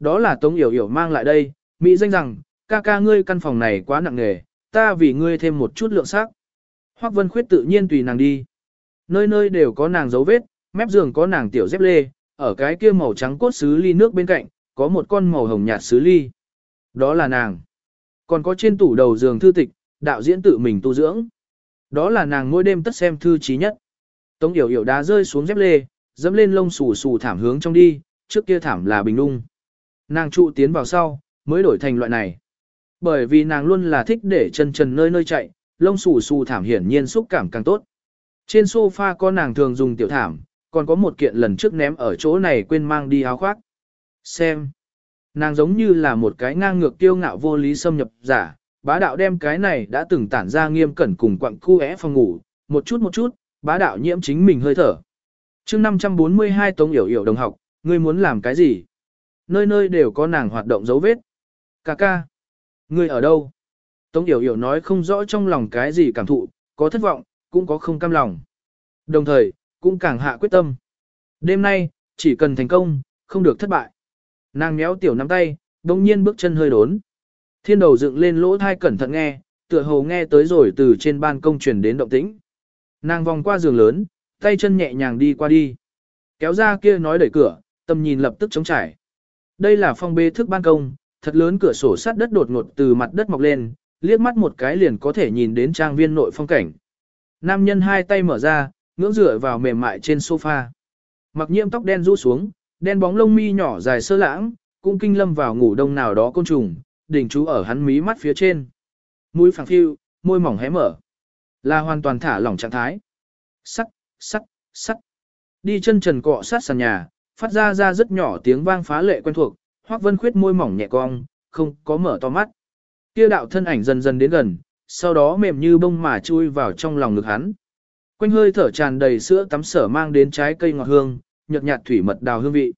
đó là Tống Yểu Yểu mang lại đây, Mỹ danh rằng, ca ca ngươi căn phòng này quá nặng nề, ta vì ngươi thêm một chút lượng sắc. Hoắc Vân Khuyết tự nhiên tùy nàng đi. Nơi nơi đều có nàng dấu vết, mép giường có nàng tiểu dép lê, ở cái kia màu trắng cốt sứ ly nước bên cạnh, có một con màu hồng nhạt sứ ly. Đó là nàng. Còn có trên tủ đầu giường thư tịch, đạo diễn tự mình tu dưỡng. Đó là nàng mỗi đêm tất xem thư trí nhất. Tống Yểu Yểu đá rơi xuống dép lê, dẫm lên lông xù xù thảm hướng trong đi, trước kia thảm là bình lung. Nàng trụ tiến vào sau, mới đổi thành loại này. Bởi vì nàng luôn là thích để chân trần nơi nơi chạy, lông xù xù thảm hiển nhiên xúc cảm càng tốt. Trên sofa có nàng thường dùng tiểu thảm, còn có một kiện lần trước ném ở chỗ này quên mang đi áo khoác. Xem. Nàng giống như là một cái ngang ngược tiêu ngạo vô lý xâm nhập giả, bá đạo đem cái này đã từng tản ra nghiêm cẩn cùng quặng khu é phòng ngủ, một chút một chút, bá đạo nhiễm chính mình hơi thở. chương 542 Tống Yểu Yểu đồng học, ngươi muốn làm cái gì? Nơi nơi đều có nàng hoạt động dấu vết. Cà ca. Ngươi ở đâu? Tống Yểu Yểu nói không rõ trong lòng cái gì cảm thụ, có thất vọng, cũng có không cam lòng. Đồng thời, cũng càng hạ quyết tâm. Đêm nay, chỉ cần thành công, không được thất bại. Nàng méo tiểu nắm tay, đồng nhiên bước chân hơi đốn. Thiên đầu dựng lên lỗ thai cẩn thận nghe, tựa hồ nghe tới rồi từ trên ban công truyền đến động tĩnh. Nàng vòng qua giường lớn, tay chân nhẹ nhàng đi qua đi. Kéo ra kia nói đẩy cửa, tầm nhìn lập tức chống trải. Đây là phong bê thức ban công, thật lớn cửa sổ sắt đất đột ngột từ mặt đất mọc lên, liếc mắt một cái liền có thể nhìn đến trang viên nội phong cảnh. Nam nhân hai tay mở ra, ngưỡng dựa vào mềm mại trên sofa. Mặc nhiễm tóc đen rũ xuống, đen bóng lông mi nhỏ dài sơ lãng, cũng kinh lâm vào ngủ đông nào đó côn trùng, đỉnh chú ở hắn mí mắt phía trên. Mũi phẳng phiu, môi mỏng hé mở. Là hoàn toàn thả lỏng trạng thái. Sắt, sắt, sắt. Đi chân trần cọ sát sàn nhà, phát ra ra rất nhỏ tiếng vang phá lệ quen thuộc, Hoắc Vân Khuyết môi mỏng nhẹ cong, không có mở to mắt. Kia đạo thân ảnh dần dần đến gần, sau đó mềm như bông mà chui vào trong lòng ngực hắn. Quanh hơi thở tràn đầy sữa tắm sở mang đến trái cây ngọt hương, nhợt nhạt thủy mật đào hương vị.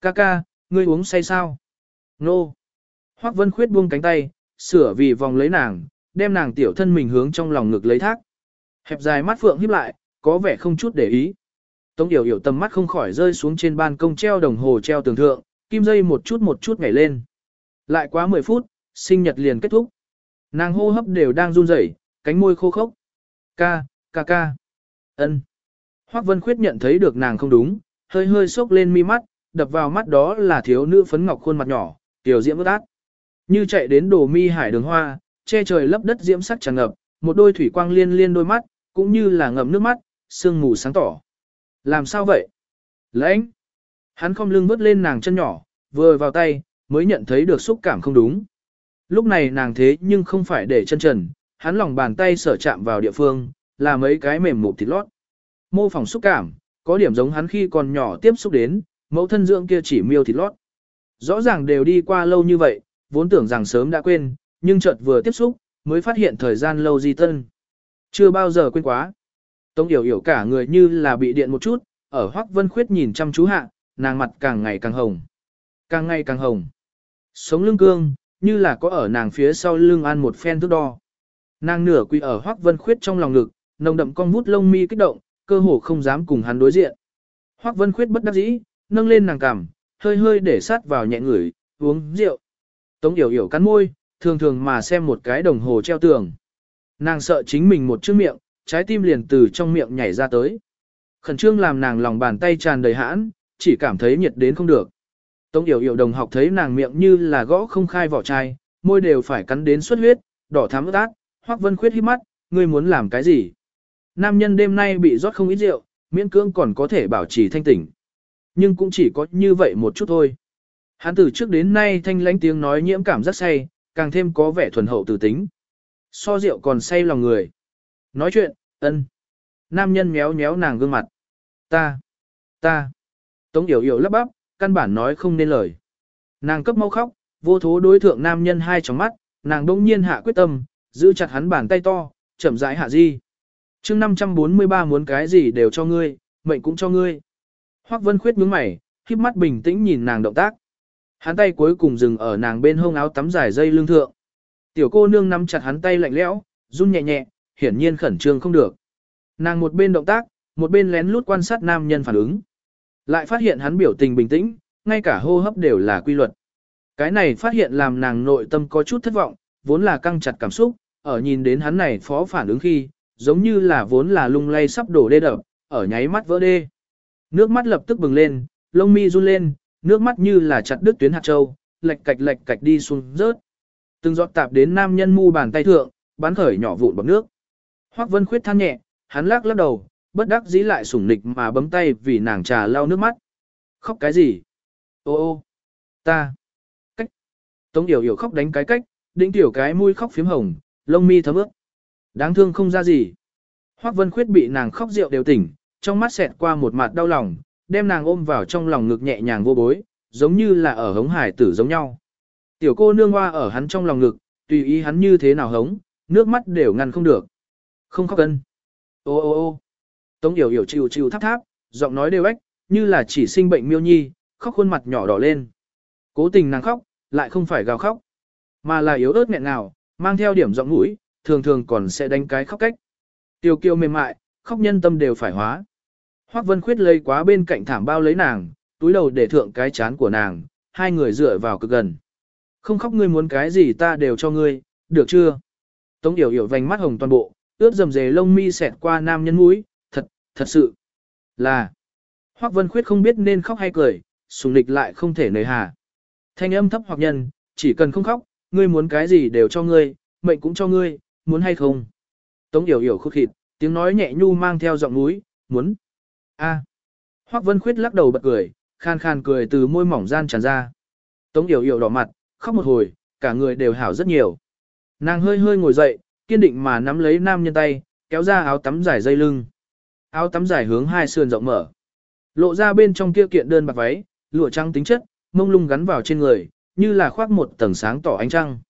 Ca ca, ngươi uống say sao? Nô. Hoắc Vân Khuyết buông cánh tay, sửa vì vòng lấy nàng, đem nàng tiểu thân mình hướng trong lòng ngực lấy thác. Hẹp dài mắt phượng híp lại, có vẻ không chút để ý. Tống Điểu Yểu tầm mắt không khỏi rơi xuống trên ban công treo đồng hồ treo tường thượng, kim dây một chút một chút nhảy lên. Lại quá 10 phút, sinh nhật liền kết thúc. Nàng hô hấp đều đang run rẩy, cánh môi khô khốc. Ca, ca ca. ân. Hoắc Vân Khuyết nhận thấy được nàng không đúng, hơi hơi sốc lên mi mắt, đập vào mắt đó là thiếu nữ phấn ngọc khuôn mặt nhỏ, tiểu diễm ướt át. Như chạy đến đồ mi hải đường hoa, che trời lấp đất diễm sắc tràn ngập, một đôi thủy quang liên liên đôi mắt, cũng như là ngậm nước mắt, sương mù sáng tỏ. Làm sao vậy? Lãnh! Hắn không lưng vớt lên nàng chân nhỏ, vừa vào tay, mới nhận thấy được xúc cảm không đúng. Lúc này nàng thế nhưng không phải để chân trần, hắn lòng bàn tay sở chạm vào địa phương, là mấy cái mềm mụt thịt lót. Mô phỏng xúc cảm, có điểm giống hắn khi còn nhỏ tiếp xúc đến, mẫu thân dưỡng kia chỉ miêu thịt lót. Rõ ràng đều đi qua lâu như vậy, vốn tưởng rằng sớm đã quên, nhưng chợt vừa tiếp xúc, mới phát hiện thời gian lâu di tân. Chưa bao giờ quên quá. Tống Yểu Yểu cả người như là bị điện một chút, ở Hoắc Vân Khuyết nhìn chăm chú hạ, nàng mặt càng ngày càng hồng. Càng ngày càng hồng. Sống lưng cương, như là có ở nàng phía sau lưng ăn một phen thước đo. Nàng nửa quỳ ở Hoắc Vân Khuyết trong lòng ngực, nồng đậm con vút lông mi kích động, cơ hồ không dám cùng hắn đối diện. Hoắc Vân Khuyết bất đắc dĩ, nâng lên nàng cằm, hơi hơi để sát vào nhẹ người, uống rượu. Tống Yểu Yểu cắn môi, thường thường mà xem một cái đồng hồ treo tường. Nàng sợ chính mình một chữ miệng, trái tim liền từ trong miệng nhảy ra tới. Khẩn trương làm nàng lòng bàn tay tràn đầy hãn, chỉ cảm thấy nhiệt đến không được. Tống Yểu Yểu đồng học thấy nàng miệng như là gõ không khai vỏ chai, môi đều phải cắn đến xuất huyết, đỏ thắm ướt át, Hoắc Vân Khuyết hít mắt, ngươi muốn làm cái gì? Nam nhân đêm nay bị rót không ít rượu, miễn cưỡng còn có thể bảo trì thanh tỉnh. Nhưng cũng chỉ có như vậy một chút thôi. Hắn từ trước đến nay thanh lãnh tiếng nói nhiễm cảm rất say, càng thêm có vẻ thuần hậu từ tính. So rượu còn say lòng người. Nói chuyện, ân. Nam nhân méo méo nàng gương mặt. Ta, ta. Tống yểu yểu lắp bắp, căn bản nói không nên lời. Nàng cấp mau khóc, vô thố đối thượng nam nhân hai tròng mắt, nàng đông nhiên hạ quyết tâm, giữ chặt hắn bàn tay to, chậm rãi hạ di. chương 543 muốn cái gì đều cho ngươi, mệnh cũng cho ngươi. Hoắc Vân Khuyết nhướng mày, khiếp mắt bình tĩnh nhìn nàng động tác. Hắn tay cuối cùng dừng ở nàng bên hông áo tắm dài dây lưng thượng. Tiểu cô nương nắm chặt hắn tay lạnh lẽo, run nhẹ nhẹ, hiển nhiên khẩn trương không được. Nàng một bên động tác, một bên lén lút quan sát nam nhân phản ứng. Lại phát hiện hắn biểu tình bình tĩnh, ngay cả hô hấp đều là quy luật. Cái này phát hiện làm nàng nội tâm có chút thất vọng, vốn là căng chặt cảm xúc, ở nhìn đến hắn này phó phản ứng khi, giống như là vốn là lung lay sắp đổ đê đập, ở nháy mắt vỡ đê. Nước mắt lập tức bừng lên, lông mi run lên, nước mắt như là chặt đứt tuyến hạt châu, lệch cạch lệch cạch đi xuống rớt. Từng giọt tạp đến nam nhân mu bàn tay thượng, bắn khởi nhỏ vụn bọt nước. Hoắc Vân Khuyết than nhẹ, hắn lắc lắc đầu, bất đắc dĩ lại sủng nịch mà bấm tay vì nàng trà lau nước mắt. Khóc cái gì? Ô ô, ta. Cách. Tống Điều Hiểu khóc đánh cái cách, đĩnh tiểu cái mũi khóc phím hồng, lông mi thấm ướt. Đáng thương không ra gì. Hoắc Vân Khuyết bị nàng khóc rượu đều tỉnh, trong mắt xẹt qua một mặt đau lòng, đem nàng ôm vào trong lòng ngực nhẹ nhàng vô bối, giống như là ở hống hải tử giống nhau. Tiểu cô nương hoa ở hắn trong lòng ngực, tùy ý hắn như thế nào hống, nước mắt đều ngăn không được. Không khóc cân. Ô ô ô Tống Yểu Yểu chịu chịu tháp tháp, giọng nói đều ếch, như là chỉ sinh bệnh miêu nhi, khóc khuôn mặt nhỏ đỏ lên. Cố tình nàng khóc, lại không phải gào khóc, mà là yếu ớt nghẹn nào mang theo điểm giọng mũi, thường thường còn sẽ đánh cái khóc cách. Tiêu kiêu mềm mại, khóc nhân tâm đều phải hóa. Hoắc Vân Khuyết lây quá bên cạnh thảm bao lấy nàng, túi đầu để thượng cái chán của nàng, hai người dựa vào cực gần. Không khóc ngươi muốn cái gì ta đều cho ngươi, được chưa? Tống Yểu Yểu vành mắt hồng toàn bộ, ướt dầm dề lông mi xẹt qua nam nhân mũi, thật, thật sự là. Hoắc Vân Khuyết không biết nên khóc hay cười, sùng lịch lại không thể nề hà. Thanh âm thấp hoặc nhân, chỉ cần không khóc, ngươi muốn cái gì đều cho ngươi, mệnh cũng cho ngươi, muốn hay không. Tống Yểu Yểu khúc khịt, tiếng nói nhẹ nhu mang theo giọng núi, muốn. a Hoắc Vân Khuyết lắc đầu bật cười, khan khan cười từ môi mỏng gian tràn ra. Tống Yểu Yểu đỏ mặt, khóc một hồi, cả người đều hảo rất nhiều. Nàng hơi hơi ngồi dậy, kiên định mà nắm lấy nam nhân tay, kéo ra áo tắm dài dây lưng. Áo tắm dài hướng hai sườn rộng mở. Lộ ra bên trong kia kiện đơn bạc váy, lụa trắng tính chất, mông lung gắn vào trên người, như là khoác một tầng sáng tỏ ánh trăng.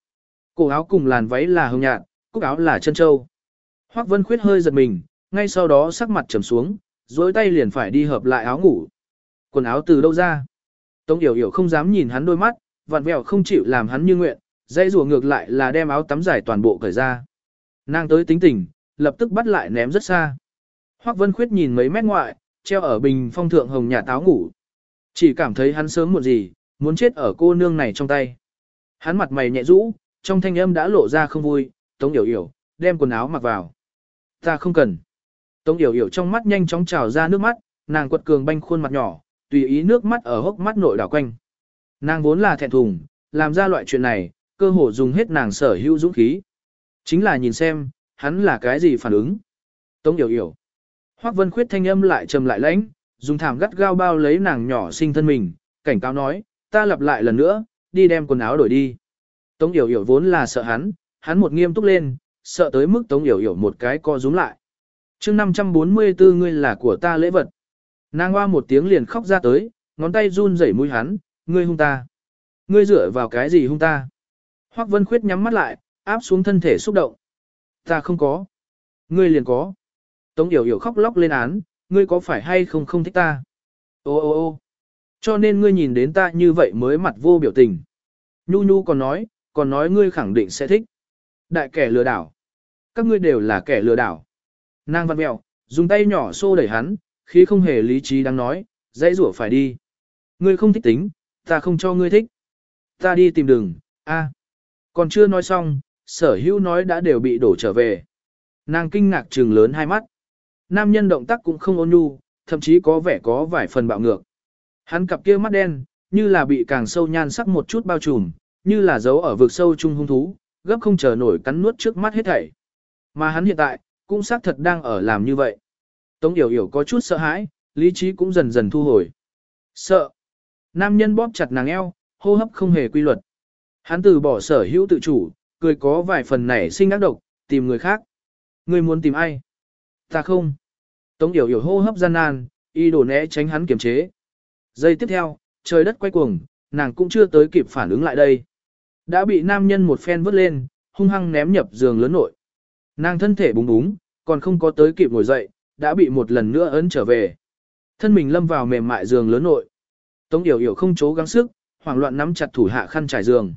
Cổ áo cùng làn váy là hồng nhạt, cúc áo là chân châu. Hoắc Vân Khuyết hơi giật mình, ngay sau đó sắc mặt trầm xuống, dối tay liền phải đi hợp lại áo ngủ. Quần áo từ đâu ra? Tống Yểu Yểu không dám nhìn hắn đôi mắt, vặn vẹo không chịu làm hắn như nguyện, dây rùa ngược lại là đem áo tắm dài toàn bộ cởi ra. Nàng tới tính tình, lập tức bắt lại ném rất xa. Hoắc Vân Khuyết nhìn mấy mét ngoại, treo ở bình phong thượng hồng nhà táo ngủ. Chỉ cảm thấy hắn sớm muộn gì, muốn chết ở cô nương này trong tay. Hắn mặt mày nhẹ rũ, trong thanh âm đã lộ ra không vui, Tống Yểu Yểu, đem quần áo mặc vào. Ta không cần. Tống Yểu Yểu trong mắt nhanh chóng trào ra nước mắt, nàng quật cường banh khuôn mặt nhỏ, tùy ý nước mắt ở hốc mắt nội đảo quanh. Nàng vốn là thẹn thùng, làm ra loại chuyện này, cơ hồ dùng hết nàng sở hữu dũng khí. Chính là nhìn xem, hắn là cái gì phản ứng. Tống Yểu Yểu. Hoắc Vân Khuyết thanh âm lại trầm lại lãnh, dùng thảm gắt gao bao lấy nàng nhỏ sinh thân mình, cảnh cáo nói, ta lặp lại lần nữa, đi đem quần áo đổi đi. Tống Yểu Yểu vốn là sợ hắn, hắn một nghiêm túc lên, sợ tới mức Tống Yểu Yểu một cái co rúm lại. chương 544 ngươi là của ta lễ vật. Nàng hoa một tiếng liền khóc ra tới, ngón tay run rẩy mũi hắn, ngươi hung ta. Ngươi dựa vào cái gì hung ta? Hoắc Vân Khuyết nhắm mắt lại, áp xuống thân thể xúc động. Ta không có. Ngươi liền có. Tống Yểu Yểu khóc lóc lên án, ngươi có phải hay không không thích ta? Ô ô ô cho nên ngươi nhìn đến ta như vậy mới mặt vô biểu tình. Nhu Nhu còn nói, còn nói ngươi khẳng định sẽ thích. Đại kẻ lừa đảo. Các ngươi đều là kẻ lừa đảo. Nàng văn mẹo, dùng tay nhỏ xô đẩy hắn, khí không hề lý trí đang nói, dãy rủa phải đi. Ngươi không thích tính, ta không cho ngươi thích. Ta đi tìm đường, a. Còn chưa nói xong, sở hữu nói đã đều bị đổ trở về. Nàng kinh ngạc trừng lớn hai mắt. Nam nhân động tác cũng không ôn nhu, thậm chí có vẻ có vài phần bạo ngược. Hắn cặp kia mắt đen, như là bị càng sâu nhan sắc một chút bao trùm, như là giấu ở vực sâu trung hung thú, gấp không chờ nổi cắn nuốt trước mắt hết thảy. Mà hắn hiện tại, cũng xác thật đang ở làm như vậy. Tống Yểu Yểu có chút sợ hãi, lý trí cũng dần dần thu hồi. Sợ. Nam nhân bóp chặt nàng eo, hô hấp không hề quy luật. Hắn từ bỏ sở hữu tự chủ, cười có vài phần nảy sinh ác độc, tìm người khác. Người muốn tìm ai? Ta không. Tống Yểu Yểu hô hấp gian nan, y đổ né tránh hắn kiềm chế. Giây tiếp theo, trời đất quay cuồng, nàng cũng chưa tới kịp phản ứng lại đây. Đã bị nam nhân một phen vứt lên, hung hăng ném nhập giường lớn nội. Nàng thân thể búng búng, còn không có tới kịp ngồi dậy, đã bị một lần nữa ấn trở về. Thân mình lâm vào mềm mại giường lớn nội. Tống Yểu Yểu không chố gắng sức, hoảng loạn nắm chặt thủ hạ khăn trải giường.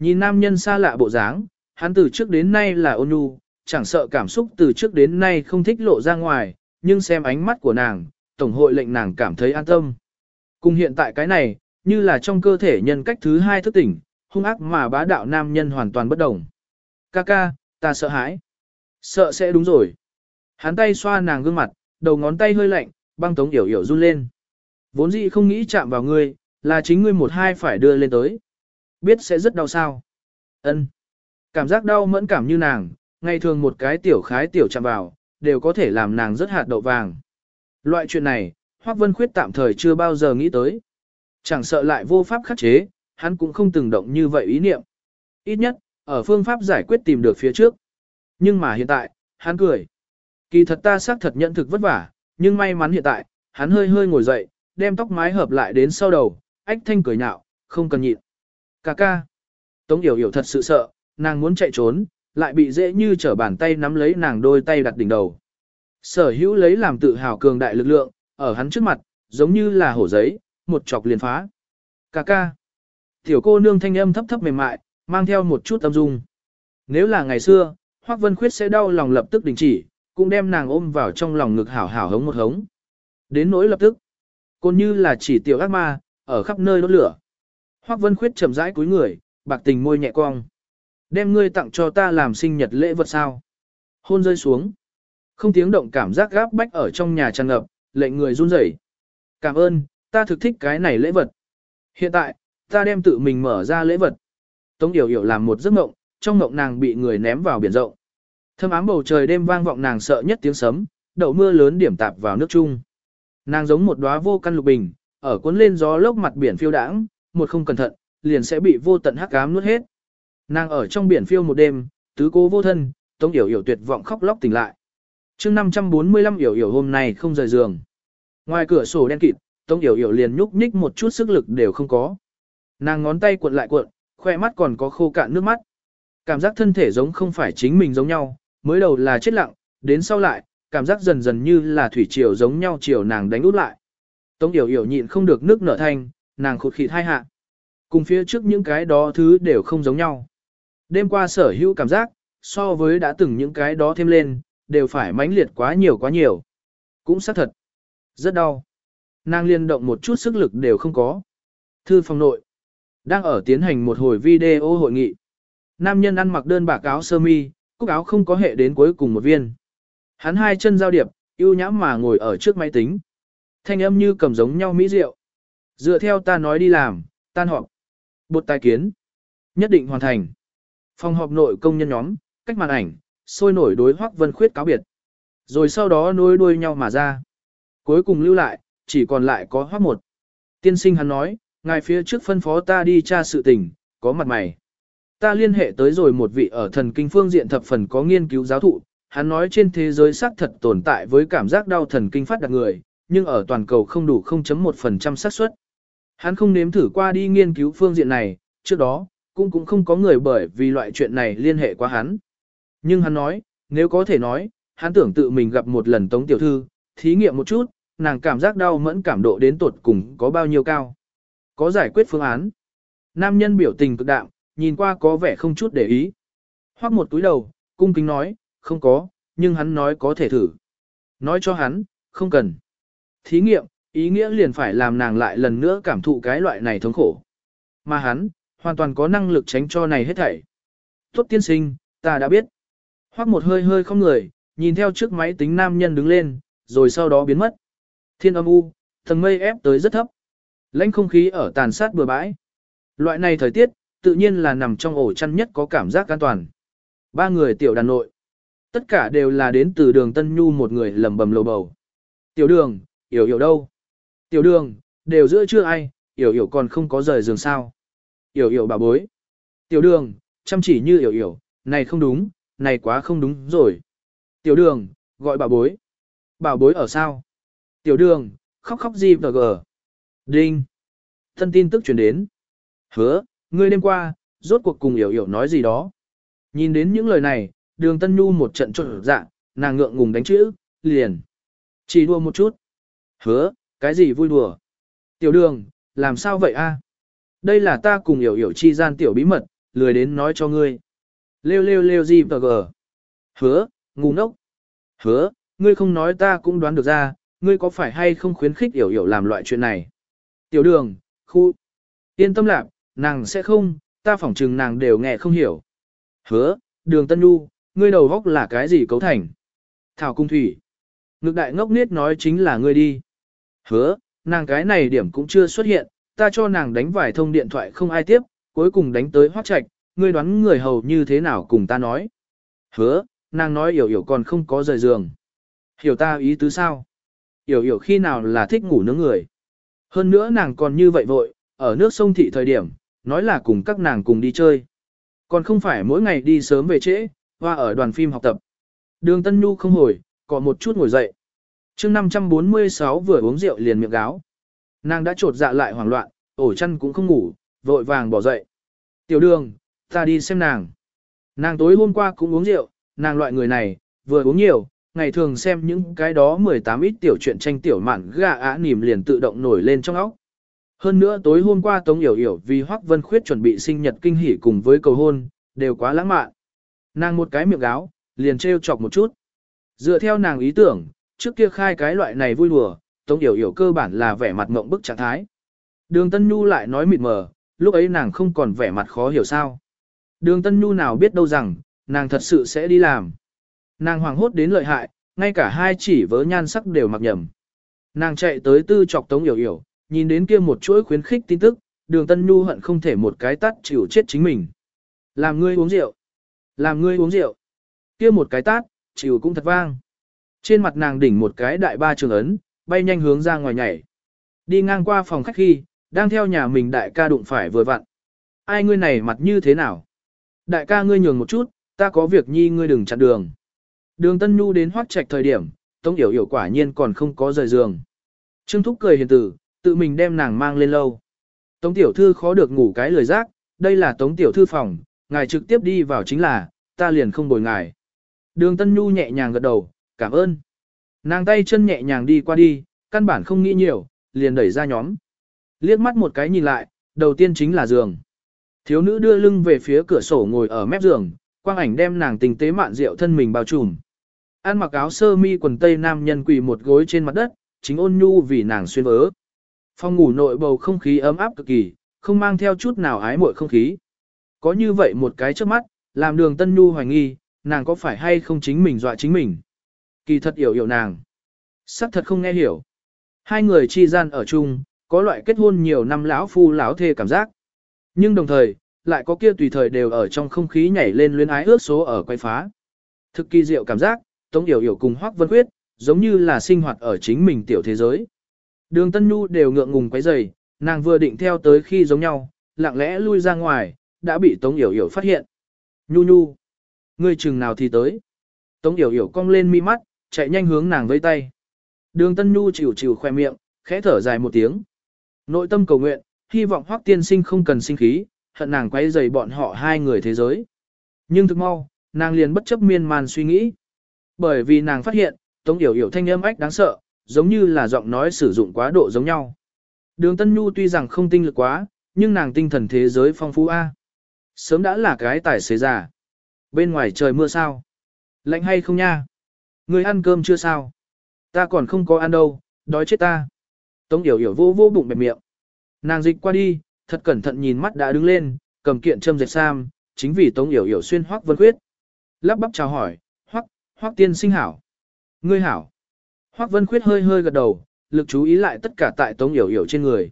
Nhìn nam nhân xa lạ bộ dáng, hắn từ trước đến nay là ôn nhu, chẳng sợ cảm xúc từ trước đến nay không thích lộ ra ngoài, nhưng xem ánh mắt của nàng, tổng hội lệnh nàng cảm thấy an tâm. Cùng hiện tại cái này, như là trong cơ thể nhân cách thứ hai thức tỉnh, hung ác mà bá đạo nam nhân hoàn toàn bất đồng. kaka ta sợ hãi. Sợ sẽ đúng rồi. Hắn tay xoa nàng gương mặt, đầu ngón tay hơi lạnh, băng tống yểu yểu run lên. Vốn dĩ không nghĩ chạm vào ngươi, là chính ngươi một hai phải đưa lên tới. Biết sẽ rất đau sao. ân Cảm giác đau mẫn cảm như nàng, ngày thường một cái tiểu khái tiểu chạm vào, đều có thể làm nàng rất hạt đậu vàng. Loại chuyện này, Hoác Vân Khuyết tạm thời chưa bao giờ nghĩ tới. Chẳng sợ lại vô pháp khắc chế, hắn cũng không từng động như vậy ý niệm. Ít nhất, ở phương pháp giải quyết tìm được phía trước. Nhưng mà hiện tại, hắn cười. Kỳ thật ta xác thật nhận thực vất vả, nhưng may mắn hiện tại, hắn hơi hơi ngồi dậy, đem tóc mái hợp lại đến sau đầu, ách thanh cười nhạo, không cần nhịn. Cà ca. Tống Yểu Yểu thật sự sợ, nàng muốn chạy trốn, lại bị dễ như trở bàn tay nắm lấy nàng đôi tay đặt đỉnh đầu. Sở hữu lấy làm tự hào cường đại lực lượng, ở hắn trước mặt, giống như là hổ giấy, một chọc liền phá. Cà ca. Tiểu cô nương thanh âm thấp thấp mềm mại, mang theo một chút âm dung. Nếu là ngày xưa, Hoác Vân Khuyết sẽ đau lòng lập tức đình chỉ, cũng đem nàng ôm vào trong lòng ngực hảo hảo hống một hống. Đến nỗi lập tức, cô như là chỉ tiểu ác ma, ở khắp nơi đốt lửa. Hoác Vân Khuyết chậm rãi cúi người, bạc tình môi nhẹ cong. Đem ngươi tặng cho ta làm sinh nhật lễ vật sao. Hôn rơi xuống. Không tiếng động cảm giác gáp bách ở trong nhà tràn ngập, lệnh người run rẩy. Cảm ơn, ta thực thích cái này lễ vật. Hiện tại, ta đem tự mình mở ra lễ vật. Tống Yểu Yểu làm một giấc mộng, trong mộng nàng bị người ném vào biển rộng. Thâm ám bầu trời đêm vang vọng nàng sợ nhất tiếng sấm, đậu mưa lớn điểm tạp vào nước chung. Nàng giống một đóa vô căn lục bình, ở cuốn lên gió lốc mặt biển phiêu đãng, một không cẩn thận, liền sẽ bị vô tận hắc ám nuốt hết. Nàng ở trong biển phiêu một đêm, tứ cố vô thân, Tống Yểu Yểu tuyệt vọng khóc lóc tỉnh lại. Chương 545 Yểu Yểu hôm nay không rời giường. Ngoài cửa sổ đen kịt, Tống Yểu Yểu liền nhúc nhích một chút sức lực đều không có. Nàng ngón tay cuộn lại cuộn, khoe mắt còn có khô cạn nước mắt. Cảm giác thân thể giống không phải chính mình giống nhau, mới đầu là chết lặng, đến sau lại, cảm giác dần dần như là thủy triều giống nhau chiều nàng đánh út lại. Tống Yểu Yểu nhịn không được nước nở thanh, nàng khụt khịt hai hạ. Cùng phía trước những cái đó thứ đều không giống nhau. Đêm qua sở hữu cảm giác, so với đã từng những cái đó thêm lên, đều phải mãnh liệt quá nhiều quá nhiều. Cũng xác thật. Rất đau. Nàng liên động một chút sức lực đều không có. Thư phòng nội. Đang ở tiến hành một hồi video hội nghị. Nam nhân ăn mặc đơn bạc áo sơ mi, cúc áo không có hệ đến cuối cùng một viên. Hắn hai chân giao điệp, yêu nhãm mà ngồi ở trước máy tính. Thanh âm như cầm giống nhau mỹ rượu. Dựa theo ta nói đi làm, tan họp. Bột tài kiến. Nhất định hoàn thành. Phòng họp nội công nhân nhóm, cách màn ảnh, sôi nổi đối hoắc vân khuyết cáo biệt. Rồi sau đó nối đuôi nhau mà ra. Cuối cùng lưu lại, chỉ còn lại có hoắc một. Tiên sinh hắn nói, ngài phía trước phân phó ta đi tra sự tình, có mặt mày. Ta liên hệ tới rồi một vị ở thần kinh phương diện thập phần có nghiên cứu giáo thụ, hắn nói trên thế giới xác thật tồn tại với cảm giác đau thần kinh phát đặc người, nhưng ở toàn cầu không đủ 0.1% xác suất. Hắn không nếm thử qua đi nghiên cứu phương diện này, trước đó, cũng cũng không có người bởi vì loại chuyện này liên hệ qua hắn. Nhưng hắn nói, nếu có thể nói, hắn tưởng tự mình gặp một lần tống tiểu thư, thí nghiệm một chút, nàng cảm giác đau mẫn cảm độ đến tột cùng có bao nhiêu cao. Có giải quyết phương án. Nam nhân biểu tình cực đạm, nhìn qua có vẻ không chút để ý. Hoắc một túi đầu, cung kính nói, không có, nhưng hắn nói có thể thử. Nói cho hắn, không cần. Thí nghiệm, ý nghĩa liền phải làm nàng lại lần nữa cảm thụ cái loại này thống khổ. Mà hắn, hoàn toàn có năng lực tránh cho này hết thảy. Tốt tiên sinh, ta đã biết. Hoắc một hơi hơi không người, nhìn theo trước máy tính nam nhân đứng lên, rồi sau đó biến mất. Thiên âm u, tầng mây ép tới rất thấp. Lãnh không khí ở tàn sát bừa bãi. Loại này thời tiết, tự nhiên là nằm trong ổ chăn nhất có cảm giác an toàn. Ba người tiểu đàn nội. Tất cả đều là đến từ đường Tân Nhu một người lầm bầm lầu bầu. Tiểu đường, hiểu hiểu đâu? Tiểu đường, đều giữa chưa ai, yểu yểu còn không có rời giường sao. Yểu yểu bà bối. Tiểu đường, chăm chỉ như yểu yểu, này không đúng, này quá không đúng rồi. Tiểu đường, gọi bà bối. Bảo bối ở sao? Tiểu đường, khóc khóc gì và gờ. Đinh. Thân tin tức chuyển đến. Hứa, ngươi đêm qua, rốt cuộc cùng yểu yểu nói gì đó. Nhìn đến những lời này, đường Tân Nhu một trận trộn dạ, nàng ngượng ngùng đánh chữ, liền. Chỉ đua một chút. Hứa, cái gì vui đùa? Tiểu đường, làm sao vậy a? Đây là ta cùng hiểu hiểu chi gian tiểu bí mật, lười đến nói cho ngươi. Lêu lêu lêu gì tờ gờ. Hứa, ngu ngốc. Hứa, ngươi không nói ta cũng đoán được ra, ngươi có phải hay không khuyến khích hiểu hiểu làm loại chuyện này. Tiểu đường, khu, Yên tâm lạc, nàng sẽ không, ta phỏng chừng nàng đều nghe không hiểu. Hứa, đường Tân Nhu, ngươi đầu góc là cái gì cấu thành? Thảo cung thủy. Ngực đại ngốc niết nói chính là ngươi đi. Hứa, nàng cái này điểm cũng chưa xuất hiện, ta cho nàng đánh vài thông điện thoại không ai tiếp, cuối cùng đánh tới hoác trạch, ngươi đoán người hầu như thế nào cùng ta nói. Hứa, nàng nói hiểu hiểu còn không có rời giường. Hiểu ta ý tứ sao? Hiểu hiểu khi nào là thích ngủ nướng người. Hơn nữa nàng còn như vậy vội, ở nước sông thị thời điểm, nói là cùng các nàng cùng đi chơi. Còn không phải mỗi ngày đi sớm về trễ, và ở đoàn phim học tập. Đường Tân Nhu không hồi, có một chút ngồi dậy chương 546 vừa uống rượu liền miệng gáo. Nàng đã trột dạ lại hoảng loạn, ổ chăn cũng không ngủ, vội vàng bỏ dậy. Tiểu đường, ta đi xem nàng. Nàng tối hôm qua cũng uống rượu, nàng loại người này, vừa uống nhiều, ngày thường xem những cái đó 18 ít tiểu chuyện tranh tiểu mạn gà á nìm liền tự động nổi lên trong óc. Hơn nữa tối hôm qua Tống Yểu Yểu vì Hoắc Vân Khuyết chuẩn bị sinh nhật kinh hỉ cùng với cầu hôn, đều quá lãng mạn. Nàng một cái miệng gáo, liền trêu chọc một chút. Dựa theo nàng ý tưởng, trước kia khai cái loại này vui đùa, Tống Yểu Yểu cơ bản là vẻ mặt mộng bức trạng thái. Đường Tân Nhu lại nói mịt mờ, lúc ấy nàng không còn vẻ mặt khó hiểu sao. Đường Tân Nhu nào biết đâu rằng, nàng thật sự sẽ đi làm. Nàng hoàng hốt đến lợi hại, ngay cả hai chỉ vớ nhan sắc đều mặc nhầm. Nàng chạy tới tư chọc Tống Yểu Yểu, nhìn đến kia một chuỗi khuyến khích tin tức, đường Tân Nhu hận không thể một cái tát chịu chết chính mình. Làm ngươi uống rượu. Làm ngươi uống rượu. Kia một cái tát, chịu cũng thật vang. Trên mặt nàng đỉnh một cái đại ba trường ấn, bay nhanh hướng ra ngoài nhảy. Đi ngang qua phòng khách khi, đang theo nhà mình đại ca đụng phải vừa vặn. Ai ngươi này mặt như thế nào? Đại ca ngươi nhường một chút, ta có việc nhi ngươi đừng chặn đường. Đường Tân Nhu đến hoác trạch thời điểm, Tống Yểu Yểu quả nhiên còn không có rời giường. Trương Thúc cười hiền tử, tự mình đem nàng mang lên lâu. Tống Tiểu Thư khó được ngủ cái lời giác, đây là Tống Tiểu Thư phòng, ngài trực tiếp đi vào chính là, ta liền không bồi ngài. Đường Tân Nhu nhẹ nhàng gật đầu, cảm ơn. Nàng tay chân nhẹ nhàng đi qua đi, căn bản không nghĩ nhiều, liền đẩy ra nhóm. Liếc mắt một cái nhìn lại, đầu tiên chính là giường. Thiếu nữ đưa lưng về phía cửa sổ ngồi ở mép giường, quang ảnh đem nàng tình tế mạn rượu thân mình bao trùm. Ăn mặc áo sơ mi quần tây nam nhân quỳ một gối trên mặt đất, chính ôn nhu vì nàng xuyên vớ. Phòng ngủ nội bầu không khí ấm áp cực kỳ, không mang theo chút nào ái muội không khí. Có như vậy một cái trước mắt, làm đường tân nhu hoài nghi, nàng có phải hay không chính mình dọa chính mình. Kỳ thật hiểu hiểu nàng. Sắc thật không nghe hiểu. Hai người chi gian ở chung, có loại kết hôn nhiều năm lão phu lão thê cảm giác. Nhưng đồng thời, lại có kia tùy thời đều ở trong không khí nhảy lên luyến ái ước số ở quay phá. Thực kỳ diệu cảm giác, Tống Yểu Yểu cùng Hoắc Vân Khuyết, giống như là sinh hoạt ở chính mình tiểu thế giới. Đường Tân Nhu đều ngượng ngùng quấy rầy, nàng vừa định theo tới khi giống nhau, lặng lẽ lui ra ngoài, đã bị Tống Yểu Yểu phát hiện. Nhu Nhu, ngươi chừng nào thì tới. Tống Yểu Yểu cong lên mi mắt, chạy nhanh hướng nàng vẫy tay. Đường Tân Nhu chịu chịu khoe miệng, khẽ thở dài một tiếng. Nội tâm cầu nguyện, hy vọng Hoắc Tiên Sinh không cần sinh khí, hận nàng quấy rầy bọn họ hai người thế giới. Nhưng thực mau, nàng liền bất chấp miên man suy nghĩ. Bởi vì nàng phát hiện, Tống Yểu Yểu thanh âm ách đáng sợ, giống như là giọng nói sử dụng quá độ giống nhau. Đường Tân Nhu tuy rằng không tinh lực quá, nhưng nàng tinh thần thế giới phong phú A. Sớm đã là cái tài xế già. Bên ngoài trời mưa sao? Lạnh hay không nha? Ngươi ăn cơm chưa sao? Ta còn không có ăn đâu, đói chết ta. Tống Yểu Yểu vô vô bụng bẹp miệng. Nàng dịch qua đi, thật cẩn thận nhìn mắt đã đứng lên, cầm kiện châm dệt sam, chính vì Tống Yểu Yểu xuyên hoắc vân khuyết. Lắp bắp chào hỏi, hoắc, hoắc tiên sinh hảo. Ngươi hảo. Hoắc vân khuyết hơi hơi gật đầu, lực chú ý lại tất cả tại Tống Yểu Yểu trên người.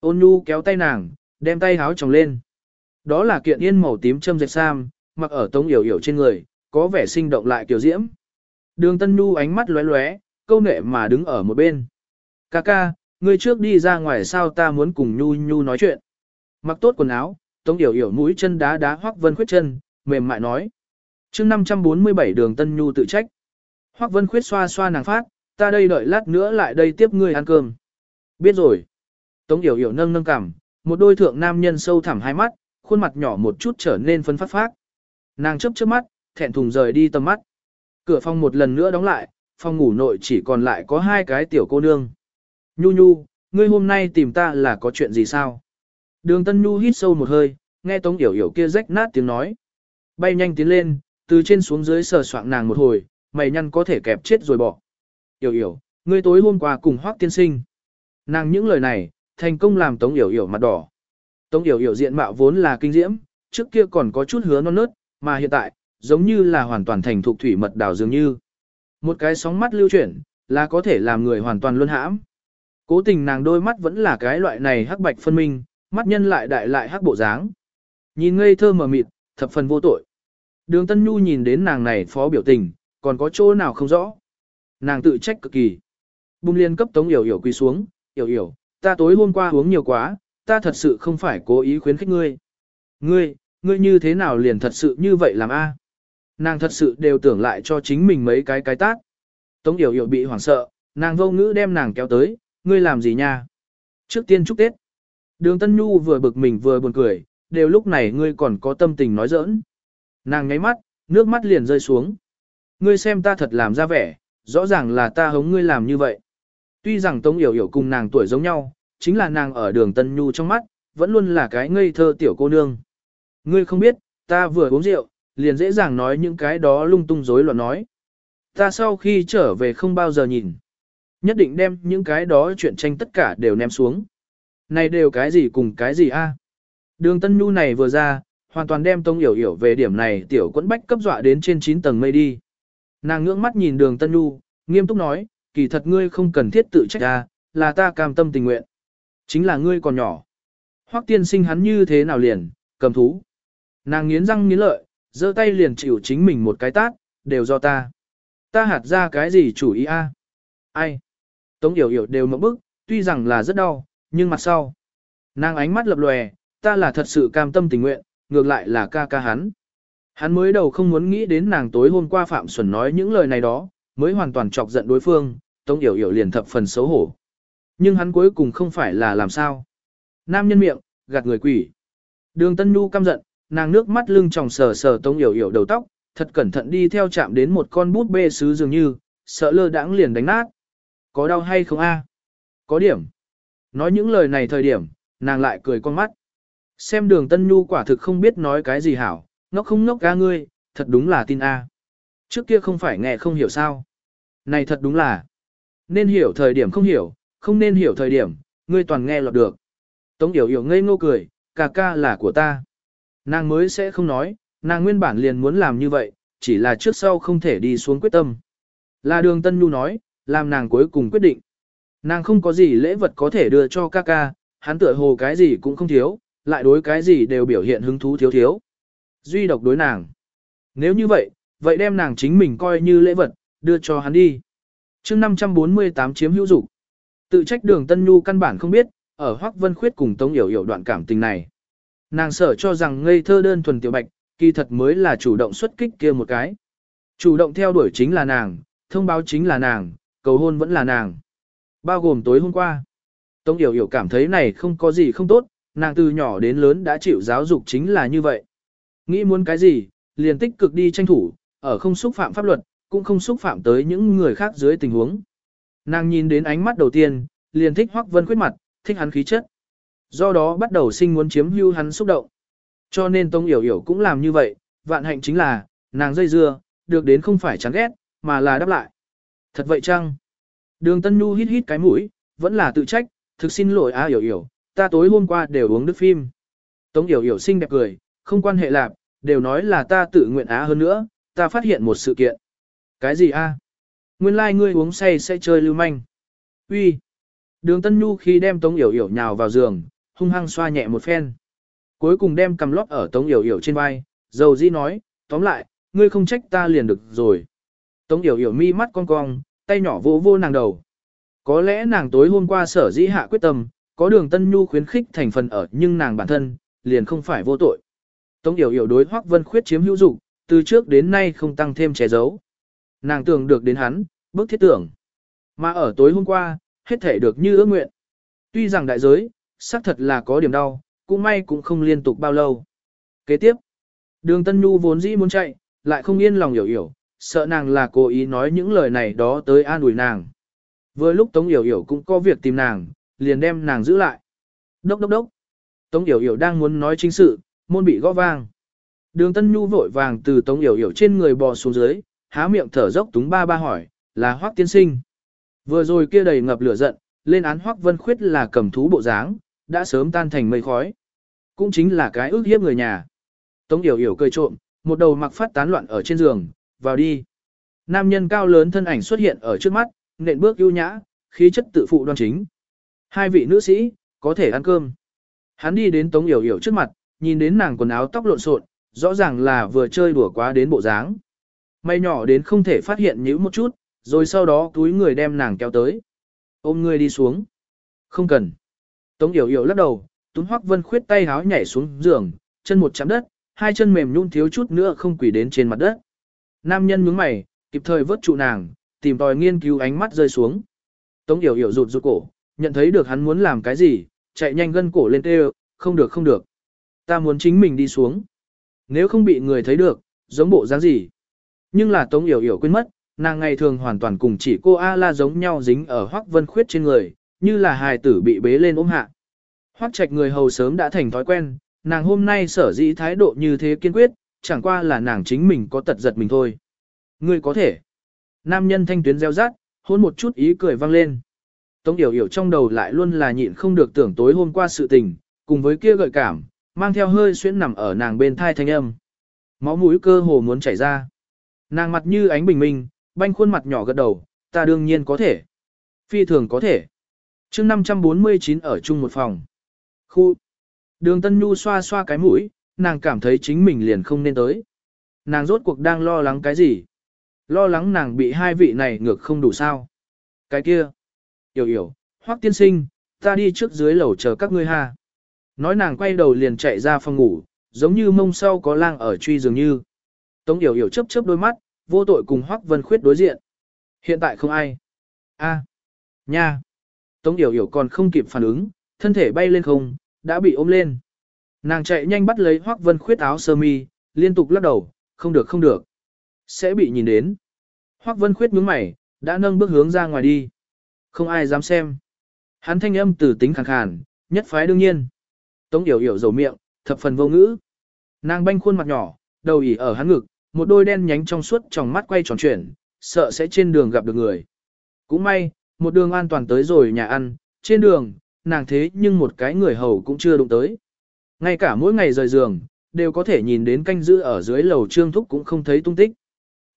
Ôn nhu kéo tay nàng, đem tay háo tròng lên. Đó là kiện yên màu tím châm dệt sam, mặc ở Tống Yểu Yểu trên người, có vẻ sinh động lại kiểu diễm. Đường Tân Nhu ánh mắt lóe lóe, câu nệ mà đứng ở một bên. Ca ca, ngươi trước đi ra ngoài sao ta muốn cùng Nhu Nhu nói chuyện. Mặc tốt quần áo, Tống Yểu Yểu mũi chân đá đá Hoắc Vân Khuyết chân, mềm mại nói. chương 547 đường Tân Nhu tự trách. Hoắc Vân Khuyết xoa xoa nàng phát, ta đây đợi lát nữa lại đây tiếp ngươi ăn cơm. Biết rồi. Tống Yểu Yểu nâng nâng cằm, một đôi thượng nam nhân sâu thẳm hai mắt, khuôn mặt nhỏ một chút trở nên phấn phát phát. Nàng chấp trước mắt, thẹn thùng rời đi tầm mắt. Cửa phòng một lần nữa đóng lại, phòng ngủ nội chỉ còn lại có hai cái tiểu cô nương. Nhu nhu, ngươi hôm nay tìm ta là có chuyện gì sao? Đường Tân Nhu hít sâu một hơi, nghe Tống Yểu Yểu kia rách nát tiếng nói. Bay nhanh tiến lên, từ trên xuống dưới sờ soạng nàng một hồi, mày nhăn có thể kẹp chết rồi bỏ. Yểu Yểu, ngươi tối hôm qua cùng Hoắc tiên sinh. Nàng những lời này, thành công làm Tống Yểu Yểu mặt đỏ. Tống Yểu Yểu diện mạo vốn là kinh diễm, trước kia còn có chút hứa non nớt, mà hiện tại, giống như là hoàn toàn thành thục thủy mật đảo dường như. Một cái sóng mắt lưu chuyển, là có thể làm người hoàn toàn luân hãm. Cố tình nàng đôi mắt vẫn là cái loại này hắc bạch phân minh, mắt nhân lại đại lại hắc bộ dáng. Nhìn ngây thơ mờ mịt, thập phần vô tội. Đường Tân Nhu nhìn đến nàng này phó biểu tình, còn có chỗ nào không rõ. Nàng tự trách cực kỳ. Bung liên cấp tống yểu yểu quỳ xuống, yểu yểu, ta tối hôm qua uống nhiều quá, ta thật sự không phải cố ý khuyến khích ngươi. Ngươi, ngươi như thế nào liền thật sự như vậy làm a? Nàng thật sự đều tưởng lại cho chính mình mấy cái cái tát. Tống yểu yểu bị hoảng sợ, nàng vô ngữ đem nàng kéo tới, ngươi làm gì nha? Trước tiên chúc Tết. Đường Tân Nhu vừa bực mình vừa buồn cười, đều lúc này ngươi còn có tâm tình nói giỡn. Nàng ngáy mắt, nước mắt liền rơi xuống. Ngươi xem ta thật làm ra vẻ, rõ ràng là ta hống ngươi làm như vậy. Tuy rằng Tống Yểu Yểu cùng nàng tuổi giống nhau, chính là nàng ở đường Tân Nhu trong mắt, vẫn luôn là cái ngây thơ tiểu cô nương. Ngươi không biết, ta vừa uống rượu, liền dễ dàng nói những cái đó lung tung rối loạn nói. Ta sau khi trở về không bao giờ nhìn. Nhất định đem những cái đó chuyện tranh tất cả đều ném xuống. Này đều cái gì cùng cái gì a? Đường Tân Nhu này vừa ra, hoàn toàn đem Tông Yểu Yểu về điểm này tiểu quẫn bách cấp dọa đến trên 9 tầng mây đi. Nàng ngưỡng mắt nhìn đường Tân Nhu, nghiêm túc nói, kỳ thật ngươi không cần thiết tự trách ta, là ta cam tâm tình nguyện. Chính là ngươi còn nhỏ. Hoắc tiên sinh hắn như thế nào liền, cầm thú. Nàng nghiến răng nghiến lợi, giơ tay liền chịu chính mình một cái tát, đều do ta. Ta hạt ra cái gì chủ ý a? Ai? Tống yểu yểu đều mộng bức, tuy rằng là rất đau, nhưng mặt sau. Nàng ánh mắt lập lòe, ta là thật sự cam tâm tình nguyện, ngược lại là ca ca hắn. Hắn mới đầu không muốn nghĩ đến nàng tối hôm qua Phạm Xuân nói những lời này đó, mới hoàn toàn chọc giận đối phương, Tống Yểu Yểu liền thập phần xấu hổ. Nhưng hắn cuối cùng không phải là làm sao. Nam nhân miệng, gạt người quỷ. Đường Tân Nhu căm giận, nàng nước mắt lưng tròng sờ sờ Tống Yểu Yểu đầu tóc, thật cẩn thận đi theo chạm đến một con bút bê sứ dường như, sợ lơ đãng liền đánh nát. Có đau hay không a? Có điểm. Nói những lời này thời điểm, nàng lại cười con mắt. Xem đường Tân Nhu quả thực không biết nói cái gì hảo, ngốc không ngốc ca ngươi, thật đúng là tin A. Trước kia không phải nghe không hiểu sao. Này thật đúng là. Nên hiểu thời điểm không hiểu, không nên hiểu thời điểm, ngươi toàn nghe lọt được. Tống Yểu Yểu ngây ngô cười, ca ca là của ta. Nàng mới sẽ không nói, nàng nguyên bản liền muốn làm như vậy, chỉ là trước sau không thể đi xuống quyết tâm. Là đường Tân Nhu nói, làm nàng cuối cùng quyết định. Nàng không có gì lễ vật có thể đưa cho ca ca, hắn tựa hồ cái gì cũng không thiếu, lại đối cái gì đều biểu hiện hứng thú thiếu thiếu. Duy độc đối nàng. Nếu như vậy, vậy đem nàng chính mình coi như lễ vật, đưa cho hắn đi. chương 548 chiếm hữu dục Tự trách đường Tân Nhu căn bản không biết, ở Hoắc Vân Khuyết cùng Tống Yểu Yểu đoạn cảm tình này. Nàng sợ cho rằng ngây thơ đơn thuần tiểu bạch, kỳ thật mới là chủ động xuất kích kia một cái. Chủ động theo đuổi chính là nàng, thông báo chính là nàng, cầu hôn vẫn là nàng. Bao gồm tối hôm qua. Tống Yểu Yểu cảm thấy này không có gì không tốt, nàng từ nhỏ đến lớn đã chịu giáo dục chính là như vậy. Nghĩ muốn cái gì, liền tích cực đi tranh thủ, ở không xúc phạm pháp luật, cũng không xúc phạm tới những người khác dưới tình huống. Nàng nhìn đến ánh mắt đầu tiên, liền thích Hoắc Vân Khuyết mặt, thích hắn khí chất. Do đó bắt đầu sinh muốn chiếm hưu hắn xúc động. Cho nên Tống Yểu Yểu cũng làm như vậy, vạn hạnh chính là, nàng dây dưa, được đến không phải chán ghét, mà là đáp lại. Thật vậy chăng? Đường Tân Nhu hít hít cái mũi, vẫn là tự trách, thực xin lỗi A Yểu Yểu, ta tối hôm qua đều uống nước phim. Tống Yểu Yểu xinh đẹp cười, không quan hệ lạp, đều nói là ta tự nguyện á hơn nữa, ta phát hiện một sự kiện. Cái gì a? Nguyên lai like ngươi uống say sẽ chơi lưu manh. Uy. Đường Tân Nhu khi đem Tống Yểu Yểu nhào vào giường, hung hăng xoa nhẹ một phen. Cuối cùng đem cầm lót ở Tống Yểu Yểu trên vai, dầu di nói, tóm lại, ngươi không trách ta liền được rồi. Tống Yểu Yểu mi mắt cong cong, tay nhỏ vô vô nàng đầu. Có lẽ nàng tối hôm qua sở dĩ hạ quyết tâm, có đường Tân Nhu khuyến khích thành phần ở nhưng nàng bản thân, liền không phải vô tội. Tống Yểu Yểu đối Hoắc Vân Khuyết chiếm hữu dụng, từ trước đến nay không tăng thêm che giấu. Nàng tưởng được đến hắn, bước thiết tưởng. Mà ở tối hôm qua, hết thể được như ước nguyện. Tuy rằng đại giới, xác thật là có điểm đau, cũng may cũng không liên tục bao lâu. Kế tiếp, đường Tân Nhu vốn dĩ muốn chạy, lại không yên lòng hiểu hiểu, sợ nàng là cố ý nói những lời này đó tới an ủi nàng. Vừa lúc Tống Yểu Yểu cũng có việc tìm nàng, liền đem nàng giữ lại. Đốc đốc đốc. Tống Yểu Yểu đang muốn nói chính sự, môn bị gõ vang. Đường Tân Nhu vội vàng từ Tống Yểu Yểu trên người bò xuống dưới, há miệng thở dốc túng ba ba hỏi, là Hoắc tiên sinh. Vừa rồi kia đầy ngập lửa giận, lên án Hoắc Vân Khuyết là cầm thú bộ dáng, đã sớm tan thành mây khói. cũng chính là cái ước hiếp người nhà. Tống Yểu Yểu cười trộm, một đầu mặc phát tán loạn ở trên giường, vào đi. Nam nhân cao lớn thân ảnh xuất hiện ở trước mắt, nện bước ưu nhã, khí chất tự phụ đoan chính. Hai vị nữ sĩ, có thể ăn cơm. Hắn đi đến Tống Yểu Yểu trước mặt, nhìn đến nàng quần áo tóc lộn xộn, rõ ràng là vừa chơi đùa quá đến bộ dáng. May nhỏ đến không thể phát hiện nhữ một chút, rồi sau đó túi người đem nàng kéo tới. Ôm người đi xuống. Không cần. Tống Yểu Yểu lắc đầu, Tuấn Hoắc Vân khuyết tay háo nhảy xuống giường, chân một chạm đất, hai chân mềm nhũn thiếu chút nữa không quỳ đến trên mặt đất. Nam nhân nhướng mày, kịp thời vớt trụ nàng, tìm tòi nghiên cứu ánh mắt rơi xuống. Tống Yểu Yểu rụt rụt cổ, nhận thấy được hắn muốn làm cái gì, chạy nhanh gân cổ lên kêu, không được không được. Ta muốn chính mình đi xuống. Nếu không bị người thấy được, giống bộ dáng gì. Nhưng là Tống Yểu Yểu quên mất, nàng ngày thường hoàn toàn cùng chỉ cô A-la giống nhau dính ở Hoắc Vân Khuyết trên người, như là hài tử bị bế lên ôm hạ. Hoắc trạch người hầu sớm đã thành thói quen, nàng hôm nay sở dĩ thái độ như thế kiên quyết, chẳng qua là nàng chính mình có tật giật mình thôi. Ngươi có thể. Nam nhân thanh tuyến reo rát, hôn một chút ý cười vang lên. Tống Yểu Yểu trong đầu lại luôn là nhịn không được tưởng tối hôm qua sự tình, cùng với kia gợi cảm, mang theo hơi xuyến nằm ở nàng bên thai thanh âm. Máu mũi cơ hồ muốn chảy ra. Nàng mặt như ánh bình minh, banh khuôn mặt nhỏ gật đầu, ta đương nhiên có thể. Phi thường có thể chương 549 ở chung một phòng. Khu. Đường Tân Nhu xoa xoa cái mũi, nàng cảm thấy chính mình liền không nên tới. Nàng rốt cuộc đang lo lắng cái gì? Lo lắng nàng bị hai vị này ngược không đủ sao? Cái kia. Yểu yểu, hoắc tiên sinh, ta đi trước dưới lầu chờ các ngươi ha. Nói nàng quay đầu liền chạy ra phòng ngủ, giống như mông sau có lang ở truy dường như. Tống yểu yểu chớp chớp đôi mắt, vô tội cùng hoắc vân khuyết đối diện. Hiện tại không ai. a nha. Tống yểu yểu còn không kịp phản ứng, thân thể bay lên không, đã bị ôm lên. Nàng chạy nhanh bắt lấy hoắc vân khuyết áo sơ mi, liên tục lắc đầu, không được không được. Sẽ bị nhìn đến. Hoắc vân khuyết nhướng mày, đã nâng bước hướng ra ngoài đi. Không ai dám xem. Hắn thanh âm từ tính khàn khàn, nhất phái đương nhiên. Tống yểu yểu dầu miệng, thập phần vô ngữ. Nàng banh khuôn mặt nhỏ, đầu ỉ ở hắn ngực, một đôi đen nhánh trong suốt trong mắt quay tròn chuyển, sợ sẽ trên đường gặp được người. Cũng may, một đường an toàn tới rồi nhà ăn, trên đường, nàng thế nhưng một cái người hầu cũng chưa đụng tới. Ngay cả mỗi ngày rời giường, đều có thể nhìn đến canh giữ ở dưới lầu trương thúc cũng không thấy tung tích.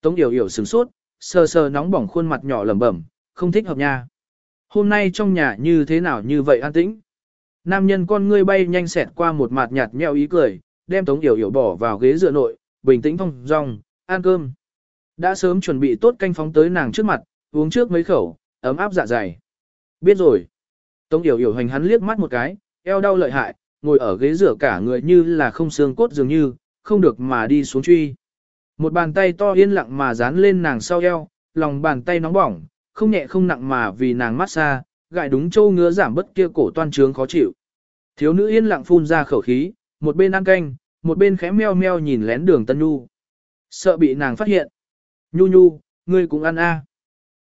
Tống Điều Hiểu sửng sốt, sờ sờ nóng bỏng khuôn mặt nhỏ lẩm bẩm, không thích hợp nha. Hôm nay trong nhà như thế nào như vậy an tĩnh. Nam nhân con ngươi bay nhanh xẹt qua một mặt nhạt nhẽo ý cười, đem Tống Điều Hiểu bỏ vào ghế dựa nội, bình tĩnh phong rong, ăn cơm. Đã sớm chuẩn bị tốt canh phóng tới nàng trước mặt, uống trước mấy khẩu, ấm áp dạ dày. Biết rồi. Tống Yểu Yểu hành hắn liếc mắt một cái, eo đau lợi hại, ngồi ở ghế rửa cả người như là không xương cốt dường như, không được mà đi xuống truy. Một bàn tay to yên lặng mà dán lên nàng sau eo, lòng bàn tay nóng bỏng, không nhẹ không nặng mà vì nàng mát xa, gại đúng châu ngứa giảm bất kia cổ toan trướng khó chịu. Thiếu nữ yên lặng phun ra khẩu khí, một bên ăn canh, một bên khẽ meo meo nhìn lén đường Tân Nhu. Sợ bị nàng phát hiện. Nhu Nhu, ngươi cũng ăn a.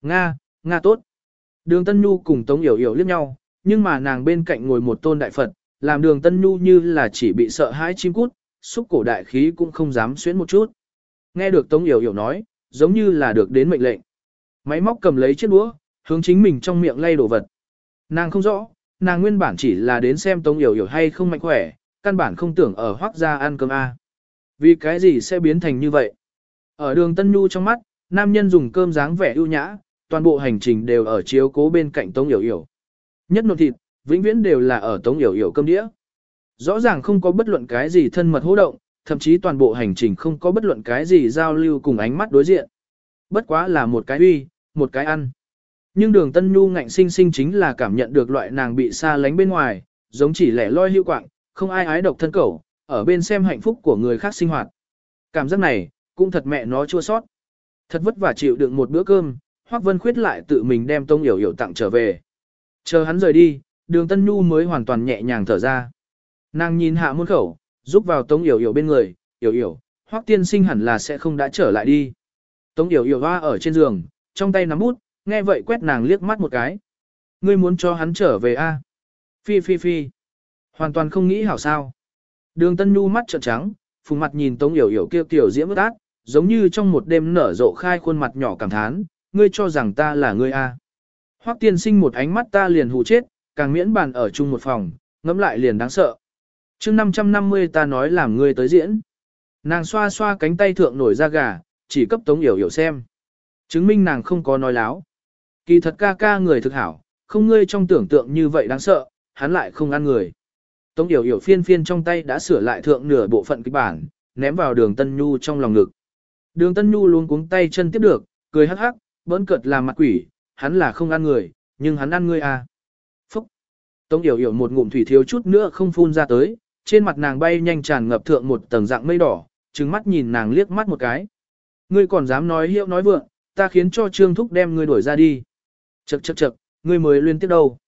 Nga, Nga tốt. Đường Tân Nhu cùng Tống Yểu Yểu liếc nhau, nhưng mà nàng bên cạnh ngồi một tôn đại Phật, làm đường Tân Nhu như là chỉ bị sợ hãi chim cút, xúc cổ đại khí cũng không dám xuyến một chút. Nghe được Tống Yểu Yểu nói, giống như là được đến mệnh lệnh. Máy móc cầm lấy chiếc đũa, hướng chính mình trong miệng lay đồ vật. Nàng không rõ, nàng nguyên bản chỉ là đến xem Tống Yểu Yểu hay không mạnh khỏe, căn bản không tưởng ở hoác ra ăn cơm A. Vì cái gì sẽ biến thành như vậy? Ở đường Tân Nhu trong mắt, nam nhân dùng cơm dáng vẻ ưu nhã, toàn bộ hành trình đều ở chiếu cố bên cạnh Tống Yểu Yểu. Nhất nộn thịt, vĩnh viễn đều là ở Tống Yểu Yểu cơm đĩa. Rõ ràng không có bất luận cái gì thân mật hô động, thậm chí toàn bộ hành trình không có bất luận cái gì giao lưu cùng ánh mắt đối diện. Bất quá là một cái uy, một cái ăn. Nhưng đường Tân Nhu ngạnh sinh sinh chính là cảm nhận được loại nàng bị xa lánh bên ngoài, giống chỉ lẻ loi hữu quạng, không ai ái độc thân cẩu, ở bên xem hạnh phúc của người khác sinh hoạt. Cảm giác này, cũng thật mẹ nó chua sót. Thật vất vả chịu đựng một bữa cơm, Hoắc Vân Khuyết lại tự mình đem Tông Yểu Yểu tặng trở về. Chờ hắn rời đi, đường Tân Nhu mới hoàn toàn nhẹ nhàng thở ra. Nàng nhìn hạ muôn khẩu, giúp vào Tông Yểu Yểu bên người, Yểu Yểu, Hoắc tiên sinh hẳn là sẽ không đã trở lại đi. Tống Yểu Yểu hoa ở trên giường, trong tay nắm bút, nghe vậy quét nàng liếc mắt một cái. Ngươi muốn cho hắn trở về a? Phi phi phi. Hoàn toàn không nghĩ hảo sao. Đường Tân Nhu mắt trợn trắng, phùng mặt nhìn Tống Yểu Yểu kia tiểu diễm ướt át, giống như trong một đêm nở rộ khai khuôn mặt nhỏ cảm thán, ngươi cho rằng ta là ngươi a? Hoắc tiên sinh một ánh mắt ta liền hù chết, càng miễn bàn ở chung một phòng, ngẫm lại liền đáng sợ. chương 550 ta nói làm ngươi tới diễn. Nàng xoa xoa cánh tay thượng nổi ra gà, chỉ cấp Tống Yểu Yểu xem. Chứng minh nàng không có nói láo. Kỳ thật ca ca người thực hảo, không ngươi trong tưởng tượng như vậy đáng sợ, hắn lại không ăn người. Tống Yểu Yểu phiên phiên trong tay đã sửa lại thượng nửa bộ phận kịch bản, ném vào đường Tân Nhu trong lòng ngực. Đường Tân Nhu luôn cuống tay chân tiếp được, cười hắc hắc, bỡn cợt làm mặt quỷ, hắn là không ăn người, nhưng hắn ăn ngươi à. Phúc! Tống Yểu Yểu một ngụm thủy thiếu chút nữa không phun ra tới, trên mặt nàng bay nhanh tràn ngập thượng một tầng dạng mây đỏ, trừng mắt nhìn nàng liếc mắt một cái. Ngươi còn dám nói hiệu nói vượng, ta khiến cho Trương Thúc đem ngươi đuổi ra đi. Chậc chậc chậc, ngươi mới liên tiếp đâu.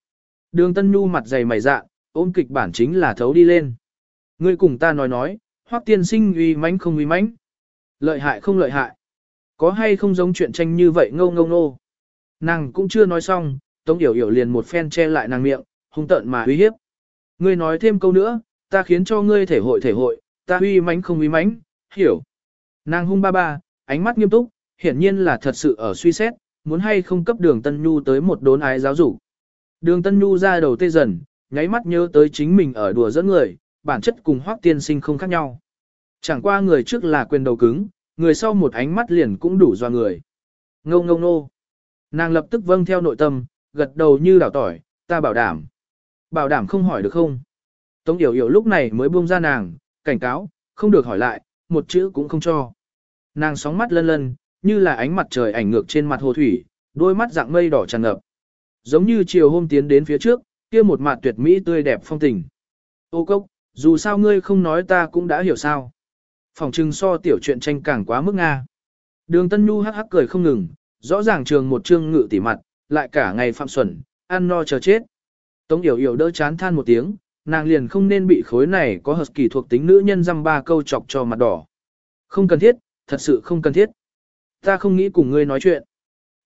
Đường Tân Nhu mặt dày mày dạ, ôm kịch bản chính là thấu đi lên. Ngươi cùng ta nói nói, hoắc tiên sinh uy mãnh không uy mãnh. Lợi hại không lợi hại. Có hay không giống chuyện tranh như vậy ngâu ngâu Ngô Nàng cũng chưa nói xong, Tống Yểu Yểu liền một phen che lại nàng miệng, hung tợn mà uy hiếp. Ngươi nói thêm câu nữa, ta khiến cho ngươi thể hội thể hội, ta uy mánh không uy mánh hiểu. Nàng hung ba ba, ánh mắt nghiêm túc, hiển nhiên là thật sự ở suy xét, muốn hay không cấp đường Tân Nhu tới một đốn ái giáo dục. Đường Tân Nhu ra đầu tê dần, nháy mắt nhớ tới chính mình ở đùa dẫn người, bản chất cùng hoác tiên sinh không khác nhau. Chẳng qua người trước là quyền đầu cứng, người sau một ánh mắt liền cũng đủ doa người. Ngô ngô nô. Nàng lập tức vâng theo nội tâm, gật đầu như đảo tỏi, ta bảo đảm. Bảo đảm không hỏi được không? Tống Yểu Yểu lúc này mới buông ra nàng, cảnh cáo, không được hỏi lại, một chữ cũng không cho. Nàng sóng mắt lân lân, như là ánh mặt trời ảnh ngược trên mặt hồ thủy, đôi mắt dạng mây đỏ tràn ngập. Giống như chiều hôm tiến đến phía trước, kia một mặt tuyệt mỹ tươi đẹp phong tình. Ô cốc, dù sao ngươi không nói ta cũng đã hiểu sao. Phòng trưng so tiểu chuyện tranh càng quá mức Nga. Đường Tân Nhu hắc hắc cười không ngừng, rõ ràng trường một trương ngự tỉ mặt, lại cả ngày phạm xuẩn, ăn no chờ chết. Tống Yểu Yểu đỡ chán than một tiếng, nàng liền không nên bị khối này có hợp kỳ thuộc tính nữ nhân dăm ba câu chọc cho mặt đỏ. Không cần thiết, thật sự không cần thiết. Ta không nghĩ cùng ngươi nói chuyện.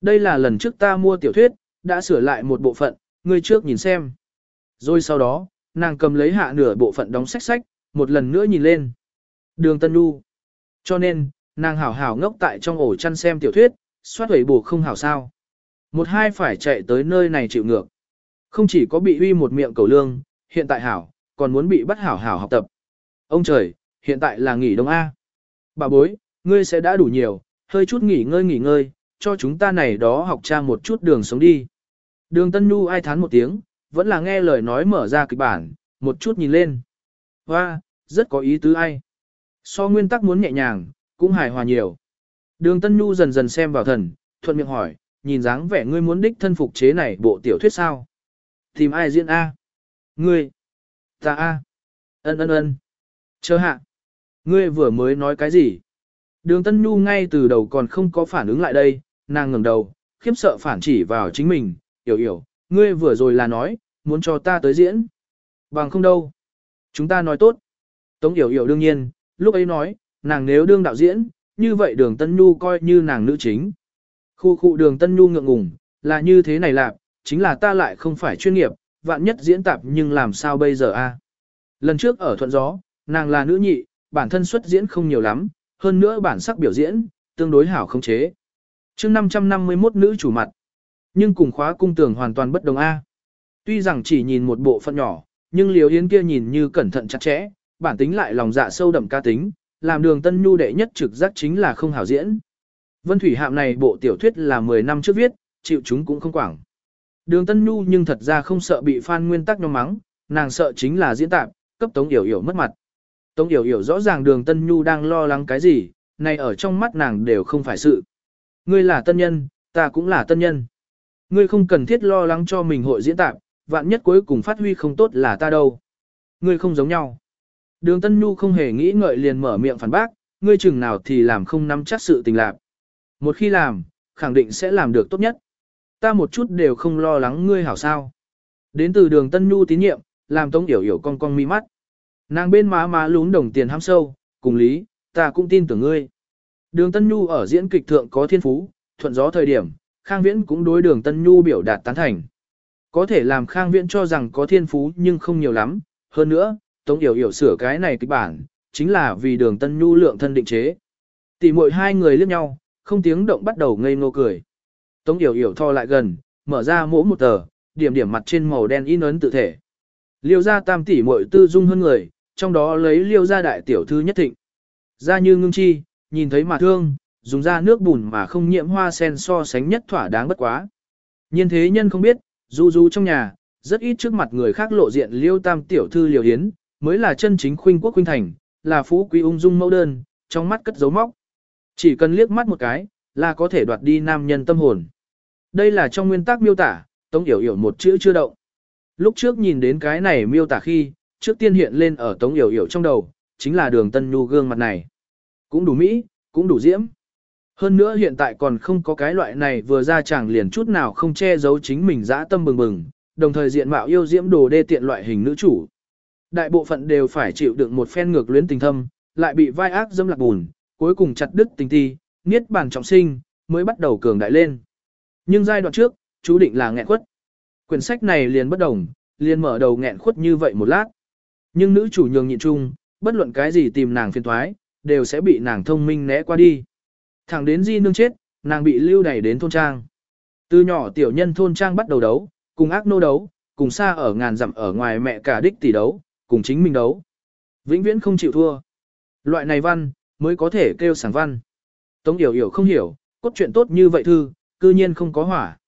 Đây là lần trước ta mua tiểu thuyết, đã sửa lại một bộ phận, ngươi trước nhìn xem. Rồi sau đó, nàng cầm lấy hạ nửa bộ phận đóng sách sách, một lần nữa nhìn lên. Đường Tân Nhu. Cho nên, nàng hảo hảo ngốc tại trong ổ chăn xem tiểu thuyết, soát hủy bổ không hảo sao. Một hai phải chạy tới nơi này chịu ngược. Không chỉ có bị uy một miệng cầu lương, hiện tại hảo, còn muốn bị bắt hảo hảo học tập. Ông trời, hiện tại là nghỉ đông A. Bà bối, ngươi sẽ đã đủ nhiều, hơi chút nghỉ ngơi nghỉ ngơi, cho chúng ta này đó học tra một chút đường sống đi. Đường Tân Nhu ai thán một tiếng, vẫn là nghe lời nói mở ra kịch bản, một chút nhìn lên. Hoa, rất có ý tứ ai. So nguyên tắc muốn nhẹ nhàng, cũng hài hòa nhiều. Đường Tân Nhu dần dần xem vào thần, thuận miệng hỏi, nhìn dáng vẻ ngươi muốn đích thân phục chế này bộ tiểu thuyết sao? Tìm ai diễn A? Ngươi? Ta A? Ân ân ân. Chờ hạ. Ngươi vừa mới nói cái gì? Đường Tân Nhu ngay từ đầu còn không có phản ứng lại đây, nàng ngẩng đầu, khiếp sợ phản chỉ vào chính mình, hiểu hiểu, ngươi vừa rồi là nói, muốn cho ta tới diễn. Bằng không đâu. Chúng ta nói tốt. Tống hiểu hiểu đương nhiên, lúc ấy nói, nàng nếu đương đạo diễn, như vậy đường Tân Nhu coi như nàng nữ chính. Khu khu đường Tân Nhu ngượng ngùng, là như thế này lạc, chính là ta lại không phải chuyên nghiệp, vạn nhất diễn tạp nhưng làm sao bây giờ a? À? Lần trước ở Thuận Gió, nàng là nữ nhị, bản thân xuất diễn không nhiều lắm, hơn nữa bản sắc biểu diễn, tương đối hảo không chế. chương 551 nữ chủ mặt, nhưng cùng khóa cung tường hoàn toàn bất đồng A. Tuy rằng chỉ nhìn một bộ phận nhỏ, nhưng liều yến kia nhìn như cẩn thận chặt chẽ, bản tính lại lòng dạ sâu đậm ca tính, làm đường tân nhu đệ nhất trực giác chính là không hảo diễn. Vân Thủy Hạm này bộ tiểu thuyết là 10 năm trước viết, chịu chúng cũng không quảng. Đường Tân Nhu nhưng thật ra không sợ bị phan nguyên tắc nhóm mắng, nàng sợ chính là diễn tạp, cấp Tống Yểu Yểu mất mặt. Tống Yểu Yểu rõ ràng đường Tân Nhu đang lo lắng cái gì, này ở trong mắt nàng đều không phải sự. Ngươi là tân nhân, ta cũng là tân nhân. Ngươi không cần thiết lo lắng cho mình hội diễn tạp, vạn nhất cuối cùng phát huy không tốt là ta đâu. Ngươi không giống nhau. Đường Tân Nhu không hề nghĩ ngợi liền mở miệng phản bác, ngươi chừng nào thì làm không nắm chắc sự tình lạc. Một khi làm, khẳng định sẽ làm được tốt nhất. Ta một chút đều không lo lắng ngươi hảo sao. Đến từ đường Tân Nhu tín nhiệm, làm Tống Yểu Yểu con con mi mắt. Nàng bên má má lún đồng tiền ham sâu, cùng lý, ta cũng tin tưởng ngươi. Đường Tân Nhu ở diễn kịch thượng có thiên phú, thuận gió thời điểm, Khang Viễn cũng đối đường Tân Nhu biểu đạt tán thành. Có thể làm Khang Viễn cho rằng có thiên phú nhưng không nhiều lắm, hơn nữa, Tống Yểu Yểu sửa cái này kịch bản, chính là vì đường Tân Nhu lượng thân định chế. Tỷ muội hai người liếc nhau, không tiếng động bắt đầu ngây ngô cười. Tống Yểu Yểu thò lại gần, mở ra mỗ một tờ, điểm điểm mặt trên màu đen in ấn tự thể. Liêu ra tam tỷ muội tư dung hơn người, trong đó lấy liêu gia đại tiểu thư nhất thịnh. Ra như ngưng chi, nhìn thấy mà thương, dùng ra nước bùn mà không nhiễm hoa sen so sánh nhất thỏa đáng bất quá. Nhiên thế nhân không biết, du du trong nhà, rất ít trước mặt người khác lộ diện liêu tam tiểu thư liều hiến, mới là chân chính khuynh quốc khuynh thành, là phú quý ung dung mẫu đơn, trong mắt cất dấu móc. Chỉ cần liếc mắt một cái, là có thể đoạt đi nam nhân tâm hồn. Đây là trong nguyên tắc miêu tả, Tống Yểu Yểu một chữ chưa động. Lúc trước nhìn đến cái này miêu tả khi, trước tiên hiện lên ở Tống Yểu Yểu trong đầu, chính là đường tân nhu gương mặt này. Cũng đủ mỹ, cũng đủ diễm. Hơn nữa hiện tại còn không có cái loại này vừa ra chẳng liền chút nào không che giấu chính mình dã tâm bừng bừng, đồng thời diện mạo yêu diễm đồ đê tiện loại hình nữ chủ. Đại bộ phận đều phải chịu đựng một phen ngược luyến tình thâm, lại bị vai ác dâm lạc bùn, cuối cùng chặt đứt tình ti, niết bàn trọng sinh, mới bắt đầu cường đại lên. Nhưng giai đoạn trước, chú định là nghẹn khuất. Quyển sách này liền bất đồng, liền mở đầu nghẹn khuất như vậy một lát. Nhưng nữ chủ nhường nhịn chung, bất luận cái gì tìm nàng phiền thoái, đều sẽ bị nàng thông minh né qua đi. Thẳng đến di nương chết, nàng bị lưu đẩy đến thôn trang. Từ nhỏ tiểu nhân thôn trang bắt đầu đấu, cùng ác nô đấu, cùng xa ở ngàn dặm ở ngoài mẹ cả đích tỷ đấu, cùng chính mình đấu. Vĩnh viễn không chịu thua. Loại này văn, mới có thể kêu sảng văn. Tống Yểu Yểu không hiểu, cốt truyện tốt như vậy thư, cư nhiên không có hỏa.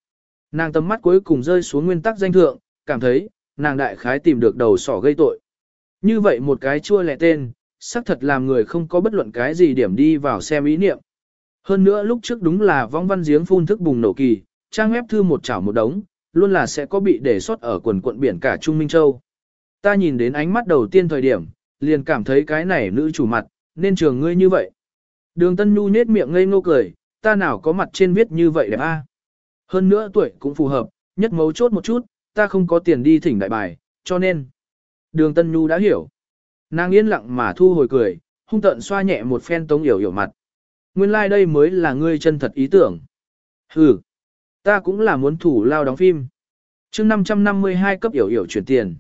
Nàng tầm mắt cuối cùng rơi xuống nguyên tắc danh thượng, cảm thấy, nàng đại khái tìm được đầu sỏ gây tội. Như vậy một cái chua lẹ tên, xác thật làm người không có bất luận cái gì điểm đi vào xem ý niệm. Hơn nữa lúc trước đúng là vong văn giếng phun thức bùng nổ kỳ, trang web thư một chảo một đống, luôn là sẽ có bị để sót ở quần quận biển cả Trung Minh Châu. Ta nhìn đến ánh mắt đầu tiên thời điểm, liền cảm thấy cái này nữ chủ mặt, nên trường ngươi như vậy. Đường Tân Nhu nết miệng ngây ngô cười, ta nào có mặt trên viết như vậy đẹp a. Hơn nữa tuổi cũng phù hợp, nhất mấu chốt một chút, ta không có tiền đi thỉnh đại bài, cho nên. Đường Tân Nhu đã hiểu. Nàng yên lặng mà thu hồi cười, hung tận xoa nhẹ một phen tống yểu yểu mặt. Nguyên lai like đây mới là ngươi chân thật ý tưởng. Hừ, ta cũng là muốn thủ lao đóng phim. chương 552 cấp yểu yểu chuyển tiền.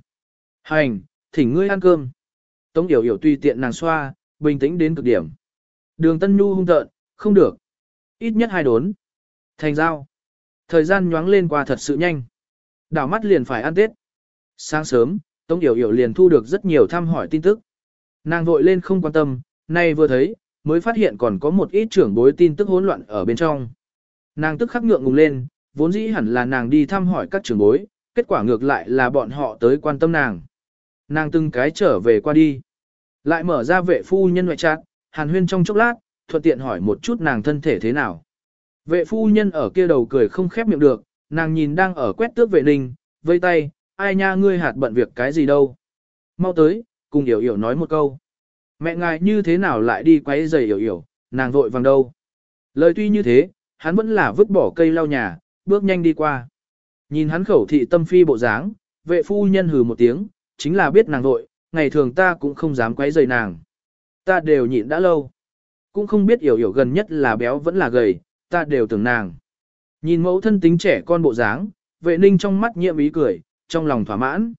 Hành, thỉnh ngươi ăn cơm. Tống yểu yểu tùy tiện nàng xoa, bình tĩnh đến cực điểm. Đường Tân Nhu hung tợn, không được. Ít nhất hai đốn. Thành giao. Thời gian nhoáng lên qua thật sự nhanh. Đảo mắt liền phải ăn Tết. Sáng sớm, Tống Yểu Yểu liền thu được rất nhiều thăm hỏi tin tức. Nàng vội lên không quan tâm, nay vừa thấy, mới phát hiện còn có một ít trưởng bối tin tức hỗn loạn ở bên trong. Nàng tức khắc ngượng ngùng lên, vốn dĩ hẳn là nàng đi thăm hỏi các trưởng bối, kết quả ngược lại là bọn họ tới quan tâm nàng. Nàng từng cái trở về qua đi. Lại mở ra vệ phu nhân ngoại trạng, hàn huyên trong chốc lát, thuận tiện hỏi một chút nàng thân thể thế nào. Vệ phu nhân ở kia đầu cười không khép miệng được, nàng nhìn đang ở quét tước vệ ninh, vây tay, ai nha ngươi hạt bận việc cái gì đâu. Mau tới, cùng hiểu hiểu nói một câu. Mẹ ngài như thế nào lại đi quấy giày hiểu hiểu, nàng vội vàng đâu. Lời tuy như thế, hắn vẫn là vứt bỏ cây lau nhà, bước nhanh đi qua. Nhìn hắn khẩu thị tâm phi bộ dáng, vệ phu nhân hừ một tiếng, chính là biết nàng vội, ngày thường ta cũng không dám quấy rầy nàng. Ta đều nhịn đã lâu. Cũng không biết hiểu hiểu gần nhất là béo vẫn là gầy, ta đều tưởng nàng. Nhìn mẫu thân tính trẻ con bộ dáng, vệ ninh trong mắt nhiệm ý cười, trong lòng thỏa mãn.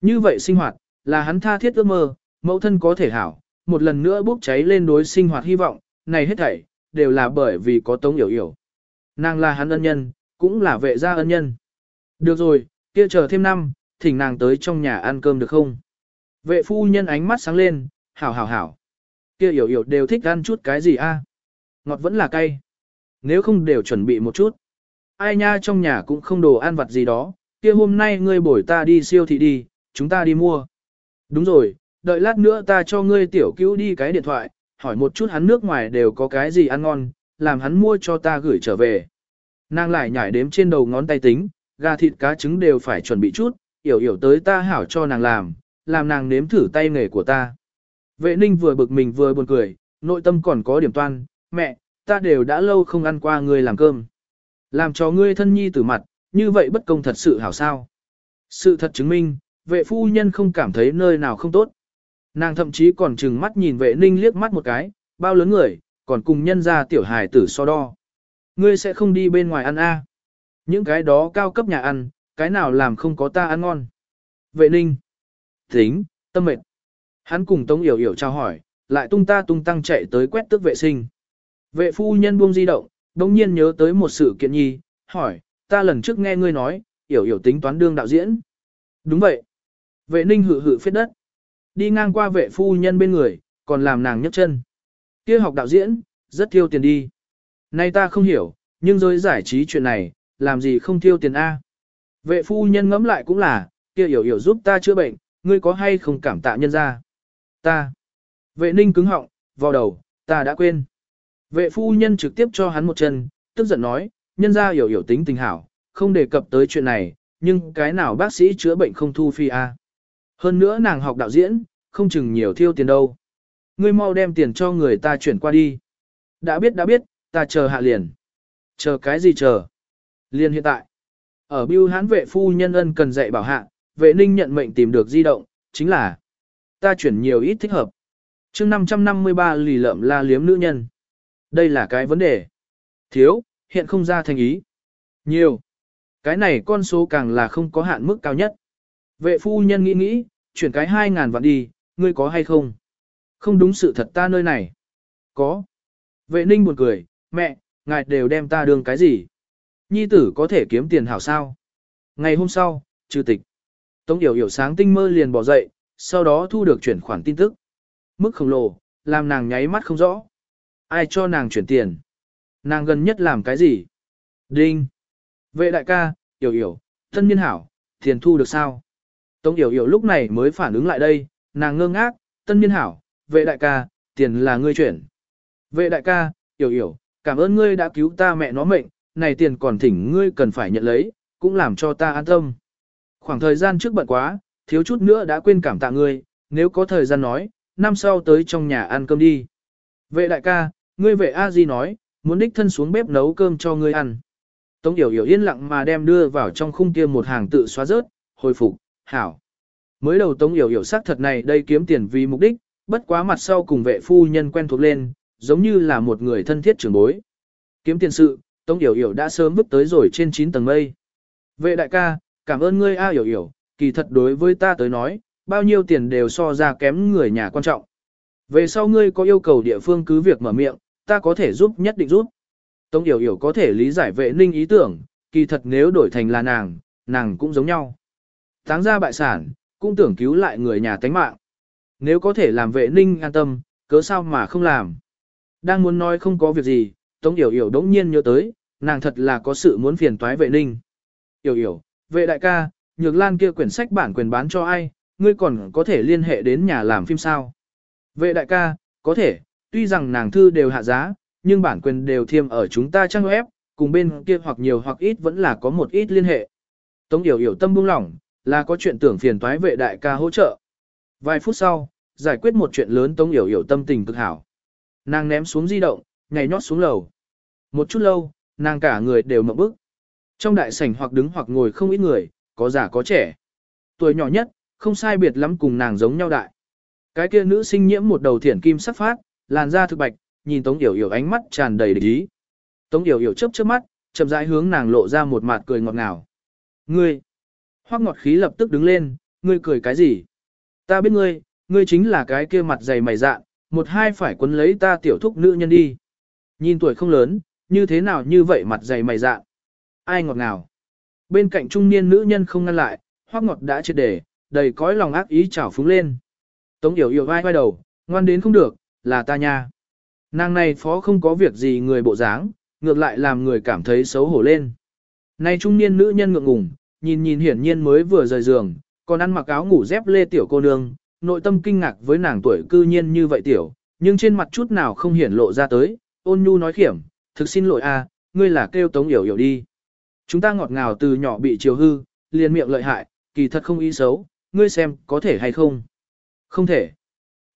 Như vậy sinh hoạt, là hắn tha thiết ước mơ, mẫu thân có thể hảo, một lần nữa bốc cháy lên đối sinh hoạt hy vọng, này hết thảy, đều là bởi vì có tống hiểu hiểu. Nàng là hắn ân nhân, cũng là vệ gia ân nhân. Được rồi, kia chờ thêm năm, thỉnh nàng tới trong nhà ăn cơm được không? Vệ phu nhân ánh mắt sáng lên, hảo hảo hảo. Kia hiểu hiểu đều thích ăn chút cái gì a? Ngọt vẫn là cay. Nếu không đều chuẩn bị một chút. Ai nha trong nhà cũng không đồ ăn vặt gì đó, kia hôm nay ngươi bổi ta đi siêu thị đi, chúng ta đi mua. Đúng rồi, đợi lát nữa ta cho ngươi tiểu cứu đi cái điện thoại, hỏi một chút hắn nước ngoài đều có cái gì ăn ngon, làm hắn mua cho ta gửi trở về. Nàng lại nhảy đếm trên đầu ngón tay tính, gà thịt cá trứng đều phải chuẩn bị chút, Yểu yểu tới ta hảo cho nàng làm, làm nàng nếm thử tay nghề của ta. Vệ ninh vừa bực mình vừa buồn cười, nội tâm còn có điểm toan, mẹ, ta đều đã lâu không ăn qua ngươi làm cơm. Làm cho ngươi thân nhi tử mặt, như vậy bất công thật sự hảo sao. Sự thật chứng minh, vệ phu nhân không cảm thấy nơi nào không tốt. Nàng thậm chí còn chừng mắt nhìn vệ ninh liếc mắt một cái, bao lớn người, còn cùng nhân ra tiểu hài tử so đo. Ngươi sẽ không đi bên ngoài ăn a Những cái đó cao cấp nhà ăn, cái nào làm không có ta ăn ngon. Vệ ninh. Tính, tâm mệt. Hắn cùng Tống Yểu Yểu trao hỏi, lại tung ta tung tăng chạy tới quét tước vệ sinh. Vệ phu nhân buông di động, đồng nhiên nhớ tới một sự kiện nhi, hỏi, ta lần trước nghe ngươi nói, Yểu Yểu tính toán đương đạo diễn. Đúng vậy. Vệ ninh hự hự phết đất. Đi ngang qua vệ phu nhân bên người, còn làm nàng nhấc chân. kia học đạo diễn, rất tiêu tiền đi. Nay ta không hiểu, nhưng giới giải trí chuyện này, làm gì không tiêu tiền A. Vệ phu nhân ngẫm lại cũng là, kia hiểu hiểu giúp ta chữa bệnh, ngươi có hay không cảm tạ nhân ra. Ta. Vệ ninh cứng họng, vào đầu, ta đã quên. Vệ phu nhân trực tiếp cho hắn một chân, tức giận nói, nhân ra hiểu hiểu tính tình hảo, không đề cập tới chuyện này, nhưng cái nào bác sĩ chữa bệnh không thu phi a. À? Hơn nữa nàng học đạo diễn, không chừng nhiều thiêu tiền đâu. Ngươi mau đem tiền cho người ta chuyển qua đi. Đã biết đã biết, ta chờ hạ liền. Chờ cái gì chờ? Liền hiện tại. Ở Bưu hán vệ phu nhân ân cần dạy bảo hạ, vệ ninh nhận mệnh tìm được di động, chính là ta chuyển nhiều ít thích hợp. chương 553 lì lợm la liếm nữ nhân. Đây là cái vấn đề. Thiếu, hiện không ra thành ý. Nhiều. Cái này con số càng là không có hạn mức cao nhất. Vệ phu nhân nghĩ nghĩ, chuyển cái 2.000 vạn đi, ngươi có hay không? Không đúng sự thật ta nơi này. Có. Vệ ninh buồn cười, mẹ, ngài đều đem ta đương cái gì? Nhi tử có thể kiếm tiền hảo sao? Ngày hôm sau, trừ tịch. Tống Yểu Yểu sáng tinh mơ liền bỏ dậy, sau đó thu được chuyển khoản tin tức. Mức khổng lồ, làm nàng nháy mắt không rõ. Ai cho nàng chuyển tiền? Nàng gần nhất làm cái gì? Đinh! Vệ đại ca, Yểu Yểu, thân niên hảo, tiền thu được sao? Tống Yểu Yểu lúc này mới phản ứng lại đây, nàng ngơ ngác, tân niên hảo, vệ đại ca, tiền là ngươi chuyển. Vệ đại ca, Yểu Yểu, cảm ơn ngươi đã cứu ta mẹ nó mệnh, này tiền còn thỉnh ngươi cần phải nhận lấy, cũng làm cho ta an tâm. Khoảng thời gian trước bận quá, thiếu chút nữa đã quên cảm tạ ngươi, nếu có thời gian nói, năm sau tới trong nhà ăn cơm đi. Vệ đại ca, ngươi vệ A Di nói, muốn đích thân xuống bếp nấu cơm cho ngươi ăn. Tống Yểu Yểu yên lặng mà đem đưa vào trong khung kia một hàng tự xóa rớt, hồi phục, hảo. Mới đầu Tống Yểu Yểu xác thật này đây kiếm tiền vì mục đích, bất quá mặt sau cùng vệ phu nhân quen thuộc lên, giống như là một người thân thiết trưởng bối. Kiếm tiền sự, Tống Yểu Yểu đã sớm bước tới rồi trên 9 tầng mây. Vệ đại ca, cảm ơn ngươi A Yểu Yểu, kỳ thật đối với ta tới nói, bao nhiêu tiền đều so ra kém người nhà quan trọng. Về sau ngươi có yêu cầu địa phương cứ việc mở miệng, ta có thể giúp nhất định giúp. Tống Yểu Yểu có thể lý giải vệ ninh ý tưởng, kỳ thật nếu đổi thành là nàng, nàng cũng giống nhau. Táng ra bại sản, cũng tưởng cứu lại người nhà tánh mạng. Nếu có thể làm vệ ninh an tâm, cớ sao mà không làm. Đang muốn nói không có việc gì, Tống Yểu Yểu đống nhiên nhớ tới, nàng thật là có sự muốn phiền toái vệ ninh. Yểu Yểu, vệ đại ca, nhược lan kia quyển sách bản quyền bán cho ai, ngươi còn có thể liên hệ đến nhà làm phim sao. Vệ đại ca, có thể, tuy rằng nàng thư đều hạ giá, nhưng bản quyền đều thiêm ở chúng ta trang web, cùng bên kia hoặc nhiều hoặc ít vẫn là có một ít liên hệ. Tống Yểu Yểu tâm buông lỏng, là có chuyện tưởng phiền toái vệ đại ca hỗ trợ. Vài phút sau, giải quyết một chuyện lớn Tống Yểu Yểu tâm tình cực hảo. Nàng ném xuống di động, nhảy nhót xuống lầu. Một chút lâu, nàng cả người đều mộng bức. Trong đại sảnh hoặc đứng hoặc ngồi không ít người, có già có trẻ. Tuổi nhỏ nhất, không sai biệt lắm cùng nàng giống nhau đại. Cái kia nữ sinh nhiễm một đầu thiển kim sắc phát, làn da thực bạch, nhìn Tống Yểu Yểu ánh mắt tràn đầy địch ý. Tống Yểu Yểu chớp chớp mắt, chậm rãi hướng nàng lộ ra một mặt cười ngọt ngào. Ngươi! Hoắc ngọt khí lập tức đứng lên, ngươi cười cái gì? Ta biết ngươi, ngươi chính là cái kia mặt dày mày dạn, một hai phải quấn lấy ta tiểu thúc nữ nhân đi. Nhìn tuổi không lớn, như thế nào như vậy mặt dày mày dạn. Ai ngọt ngào. Bên cạnh trung niên nữ nhân không ngăn lại, hoác ngọt đã chết để, đầy cõi lòng ác ý chảo phúng lên. Tống yểu yểu vai vai đầu, ngoan đến không được, là ta nha. Nàng này phó không có việc gì người bộ dáng, ngược lại làm người cảm thấy xấu hổ lên. Này trung niên nữ nhân ngượng ngùng, nhìn nhìn hiển nhiên mới vừa rời giường, còn ăn mặc áo ngủ dép lê tiểu cô nương, nội tâm kinh ngạc với nàng tuổi cư nhiên như vậy tiểu, nhưng trên mặt chút nào không hiển lộ ra tới, ôn nhu nói khiểm, thực xin lỗi a, ngươi là kêu tống yểu yểu đi. Chúng ta ngọt ngào từ nhỏ bị chiều hư, liền miệng lợi hại, kỳ thật không ý xấu, ngươi xem có thể hay không. Không thể.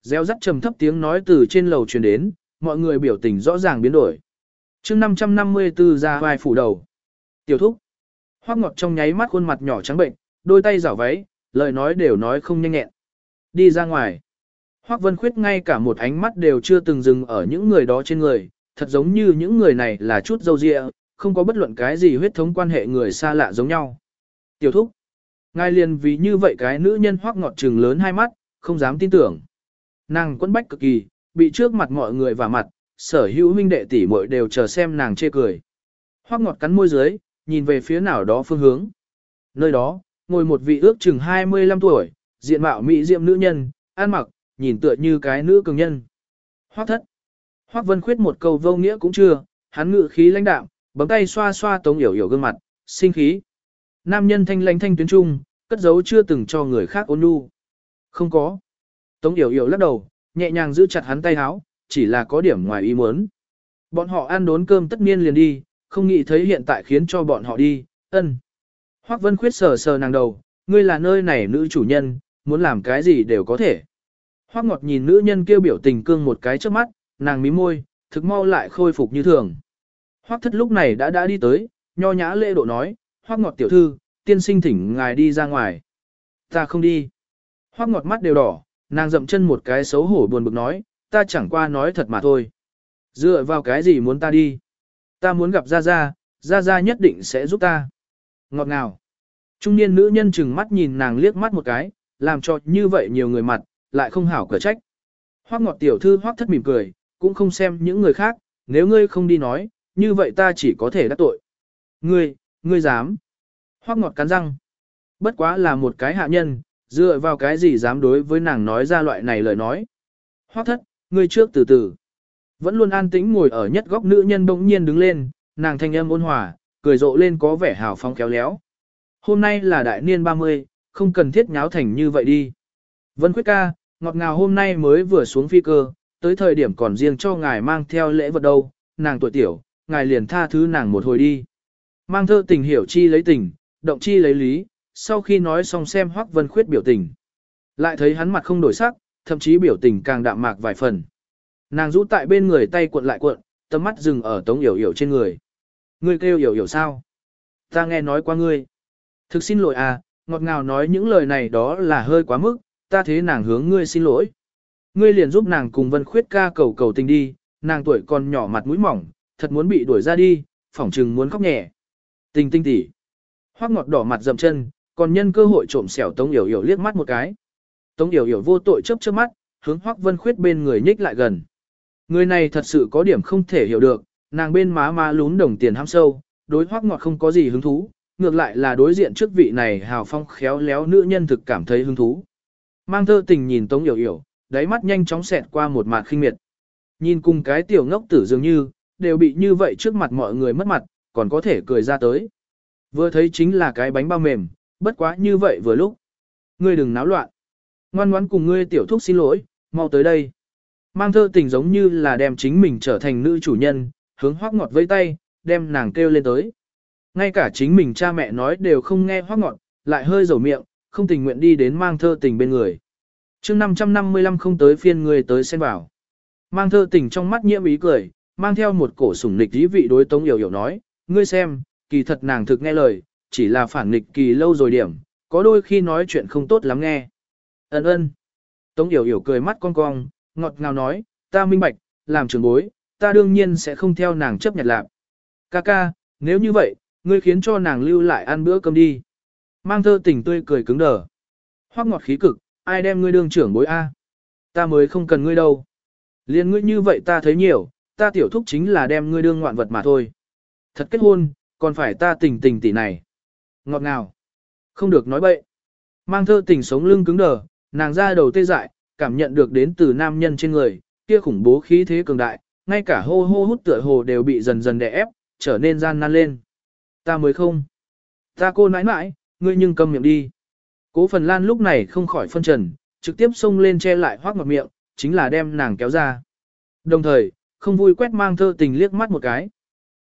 Gieo rắt trầm thấp tiếng nói từ trên lầu truyền đến, mọi người biểu tình rõ ràng biến đổi. chương 554 ra vai phủ đầu. Tiểu thúc. Hoác ngọt trong nháy mắt khuôn mặt nhỏ trắng bệnh, đôi tay rảo váy, lời nói đều nói không nhanh nhẹn. Đi ra ngoài. Hoác Vân Khuyết ngay cả một ánh mắt đều chưa từng dừng ở những người đó trên người, thật giống như những người này là chút dâu dịa, không có bất luận cái gì huyết thống quan hệ người xa lạ giống nhau. Tiểu thúc. Ngài liền vì như vậy cái nữ nhân hoác ngọt trừng lớn hai mắt, không dám tin tưởng. Nàng quấn bách cực kỳ, bị trước mặt mọi người và mặt, sở hữu huynh đệ tỷ muội đều chờ xem nàng chê cười. Hoác ngọt cắn môi dưới, nhìn về phía nào đó phương hướng. Nơi đó, ngồi một vị ước chừng 25 tuổi, diện mạo mỹ diệm nữ nhân, ăn mặc, nhìn tựa như cái nữ cường nhân. Hoắc thất. Hoắc Vân Khuyết một câu vô nghĩa cũng chưa, hắn ngự khí lãnh đạm, bấm tay xoa xoa Tống Yểu Yểu gương mặt, sinh khí. Nam nhân thanh lãnh thanh tuyến trung, cất giấu chưa từng cho người khác ôn nhu. Không có. Tống Yểu Yểu lắc đầu, nhẹ nhàng giữ chặt hắn tay háo, chỉ là có điểm ngoài ý muốn. Bọn họ ăn đốn cơm tất nhiên liền đi, không nghĩ thấy hiện tại khiến cho bọn họ đi, ân. Hoắc Vân Khuyết sờ sờ nàng đầu, ngươi là nơi này nữ chủ nhân, muốn làm cái gì đều có thể. Hoắc Ngọt nhìn nữ nhân kêu biểu tình cương một cái trước mắt, nàng mím môi, thực mau lại khôi phục như thường. Hoắc Thất lúc này đã đã đi tới, nho nhã lễ độ nói, Hoắc Ngọt tiểu thư, tiên sinh thỉnh ngài đi ra ngoài. Ta không đi. Hoắc Ngọt mắt đều đỏ, nàng dậm chân một cái xấu hổ buồn bực nói, ta chẳng qua nói thật mà thôi. Dựa vào cái gì muốn ta đi? Ta muốn gặp Gia Gia, Gia Gia nhất định sẽ giúp ta. Ngọt ngào. Trung niên nữ nhân chừng mắt nhìn nàng liếc mắt một cái, làm cho như vậy nhiều người mặt, lại không hảo cửa trách. Hoắc ngọt tiểu thư hoắc thất mỉm cười, cũng không xem những người khác, nếu ngươi không đi nói, như vậy ta chỉ có thể đắc tội. Ngươi, ngươi dám. Hoắc ngọt cắn răng. Bất quá là một cái hạ nhân, dựa vào cái gì dám đối với nàng nói ra loại này lời nói. Hoắc thất, ngươi trước từ từ. Vẫn luôn an tĩnh ngồi ở nhất góc nữ nhân bỗng nhiên đứng lên, nàng thanh âm ôn hòa, cười rộ lên có vẻ hào phóng kéo léo. Hôm nay là đại niên 30, không cần thiết nháo thành như vậy đi. Vân Khuyết ca, ngọt ngào hôm nay mới vừa xuống phi cơ, tới thời điểm còn riêng cho ngài mang theo lễ vật đâu, nàng tuổi tiểu, ngài liền tha thứ nàng một hồi đi. Mang thơ tình hiểu chi lấy tình, động chi lấy lý, sau khi nói xong xem Hoắc Vân Khuyết biểu tình. Lại thấy hắn mặt không đổi sắc, thậm chí biểu tình càng đạm mạc vài phần. Nàng rũ tại bên người tay cuộn lại cuộn, tầm mắt dừng ở tống yểu yểu trên người. Ngươi kêu yểu yểu sao? Ta nghe nói qua ngươi. Thực xin lỗi à, ngọt ngào nói những lời này đó là hơi quá mức, ta thế nàng hướng ngươi xin lỗi. Ngươi liền giúp nàng cùng Vân Khuyết ca cầu cầu tình đi, nàng tuổi còn nhỏ mặt mũi mỏng, thật muốn bị đuổi ra đi, phỏng chừng muốn khóc nhẹ. Tình tinh tỉ. Hoắc ngọt đỏ mặt dậm chân, còn nhân cơ hội trộm xẻo Tống Yểu Yểu liếc mắt một cái. Tống Yểu Yểu vô tội chớp chớp mắt, hướng Hoắc Vân Khuyết bên người nhích lại gần. Người này thật sự có điểm không thể hiểu được, nàng bên má má lún đồng tiền ham sâu, đối Hoắc ngọt không có gì hứng thú, ngược lại là đối diện trước vị này hào phong khéo léo nữ nhân thực cảm thấy hứng thú. Mang thơ tình nhìn Tống Yểu Yểu, đáy mắt nhanh chóng xẹt qua một mạt khinh miệt. Nhìn cùng cái tiểu ngốc tử dường như, đều bị như vậy trước mặt mọi người mất mặt, còn có thể cười ra tới. Vừa thấy chính là cái bánh bao mềm, bất quá như vậy vừa lúc. Ngươi đừng náo loạn. Ngoan ngoãn cùng ngươi tiểu thúc xin lỗi, mau tới đây. Mang thơ tình giống như là đem chính mình trở thành nữ chủ nhân, hướng hoác ngọt với tay, đem nàng kêu lên tới. Ngay cả chính mình cha mẹ nói đều không nghe hoác ngọt, lại hơi dầu miệng, không tình nguyện đi đến mang thơ tình bên người chương 555 không tới phiên người tới xen vào. Mang thơ tình trong mắt nhiễm ý cười, mang theo một cổ sủng nịch ý vị đối tống hiểu hiểu nói, ngươi xem, kỳ thật nàng thực nghe lời, chỉ là phản nghịch kỳ lâu rồi điểm, có đôi khi nói chuyện không tốt lắm nghe. Ấn ơn. Tống hiểu hiểu cười mắt cong cong, ngọt ngào nói, ta minh bạch, làm trường bối, ta đương nhiên sẽ không theo nàng chấp nhận lạc. Ca ca, nếu như vậy, ngươi khiến cho nàng lưu lại ăn bữa cơm đi. Mang thơ tình tươi cười cứng đờ. Hoắc ngọt khí cực, ai đem ngươi đương trưởng bối A. Ta mới không cần ngươi đâu. Liên ngươi như vậy ta thấy nhiều, ta tiểu thúc chính là đem ngươi đương ngoạn vật mà thôi. Thật kết hôn, còn phải ta tình tình tỷ này. Ngọt ngào. Không được nói bậy. Mang thơ tình sống lưng cứng đờ, nàng ra đầu tê dại, cảm nhận được đến từ nam nhân trên người, kia khủng bố khí thế cường đại, ngay cả hô hô hút tựa hồ đều bị dần dần đè ép, trở nên gian nan lên. Ta mới không. Ta cô nãi nãi, ngươi nhưng cầm miệng đi. Cố phần lan lúc này không khỏi phân trần, trực tiếp xông lên che lại hoác mặt miệng, chính là đem nàng kéo ra. Đồng thời, không vui quét mang thơ tình liếc mắt một cái.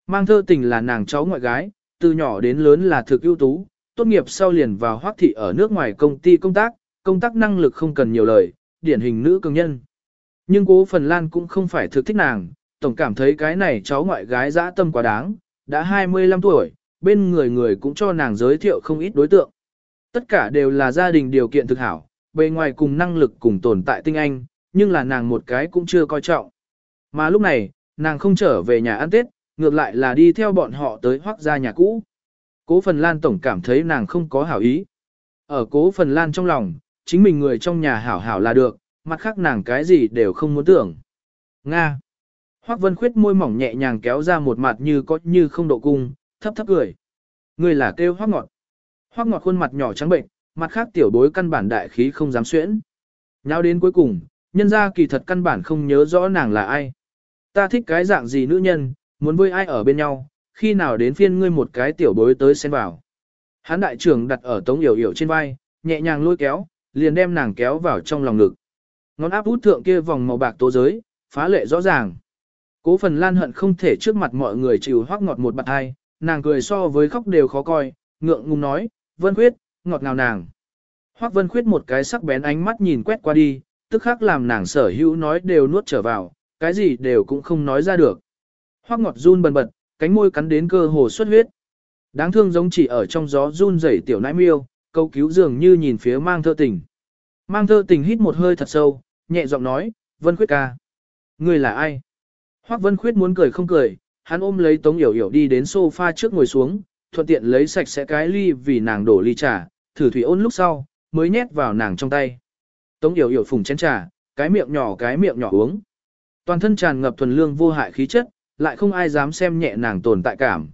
Mang thơ tình là nàng cháu ngoại gái, từ nhỏ đến lớn là thực ưu tú, tốt nghiệp sau liền vào hoác thị ở nước ngoài công ty công tác, công tác năng lực không cần nhiều lời, điển hình nữ cường nhân. Nhưng cố Phần Lan cũng không phải thực thích nàng, tổng cảm thấy cái này cháu ngoại gái dã tâm quá đáng, đã 25 tuổi, bên người người cũng cho nàng giới thiệu không ít đối tượng. Tất cả đều là gia đình điều kiện thực hảo, bề ngoài cùng năng lực cùng tồn tại tinh anh, nhưng là nàng một cái cũng chưa coi trọng. Mà lúc này, nàng không trở về nhà ăn Tết, ngược lại là đi theo bọn họ tới hoác gia nhà cũ. Cố Phần Lan tổng cảm thấy nàng không có hảo ý. Ở cố Phần Lan trong lòng, chính mình người trong nhà hảo hảo là được, mặt khác nàng cái gì đều không muốn tưởng. Nga. Hoác Vân Khuyết môi mỏng nhẹ nhàng kéo ra một mặt như có như không độ cung, thấp thấp cười. Người là kêu Hoác Ngọt hoắc Ngọt khuôn mặt nhỏ trắng bệnh, mặt khác tiểu bối căn bản đại khí không dám xuyễn. Nháo đến cuối cùng, nhân ra kỳ thật căn bản không nhớ rõ nàng là ai. Ta thích cái dạng gì nữ nhân, muốn với ai ở bên nhau, khi nào đến phiên ngươi một cái tiểu bối tới xen vào. Hán đại trưởng đặt ở tống yểu yểu trên vai, nhẹ nhàng lôi kéo, liền đem nàng kéo vào trong lòng ngực. Ngón áp út thượng kia vòng màu bạc tố giới, phá lệ rõ ràng. Cố phần lan hận không thể trước mặt mọi người chịu hoác ngọt một bạt hai, nàng cười so với khóc đều khó coi, ngượng ngùng nói, vân khuyết, ngọt ngào nàng. Hoác vân khuyết một cái sắc bén ánh mắt nhìn quét qua đi, tức khắc làm nàng sở hữu nói đều nuốt trở vào, cái gì đều cũng không nói ra được. Hoác ngọt run bần bật, cánh môi cắn đến cơ hồ xuất huyết. Đáng thương giống chỉ ở trong gió run rẩy tiểu nãi miêu, câu cứu dường như nhìn phía mang thơ tình. Mang thơ tình hít một hơi thật sâu, nhẹ giọng nói, Vân Khuyết ca. Người là ai? Hoác Vân Khuyết muốn cười không cười, hắn ôm lấy Tống Yểu Yểu đi đến sofa trước ngồi xuống, thuận tiện lấy sạch sẽ cái ly vì nàng đổ ly trà, thử thủy ôn lúc sau, mới nhét vào nàng trong tay. Tống Yểu Yểu phùng chén trà, cái miệng nhỏ cái miệng nhỏ uống. Toàn thân tràn ngập thuần lương vô hại khí chất, lại không ai dám xem nhẹ nàng tồn tại cảm.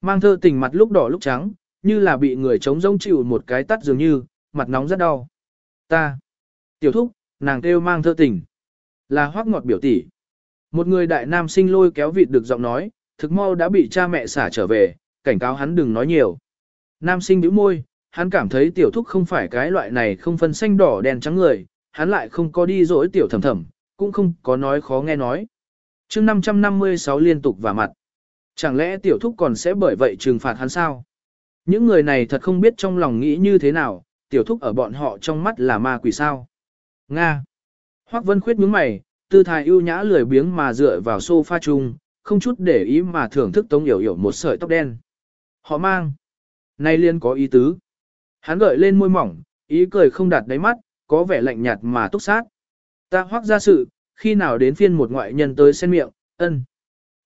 Mang thơ tình mặt lúc đỏ lúc trắng, như là bị người chống rông chịu một cái tắt dường như, mặt nóng rất đau. Ta, tiểu thúc, nàng kêu mang thơ tình, là hoác ngọt biểu tỷ. Một người đại nam sinh lôi kéo vịt được giọng nói, thực mau đã bị cha mẹ xả trở về, cảnh cáo hắn đừng nói nhiều. Nam sinh bĩu môi, hắn cảm thấy tiểu thúc không phải cái loại này không phân xanh đỏ đen trắng người, hắn lại không có đi dỗi tiểu thầm thầm, cũng không có nói khó nghe nói. chương 556 liên tục và mặt. Chẳng lẽ tiểu thúc còn sẽ bởi vậy trừng phạt hắn sao? Những người này thật không biết trong lòng nghĩ như thế nào, tiểu thúc ở bọn họ trong mắt là ma quỷ sao. Nga. Hoác Vân Khuyết nhướng mày, tư thái ưu nhã lười biếng mà dựa vào sofa chung, không chút để ý mà thưởng thức Tống Yểu Yểu một sợi tóc đen. Họ mang. Nay liên có ý tứ. Hắn gợi lên môi mỏng, ý cười không đạt đáy mắt, có vẻ lạnh nhạt mà túc sát. Ta hoác ra sự, khi nào đến phiên một ngoại nhân tới xen miệng, ân.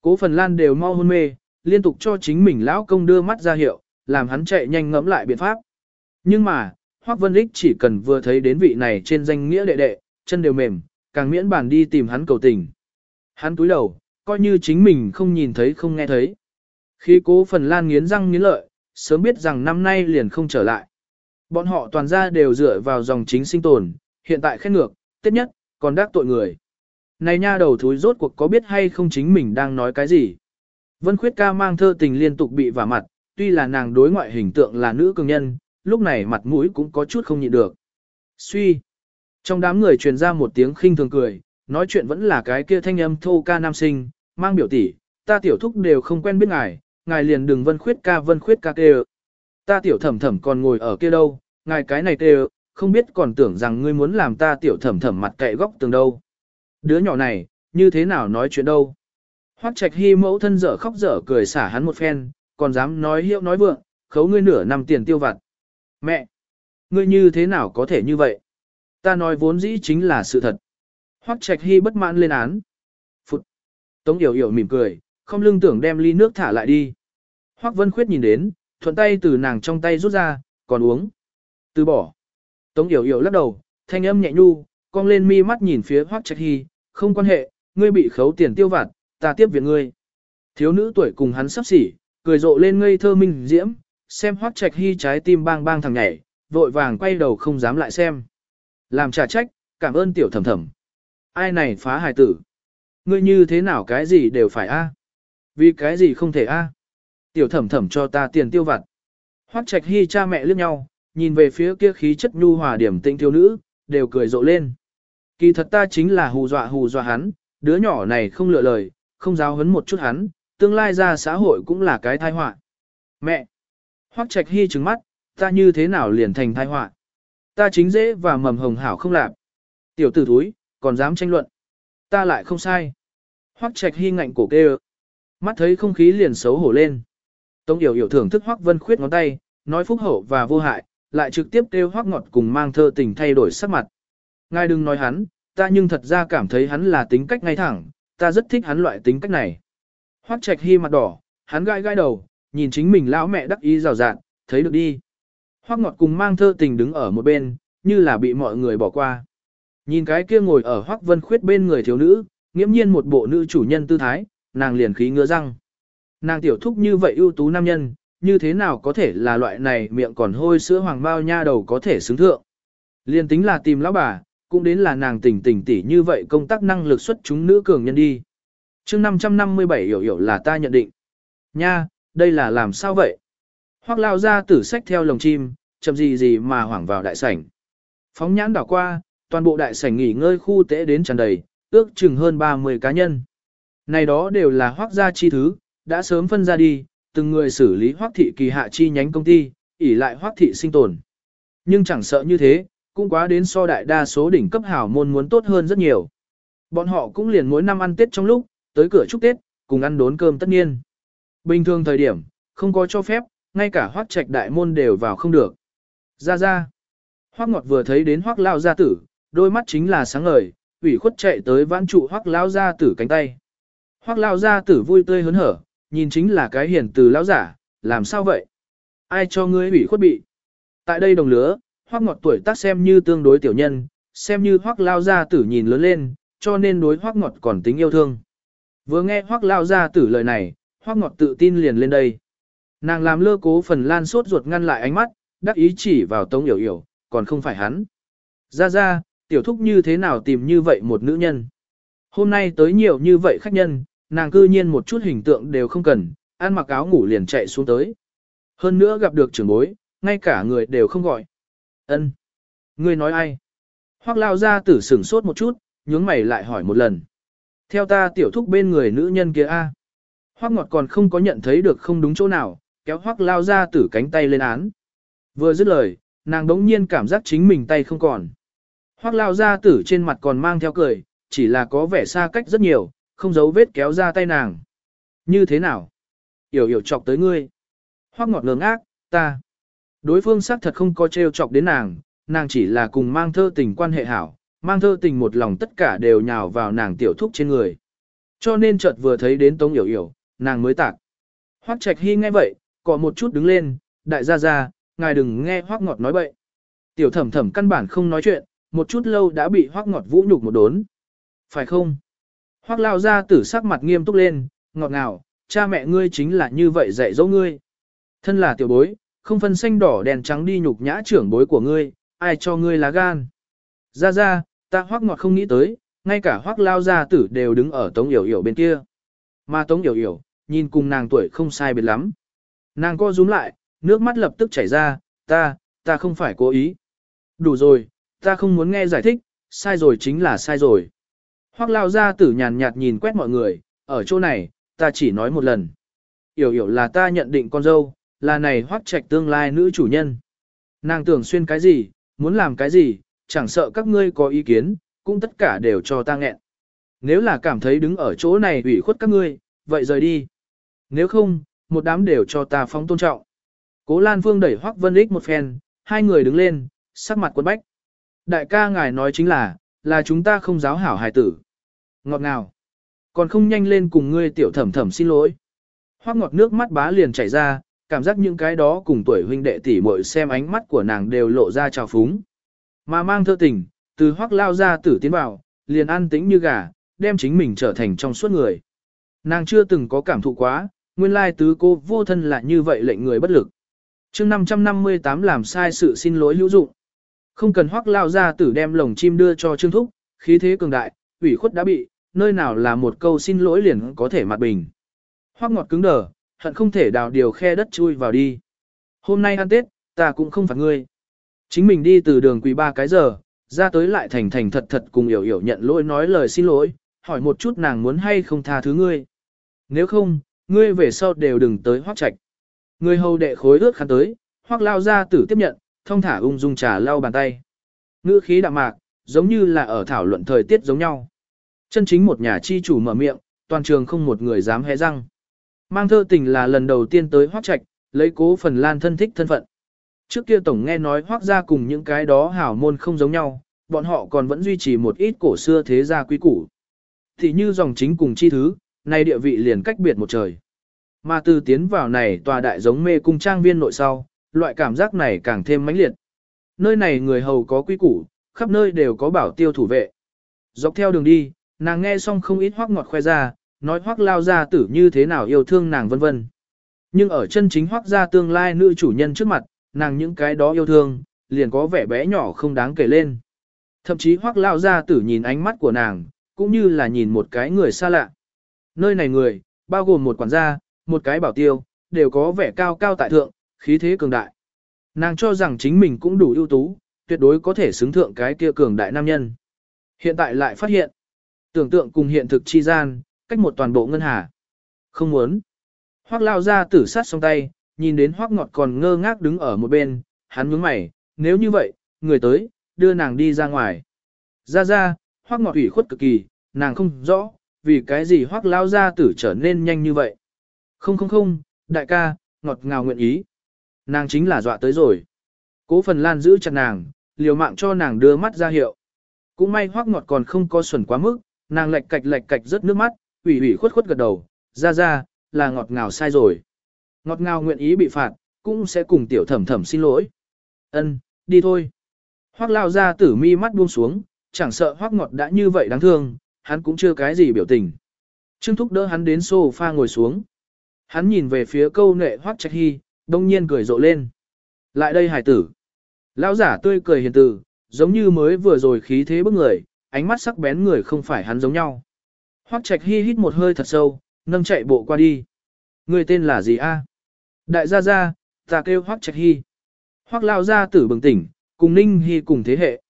Cố phần lan đều mau hôn mê, liên tục cho chính mình lão công đưa mắt ra hiệu, làm hắn chạy nhanh ngẫm lại biện pháp. Nhưng mà, Hoác Vân Lích chỉ cần vừa thấy đến vị này trên danh nghĩa đệ đệ, chân đều mềm, càng miễn bàn đi tìm hắn cầu tình. Hắn túi đầu, coi như chính mình không nhìn thấy không nghe thấy. Khi cố phần lan nghiến răng nghiến lợi, sớm biết rằng năm nay liền không trở lại. Bọn họ toàn ra đều dựa vào dòng chính sinh tồn, hiện tại khét ngược, tiếp nhất, còn đắc tội người. Này nha đầu thúi rốt cuộc có biết hay không chính mình đang nói cái gì. Vân Khuyết ca mang thơ tình liên tục bị vả mặt, tuy là nàng đối ngoại hình tượng là nữ cường nhân, lúc này mặt mũi cũng có chút không nhịn được. Suy. Trong đám người truyền ra một tiếng khinh thường cười, nói chuyện vẫn là cái kia thanh âm thô ca nam sinh, mang biểu tỷ, ta tiểu thúc đều không quen biết ngài, ngài liền đừng vân khuyết ca vân khuyết ca kêu. Ta tiểu thẩm thẩm còn ngồi ở kia đâu, ngài cái này kêu, không biết còn tưởng rằng ngươi muốn làm ta tiểu thẩm thẩm mặt cậy góc tường đâu. Đứa nhỏ này, như thế nào nói chuyện đâu. Hoắc trạch hy mẫu thân dở khóc dở cười xả hắn một phen, còn dám nói hiệu nói vượng, khấu ngươi nửa năm tiền tiêu vặt. Mẹ! Ngươi như thế nào có thể như vậy? Ta nói vốn dĩ chính là sự thật. Hoắc Trạch Hy bất mãn lên án. Phụt! Tống Yểu Yểu mỉm cười, không lưng tưởng đem ly nước thả lại đi. Hoắc Vân Khuyết nhìn đến, thuận tay từ nàng trong tay rút ra, còn uống. Từ bỏ. Tống Yểu Yểu lắc đầu, thanh âm nhẹ nhu, cong lên mi mắt nhìn phía Hoắc Trạch Hy, không quan hệ, ngươi bị khấu tiền tiêu vặt, ta tiếp viện ngươi. Thiếu nữ tuổi cùng hắn sắp xỉ, cười rộ lên ngây thơ minh diễm, xem hoắc trạch hy trái tim bang bang thằng nhảy, vội vàng quay đầu không dám lại xem. Làm trả trách, cảm ơn tiểu thầm thầm. Ai này phá hài tử? Ngươi như thế nào cái gì đều phải a? Vì cái gì không thể a? Tiểu thẩm thẩm cho ta tiền tiêu vặt. Hoắc trạch hy cha mẹ liếc nhau, nhìn về phía kia khí chất nhu hòa điểm tinh thiếu nữ, đều cười rộ lên. Kỳ thật ta chính là hù dọa hù dọa hắn, đứa nhỏ này không lựa lời, không giáo huấn một chút hắn, tương lai ra xã hội cũng là cái tai họa. Mẹ! Hoắc Trạch Hy trừng mắt, ta như thế nào liền thành tai họa? Ta chính dễ và mầm hồng hảo không làm. Tiểu tử thúi, còn dám tranh luận. Ta lại không sai. Hoắc Trạch Hy ngạnh cổ kêu. Mắt thấy không khí liền xấu hổ lên. Tống Yểu Yểu thưởng thức Hoắc Vân Khuyết ngón tay, nói phúc hậu và vô hại, lại trực tiếp kêu Hoắc Ngọt cùng mang thơ tình thay đổi sắc mặt. Ngài đừng nói hắn, ta nhưng thật ra cảm thấy hắn là tính cách ngay thẳng, ta rất thích hắn loại tính cách này. Hoắc Trạch Hy mặt đỏ, hắn gai gai đầu, nhìn chính mình lão mẹ đắc ý rào rạt, thấy được đi. Hoắc Ngọt cùng mang thơ tình đứng ở một bên, như là bị mọi người bỏ qua. Nhìn cái kia ngồi ở Hoắc Vân Khuyết bên người thiếu nữ, nghiễm nhiên một bộ nữ chủ nhân tư thái, nàng liền khí ngứa răng. Nàng tiểu thúc như vậy ưu tú nam nhân, như thế nào có thể là loại này miệng còn hôi sữa hoàng bao nha đầu có thể xứng thượng. Liên tính là tìm lão bà, cũng đến là nàng tỉnh tỉnh tỉ như vậy công tác năng lực xuất chúng nữ cường nhân đi. chương 557 hiểu hiểu là ta nhận định. Nha, đây là làm sao vậy? Hoác lao ra tử sách theo lồng chim, chậm gì gì mà hoảng vào đại sảnh. Phóng nhãn đảo qua, toàn bộ đại sảnh nghỉ ngơi khu tễ đến tràn đầy, ước chừng hơn 30 cá nhân. Này đó đều là hoác gia chi thứ, đã sớm phân ra đi, từng người xử lý hoác thị kỳ hạ chi nhánh công ty, ỉ lại hoác thị sinh tồn. Nhưng chẳng sợ như thế, cũng quá đến so đại đa số đỉnh cấp hảo môn muốn tốt hơn rất nhiều. Bọn họ cũng liền mỗi năm ăn Tết trong lúc, tới cửa chúc Tết, cùng ăn đốn cơm tất nhiên. Bình thường thời điểm, không có cho phép, ngay cả hoác trạch đại môn đều vào không được. Ra ra. Hoác ngọt vừa thấy đến hoác lao gia tử, đôi mắt chính là sáng ngời, ủy khuất chạy tới vãn trụ hoác lao gia tử cánh tay. Hoác lao gia tử vui tươi hớn hở, nhìn chính là cái hiền từ lão giả, làm sao vậy? Ai cho ngươi ủy khuất bị? Tại đây đồng lứa, hoác ngọt tuổi tác xem như tương đối tiểu nhân, xem như hoác lao gia tử nhìn lớn lên, cho nên đối hoác ngọt còn tính yêu thương. Vừa nghe hoác lao gia tử lời này, hoác ngọt tự tin liền lên đây. Nàng làm lơ cố phần lan sốt ruột ngăn lại ánh mắt, đắc ý chỉ vào tống yểu yểu, còn không phải hắn. Ra ra, tiểu thúc như thế nào tìm như vậy một nữ nhân. Hôm nay tới nhiều như vậy khách nhân, nàng cư nhiên một chút hình tượng đều không cần, ăn mặc áo ngủ liền chạy xuống tới. Hơn nữa gặp được trưởng bối, ngay cả người đều không gọi. Ân, Ngươi nói ai? Hoác lao ra tử sửng sốt một chút, nhướng mày lại hỏi một lần. Theo ta tiểu thúc bên người nữ nhân kia a. Hoác ngọt còn không có nhận thấy được không đúng chỗ nào, kéo hoác lao ra tử cánh tay lên án. Vừa dứt lời, nàng đống nhiên cảm giác chính mình tay không còn. Hoác lao ra tử trên mặt còn mang theo cười, chỉ là có vẻ xa cách rất nhiều, không giấu vết kéo ra tay nàng. Như thế nào? Yểu yểu chọc tới ngươi. Hoác ngọt ngưỡng ác, ta. Đối phương xác thật không có trêu chọc đến nàng, nàng chỉ là cùng mang thơ tình quan hệ hảo, mang thơ tình một lòng tất cả đều nhào vào nàng tiểu thúc trên người. Cho nên chợt vừa thấy đến Tống Yểu Yểu, nàng mới tạc. Hoắc Trạch Hy nghe vậy, có một chút đứng lên, đại gia gia, ngài đừng nghe Hoắc Ngọt nói bậy. Tiểu thẩm thẩm căn bản không nói chuyện, một chút lâu đã bị Hoắc Ngọt vũ nhục một đốn. Phải không? Hoắc lao ra tử sắc mặt nghiêm túc lên, ngọt ngào, cha mẹ ngươi chính là như vậy dạy dỗ ngươi. Thân là tiểu bối, không phân xanh đỏ đèn trắng đi nhục nhã trưởng bối của ngươi, ai cho ngươi lá gan. Ra ra, ta Hoắc Ngọt không nghĩ tới, ngay cả Hoắc lao gia tử đều đứng ở Tống Yểu Yểu bên kia. Mà Tống Yểu Yểu, nhìn cùng nàng tuổi không sai biệt lắm. Nàng co rúm lại, nước mắt lập tức chảy ra, ta, ta không phải cố ý. Đủ rồi, ta không muốn nghe giải thích, sai rồi chính là sai rồi. Hoác lao ra tử nhàn nhạt nhìn quét mọi người, ở chỗ này, ta chỉ nói một lần. Yểu yểu là ta nhận định con dâu, là này hoác trạch tương lai nữ chủ nhân. Nàng tưởng xuyên cái gì, muốn làm cái gì, chẳng sợ các ngươi có ý kiến, cũng tất cả đều cho ta nghẹn. Nếu là cảm thấy đứng ở chỗ này ủy khuất các ngươi, vậy rời đi. Nếu không, một đám đều cho ta phóng tôn trọng. Cố Lan Phương đẩy Hoắc Vân Ích một phen, hai người đứng lên, sắc mặt quấn bách. Đại ca ngài nói chính là, là chúng ta không giáo hảo hài tử. Ngọt ngào. Còn không nhanh lên cùng ngươi tiểu thẩm thẩm xin lỗi. Hoắc ngọt nước mắt bá liền chảy ra, cảm giác những cái đó cùng tuổi huynh đệ tỷ muội xem ánh mắt của nàng đều lộ ra trào phúng. Mà mang thơ tình, từ Hoắc lao ra tử tiến vào, liền an tĩnh như gà, đem chính mình trở thành trong suốt người. Nàng chưa từng có cảm thụ quá, nguyên lai tứ cô vô thân là như vậy lệnh người bất lực. chương 558 làm sai sự xin lỗi hữu dụng. Không cần hoắc lao ra tử đem lồng chim đưa cho Trương Thúc, khí thế cường đại, ủy khuất đã bị, nơi nào là một câu xin lỗi liền có thể mặt bình. Hoắc ngọt cứng đờ, hận không thể đào điều khe đất chui vào đi. Hôm nay ăn Tết, ta cũng không phạt ngươi. Chính mình đi từ đường quỳ ba cái giờ, ra tới lại thành thành thật thật cùng hiểu hiểu nhận lỗi nói lời xin lỗi, hỏi một chút nàng muốn hay không tha thứ ngươi. Nếu không, ngươi về sau đều đừng tới hoác trạch. ngươi hầu đệ khối ướt khăn tới, hoác lao ra tử tiếp nhận, thông thả ung dung trà lau bàn tay. Ngữ khí đạm mạc, giống như là ở thảo luận thời tiết giống nhau. Chân chính một nhà chi chủ mở miệng, toàn trường không một người dám hé răng. Mang thơ tình là lần đầu tiên tới hoác trạch, lấy cố phần lan thân thích thân phận. Trước kia tổng nghe nói hoác ra cùng những cái đó hảo môn không giống nhau, bọn họ còn vẫn duy trì một ít cổ xưa thế gia quý củ. Thì như dòng chính cùng chi thứ, nay địa vị liền cách biệt một trời. Mà từ tiến vào này tòa đại giống mê cung trang viên nội sau, loại cảm giác này càng thêm mãnh liệt. Nơi này người hầu có quý củ, khắp nơi đều có bảo tiêu thủ vệ. Dọc theo đường đi, nàng nghe xong không ít hoác ngọt khoe ra, nói hoác lao gia tử như thế nào yêu thương nàng vân vân. Nhưng ở chân chính hoác gia tương lai nữ chủ nhân trước mặt, nàng những cái đó yêu thương, liền có vẻ bé nhỏ không đáng kể lên. Thậm chí hoác lao gia tử nhìn ánh mắt của nàng, cũng như là nhìn một cái người xa lạ. Nơi này người, bao gồm một quản gia, một cái bảo tiêu, đều có vẻ cao cao tại thượng, khí thế cường đại. Nàng cho rằng chính mình cũng đủ ưu tú, tuyệt đối có thể xứng thượng cái kia cường đại nam nhân. Hiện tại lại phát hiện, tưởng tượng cùng hiện thực chi gian, cách một toàn bộ ngân hà. Không muốn. Hoác lao ra tử sát song tay, nhìn đến hoác ngọt còn ngơ ngác đứng ở một bên, hắn nhướng mày, nếu như vậy, người tới, đưa nàng đi ra ngoài. Ra ra, hoác ngọt ủy khuất cực kỳ, nàng không rõ, vì cái gì hoác lao ra tử trở nên nhanh như vậy. Không không không, đại ca, ngọt ngào nguyện ý. Nàng chính là dọa tới rồi. Cố phần lan giữ chặt nàng, liều mạng cho nàng đưa mắt ra hiệu. Cũng may hoác ngọt còn không có xuẩn quá mức, nàng lệch cạch lệch cạch rất nước mắt, ủy ủy khuất khuất gật đầu, ra ra, là ngọt ngào sai rồi. Ngọt ngào nguyện ý bị phạt, cũng sẽ cùng tiểu thẩm thẩm xin lỗi. Ân, đi thôi. Hoác lao ra tử mi mắt buông xuống, chẳng sợ hoác ngọt đã như vậy đáng thương, hắn cũng chưa cái gì biểu tình. Trương Thúc đỡ hắn đến sofa ngồi xuống. Hắn nhìn về phía câu nệ hoác trạch hy, đông nhiên cười rộ lên. Lại đây hải tử. Lão giả tươi cười hiền từ, giống như mới vừa rồi khí thế bức người, ánh mắt sắc bén người không phải hắn giống nhau. Hoắc Trạch Hi hít một hơi thật sâu, nâng chạy bộ qua đi. Người tên là gì a? Đại gia gia, ta kêu Hoắc Trạch Hi. Hoắc lão gia tử bừng tỉnh, cùng Ninh Hi cùng thế hệ.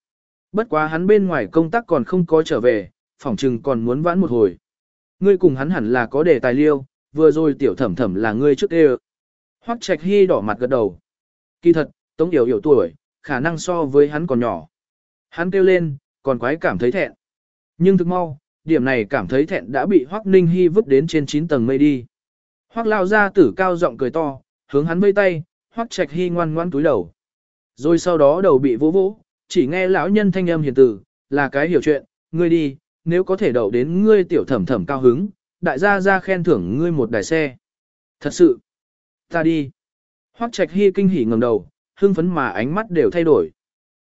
Bất quá hắn bên ngoài công tác còn không có trở về, phỏng chừng còn muốn vãn một hồi. Ngươi cùng hắn hẳn là có đề tài liêu, vừa rồi tiểu thẩm thẩm là ngươi trước đây. Hoắc Trạch Hi đỏ mặt gật đầu. Kỳ thật, Tống Điểu hiểu tuổi, khả năng so với hắn còn nhỏ. Hắn kêu lên, còn quái cảm thấy thẹn. Nhưng thực mau, điểm này cảm thấy thẹn đã bị Hoắc Ninh Hi vứt đến trên 9 tầng mây đi. Hoắc lao ra tử cao giọng cười to, hướng hắn vây tay, Hoắc Trạch Hi ngoan ngoan túi đầu. Rồi sau đó đầu bị vỗ vỗ, chỉ nghe lão nhân thanh âm hiền tử, là cái hiểu chuyện, ngươi đi, nếu có thể đậu đến ngươi tiểu thẩm thẩm cao hứng, đại gia ra khen thưởng ngươi một đài xe. Thật sự, ta đi. Hoắc Trạch Hi kinh hỉ ngẩng đầu, hưng phấn mà ánh mắt đều thay đổi.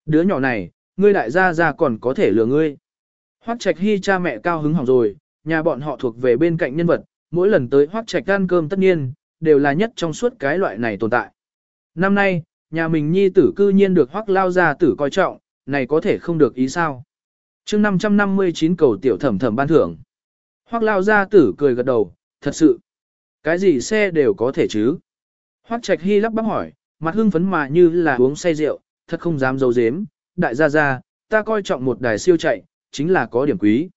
Đứa nhỏ này, ngươi đại gia gia còn có thể lừa ngươi. Hoắc Trạch Hy cha mẹ cao hứng hỏng rồi, nhà bọn họ thuộc về bên cạnh nhân vật, mỗi lần tới Hoắc Trạch ăn cơm tất nhiên, đều là nhất trong suốt cái loại này tồn tại. Năm nay, nhà mình nhi tử cư nhiên được Hoắc lao gia tử coi trọng, này có thể không được ý sao. chương 559 cầu tiểu thẩm thẩm ban thưởng. Hoắc lao gia tử cười gật đầu, thật sự. Cái gì xe đều có thể chứ. Hoắc Trạch Hy lắp bắp hỏi, mặt hưng phấn mà như là uống say rượu, thật không dám giấu giếm, đại gia gia, ta coi trọng một đài siêu chạy, chính là có điểm quý.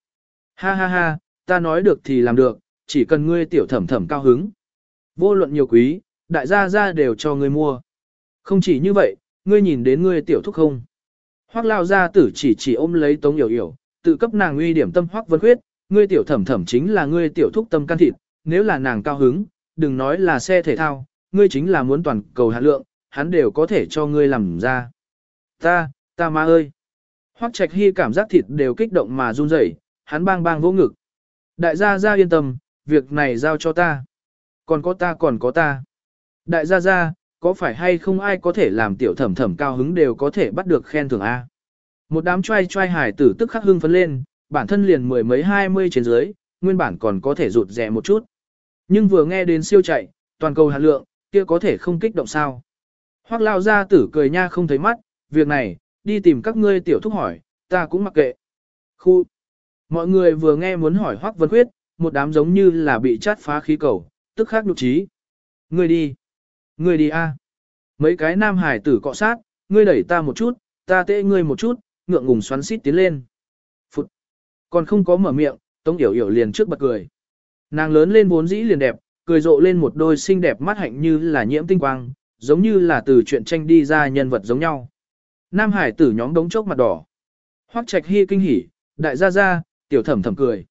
Ha ha ha, ta nói được thì làm được, chỉ cần ngươi tiểu thẩm thẩm cao hứng. Vô luận nhiều quý, đại gia gia đều cho ngươi mua. Không chỉ như vậy, ngươi nhìn đến ngươi tiểu thúc không. Hoắc lao gia tử chỉ chỉ ôm lấy tống hiểu hiểu, tự cấp nàng uy điểm tâm hoắc vân khuyết, ngươi tiểu thẩm thẩm chính là ngươi tiểu thúc tâm can thịt, nếu là nàng cao hứng, đừng nói là xe thể thao, ngươi chính là muốn toàn cầu hạ lượng, hắn đều có thể cho ngươi làm ra. Ta, ta ma ơi! Hoắc Trạch Hy cảm giác thịt đều kích động mà run rẩy, hắn bang bang vỗ ngực. Đại gia gia yên tâm, việc này giao cho ta. Còn có ta còn có ta. Đại gia gia, có phải hay không ai có thể làm tiểu thẩm thẩm cao hứng đều có thể bắt được khen thưởng A. Một đám trai trai hải tử tức khắc hưng phấn lên, bản thân liền mười mấy hai mươi trên dưới, nguyên bản còn có thể rụt rẻ một chút. Nhưng vừa nghe đến siêu chạy, toàn cầu hạt lượng, kia có thể không kích động sao. Hoác lao gia tử cười nha không thấy mắt, việc này, đi tìm các ngươi tiểu thúc hỏi, ta cũng mặc kệ. Khu. Mọi người vừa nghe muốn hỏi Hoắc Vân Khuyết, một đám giống như là bị chát phá khí cầu, tức khắc nhục trí. Ngươi đi. Ngươi đi a. Mấy cái nam hải tử cọ sát, ngươi đẩy ta một chút, ta tệ ngươi một chút, ngượng ngùng xoắn xít tiến lên. Phụt. Còn không có mở miệng, Tống Yểu Yểu liền trước bật cười. Nàng lớn lên vốn dĩ liền đẹp, cười rộ lên một đôi xinh đẹp mắt hạnh như là nhiễm tinh quang, giống như là từ chuyện tranh đi ra nhân vật giống nhau. Nam Hải tử nhóm đống chốc mặt đỏ. Hoắc Trạch Hy kinh hỉ, đại gia gia, tiểu thẩm thẩm cười.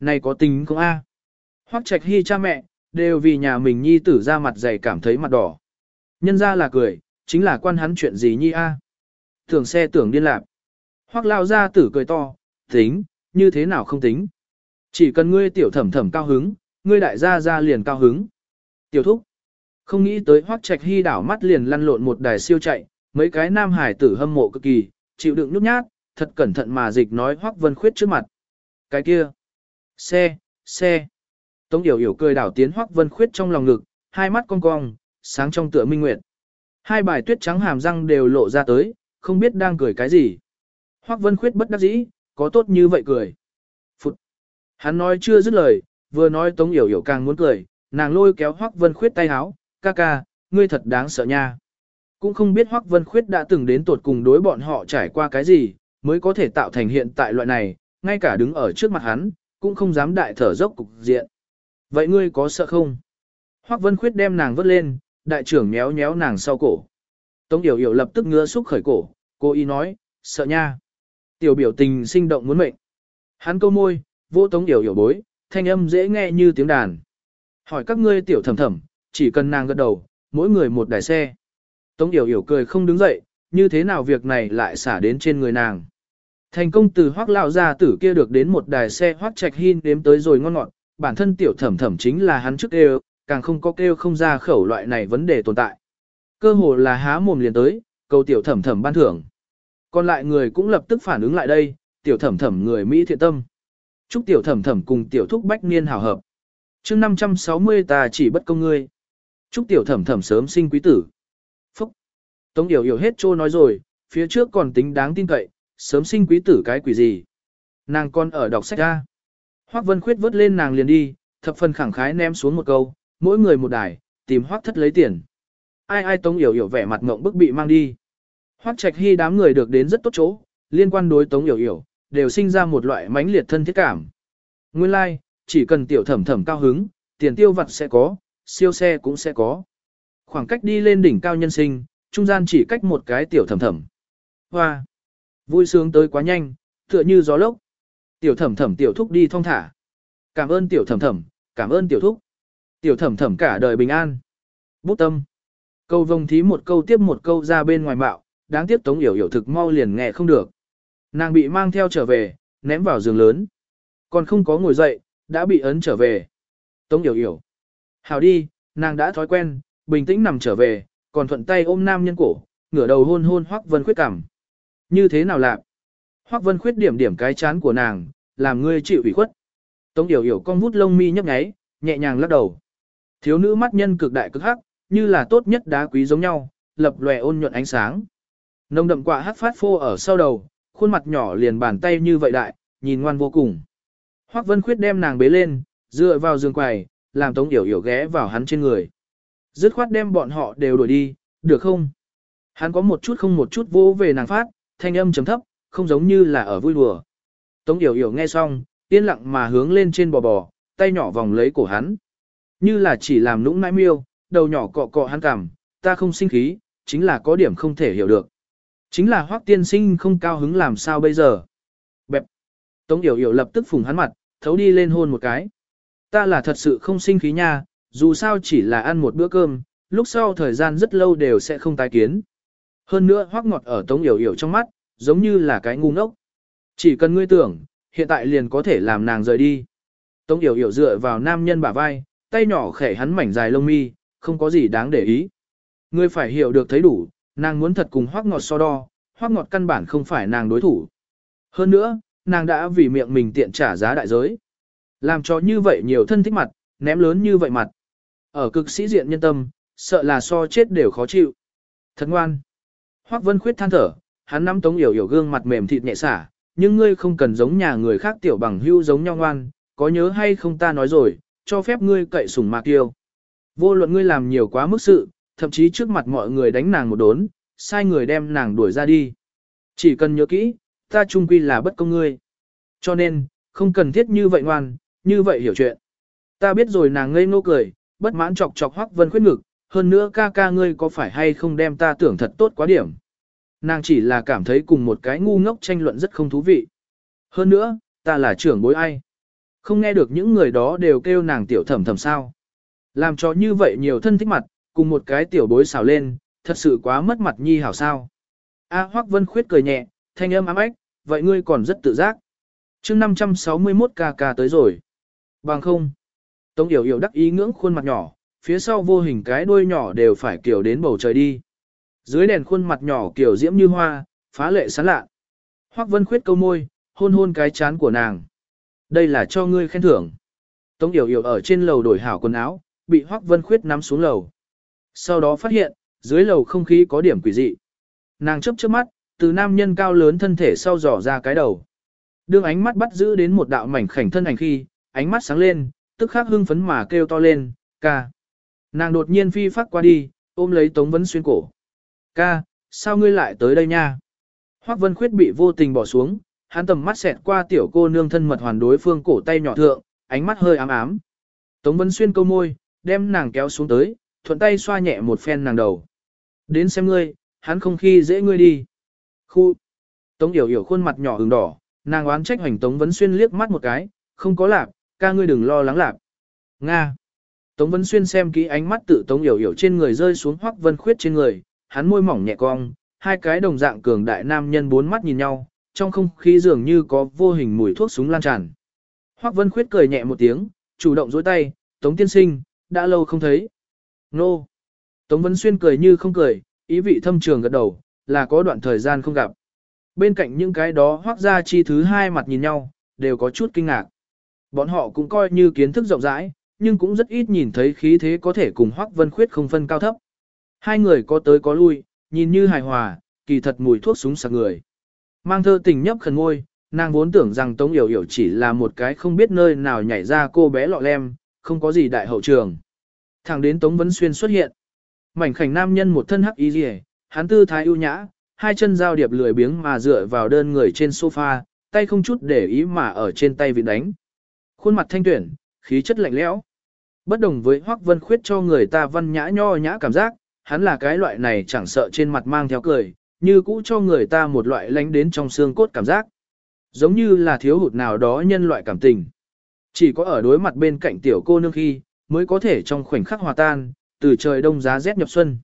Này có tính không a? Hoắc Trạch Hy cha mẹ, đều vì nhà mình nhi tử ra mặt dày cảm thấy mặt đỏ. Nhân ra là cười, chính là quan hắn chuyện gì nhi a? Tưởng xe tưởng điên lạc. Hoắc lao gia tử cười to, tính, như thế nào không tính. Chỉ cần ngươi tiểu thẩm thẩm cao hứng, ngươi đại gia gia liền cao hứng. Tiểu thúc. Không nghĩ tới Hoắc Trạch Hy đảo mắt liền lăn lộn một đài siêu chạy, mấy cái nam hải tử hâm mộ cực kỳ, chịu đựng nhút nhát, thật cẩn thận mà dịch nói Hoắc Vân Khuyết trước mặt. Cái kia. Xe, xe. Tống Điểu Yểu cười đảo tiến Hoắc Vân Khuyết trong lòng ngực, hai mắt cong cong, sáng trong tựa minh nguyệt. Hai bài tuyết trắng hàm răng đều lộ ra tới, không biết đang cười cái gì. Hoắc Vân Khuyết bất đắc dĩ, có tốt như vậy cười. Phụt. Hắn nói chưa dứt lời, vừa nói Tống Yểu Yểu càng muốn cười, nàng lôi kéo Hoắc Vân Khuyết tay háo, ca ca, ngươi thật đáng sợ nha. Cũng không biết Hoắc Vân Khuyết đã từng đến tột cùng đối bọn họ trải qua cái gì, mới có thể tạo thành hiện tại loại này, ngay cả đứng ở trước mặt hắn, cũng không dám đại thở dốc cục diện. Vậy ngươi có sợ không? Hoắc Vân Khuyết đem nàng vớt lên, đại trưởng méo méo nàng sau cổ. Tống Yểu Yểu lập tức ngứa xúc khởi cổ, cô y nói, sợ nha. Tiểu biểu tình sinh động muốn mệnh. Hắn câu môi, vô Tống Yểu Yểu bối, thanh âm dễ nghe như tiếng đàn. Hỏi các ngươi tiểu thầm thầm, chỉ cần nàng gật đầu, mỗi người một đài xe. Tống Yểu Yểu cười không đứng dậy, như thế nào việc này lại xả đến trên người nàng. Thành công từ hoác lão gia tử kia được đến một đài xe hoác trạch hin đếm tới rồi ngon ngọt, bản thân tiểu thẩm thẩm chính là hắn trước kêu, càng không có kêu không ra khẩu loại này vấn đề tồn tại. Cơ hồ là há mồm liền tới, cầu tiểu thẩm thẩm ban thưởng. Còn lại người cũng lập tức phản ứng lại đây, tiểu thẩm thẩm người Mỹ thiện tâm. Chúc tiểu thẩm thẩm cùng tiểu thúc bách niên hảo hợp. mươi 560 ta chỉ bất công ngươi. Chúc tiểu thẩm thẩm sớm sinh quý tử. Tống Điều hiểu hết trô nói rồi, phía trước còn tính đáng tin cậy, sớm sinh quý tử cái quỷ gì. Nàng con ở đọc sách ra. Hoác Vân Khuyết vớt lên nàng liền đi, thập phần khẳng khái ném xuống một câu, mỗi người một đài, tìm Hoác thất lấy tiền. Ai ai Tống Yểu Yểu vẻ mặt ngộng bức bị mang đi. Hoác Trạch Hy đám người được đến rất tốt chỗ, liên quan đối Tống Yểu Yểu, đều sinh ra một loại mãnh liệt thân thiết cảm. Nguyên lai, like, chỉ cần tiểu thẩm thẩm cao hứng, tiền tiêu vặt sẽ có, siêu xe cũng sẽ có. Khoảng cách đi lên đỉnh cao nhân sinh, trung gian chỉ cách một cái tiểu thẩm thẩm. Hoa! Vui sướng tới quá nhanh, tựa như gió lốc. Tiểu thẩm thẩm tiểu thúc đi thong thả. Cảm ơn tiểu thẩm thẩm, cảm ơn tiểu thúc. Tiểu thẩm thẩm cả đời bình an. Bút tâm. Câu vông thí một câu tiếp một câu ra bên ngoài bạo, đáng tiếc tống yểu yểu thực mau liền nghe không được. Nàng bị mang theo trở về, ném vào giường lớn. Còn không có ngồi dậy, đã bị ấn trở về. Tống yểu yểu. Hào đi, nàng đã thói quen, bình tĩnh nằm trở về, còn thuận tay ôm nam nhân cổ, ngửa đầu hôn hôn Hoắc Vân Khuyết cảm. Như thế nào lạc? Hoắc Vân Khuyết điểm điểm cái chán của nàng, làm ngươi chịu ủy khuất. Tống Điểu Điểu con vút lông mi nhấp nháy, nhẹ nhàng lắc đầu. Thiếu nữ mắt nhân cực đại cực hắc, như là tốt nhất đá quý giống nhau, lập lòe ôn nhuận ánh sáng. Nông đậm quạ hắc phát phô ở sau đầu, khuôn mặt nhỏ liền bàn tay như vậy đại, nhìn ngoan vô cùng. Hoắc Vân Khuyết đem nàng bế lên, dựa vào giường quầy, làm Tống Điểu Điểu ghé vào hắn trên người. Dứt khoát đem bọn họ đều đuổi đi, được không? Hắn có một chút không một chút vô về nàng phát, thanh âm chấm thấp, không giống như là ở vui đùa. Tống Yểu Yểu nghe xong, yên lặng mà hướng lên trên bò bò, tay nhỏ vòng lấy cổ hắn. Như là chỉ làm nũng nãi miêu, đầu nhỏ cọ cọ hắn cảm, ta không sinh khí, chính là có điểm không thể hiểu được. Chính là hoác tiên sinh không cao hứng làm sao bây giờ. Bẹp. Tống Yểu Yểu lập tức phùng hắn mặt, thấu đi lên hôn một cái. Ta là thật sự không sinh khí nha, dù sao chỉ là ăn một bữa cơm, lúc sau thời gian rất lâu đều sẽ không tái kiến. Hơn nữa hoác ngọt ở tống yểu yểu trong mắt, giống như là cái ngu ngốc. Chỉ cần ngươi tưởng, hiện tại liền có thể làm nàng rời đi. Tống yểu yểu dựa vào nam nhân bả vai, tay nhỏ khẽ hắn mảnh dài lông mi, không có gì đáng để ý. Ngươi phải hiểu được thấy đủ, nàng muốn thật cùng hoác ngọt so đo, hoác ngọt căn bản không phải nàng đối thủ. Hơn nữa, nàng đã vì miệng mình tiện trả giá đại giới. Làm cho như vậy nhiều thân thích mặt, ném lớn như vậy mặt. Ở cực sĩ diện nhân tâm, sợ là so chết đều khó chịu. Thật ngoan. Hoắc Vân Khuyết than thở, hắn nắm Tống Yểu Yểu gương mặt mềm thịt nhẹ xả, nhưng ngươi không cần giống nhà người khác tiểu bằng hưu giống nhau ngoan, có nhớ hay không ta nói rồi, cho phép ngươi cậy sủng mạc tiêu. Vô luận ngươi làm nhiều quá mức sự, thậm chí trước mặt mọi người đánh nàng một đốn, sai người đem nàng đuổi ra đi. Chỉ cần nhớ kỹ, ta trung quy là bất công ngươi. Cho nên, không cần thiết như vậy ngoan, như vậy hiểu chuyện. Ta biết rồi nàng ngây ngô cười, bất mãn chọc chọc Hoắc Vân Khuyết ngực, hơn nữa ca ca ngươi có phải hay không đem ta tưởng thật tốt quá điểm. Nàng chỉ là cảm thấy cùng một cái ngu ngốc tranh luận rất không thú vị. Hơn nữa, ta là trưởng bối ai. Không nghe được những người đó đều kêu nàng tiểu thẩm thẩm sao. Làm cho như vậy nhiều thân thích mặt, cùng một cái tiểu bối xào lên, thật sự quá mất mặt nhi hảo sao. A Hoắc Vân Khuyết cười nhẹ, thanh âm ám ách, vậy ngươi còn rất tự giác. chương 561 ca ca tới rồi. Bằng không. Tống Yểu Yểu đắc ý ngưỡng khuôn mặt nhỏ, phía sau vô hình cái đuôi nhỏ đều phải kiểu đến bầu trời đi. Dưới đèn khuôn mặt nhỏ kiểu diễm như hoa, phá lệ sán lạ. Hoắc Vân Khuyết câu môi, hôn hôn cái chán của nàng. Đây là cho ngươi khen thưởng. Tống Yểu Yểu ở trên lầu đổi hảo quần áo, bị Hoắc Vân Khuyết nắm xuống lầu. Sau đó phát hiện, dưới lầu không khí có điểm quỷ dị. Nàng chớp chớp mắt, từ nam nhân cao lớn thân thể sau dò ra cái đầu. Đương ánh mắt bắt giữ đến một đạo mảnh khảnh thân ảnh khi, ánh mắt sáng lên, tức khắc hưng phấn mà kêu to lên, ca. Nàng đột nhiên phi phát qua đi, ôm lấy Tống Vấn Xuyên cổ. Ca, sao ngươi lại tới đây nha? Hoắc Vân Khuyết bị vô tình bỏ xuống, hắn tầm mắt xẹt qua tiểu cô nương thân mật hoàn đối phương cổ tay nhỏ thượng, ánh mắt hơi ám ám. Tống Vân Xuyên câu môi, đem nàng kéo xuống tới, thuận tay xoa nhẹ một phen nàng đầu. Đến xem ngươi, hắn không khi dễ ngươi đi. Khu. Tống Yểu Yểu khuôn mặt nhỏ ửng đỏ, nàng oán trách hoành Tống Vân Xuyên liếc mắt một cái, không có lạc, ca ngươi đừng lo lắng lạc. Nga. Tống Vân Xuyên xem kỹ ánh mắt tự Tống Yểu Yểu trên người rơi xuống Hoắc Vân Khuyết trên người, hắn môi mỏng nhẹ cong, hai cái đồng dạng cường đại nam nhân bốn mắt nhìn nhau, trong không khí dường như có vô hình mùi thuốc súng lan tràn. Hoắc Vân Khuyết cười nhẹ một tiếng, chủ động dối tay, Tống Tiên Sinh, đã lâu không thấy. Nô. Tống Vân Xuyên cười như không cười, ý vị thâm trường gật đầu, là có đoạn thời gian không gặp. Bên cạnh những cái đó Hoắc gia chi thứ hai mặt nhìn nhau, đều có chút kinh ngạc. Bọn họ cũng coi như kiến thức rộng rãi, nhưng cũng rất ít nhìn thấy khí thế có thể cùng Hoắc Vân Khuyết không phân cao thấp. Hai người có tới có lui, nhìn như hài hòa, kỳ thật mùi thuốc súng sặc người. Mang thơ tình nhấp khẩn ngôi, nàng vốn tưởng rằng Tống Yểu Yểu chỉ là một cái không biết nơi nào nhảy ra cô bé lọ lem, không có gì đại hậu trường. Thẳng đến Tống Vấn Xuyên xuất hiện. Mảnh khảnh nam nhân một thân hắc y rìa, hắn tư thái ưu nhã, hai chân giao điệp lười biếng mà dựa vào đơn người trên sofa, tay không chút để ý mà ở trên tay vị đánh. Khuôn mặt thanh tuyển, khí chất lạnh lẽo. Bất đồng với Hoắc Vân Khuyết cho người ta văn nhã nho nhã cảm giác, hắn là cái loại này chẳng sợ trên mặt mang theo cười, như cũ cho người ta một loại lánh đến trong xương cốt cảm giác. Giống như là thiếu hụt nào đó nhân loại cảm tình. Chỉ có ở đối mặt bên cạnh tiểu cô nương khi, mới có thể trong khoảnh khắc hòa tan, từ trời đông giá rét nhập xuân.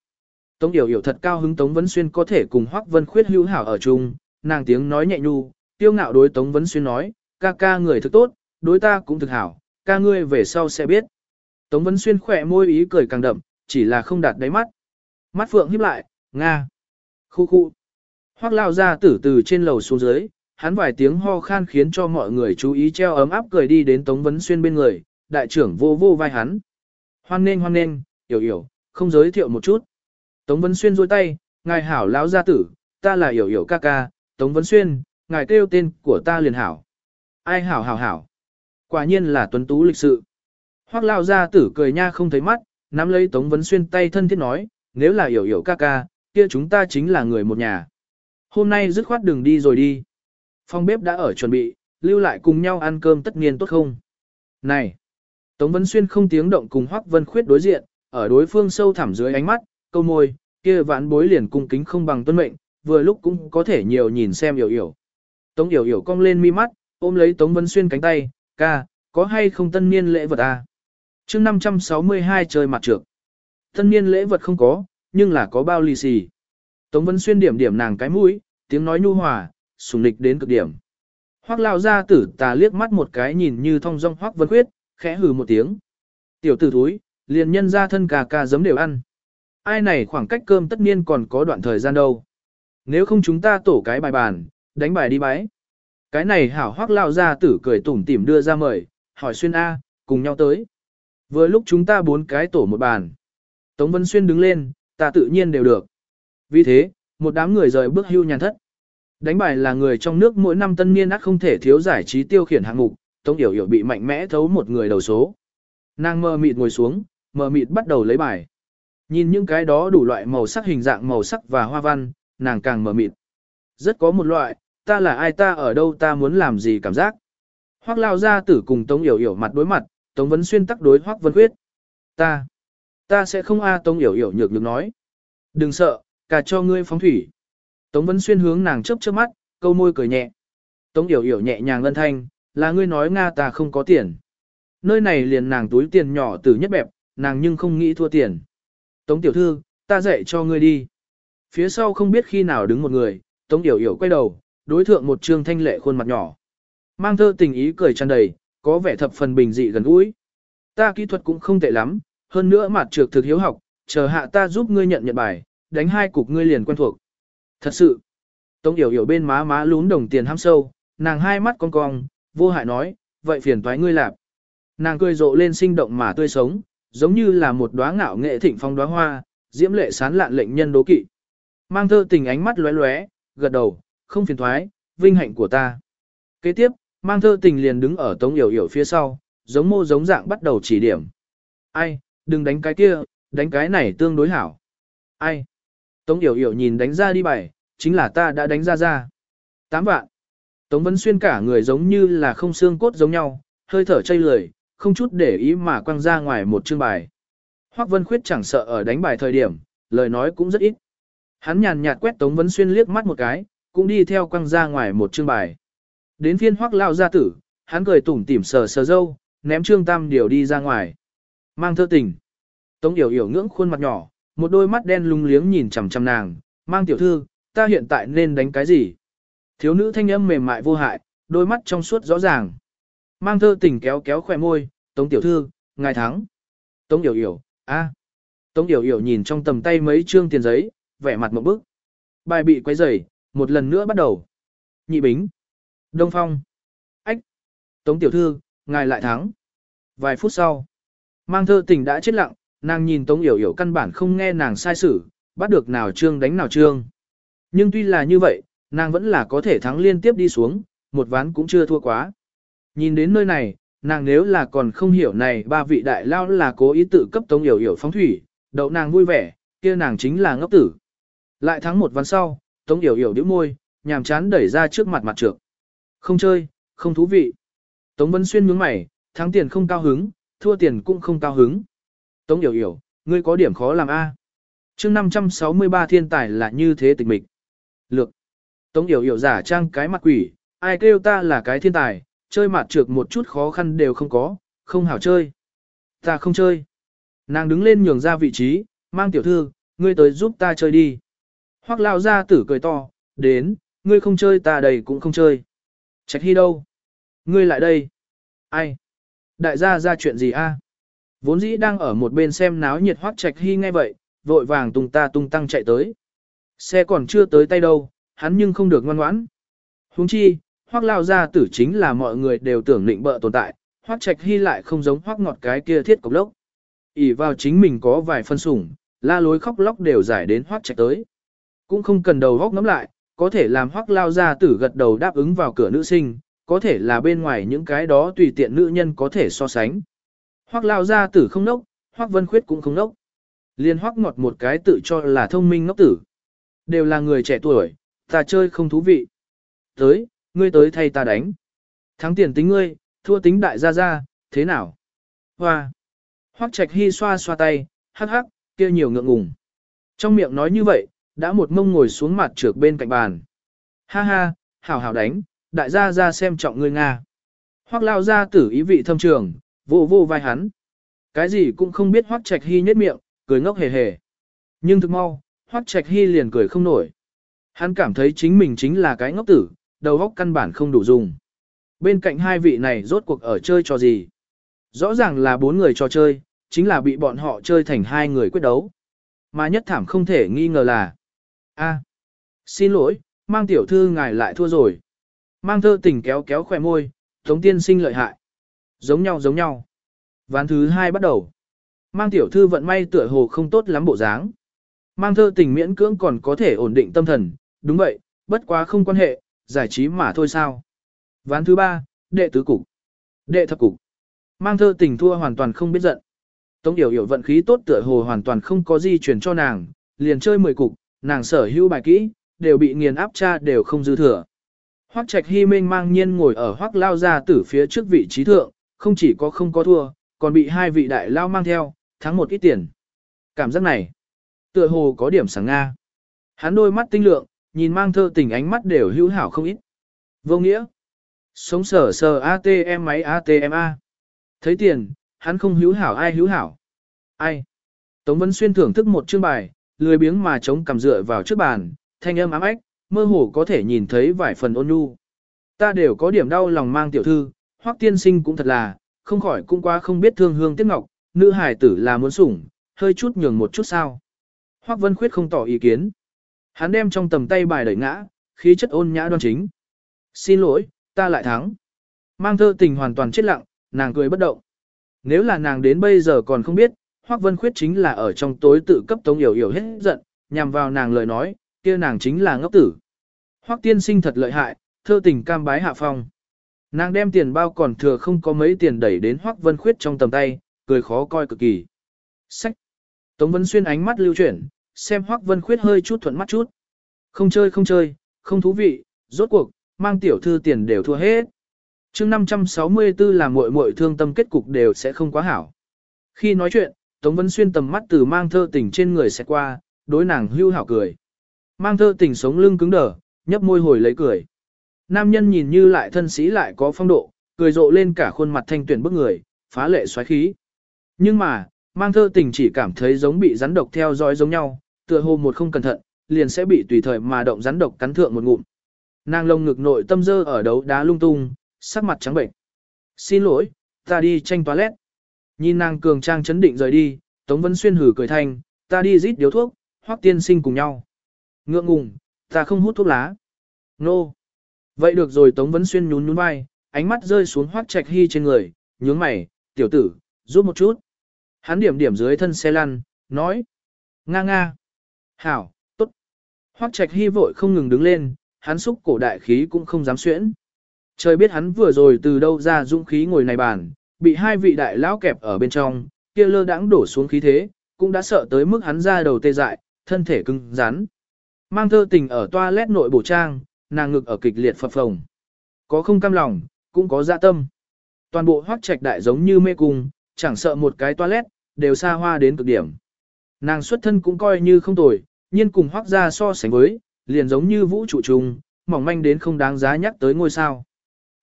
Tống điều hiểu thật cao hứng Tống Vân Xuyên có thể cùng Hoắc Vân Khuyết hữu hảo ở chung, nàng tiếng nói nhẹ nhu, tiêu ngạo đối Tống Vân Xuyên nói, ca ca người thực tốt, đối ta cũng thực hảo, ca ngươi về sau sẽ biết. Tống Vân Xuyên khỏe môi ý cười càng đậm, chỉ là không đạt đáy mắt. Mắt phượng híp lại, Nga. Khu khu. Hoác lao ra tử từ trên lầu xuống dưới, hắn vài tiếng ho khan khiến cho mọi người chú ý treo ấm áp cười đi đến Tống Vấn Xuyên bên người, đại trưởng vô vô vai hắn. Hoan nên hoan nên, hiểu hiểu, không giới thiệu một chút. Tống Vấn Xuyên rôi tay, ngài hảo lão gia tử, ta là hiểu hiểu ca ca, Tống Vấn Xuyên, ngài kêu tên của ta liền hảo. Ai hảo hảo hảo. Quả nhiên là tuấn tú lịch sự. Hoác lao gia tử cười nha không thấy mắt, nắm lấy Tống Vấn Xuyên tay thân thiết nói, nếu là hiểu hiểu ca ca, kia chúng ta chính là người một nhà. Hôm nay dứt khoát đừng đi rồi đi. Phòng bếp đã ở chuẩn bị, lưu lại cùng nhau ăn cơm tất nhiên tốt không? Này! Tống Vấn Xuyên không tiếng động cùng Hoắc Vân Khuyết đối diện, ở đối phương sâu thẳm dưới ánh mắt, câu môi, kia vãn bối liền cung kính không bằng tuân mệnh, vừa lúc cũng có thể nhiều nhìn xem hiểu hiểu. Tống hiểu hiểu cong lên mi mắt, ôm lấy Tống Vấn Xuyên cánh tay, ca, có hay không tân niên lễ vật à? chương 562 chơi mặt trược. Tân niên lễ vật không có, nhưng là có bao lì xì. Tống Vân Xuyên điểm điểm nàng cái mũi, tiếng nói nhu hòa, sùng lịch đến cực điểm. Hoắc lao ra tử tà liếc mắt một cái nhìn như thong dong Hoắc Vân Khuyết, khẽ hừ một tiếng. Tiểu tử thúi, liền nhân ra thân cà cà giấm đều ăn. Ai này khoảng cách cơm tất niên còn có đoạn thời gian đâu. Nếu không chúng ta tổ cái bài bàn, đánh bài đi bái. Cái này hảo Hoắc lao ra tử cười tủm tỉm đưa ra mời, hỏi xuyên A, cùng nhau tới. Vừa lúc chúng ta bốn cái tổ một bàn. Tống Vân Xuyên đứng lên, ta tự nhiên đều được. Vì thế, một đám người rời bước hưu nhàn thất. Đánh bài là người trong nước mỗi năm tân niên ác không thể thiếu giải trí tiêu khiển hạng mục, Tống Yểu Yểu bị mạnh mẽ thấu một người đầu số. Nàng mờ mịt ngồi xuống, mờ mịt bắt đầu lấy bài. Nhìn những cái đó đủ loại màu sắc hình dạng màu sắc và hoa văn, nàng càng mờ mịt. Rất có một loại, ta là ai ta ở đâu ta muốn làm gì cảm giác. Hoác lao ra tử cùng Tống Yểu Yểu mặt đối mặt, Tống Vấn Xuyên tắc đối Hoác Vân Khuyết. Ta, ta sẽ không a Tống Yểu Yểu nhược nhược nói. Đừng sợ, cả cho ngươi phóng thủy. Tống Vấn Xuyên hướng nàng chớp chớp mắt, câu môi cười nhẹ. Tống Yểu Yểu nhẹ nhàng ngân thanh, là ngươi nói Nga ta không có tiền. Nơi này liền nàng túi tiền nhỏ từ nhất bẹp, nàng nhưng không nghĩ thua tiền. Tống Tiểu Thư, ta dạy cho ngươi đi. Phía sau không biết khi nào đứng một người, Tống Yểu Yểu quay đầu, đối thượng một trương thanh lệ khuôn mặt nhỏ. Mang thơ tình ý cười tràn đầy, có vẻ thập phần bình dị gần gũi. Ta kỹ thuật cũng không tệ lắm, hơn nữa mặt trược thực hiếu học, chờ hạ ta giúp ngươi nhận nhận bài, đánh hai cục ngươi liền quen thuộc. Thật sự, Tống Yểu Yểu bên má má lún đồng tiền ham sâu, nàng hai mắt cong cong, vô hại nói, vậy phiền toái ngươi lạp. Nàng cười rộ lên sinh động mà tươi sống, giống như là một đóa ngạo nghệ thịnh phong đóa hoa, diễm lệ sán lạn lệnh nhân đố kỵ. Mang thơ tình ánh mắt lóe lóe, gật đầu, không phiền thoái, vinh hạnh của ta. Kế tiếp, mang thơ tình liền đứng ở Tống Yểu Yểu phía sau, giống mô giống dạng bắt đầu chỉ điểm. Ai, đừng đánh cái kia, đánh cái này tương đối hảo. Ai? Tống Yểu Yểu nhìn đánh ra đi bảy, chính là ta đã đánh ra ra. Tám vạn. Tống Vân Xuyên cả người giống như là không xương cốt giống nhau, hơi thở chây lười, không chút để ý mà quăng ra ngoài một chương bài. Hoắc Vân Khuyết chẳng sợ ở đánh bài thời điểm, lời nói cũng rất ít. Hắn nhàn nhạt quét Tống Vân Xuyên liếc mắt một cái, cũng đi theo quăng ra ngoài một chương bài. Đến phiên Hoắc Lao gia tử, hắn cười tủm tỉm sờ sờ dâu, ném trương tam điều đi ra ngoài. Mang thơ tình. Tống Yểu Yểu ngưỡng khuôn mặt nhỏ, một đôi mắt đen lung liếng nhìn chằm chằm nàng, mang tiểu thư, ta hiện tại nên đánh cái gì? Thiếu nữ thanh âm mềm mại vô hại, đôi mắt trong suốt rõ ràng. Mang thơ tình kéo kéo khỏe môi, Tống tiểu thư, ngài thắng. Tống Yểu Yểu, a. Tống Yểu Yểu nhìn trong tầm tay mấy trương tiền giấy, vẻ mặt một bức. Bài bị quấy rầy, một lần nữa bắt đầu. Nhị bính. Đông Phong. Ách. Tống tiểu thư, ngài lại thắng. Vài phút sau, mang thơ tình đã chết lặng, nàng nhìn Tống Yểu Yểu căn bản không nghe nàng sai sử, bắt được nào trương đánh nào trương. Nhưng tuy là như vậy, nàng vẫn là có thể thắng liên tiếp đi xuống, một ván cũng chưa thua quá. Nhìn đến nơi này, nàng nếu là còn không hiểu này ba vị đại lao là cố ý tự cấp Tống Yểu Yểu phóng thủy, đậu nàng vui vẻ, kia nàng chính là ngốc tử. Lại thắng một ván sau, Tống Yểu Yểu đứa môi, nhàm chán đẩy ra trước mặt mặt trược. Không chơi, không thú vị. Tống Vân Xuyên nhướng mày, thắng tiền không cao hứng, thua tiền cũng không cao hứng. Tống Yểu Yểu, ngươi có điểm khó làm A. À. chương 563 thiên tài là như thế tịch mịch. Lược. Tống Yểu Yểu giả trang cái mặt quỷ, ai kêu ta là cái thiên tài, chơi mặt trược một chút khó khăn đều không có, không hảo chơi. Ta không chơi. Nàng đứng lên nhường ra vị trí, mang tiểu thư, ngươi tới giúp ta chơi đi. Hoắc lao ra tử cười to, đến, ngươi không chơi ta đây cũng không chơi. Trạch hy đâu? Ngươi lại đây. Ai? Đại gia ra chuyện gì a? Vốn dĩ đang ở một bên xem náo nhiệt Hoắc Trạch hy nghe vậy, vội vàng tung ta tung tăng chạy tới. Xe còn chưa tới tay đâu, hắn nhưng không được ngoan ngoãn. Huống chi, Hoắc lao gia tử chính là mọi người đều tưởng định bợ tồn tại, Hoắc Trạch hy lại không giống Hoắc ngọt cái kia thiết cục lốc. ỉ vào chính mình có vài phân sủng, la lối khóc lóc đều giải đến Hoắc Trạch tới. Cũng không cần đầu góc ngắm lại, có thể làm hoắc lao ra tử gật đầu đáp ứng vào cửa nữ sinh, có thể là bên ngoài những cái đó tùy tiện nữ nhân có thể so sánh. Hoắc lao ra tử không nốc, hoắc vân khuyết cũng không nốc. Liên hoắc ngọt một cái tự cho là thông minh ngốc tử. Đều là người trẻ tuổi, ta chơi không thú vị. Tới, ngươi tới thay ta đánh. Thắng tiền tính ngươi, thua tính đại gia gia, thế nào? Hoa! Hoắc trạch hy xoa xoa tay, hắc hắc, kia nhiều ngượng ngùng. Trong miệng nói như vậy, đã một mông ngồi xuống mặt trược bên cạnh bàn. Ha ha, hảo hảo đánh, đại gia ra xem trọng ngươi Nga. Hoắc lao ra tử ý vị thâm trường, vô vô vai hắn. Cái gì cũng không biết Hoắc Trạch Hy nhất miệng, cười ngốc hề hề. Nhưng thực mau, Hoắc Trạch Hy liền cười không nổi. Hắn cảm thấy chính mình chính là cái ngốc tử, đầu óc căn bản không đủ dùng. Bên cạnh hai vị này rốt cuộc ở chơi trò gì? Rõ ràng là bốn người trò chơi, chính là bị bọn họ chơi thành hai người quyết đấu. Mà nhất thảm không thể nghi ngờ là A, xin lỗi, mang tiểu thư ngài lại thua rồi. Mang thơ tình kéo kéo khỏe môi, tống tiên sinh lợi hại. Giống nhau giống nhau. Ván thứ hai bắt đầu. Mang tiểu thư vận may tựa hồ không tốt lắm bộ dáng. Mang thơ tình miễn cưỡng còn có thể ổn định tâm thần, đúng vậy, bất quá không quan hệ, giải trí mà thôi sao. Ván thứ ba, đệ tứ cục. Đệ thập cục. Mang thơ tình thua hoàn toàn không biết giận. Tống Yểu Yểu vận khí tốt tựa hồ hoàn toàn không có di chuyển cho nàng, liền chơi 10 cục, nàng sở hữu bài kỹ, đều bị nghiền áp cha đều không dư thừa. Hoắc Trạch Hy minh mang nhiên ngồi ở Hoắc Lao gia tử phía trước vị trí thượng, không chỉ có không có thua, còn bị hai vị đại lao mang theo, thắng một ít tiền. Cảm giác này, tựa hồ có điểm sáng Nga. Hắn đôi mắt tinh lượng, nhìn mang thơ tình ánh mắt đều hữu hảo không ít. Vô nghĩa. Sống sở sờ ATM máy atm a Thấy tiền, hắn không hữu hảo ai hữu hảo. Ai. Tống Vân Xuyên thưởng thức một chương bài, lười biếng mà chống cằm dựa vào trước bàn, thanh âm ám ách, mơ hồ có thể nhìn thấy vài phần ôn nhu. Ta đều có điểm đau lòng mang tiểu thư, hoắc tiên sinh cũng thật là, không khỏi cũng quá không biết thương hương tiếc ngọc, nữ hài tử là muốn sủng, hơi chút nhường một chút sao. Hoắc Vân Khuyết không tỏ ý kiến. Hắn đem trong tầm tay bài đẩy ngã, khí chất ôn nhã đoan chính. Xin lỗi, ta lại thắng. Mang thơ tình hoàn toàn chết lặng, nàng cười bất động. Nếu là nàng đến bây giờ còn không biết, Hoắc Vân Khuyết chính là ở trong tối tự cấp Tống Yểu Yểu hết giận, nhằm vào nàng lời nói, kia nàng chính là ngốc tử. Hoắc tiên sinh thật lợi hại, thơ tình cam bái hạ phong. Nàng đem tiền bao còn thừa không có mấy tiền đẩy đến Hoắc Vân Khuyết trong tầm tay, cười khó coi cực kỳ. Sách. Tống Vân Xuyên ánh mắt lưu chuyển, xem Hoắc Vân Khuyết hơi chút thuận mắt chút. Không chơi không chơi, không thú vị, rốt cuộc, mang tiểu thư tiền đều thua hết. chương 564 là muội muội thương tâm kết cục đều sẽ không quá hảo. Khi nói chuyện, Tống Vân Xuyên tầm mắt từ mang thơ tình trên người xẹt qua, đối nàng hưu hảo cười. Mang thơ tình sống lưng cứng đờ, nhấp môi hồi lấy cười. Nam nhân nhìn như lại thân sĩ lại có phong độ, cười rộ lên cả khuôn mặt thanh tuyển bức người, phá lệ xoáy khí. Nhưng mà, mang thơ tình chỉ cảm thấy giống bị rắn độc theo dõi giống nhau, tựa hồ một không cẩn thận, liền sẽ bị tùy thời mà động rắn độc cắn thượng một ngụm. Nàng lông ngực nội tâm dơ ở đấu đá lung tung, sắc mặt trắng bệnh. Xin lỗi, ta đi tranh toilet. Nhìn nàng cường trang chấn định rời đi, Tống Vân Xuyên hử cười thanh, ta đi rít điếu thuốc, hoắc tiên sinh cùng nhau. Ngượng ngùng, ta không hút thuốc lá. Nô. No. Vậy được rồi Tống Vân Xuyên nhún nhún vai, ánh mắt rơi xuống hoắc trạch hy trên người, nhướng mày, tiểu tử, giúp một chút. Hắn điểm điểm dưới thân xe lăn, nói. Nga nga. Hảo, tốt. Hoắc trạch hy vội không ngừng đứng lên, hắn xúc cổ đại khí cũng không dám xuyễn. Trời biết hắn vừa rồi từ đâu ra dũng khí ngồi này bàn, bị hai vị đại lão kẹp ở bên trong, kia lơ đãng đổ xuống khí thế, cũng đã sợ tới mức hắn ra đầu tê dại, thân thể cứng rắn. Mang thơ tình ở toilet nội bổ trang, nàng ngực ở kịch liệt phập phồng. Có không cam lòng, cũng có dạ tâm. Toàn bộ hoác trạch đại giống như mê cung, chẳng sợ một cái toilet, đều xa hoa đến cực điểm. Nàng xuất thân cũng coi như không tồi, nhiên cùng hoác ra so sánh với, liền giống như vũ trụ trùng, mỏng manh đến không đáng giá nhắc tới ngôi sao.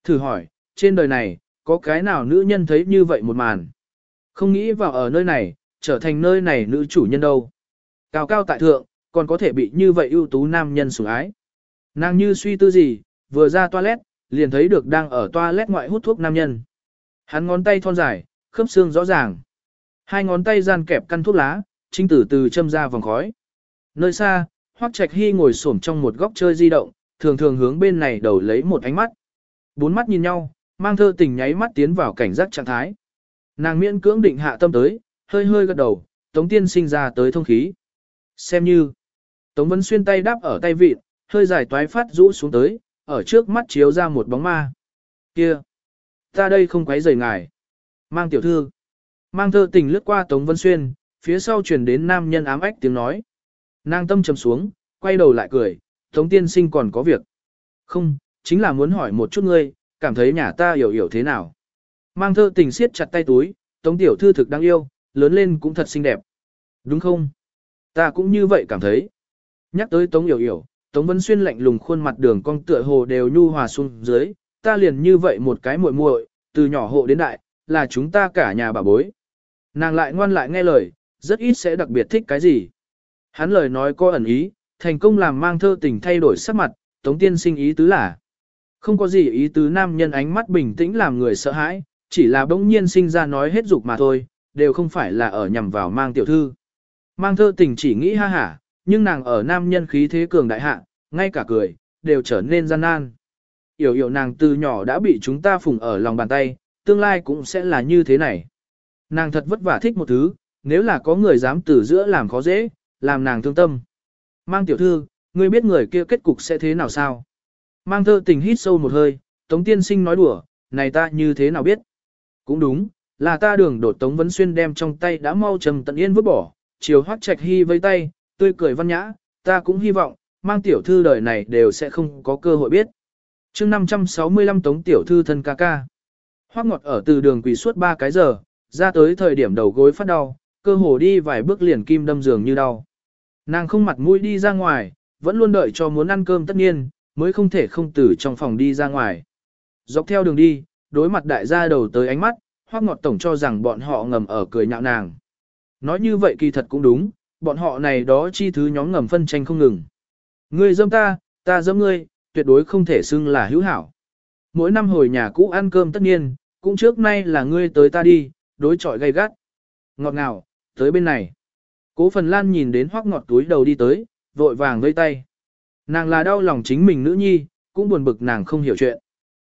Thử hỏi, trên đời này, có cái nào nữ nhân thấy như vậy một màn? Không nghĩ vào ở nơi này, trở thành nơi này nữ chủ nhân đâu. Cao cao tại thượng, còn có thể bị như vậy ưu tú nam nhân sủng ái. Nàng như suy tư gì, vừa ra toilet, liền thấy được đang ở toilet ngoại hút thuốc nam nhân. Hắn ngón tay thon dài, khớp xương rõ ràng. Hai ngón tay gian kẹp căn thuốc lá, chính từ từ châm ra vòng khói. Nơi xa, Hoắc Trạch Hy ngồi xổm trong một góc chơi di động, thường thường hướng bên này đầu lấy một ánh mắt. Bốn mắt nhìn nhau, mang thơ tình nháy mắt tiến vào cảnh giác trạng thái. Nàng miễn cưỡng định hạ tâm tới, hơi hơi gật đầu, Tống Tiên sinh ra tới thông khí. Xem như, Tống Vân Xuyên tay đáp ở tay vịt, hơi dài toái phát rũ xuống tới, ở trước mắt chiếu ra một bóng ma. Kia, ta đây không quấy rầy ngài. Mang tiểu thư. Mang thơ tình lướt qua Tống Vân Xuyên, phía sau truyền đến nam nhân ám ách tiếng nói. Nàng tâm trầm xuống, quay đầu lại cười, Tống tiên sinh còn có việc. Không, chính là muốn hỏi một chút ngươi, cảm thấy nhà ta hiểu hiểu thế nào. Mang thơ tình siết chặt tay túi, Tống tiểu thư thực đáng yêu, lớn lên cũng thật xinh đẹp. Đúng không? Ta cũng như vậy cảm thấy. Nhắc tới Tống hiểu hiểu, Tống Vân Xuyên lạnh lùng khuôn mặt đường cong tựa hồ đều nhu hòa xuống dưới, ta liền như vậy một cái muội muội, từ nhỏ hộ đến đại, là chúng ta cả nhà bà bối. Nàng lại ngoan lại nghe lời, rất ít sẽ đặc biệt thích cái gì. Hắn lời nói có ẩn ý, thành công làm mang thơ tình thay đổi sắc mặt, tống tiên sinh ý tứ là. Không có gì ý tứ nam nhân ánh mắt bình tĩnh làm người sợ hãi, chỉ là bỗng nhiên sinh ra nói hết dục mà thôi, đều không phải là ở nhằm vào mang tiểu thư. Mang thơ tình chỉ nghĩ ha hả, nhưng nàng ở nam nhân khí thế cường đại hạ, ngay cả cười, đều trở nên gian nan. Yểu yểu nàng từ nhỏ đã bị chúng ta phùng ở lòng bàn tay, tương lai cũng sẽ là như thế này. Nàng thật vất vả thích một thứ, nếu là có người dám từ giữa làm khó dễ, làm nàng thương tâm. Mang tiểu thư, ngươi biết người kia kết cục sẽ thế nào sao? Mang thơ tình hít sâu một hơi, Tống tiên sinh nói đùa, này ta như thế nào biết? Cũng đúng, là ta đường đột Tống Vấn Xuyên đem trong tay đã mau trầm tận yên vứt bỏ, chiều hoác trạch hy vây tay, tươi cười văn nhã, ta cũng hy vọng, mang tiểu thư đời này đều sẽ không có cơ hội biết. chương 565 Tống tiểu thư thân ca ca. Hoác ngọt ở từ đường quỳ suốt 3 cái giờ, ra tới thời điểm đầu gối phát đau, cơ hồ đi vài bước liền kim đâm giường như đau. Nàng không mặt mũi đi ra ngoài, vẫn luôn đợi cho muốn ăn cơm tất nhiên, mới không thể không từ trong phòng đi ra ngoài. Dọc theo đường đi, đối mặt đại gia đầu tới ánh mắt, hoác ngọt tổng cho rằng bọn họ ngầm ở cười nhạo nàng. Nói như vậy kỳ thật cũng đúng, bọn họ này đó chi thứ nhóm ngầm phân tranh không ngừng. Ngươi dâm ta, ta dâm ngươi, tuyệt đối không thể xưng là hữu hảo. Mỗi năm hồi nhà cũ ăn cơm tất nhiên, cũng trước nay là ngươi tới ta đi, đối chọi gay gắt. Ngọt ngào, tới bên này. Cố Phần Lan nhìn đến hoác ngọt túi đầu đi tới, vội vàng vây tay. Nàng là đau lòng chính mình nữ nhi, cũng buồn bực nàng không hiểu chuyện.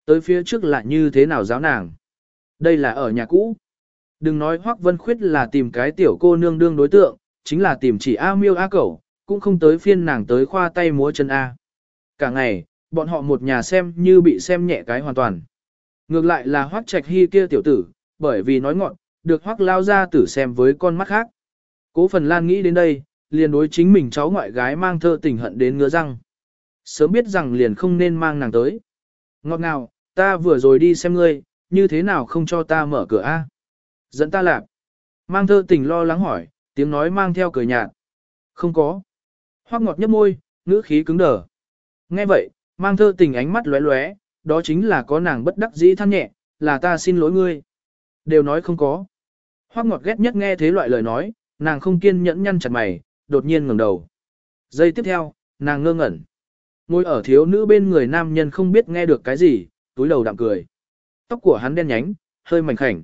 Tới phía trước lại như thế nào giáo nàng. Đây là ở nhà cũ. Đừng nói hoắc vân khuyết là tìm cái tiểu cô nương đương đối tượng, chính là tìm chỉ A miêu A cẩu, cũng không tới phiên nàng tới khoa tay múa chân A. cả ngày, bọn họ một nhà xem như bị xem nhẹ cái hoàn toàn. Ngược lại là Hoắc Trạch Hy kia tiểu tử, bởi vì nói ngọn, được Hoắc lao ra tử xem với con mắt khác. Cố Phần Lan nghĩ đến đây, liền đối chính mình cháu ngoại gái mang thơ tình hận đến ngứa răng. Sớm biết rằng liền không nên mang nàng tới. Ngọt ngào, ta vừa rồi đi xem ngươi, như thế nào không cho ta mở cửa a? Dẫn ta lạp. Mang thơ tình lo lắng hỏi, tiếng nói mang theo cười nhạt. Không có. Hoắc ngọt nhấp môi, ngữ khí cứng đờ. Nghe vậy, mang thơ tình ánh mắt lóe lóe, đó chính là có nàng bất đắc dĩ than nhẹ, là ta xin lỗi ngươi. Đều nói không có. Hoắc ngọt ghét nhất nghe thế loại lời nói, nàng không kiên nhẫn nhăn chặt mày, đột nhiên ngẩng đầu. Giây tiếp theo, nàng ngơ ngẩn. Ngồi ở thiếu nữ bên người nam nhân không biết nghe được cái gì, túi đầu đạm cười. Tóc của hắn đen nhánh, hơi mảnh khảnh.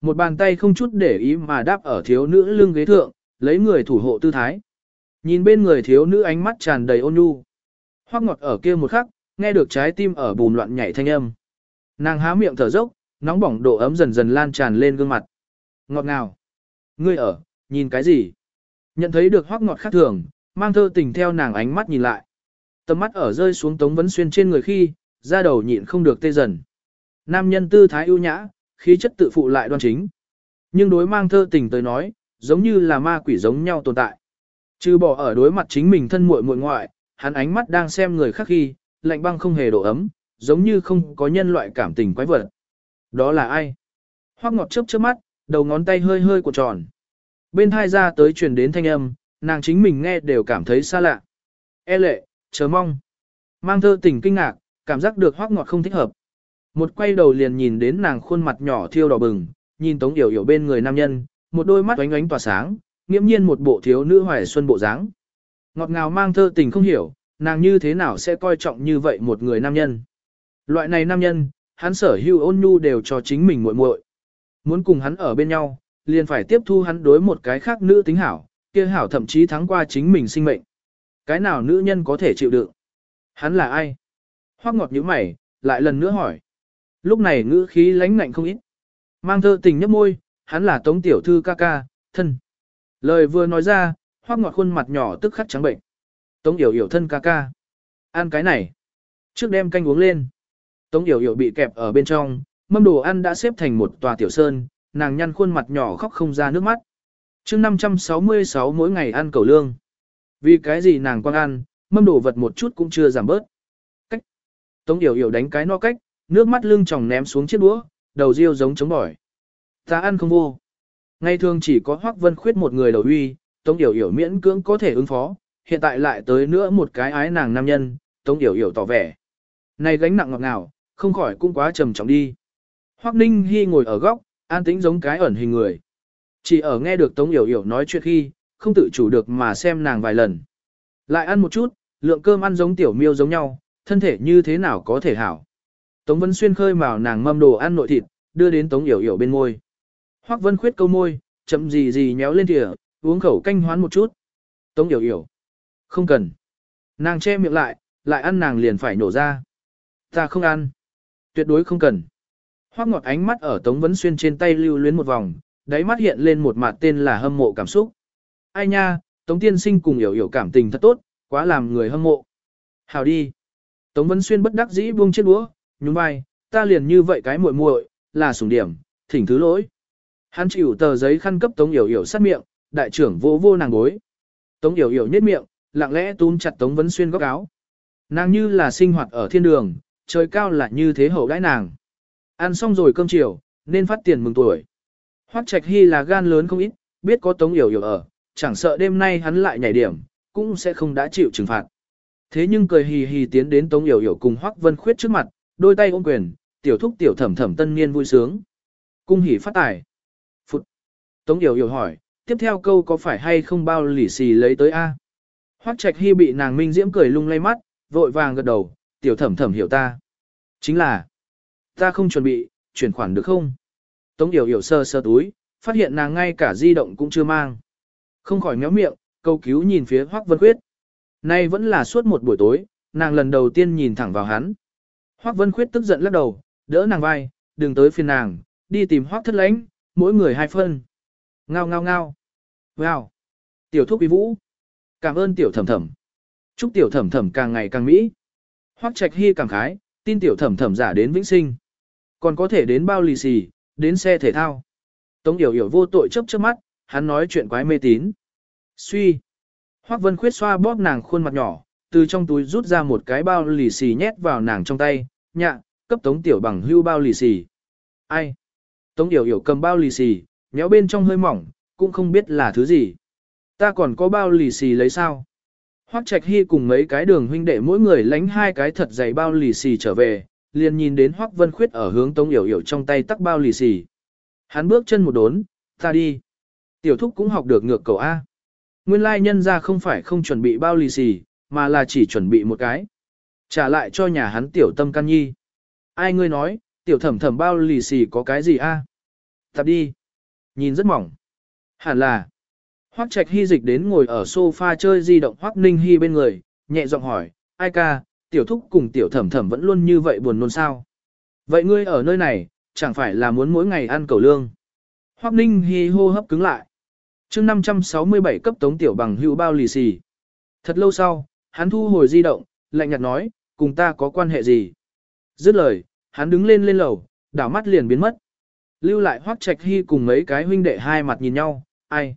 Một bàn tay không chút để ý mà đáp ở thiếu nữ lưng ghế thượng, lấy người thủ hộ tư thái. Nhìn bên người thiếu nữ ánh mắt tràn đầy ôn nhu. Hoắc ngọt ở kia một khắc, nghe được trái tim ở bùn loạn nhảy thanh âm. Nàng há miệng thở dốc, nóng bỏng độ ấm dần dần lan tràn lên gương mặt. Ngọt ngào. Ngươi ở, nhìn cái gì? Nhận thấy được hoác ngọt khác thường, mang thơ tình theo nàng ánh mắt nhìn lại. Tầm mắt ở rơi xuống tống vấn xuyên trên người khi, ra đầu nhịn không được tê dần. Nam nhân tư thái ưu nhã, khí chất tự phụ lại đoan chính. Nhưng đối mang thơ tình tới nói, giống như là ma quỷ giống nhau tồn tại. Trừ bỏ ở đối mặt chính mình thân muội muội ngoại, hắn ánh mắt đang xem người khác khi, lạnh băng không hề độ ấm, giống như không có nhân loại cảm tình quái vật. Đó là ai? Hoắc ngọt chớp chớp mắt, đầu ngón tay hơi hơi của tròn. Bên hai ra tới truyền đến thanh âm, nàng chính mình nghe đều cảm thấy xa lạ. E lệ, chờ mong. Mang thơ tình kinh ngạc, cảm giác được hoác ngọt không thích hợp. Một quay đầu liền nhìn đến nàng khuôn mặt nhỏ thiêu đỏ bừng, nhìn tống yểu yểu bên người nam nhân, một đôi mắt ánh ánh tỏa sáng, nghiễm nhiên một bộ thiếu nữ hoài xuân bộ dáng. Ngọt ngào mang thơ tình không hiểu, nàng như thế nào sẽ coi trọng như vậy một người nam nhân. Loại này nam nhân, hắn sở hữu ôn nhu đều cho chính mình muội muội. Muốn cùng hắn ở bên nhau, liền phải tiếp thu hắn đối một cái khác nữ tính hảo, kia hảo thậm chí thắng qua chính mình sinh mệnh. Cái nào nữ nhân có thể chịu đựng? Hắn là ai? Hoắc ngọt nhíu mày, lại lần nữa hỏi. Lúc này ngữ khí lãnh ngạnh không ít. Mang thơ tình nhấp môi, hắn là tống tiểu thư ca ca, thân. Lời vừa nói ra, Hoắc ngọt khuôn mặt nhỏ tức khắc trắng bệnh. Tống yểu yểu thân ca ca. Ăn cái này. Trước đem canh uống lên. Tống yểu yểu bị kẹp ở bên trong, mâm đồ ăn đã xếp thành một tòa tiểu sơn, nàng nhăn khuôn mặt nhỏ khóc không ra nước mắt. chương 566 mỗi ngày ăn cầu lương. Vì cái gì nàng quang ăn, mâm đổ vật một chút cũng chưa giảm bớt. Cách. Tống yểu yểu đánh cái no cách, nước mắt lưng tròng ném xuống chiếc đũa, đầu riêu giống chống bỏi. Ta ăn không vô. Ngày thường chỉ có Hoắc Vân Khuyết một người đầu uy, Tống Yểu Yểu miễn cưỡng có thể ứng phó, hiện tại lại tới nữa một cái ái nàng nam nhân, Tống Yểu Yểu tỏ vẻ. Này gánh nặng ngọt ngào, không khỏi cũng quá trầm trọng đi. Hoắc Ninh Hi ngồi ở góc, an tĩnh giống cái ẩn hình người. Chỉ ở nghe được Tống Yểu Yểu nói chuyện khi, không tự chủ được mà xem nàng vài lần. Lại ăn một chút, lượng cơm ăn giống tiểu miêu giống nhau, thân thể như thế nào có thể hảo. Tống Vân Xuyên khơi mào nàng mâm đồ ăn nội thịt, đưa đến Tống Yểu Yểu bên môi. Hoắc Vân khuyết câu môi, chậm gì gì nhéo lên thìa, uống khẩu canh hoán một chút. Tống Yểu Yểu. Không cần. Nàng che miệng lại, lại ăn nàng liền phải nổ ra. Ta không ăn. Tuyệt đối không cần. Hoắc ngọt ánh mắt ở Tống Vấn Xuyên trên tay lưu luyến một vòng, đáy mắt hiện lên một mặt tên là hâm mộ cảm xúc. Ai nha, Tống Tiên Sinh cùng hiểu hiểu cảm tình thật tốt, quá làm người hâm mộ. Hào đi. Tống Vấn Xuyên bất đắc dĩ buông chiếc đũa, nhún vai, ta liền như vậy cái muội muội, là sủng điểm, thỉnh thứ lỗi. Hắn chịu tờ giấy khăn cấp Tống Yểu Yểu sát miệng, đại trưởng vô vô nàng gối. Tống Yểu Yểu nhếch miệng, lặng lẽ túm chặt Tống Vấn Xuyên góc áo. Nàng như là sinh hoạt ở thiên đường, trời cao là như thế hậu đãi nàng. Ăn xong rồi cơm chiều, nên phát tiền mừng tuổi. Hoắc Trạch Hy là gan lớn không ít, biết có Tống Yểu Yểu ở, chẳng sợ đêm nay hắn lại nhảy điểm, cũng sẽ không đã chịu trừng phạt. Thế nhưng cười hì hì tiến đến Tống Yểu Yểu cùng Hoắc Vân Khuyết trước mặt, đôi tay ôm quyền, tiểu thúc tiểu thẩm thẩm tân niên vui sướng. Cung hỉ phát tài. Phụt. Tống Yểu Yểu hỏi, tiếp theo câu có phải hay không bao lì xì lấy tới A. Hoắc Trạch Hy bị nàng minh diễm cười lung lay mắt, vội vàng gật đầu, tiểu thẩm thẩm hiểu ta. Chính là, ta không chuẩn bị, chuyển khoản được không? Tống Yểu Yểu sơ sơ túi, phát hiện nàng ngay cả di động cũng chưa mang. Không khỏi méo miệng, câu cứu nhìn phía Hoắc Vân Khuyết. Nay vẫn là suốt một buổi tối, nàng lần đầu tiên nhìn thẳng vào hắn. Hoắc Vân Khuyết tức giận lắc đầu, đỡ nàng vai, đừng tới phiền nàng, đi tìm Hoắc Thất Lãnh, mỗi người hai phân. Ngao ngao ngao. Wow. Tiểu thúc quý vũ. Cảm ơn tiểu thẩm thẩm. Chúc tiểu thẩm thẩm càng ngày càng mỹ. Hoắc Trạch Hy cảm khái, tin tiểu thẩm thẩm giả đến vĩnh sinh. Còn có thể đến bao lì xì, đến xe thể thao. Tống Yểu Yểu vô tội chấp trước mắt, hắn nói chuyện quái mê tín. Suy. Hoắc Vân Khuyết xoa bóp nàng khuôn mặt nhỏ, từ trong túi rút ra một cái bao lì xì nhét vào nàng trong tay, nhạ, cấp Tống Tiểu bằng hưu bao lì xì. Ai? Tống Yểu Yểu cầm bao lì xì, nhéo bên trong hơi mỏng, cũng không biết là thứ gì. Ta còn có bao lì xì lấy sao? Hoắc Trạch Hy cùng mấy cái đường huynh đệ mỗi người lánh hai cái thật dày bao lì xì trở về, liền nhìn đến Hoắc Vân Khuyết ở hướng Tống Yểu Yểu trong tay tắc bao lì xì. Hắn bước chân một đốn, ta đi. Tiểu thúc cũng học được ngược cầu A. Nguyên lai nhân ra không phải không chuẩn bị bao lì xì, mà là chỉ chuẩn bị một cái. Trả lại cho nhà hắn tiểu tâm can nhi. Ai ngươi nói, tiểu thẩm thẩm bao lì xì có cái gì a? Tập đi. Nhìn rất mỏng. Hẳn là. Hoắc Trạch Hy dịch đến ngồi ở sofa chơi di động Hoắc Ninh Hy bên người, nhẹ giọng hỏi, ai ca, tiểu thúc cùng tiểu thẩm thẩm vẫn luôn như vậy buồn nôn sao? Vậy ngươi ở nơi này, chẳng phải là muốn mỗi ngày ăn cầu lương? Hoắc Ninh hi hô hấp cứng lại. chương 567 cấp tống tiểu bằng hữu bao lì xì. Thật lâu sau, hắn thu hồi di động, lạnh nhạt nói, cùng ta có quan hệ gì? Dứt lời, hắn đứng lên lên lầu, đảo mắt liền biến mất. Lưu lại Hoắc Trạch Hy cùng mấy cái huynh đệ hai mặt nhìn nhau, ai?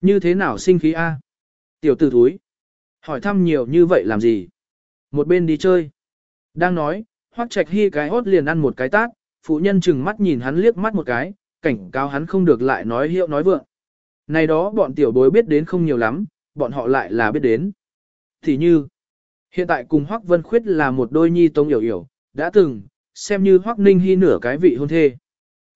Như thế nào sinh khí a? Tiểu tử thúi. Hỏi thăm nhiều như vậy làm gì? Một bên đi chơi. Đang nói, Hoắc Trạch Hy cái hốt liền ăn một cái tát, phụ nhân chừng mắt nhìn hắn liếc mắt một cái, cảnh cáo hắn không được lại nói hiệu nói vượng. Này đó bọn tiểu bối biết đến không nhiều lắm, bọn họ lại là biết đến. Thì như, hiện tại cùng Hoắc Vân Khuyết là một đôi nhi tông hiểu hiểu, đã từng, xem như Hoắc Ninh Hy nửa cái vị hôn thê.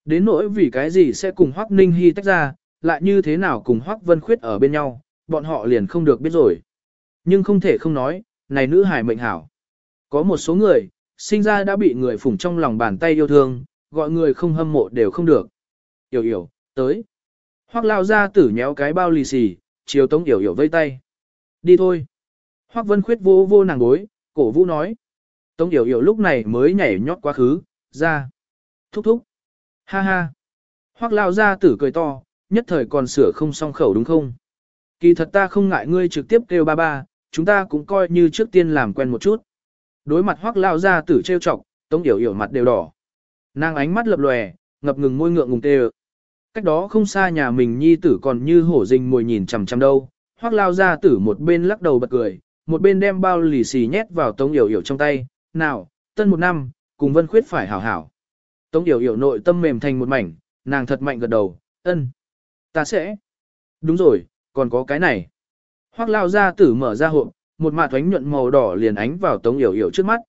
Đến nỗi vì cái gì sẽ cùng Hoắc Ninh Hy tách ra, lại như thế nào cùng Hoắc Vân Khuyết ở bên nhau, bọn họ liền không được biết rồi. Nhưng không thể không nói, này nữ hài mệnh hảo. Có một số người, sinh ra đã bị người phủng trong lòng bàn tay yêu thương, gọi người không hâm mộ đều không được. Yểu yểu, tới. Hoác lao ra tử nhéo cái bao lì xì, chiều tống yểu yểu vây tay. Đi thôi. Hoác vân khuyết vô vô nàng bối, cổ vũ nói. Tống yểu yểu lúc này mới nhảy nhót quá khứ, ra. Thúc thúc. Ha ha. Hoác lao ra tử cười to, nhất thời còn sửa không song khẩu đúng không? Kỳ thật ta không ngại ngươi trực tiếp kêu ba ba, chúng ta cũng coi như trước tiên làm quen một chút. Đối mặt hoắc lao ra tử trêu chọc, tống yểu yểu mặt đều đỏ. Nàng ánh mắt lập lòe, ngập ngừng môi ngượng ngùng tê Cách đó không xa nhà mình nhi tử còn như hổ rình mồi nhìn chằm chằm đâu, hoắc lao ra tử một bên lắc đầu bật cười, một bên đem bao lì xì nhét vào tống yểu yểu trong tay, nào, tân một năm, cùng vân khuyết phải hảo hảo. Tống yểu yểu nội tâm mềm thành một mảnh, nàng thật mạnh gật đầu, ân, ta sẽ. Đúng rồi, còn có cái này. Hoắc lao ra tử mở ra hộp, một mạt thoánh nhuận màu đỏ liền ánh vào tống yểu yểu trước mắt.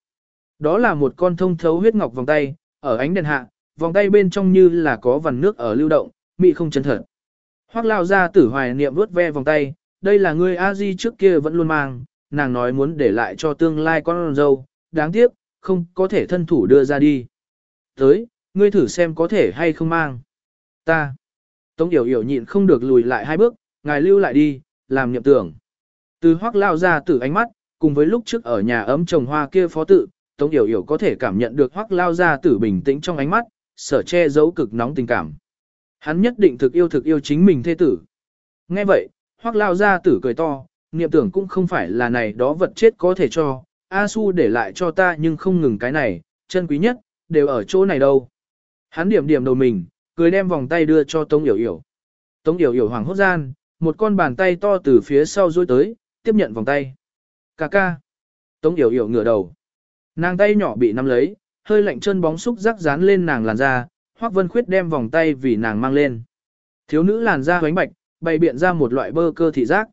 Đó là một con thông thấu huyết ngọc vòng tay, ở ánh đèn hạ, vòng tay bên trong như là có vằn nước ở lưu động, mị không chân thật. Hoắc lao ra tử hoài niệm vuốt ve vòng tay, đây là người a di trước kia vẫn luôn mang, nàng nói muốn để lại cho tương lai con dâu, đáng tiếc, không có thể thân thủ đưa ra đi. Tới, ngươi thử xem có thể hay không mang. Ta. Tống yểu yểu nhịn không được lùi lại hai bước, ngài lưu lại đi, làm niệm tưởng. Từ hoác lao ra từ ánh mắt, cùng với lúc trước ở nhà ấm trồng hoa kia phó tự, Tống Yểu Yểu có thể cảm nhận được hoác lao ra tử bình tĩnh trong ánh mắt, sở che giấu cực nóng tình cảm. Hắn nhất định thực yêu thực yêu chính mình thê tử. Nghe vậy, hoác lao ra tử cười to, niệm tưởng cũng không phải là này đó vật chết có thể cho, A Su để lại cho ta nhưng không ngừng cái này, chân quý nhất, đều ở chỗ này đâu. Hắn điểm điểm đầu mình, cười đem vòng tay đưa cho Tống Yểu Yểu. Tống Yểu Yểu hoàng hốt gian, một con bàn tay to từ phía sau duỗi tới, tiếp nhận vòng tay. Cà ca. Tống Yểu Yểu ngửa đầu. Nàng tay nhỏ bị nắm lấy, hơi lạnh chân bóng xúc rắc dán lên nàng làn da, Hoắc Vân Khuyết đem vòng tay vì nàng mang lên. Thiếu nữ làn da hoánh bạch, bày biện ra một loại bơ cơ thị giác.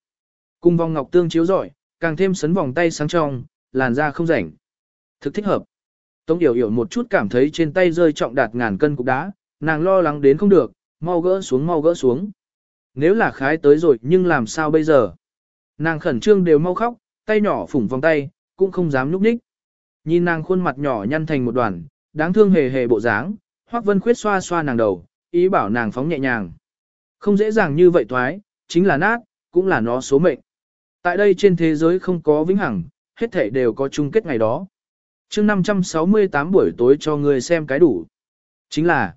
Cùng vòng ngọc tương chiếu rọi, càng thêm sấn vòng tay sáng trong, làn da không rảnh. Thực thích hợp. Tống Yểu Yểu một chút cảm thấy trên tay rơi trọng đạt ngàn cân cục đá, nàng lo lắng đến không được, mau gỡ xuống mau gỡ xuống. Nếu là khái tới rồi nhưng làm sao bây giờ? Nàng khẩn trương đều mau khóc, tay nhỏ phủng vòng tay, cũng không dám núp ních. Nhìn nàng khuôn mặt nhỏ nhăn thành một đoàn, đáng thương hề hề bộ dáng, Hoắc Vân Khuyết xoa xoa nàng đầu, ý bảo nàng phóng nhẹ nhàng. Không dễ dàng như vậy thoái, chính là nát, cũng là nó số mệnh. Tại đây trên thế giới không có vĩnh hằng, hết thảy đều có chung kết ngày đó. chương 568 buổi tối cho người xem cái đủ. Chính là,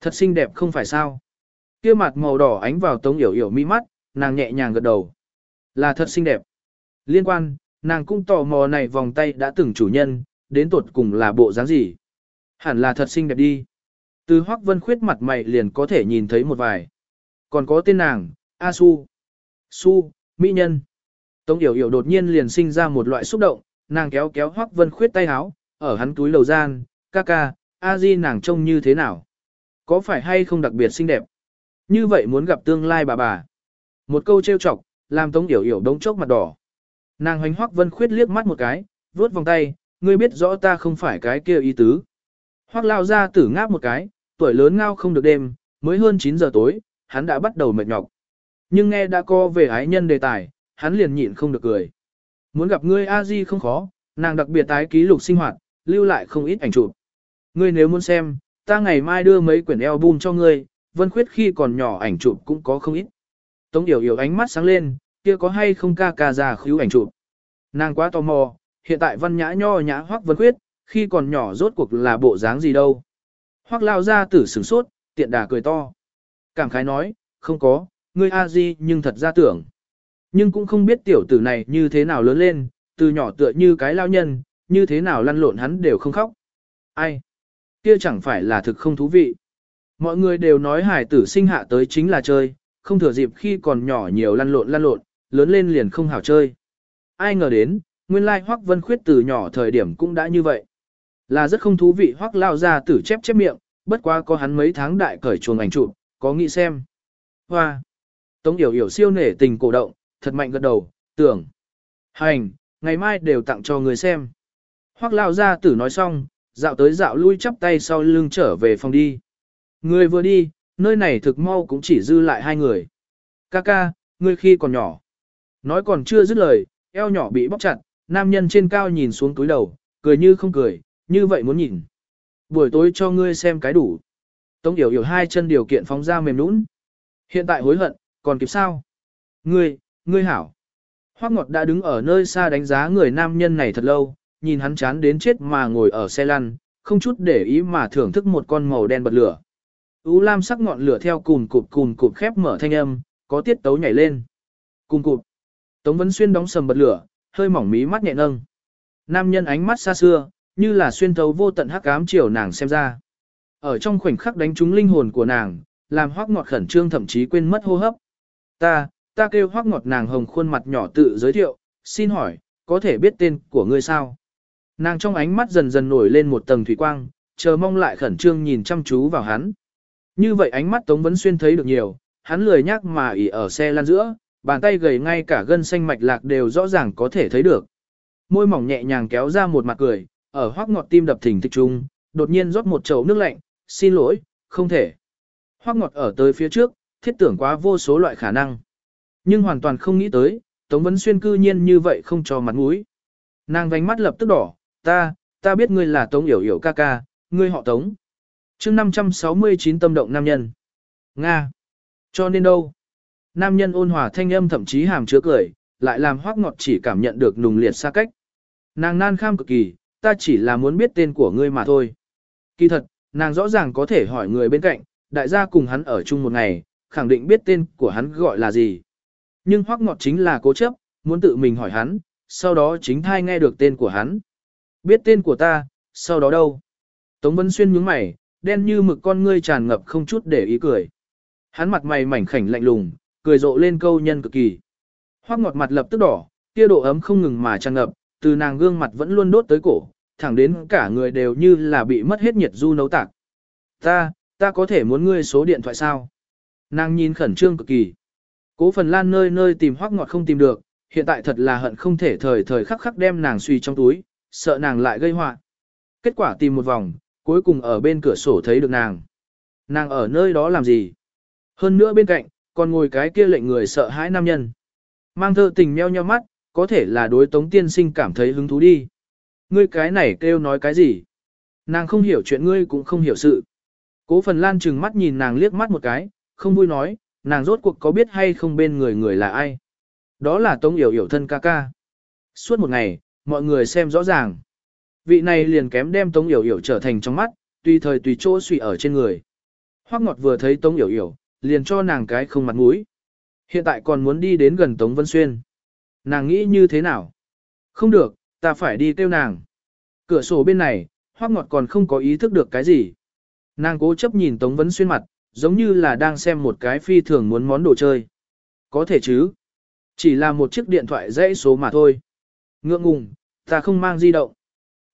thật xinh đẹp không phải sao. Kia mặt màu đỏ ánh vào tống yểu yểu mi mắt, nàng nhẹ nhàng gật đầu. Là thật xinh đẹp. Liên quan, Nàng cũng tò mò này vòng tay đã từng chủ nhân, đến tuột cùng là bộ dáng gì. Hẳn là thật xinh đẹp đi. Từ Hoắc Vân Khuyết mặt mày liền có thể nhìn thấy một vài. Còn có tên nàng, A Su. Su, mỹ nhân. Tống Yểu Yểu đột nhiên liền sinh ra một loại xúc động, nàng kéo kéo Hoắc Vân Khuyết tay háo ở hắn túi lầu gian, ca ca, A Di nàng trông như thế nào? Có phải hay không đặc biệt xinh đẹp? Như vậy muốn gặp tương lai bà bà. Một câu trêu chọc, làm Tống Yểu Yểu đống chốc mặt đỏ. Nàng hoành Hoắc Vân Khuyết liếc mắt một cái, vuốt vòng tay, ngươi biết rõ ta không phải cái kia ý tứ. Hoắc lao ra tử ngáp một cái, tuổi lớn ngao không được đêm, mới hơn 9 giờ tối, hắn đã bắt đầu mệt nhọc. Nhưng nghe đã co về ái nhân đề tài, hắn liền nhịn không được cười. Muốn gặp ngươi a di không khó, nàng đặc biệt tái ký lục sinh hoạt, lưu lại không ít ảnh chụp. Ngươi nếu muốn xem, ta ngày mai đưa mấy quyển album cho ngươi, Vân Khuyết khi còn nhỏ ảnh chụp cũng có không ít. Tống Điều Yểu ánh mắt sáng lên, kia có hay không ca ca già khíu ảnh chụp. Nàng quá tò mò, hiện tại văn nhã nho nhã hoắc Vân Khuyết, khi còn nhỏ rốt cuộc là bộ dáng gì đâu. Hoắc lao ra tử sửng sốt, tiện đà cười to. Cảm khái nói, không có, ngươi a di nhưng thật ra tưởng. Nhưng cũng không biết tiểu tử này như thế nào lớn lên, từ nhỏ tựa như cái lao nhân, như thế nào lăn lộn hắn đều không khóc. Ai? Kia chẳng phải là thực không thú vị. Mọi người đều nói hải tử sinh hạ tới chính là chơi, không thừa dịp khi còn nhỏ nhiều lăn lộn lăn lộn, lớn lên liền không hảo chơi. Ai ngờ đến, nguyên lai Hoắc Vân Khuyết từ nhỏ thời điểm cũng đã như vậy. Là rất không thú vị Hoắc lao ra tử chép chép miệng, bất quá có hắn mấy tháng đại cởi chuồng ảnh chụp, có nghĩ xem. Hoa! Tống Yểu Yểu siêu nể tình cổ động, thật mạnh gật đầu, tưởng. Hành, ngày mai đều tặng cho người xem. Hoắc lao ra tử nói xong, dạo tới dạo lui chắp tay sau lưng trở về phòng đi. Người vừa đi, nơi này thực mau cũng chỉ dư lại hai người. Ca ca, ngươi khi còn nhỏ. Nói còn chưa dứt lời, eo nhỏ bị bóc chặt, nam nhân trên cao nhìn xuống túi đầu, cười như không cười, như vậy muốn nhìn. Buổi tối cho ngươi xem cái đủ. Tống Yểu Yểu hai chân điều kiện phóng ra mềm nũng. Hiện tại hối hận, còn kịp sao? Ngươi, ngươi hảo. Hoắc Ngọt đã đứng ở nơi xa đánh giá người nam nhân này thật lâu, nhìn hắn chán đến chết mà ngồi ở xe lăn, không chút để ý mà thưởng thức một con màu đen bật lửa. Ú lam sắc ngọn lửa theo cùn cụp cùn cụp khép mở thanh âm, có tiết tấu nhảy lên. Cùn cụp. Tống Vân Xuyên đóng sầm bật lửa, hơi mỏng mí mắt nhẹ nâng. Nam nhân ánh mắt xa xưa, như là xuyên thấu vô tận hắc ám chiều nàng xem ra. Ở trong khoảnh khắc đánh trúng linh hồn của nàng, làm hoắc ngọt khẩn trương thậm chí quên mất hô hấp. Ta, ta kêu hoắc ngọt nàng hồng khuôn mặt nhỏ tự giới thiệu, xin hỏi, có thể biết tên của ngươi sao? Nàng trong ánh mắt dần dần nổi lên một tầng thủy quang, chờ mong lại khẩn trương nhìn chăm chú vào hắn. Như vậy ánh mắt Tống Vấn Xuyên thấy được nhiều, hắn lười nhắc mà ỉ ở xe lăn giữa, bàn tay gầy ngay cả gân xanh mạch lạc đều rõ ràng có thể thấy được. Môi mỏng nhẹ nhàng kéo ra một mặt cười, ở hoác ngọt tim đập thình thịch trung, đột nhiên rót một chậu nước lạnh, xin lỗi, không thể. Hoác ngọt ở tới phía trước, thiết tưởng quá vô số loại khả năng. Nhưng hoàn toàn không nghĩ tới, Tống Vấn Xuyên cư nhiên như vậy không cho mặt mũi. Nàng vánh mắt lập tức đỏ, ta, ta biết ngươi là Tống Yểu Yểu ca ca, ngươi họ Tống chương 569 tâm động nam nhân. Nga. Cho nên đâu? Nam nhân ôn hòa thanh âm thậm chí hàm chứa cười, lại làm hoác ngọt chỉ cảm nhận được nùng liệt xa cách. Nàng nan kham cực kỳ, ta chỉ là muốn biết tên của ngươi mà thôi. Kỳ thật, nàng rõ ràng có thể hỏi người bên cạnh, đại gia cùng hắn ở chung một ngày, khẳng định biết tên của hắn gọi là gì. Nhưng hoác ngọt chính là cố chấp, muốn tự mình hỏi hắn, sau đó chính thai nghe được tên của hắn. Biết tên của ta, sau đó đâu? Tống Vân Xuyên nhướng mày, đen như mực con ngươi tràn ngập không chút để ý cười. Hắn mặt mày mảnh khảnh lạnh lùng, cười rộ lên câu nhân cực kỳ. Hoắc ngọt mặt lập tức đỏ, kia độ ấm không ngừng mà tràn ngập, từ nàng gương mặt vẫn luôn đốt tới cổ, thẳng đến cả người đều như là bị mất hết nhiệt du nấu tạc. Ta, ta có thể muốn ngươi số điện thoại sao? Nàng nhìn khẩn trương cực kỳ. Cố phần lan nơi nơi tìm hoắc ngọt không tìm được, hiện tại thật là hận không thể thời thời khắc khắc đem nàng suy trong túi, sợ nàng lại gây họa. Kết quả tìm một vòng, cuối cùng ở bên cửa sổ thấy được nàng. Nàng ở nơi đó làm gì? Hơn nữa bên cạnh, còn ngồi cái kia lệnh người sợ hãi nam nhân. Mang thơ tình meo nheo mắt, có thể là đối tống tiên sinh cảm thấy hứng thú đi. Ngươi cái này kêu nói cái gì? Nàng không hiểu chuyện ngươi cũng không hiểu sự. Cố phần lan trừng mắt nhìn nàng liếc mắt một cái, không vui nói, nàng rốt cuộc có biết hay không bên người người là ai. Đó là tống hiểu hiểu thân ca ca. Suốt một ngày, mọi người xem rõ ràng. Vị này liền kém đem tống hiểu hiểu trở thành trong mắt, tùy thời tùy chỗ suy ở trên người. Hoắc Ngọt vừa thấy Tống Yểu Yểu, liền cho nàng cái không mặt mũi. Hiện tại còn muốn đi đến gần Tống Vân Xuyên. Nàng nghĩ như thế nào? Không được, ta phải đi kêu nàng. Cửa sổ bên này, hoắc ngọt còn không có ý thức được cái gì. Nàng cố chấp nhìn Tống vân Xuyên mặt, giống như là đang xem một cái phi thường muốn món đồ chơi. Có thể chứ. Chỉ là một chiếc điện thoại dãy số mà thôi. Ngượng ngùng, ta không mang di động.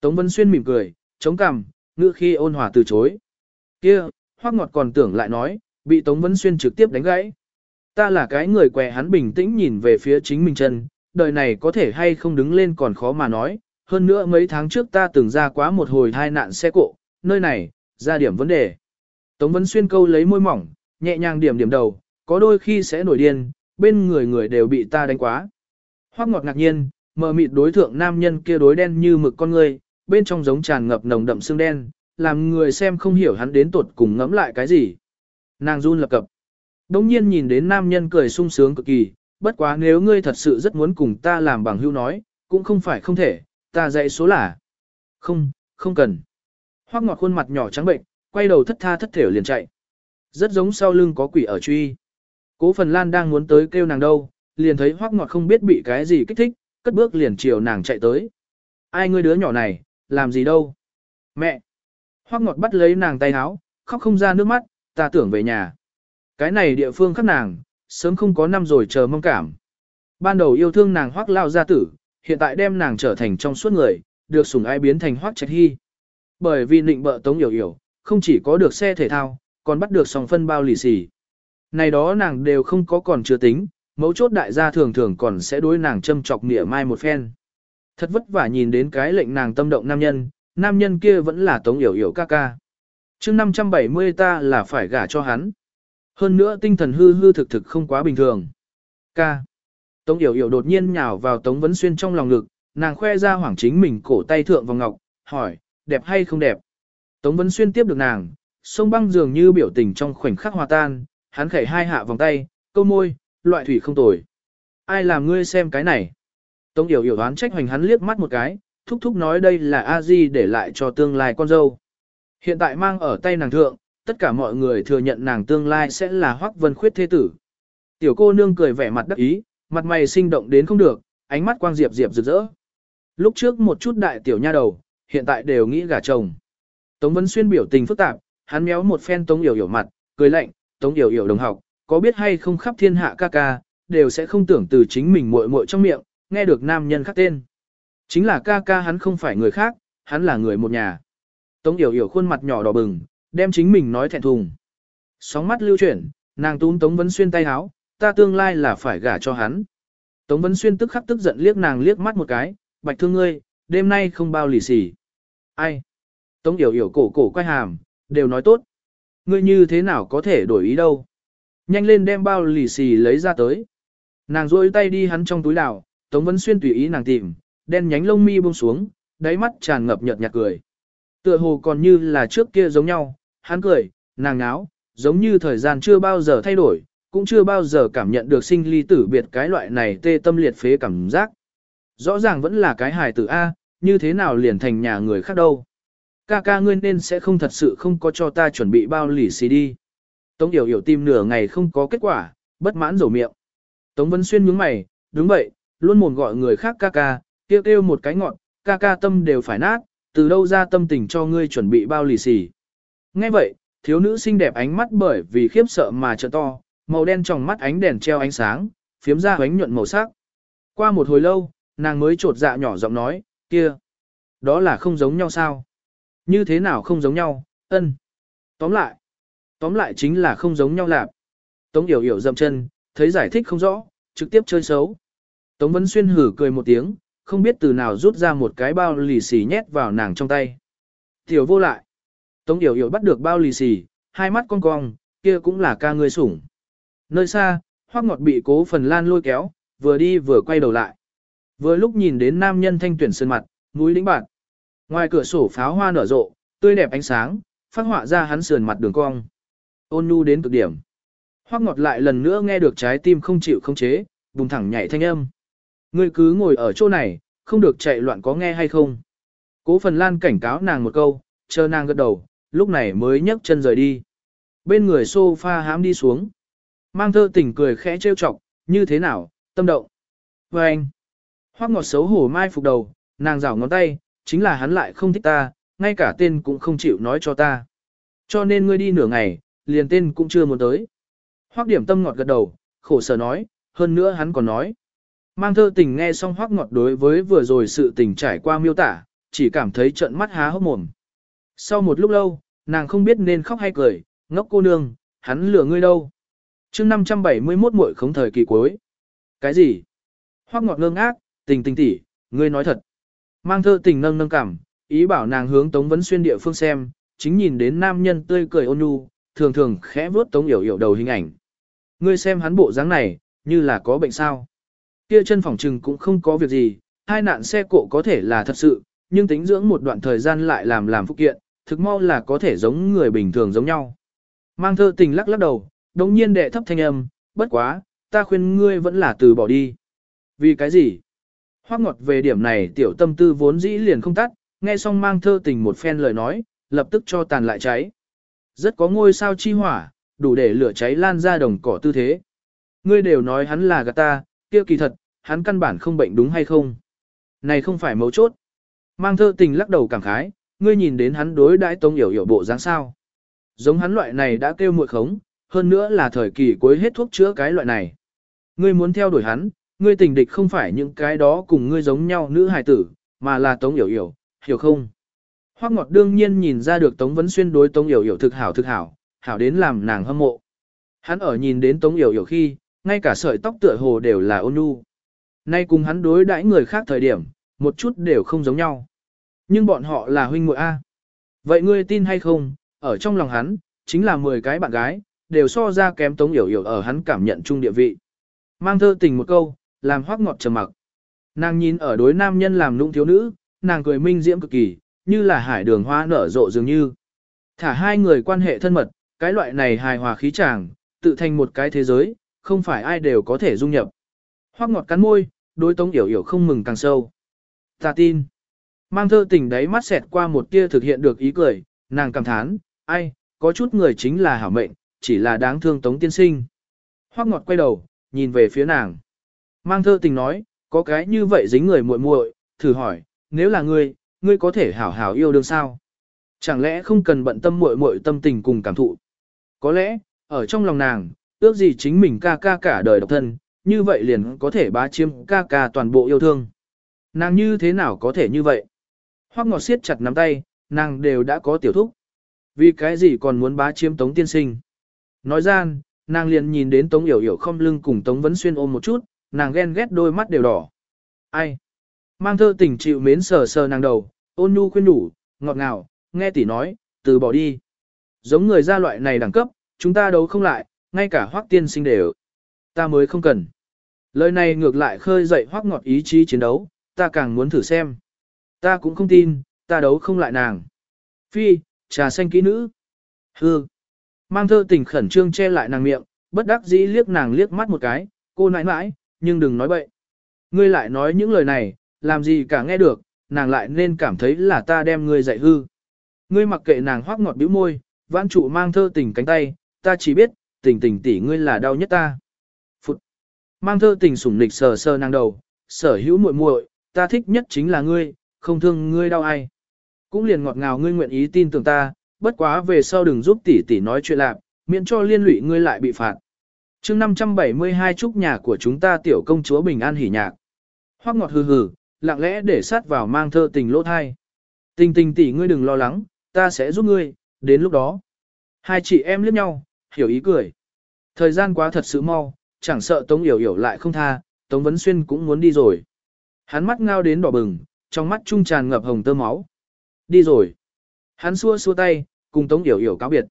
Tống Vân Xuyên mỉm cười, chống cằm, ngữ khi ôn hòa từ chối. Kia, hoắc ngọt còn tưởng lại nói, bị Tống Vân Xuyên trực tiếp đánh gãy. Ta là cái người què hắn bình tĩnh nhìn về phía chính mình chân, đời này có thể hay không đứng lên còn khó mà nói. Hơn nữa mấy tháng trước ta từng ra quá một hồi tai nạn xe cộ, nơi này, ra điểm vấn đề. Tống Vân Xuyên câu lấy môi mỏng, nhẹ nhàng điểm điểm đầu, có đôi khi sẽ nổi điên, bên người người đều bị ta đánh quá. Hoắc ngọt ngạc nhiên, mờ mịt đối thượng nam nhân kia đối đen như mực con người, bên trong giống tràn ngập nồng đậm xương đen, làm người xem không hiểu hắn đến tuột cùng ngẫm lại cái gì. Nàng run lập cập. Đông nhiên nhìn đến nam nhân cười sung sướng cực kỳ, bất quá nếu ngươi thật sự rất muốn cùng ta làm bằng hưu nói, cũng không phải không thể, ta dạy số là. Không, không cần. Hoác ngọt khuôn mặt nhỏ trắng bệnh, quay đầu thất tha thất thểu liền chạy. Rất giống sau lưng có quỷ ở truy. Cố phần lan đang muốn tới kêu nàng đâu, liền thấy hoác ngọt không biết bị cái gì kích thích, cất bước liền chiều nàng chạy tới. Ai ngươi đứa nhỏ này, làm gì đâu? Mẹ! Hoác ngọt bắt lấy nàng tay áo, khóc không ra nước mắt, ta tưởng về nhà. Cái này địa phương khắc nàng, sớm không có năm rồi chờ mong cảm. Ban đầu yêu thương nàng hoác lao gia tử, hiện tại đem nàng trở thành trong suốt người, được sủng ai biến thành hoác trạch hy. Bởi vì nịnh bợ tống hiểu hiểu, không chỉ có được xe thể thao, còn bắt được sòng phân bao lì xì. Này đó nàng đều không có còn chưa tính, mấu chốt đại gia thường thường còn sẽ đối nàng châm chọc nịa mai một phen. Thật vất vả nhìn đến cái lệnh nàng tâm động nam nhân, nam nhân kia vẫn là tống yểu yểu ca ca. Trước 570 ta là phải gả cho hắn. Hơn nữa tinh thần hư hư thực thực không quá bình thường. Ca. Tống yểu yểu đột nhiên nhào vào tống vấn xuyên trong lòng ngực, nàng khoe ra hoảng chính mình cổ tay thượng vào ngọc, hỏi, đẹp hay không đẹp. Tống vấn xuyên tiếp được nàng, sông băng dường như biểu tình trong khoảnh khắc hòa tan, hắn khẩy hai hạ vòng tay, câu môi, loại thủy không tồi. Ai làm ngươi xem cái này? Tống Yểu Yểu đoán trách hoành hắn liếc mắt một cái, thúc thúc nói đây là a di để lại cho tương lai con dâu. Hiện tại mang ở tay nàng thượng, tất cả mọi người thừa nhận nàng tương lai sẽ là Hoắc Vân Khuyết thế tử. Tiểu cô nương cười vẻ mặt đắc ý, mặt mày sinh động đến không được, ánh mắt quang diệp diệp rực rỡ. Lúc trước một chút đại tiểu nha đầu, hiện tại đều nghĩ gả chồng. Tống Vân Xuyên biểu tình phức tạp, hắn méo một phen Tống Yểu Yểu mặt, cười lạnh, Tống Yểu Yểu đồng học, có biết hay không khắp thiên hạ ca ca, đều sẽ không tưởng từ chính mình muội muội trong miệng, nghe được nam nhân khác tên. Chính là ca ca hắn không phải người khác, hắn là người một nhà. Tống Yểu Yểu khuôn mặt nhỏ đỏ bừng, đem chính mình nói thẹn thùng. Sóng mắt lưu chuyển, nàng túm Tống Vân Xuyên tay háo, ta tương lai là phải gả cho hắn. Tống Vân Xuyên tức khắc tức giận liếc nàng liếc mắt một cái, bạch thương ngươi, đêm nay không bao lì xì. Ai? Tống Yểu Yểu cổ cổ quay hàm, đều nói tốt. Ngươi như thế nào có thể đổi ý đâu? Nhanh lên đem bao lì xì lấy ra tới. Nàng rôi tay đi hắn trong túi đảo, Tống Vân Xuyên tùy ý nàng tìm, đen nhánh lông mi buông xuống, đáy mắt tràn ngập nhợt nhạt cười. Tựa hồ còn như là trước kia giống nhau, hắn cười, nàng náo, giống như thời gian chưa bao giờ thay đổi, cũng chưa bao giờ cảm nhận được sinh ly tử biệt cái loại này tê tâm liệt phế cảm giác. Rõ ràng vẫn là cái hài tử A, như thế nào liền thành nhà người khác đâu. Ca ca ngươi nên sẽ không thật sự không có cho ta chuẩn bị bao lì xì đi. Tống Yểu Yểu tìm nửa ngày không có kết quả, bất mãn rầu miệng. Tống Vân Xuyên nhướng mày, đúng vậy, luôn mồm gọi người khác ca ca, kêu kêu một cái ngọn, ca ca tâm đều phải nát, từ đâu ra tâm tình cho ngươi chuẩn bị bao lì xì. Nghe vậy, thiếu nữ xinh đẹp ánh mắt bởi vì khiếp sợ mà trợ to, màu đen trong mắt ánh đèn treo ánh sáng, phiếm ra ánh nhuận màu sắc. Qua một hồi lâu, nàng mới trột dạ nhỏ giọng nói, kia, đó là không giống nhau sao? Như thế nào không giống nhau, ân. Tóm lại, tóm lại chính là không giống nhau lạp. Tống Yểu Yểu dậm chân, thấy giải thích không rõ, trực tiếp chơi xấu. Tống Vân Xuyên hử cười một tiếng, không biết từ nào rút ra một cái bao lì xì nhét vào nàng trong tay. Tiểu vô lại. Tống Yểu Yểu bắt được bao lì xì, hai mắt cong cong, kia cũng là ca ngươi sủng. Nơi xa, hoác ngọt bị cố phần lan lôi kéo, vừa đi vừa quay đầu lại. Vừa lúc nhìn đến nam nhân thanh tuyển sơn mặt, mũi lĩnh bạn. Ngoài cửa sổ pháo hoa nở rộ, tươi đẹp ánh sáng, phát họa ra hắn sườn mặt đường cong. Ôn nhu đến cực điểm. Hoắc ngọt lại lần nữa nghe được trái tim không chịu không chế, bùng thẳng nhảy thanh âm. Ngươi cứ ngồi ở chỗ này, không được chạy loạn có nghe hay không. Cố phần lan cảnh cáo nàng một câu, chờ nàng gật đầu, lúc này mới nhấc chân rời đi. Bên người sofa hám đi xuống. Mang thơ tỉnh cười khẽ trêu chọc, như thế nào, tâm động. Và anh, Hoắc ngọt xấu hổ mai phục đầu, nàng rảo ngón tay, chính là hắn lại không thích ta, ngay cả tên cũng không chịu nói cho ta. Cho nên ngươi đi nửa ngày, liền tên cũng chưa muốn tới. Hoắc điểm tâm ngọt gật đầu, khổ sở nói, hơn nữa hắn còn nói. Mang thơ tình nghe xong Hoắc ngọt đối với vừa rồi sự tình trải qua miêu tả, chỉ cảm thấy trận mắt há hốc mồm. Sau một lúc lâu, nàng không biết nên khóc hay cười, ngốc cô nương, hắn lừa ngươi đâu. chương 571 muội không thời kỳ cuối. Cái gì? Hoắc ngọt ngơ ngác, tình tình tỉ, ngươi nói thật. Mang thơ tình nâng nâng cảm, ý bảo nàng hướng Tống Vấn Xuyên địa phương xem, chính nhìn đến nam nhân tươi cười ôn nhu, thường thường khẽ vuốt Tống Yểu Yểu đầu hình ảnh. Ngươi xem hắn bộ dáng này, như là có bệnh sao. Kia chân phòng trừng cũng không có việc gì, hai nạn xe cộ có thể là thật sự, nhưng tính dưỡng một đoạn thời gian lại làm làm phúc kiện, thực mau là có thể giống người bình thường giống nhau. Mang thơ tình lắc lắc đầu, đồng nhiên đệ thấp thanh âm, bất quá, ta khuyên ngươi vẫn là từ bỏ đi. Vì cái gì? Hoác ngọt về điểm này tiểu tâm tư vốn dĩ liền không tắt, nghe xong mang thơ tình một phen lời nói, lập tức cho tàn lại cháy. Rất có ngôi sao chi hỏa, đủ để lửa cháy lan ra đồng cỏ tư thế. Ngươi đều nói hắn là gạt ta, kia kỳ thật, hắn căn bản không bệnh đúng hay không? Này không phải mấu chốt. Mang thơ tình lắc đầu cảm khái, ngươi nhìn đến hắn đối đãi tông hiểu hiểu bộ dáng sao. Giống hắn loại này đã kêu muội khống, hơn nữa là thời kỳ cuối hết thuốc chữa cái loại này. Ngươi muốn theo đuổi hắn, ngươi tình địch không phải những cái đó cùng ngươi giống nhau nữ hài tử, mà là tống hiểu hiểu, hiểu không? Hoắc Ngọt đương nhiên nhìn ra được Tống Vấn Xuyên đối Tống Yểu Yểu thực hảo thực hảo, hảo đến làm nàng hâm mộ. Hắn ở nhìn đến Tống Yểu Yểu khi, ngay cả sợi tóc tựa hồ đều là ôn nhu. Nay cùng hắn đối đãi người khác thời điểm, một chút đều không giống nhau. Nhưng bọn họ là huynh muội A. Vậy ngươi tin hay không, ở trong lòng hắn, chính là 10 cái bạn gái, đều so ra kém Tống Yểu Yểu ở hắn cảm nhận chung địa vị. Mang thơ tình một câu, làm hoác ngọt trầm mặc. Nàng nhìn ở đối nam nhân làm nũng thiếu nữ, nàng cười minh diễm cực kỳ, như là hải đường hoa nở rộ dường như. Thả hai người quan hệ thân mật, cái loại này hài hòa khí chàng, tự thành một cái thế giới, không phải ai đều có thể dung nhập. Hoác ngọt cắn môi, đối tống yểu yểu không mừng càng sâu. Ta tin. Mang thơ tình đáy mắt xẹt qua một tia thực hiện được ý cười, nàng cảm thán, ai, có chút người chính là hảo mệnh, chỉ là đáng thương tống tiên sinh. Hoác ngọt quay đầu, nhìn về phía nàng. Mang thơ tình nói, có cái như vậy dính người muội muội, thử hỏi, nếu là ngươi, ngươi có thể hảo hảo yêu đương sao? Chẳng lẽ không cần bận tâm muội muội tâm tình cùng cảm thụ? Có lẽ, ở trong lòng nàng, ước gì chính mình ca ca cả đời độc thân, như vậy liền có thể bá chiếm ca ca toàn bộ yêu thương. Nàng như thế nào có thể như vậy? Hoắc Ngọt siết chặt nắm tay, nàng đều đã có tiểu thúc. Vì cái gì còn muốn bá chiếm Tống tiên sinh? Nói gian, nàng liền nhìn đến Tống Yểu Yểu không lưng cùng Tống Vấn Xuyên ôm một chút, nàng ghen ghét đôi mắt đều đỏ. Ai? Mang thơ tình chịu mến sờ sờ nàng đầu, ôn nhu khuyên đủ, ngọt ngào, nghe tỷ nói, từ bỏ đi. Giống người ra loại này đẳng cấp, chúng ta đấu không lại, ngay cả hoác tiên sinh đều. Ta mới không cần. Lời này ngược lại khơi dậy hoác ngọt ý chí chiến đấu, ta càng muốn thử xem. Ta cũng không tin, ta đấu không lại nàng. Phi, trà xanh kỹ nữ. Hư. Mang thơ tình khẩn trương che lại nàng miệng, bất đắc dĩ liếc nàng liếc mắt một cái, cô nãi nãi, nhưng đừng nói bậy. Ngươi lại nói những lời này, làm gì cả nghe được, nàng lại nên cảm thấy là ta đem ngươi dạy hư. Ngươi mặc kệ nàng hoác ngọt bĩu môi, vãn trụ mang thơ tình cánh tay, ta chỉ biết, tình tình tỷ ngươi là đau nhất ta. Phụt! Mang thơ tình sủng nịch sờ sờ nàng đầu, sở hữu muội muội, ta thích nhất chính là ngươi, không thương ngươi đau ai. Cũng liền ngọt ngào ngươi nguyện ý tin tưởng ta, bất quá về sau đừng giúp tỷ tỷ nói chuyện lạc, miễn cho liên lụy ngươi lại bị phạt. chương 572 chúc nhà của chúng ta tiểu công chúa bình an hỉ nhạc. Hoác ngọt hừ hừ, lặng lẽ để sát vào mang thơ tình lỗ thai. Tình tình tỷ ngươi đừng lo lắng, ta sẽ giúp ngươi, đến lúc đó. Hai chị em liếc nhau, hiểu ý cười. Thời gian quá thật sự mau, chẳng sợ Tống Yểu Yểu lại không tha, Tống Vấn Xuyên cũng muốn đi rồi. Hắn mắt ngao đến đỏ bừng, trong mắt trung tràn ngập hồng tơ máu. Đi rồi. Hắn xua xua tay, cùng Tống Yểu Yểu cáo biệt.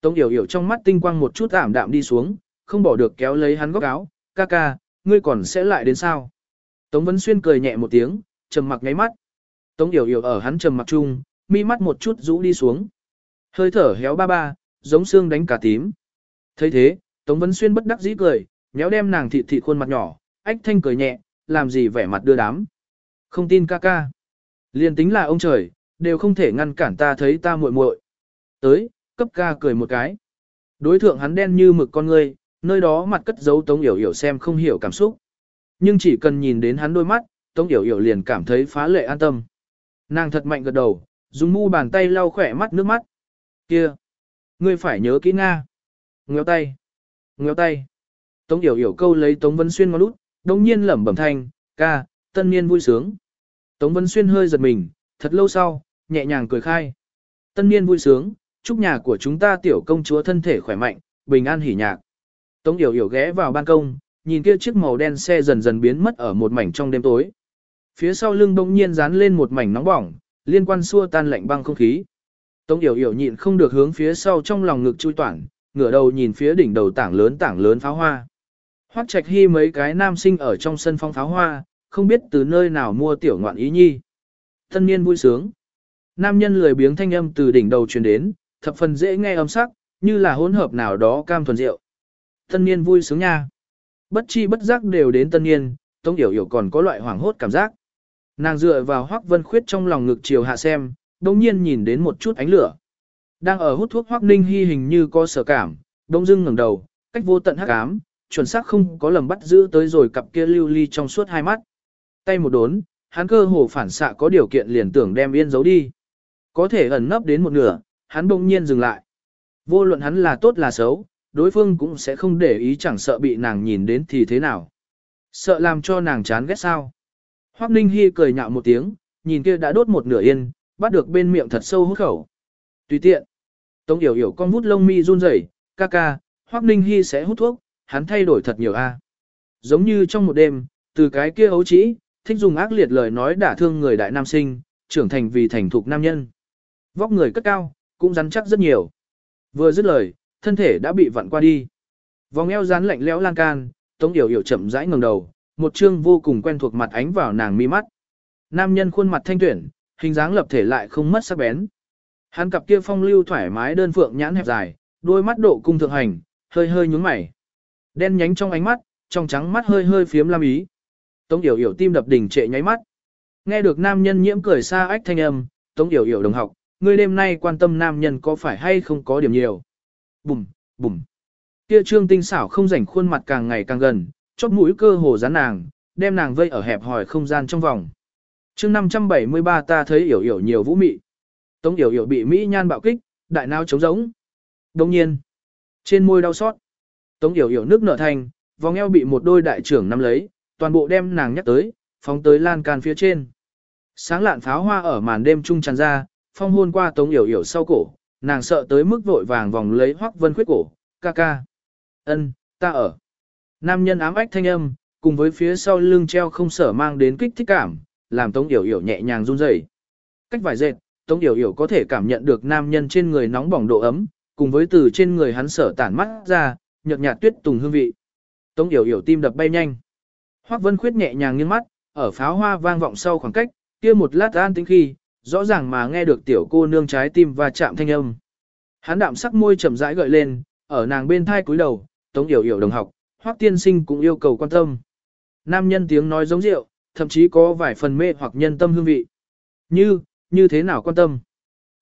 Tống Yểu Yểu trong mắt tinh quang một chút ảm đạm đi xuống, không bỏ được kéo lấy hắn góc áo, ca ca, ngươi còn sẽ lại đến sao? Tống Vấn Xuyên cười nhẹ một tiếng, trầm mặc ngáy mắt. Tống Yểu Yểu ở hắn trầm mặc chung, mi mắt một chút rũ đi xuống. Hơi thở héo ba ba, giống xương đánh cả tím. thấy thế, Tống Vấn Xuyên bất đắc dĩ cười, nhéo đem nàng thịt thịt khuôn mặt nhỏ, ách thanh cười nhẹ, làm gì vẻ mặt đưa đám. Không tin ca ca. Liên tính là ông trời, đều không thể ngăn cản ta thấy ta muội muội. Tới, cấp ca cười một cái. Đối thượng hắn đen như mực con ngươi, nơi đó mặt cất giấu Tống Yểu Yểu xem không hiểu cảm xúc. Nhưng chỉ cần nhìn đến hắn đôi mắt, Tống Yểu Yểu liền cảm thấy phá lệ an tâm. Nàng thật mạnh gật đầu, dùng mu bàn tay lau khỏe mắt nước mắt. Kia! Ngươi phải nhớ kỹ Nga. Ngéo tay! Ngéo tay! Tống Yểu Yểu câu lấy Tống Vân Xuyên ngón út, đồng nhiên lẩm bẩm thanh, ca, tân niên vui sướng. Tống Vân Xuyên hơi giật mình, thật lâu sau, nhẹ nhàng cười khai. Tân niên vui sướng, chúc nhà của chúng ta tiểu công chúa thân thể khỏe mạnh, bình an hỉ nhạc. Tống Yểu Yểu ghé vào ban công, nhìn kia chiếc màu đen xe dần dần biến mất ở một mảnh trong đêm tối. Phía sau lưng bỗng nhiên dán lên một mảnh nóng bỏng, liên quan xua tan lạnh băng không khí. Tống Yểu Yểu nhịn không được hướng phía sau trong lòng ngực chui toản, ngửa đầu nhìn phía đỉnh đầu tảng lớn tảng lớn pháo hoa. Hoắc Trạch Hy mấy cái nam sinh ở trong sân phong pháo hoa, không biết từ nơi nào mua tiểu ngoạn ý nhi. Thân niên vui sướng. Nam nhân lười biếng thanh âm từ đỉnh đầu truyền đến, thập phần dễ nghe âm sắc, như là hỗn hợp nào đó cam thuần rượu. Tân niên vui sướng nha. Bất chi bất giác đều đến tân niên, Tống Yểu Yểu còn có loại hoảng hốt cảm giác. Nàng dựa vào Hoắc Vân Khuyết trong lòng ngực chiều hạ xem, đồng nhiên nhìn đến một chút ánh lửa. Đang ở hút thuốc Hoắc Ninh Hi hình như có sở cảm, đông dưng ngẩng đầu, cách vô tận hắc ám, chuẩn xác không có lầm bắt giữ tới rồi cặp kia lưu ly trong suốt hai mắt. Tay một đốn, hắn cơ hồ phản xạ có điều kiện liền tưởng đem yên giấu đi. Có thể ẩn nấp đến một nửa, hắn đông nhiên dừng lại. Vô luận hắn là tốt là xấu, đối phương cũng sẽ không để ý chẳng sợ bị nàng nhìn đến thì thế nào. Sợ làm cho nàng chán ghét sao. Hoắc Ninh Hi cười nhạo một tiếng, nhìn kia đã đốt một nửa yên, bắt được bên miệng thật sâu hút khẩu. Tùy tiện. Tống Yểu Yểu con hút lông mi run rẩy, ca ca, Hoắc Ninh Hi sẽ hút thuốc, hắn thay đổi thật nhiều a. Giống như trong một đêm, từ cái kia ấu trĩ, thích dùng ác liệt lời nói đả thương người đại nam sinh, trưởng thành vì thành thục nam nhân. Vóc người cất cao, cũng rắn chắc rất nhiều. Vừa dứt lời, thân thể đã bị vặn qua đi. Vòng eo rán lạnh lẽo lan can, Tống Yểu Yểu chậm rãi ngẩng đầu, một chương vô cùng quen thuộc mặt ánh vào nàng mi mắt. Nam nhân khuôn mặt thanh tuyển, hình dáng lập thể lại không mất sắc bén. Hắn cặp kia phong lưu thoải mái đơn phượng nhãn hẹp dài, đôi mắt độ cung thượng hành, hơi hơi nhướng mày. Đen nhánh trong ánh mắt, trong trắng mắt hơi hơi phiếm lam ý. Tống Điểu Điểu tim đập đỉnh trệ nháy mắt. Nghe được nam nhân nhiễm cười xa ách thanh âm, Tống Điểu Điểu đồng học, ngươi đêm nay quan tâm nam nhân có phải hay không có điểm nhiều. Bùm, bùm. Kia trương tinh xảo không rảnh khuôn mặt càng ngày càng gần, chóp mũi cơ hồ dán nàng, đem nàng vây ở hẹp hòi không gian trong vòng chương 573 ta thấy hiểu hiểu nhiều vũ mị. Tống hiểu hiểu bị Mỹ nhan bạo kích, đại não trống rỗng. Đồng nhiên, trên môi đau xót. Tống hiểu hiểu nước nở thành, vòng eo bị một đôi đại trưởng nắm lấy, toàn bộ đem nàng nhắc tới, phóng tới lan can phía trên. Sáng lạn pháo hoa ở màn đêm trung tràn ra, phong hôn qua Tống hiểu hiểu sau cổ, nàng sợ tới mức vội vàng vòng lấy Hoắc Vân Khuyết cổ, ca ca. ân, ta ở. Nam nhân ám ách thanh âm, cùng với phía sau lưng treo không sở mang đến kích thích cảm, làm Tống Yểu Yểu nhẹ nhàng run rẩy. Cách vài dệt, Tống Yểu Yểu có thể cảm nhận được nam nhân trên người nóng bỏng độ ấm, cùng với từ trên người hắn sở tản mắt ra, nhợt nhạt tuyết tùng hương vị. Tống Yểu Yểu tim đập bay nhanh. Hoắc Vân Khuyết nhẹ nhàng nghiêng mắt, ở pháo hoa vang vọng sau khoảng cách, kia một lát an tĩnh khi, rõ ràng mà nghe được tiểu cô nương trái tim và chạm thanh âm. Hắn đạm sắc môi chậm rãi gợi lên, ở nàng bên thai cúi đầu, Tống Yểu Yểu đồng học, Hoắc tiên sinh cũng yêu cầu quan tâm. Nam nhân tiếng nói giống rượu, thậm chí có vài phần mê hoặc nhân tâm hương vị. Như, như thế nào quan tâm?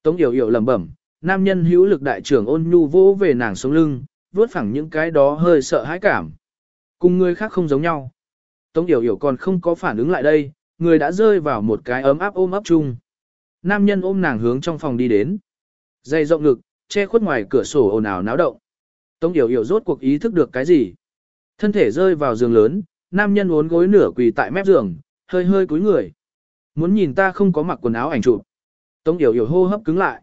Tống Yểu Yểu lẩm bẩm, nam nhân hữu lực đại trưởng ôn nhu vỗ về nàng sống lưng, vuốt phẳng những cái đó hơi sợ hãi cảm. Cùng người khác không giống nhau. Tống Yểu Yểu còn không có phản ứng lại đây, người đã rơi vào một cái ấm áp ôm ấp chung. Nam nhân ôm nàng hướng trong phòng đi đến. Dây rộng ngực, che khuất ngoài cửa sổ ồn ào náo động. Tống Yểu Yểu rốt cuộc ý thức được cái gì? Thân thể rơi vào giường lớn, nam nhân uốn gối nửa quỳ tại mép giường, hơi hơi cúi người. Muốn nhìn ta không có mặc quần áo ảnh chụp. Tống Yểu Yểu hô hấp cứng lại.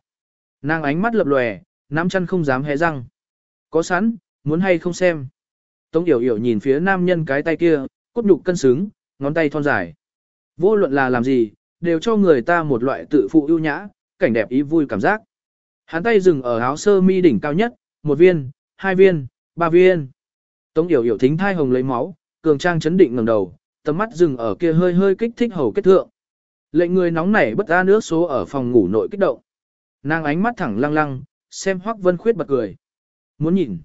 Nàng ánh mắt lập lòe, nắm chân không dám hé răng. Có sẵn, muốn hay không xem. Tống Yểu Yểu nhìn phía nam nhân cái tay kia, cốt nhục cân xứng, ngón tay thon dài. Vô luận là làm gì, đều cho người ta một loại tự phụ ưu nhã, cảnh đẹp ý vui cảm giác. Hắn tay dừng ở áo sơ mi đỉnh cao nhất, một viên, hai viên, ba viên. Tống Yểu Yểu thính thai hồng lấy máu, cường trang chấn định ngẩng đầu, tầm mắt dừng ở kia hơi hơi kích thích hầu kết thượng. Lệnh người nóng nảy bất an nước số ở phòng ngủ nội kích động. Nàng ánh mắt thẳng lăng lăng, xem Hoắc Vân Khuyết bật cười. Muốn nhìn,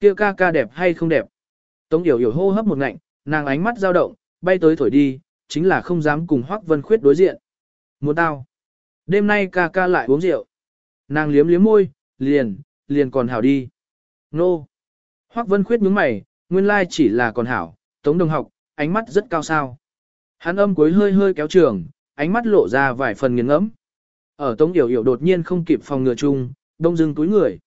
kia ca ca đẹp hay không đẹp. Tống Điểu Điểu hô hấp một ngạnh, nàng ánh mắt dao động, bay tới thổi đi, chính là không dám cùng Hoắc Vân Khuyết đối diện. Muốn tao. Đêm nay ca ca lại uống rượu. Nàng liếm liếm môi, liền, liền còn hảo đi. Nô. Hoắc Vân Khuyết nhướng mày, nguyên lai chỉ là còn hảo, Tống Đồng học, ánh mắt rất cao sao. Hắn âm cuối hơi hơi kéo trường, ánh mắt lộ ra vài phần nghiền ngẫm. Ở Tống Yểu Yểu đột nhiên không kịp phòng ngừa chung, đông dưng túi người.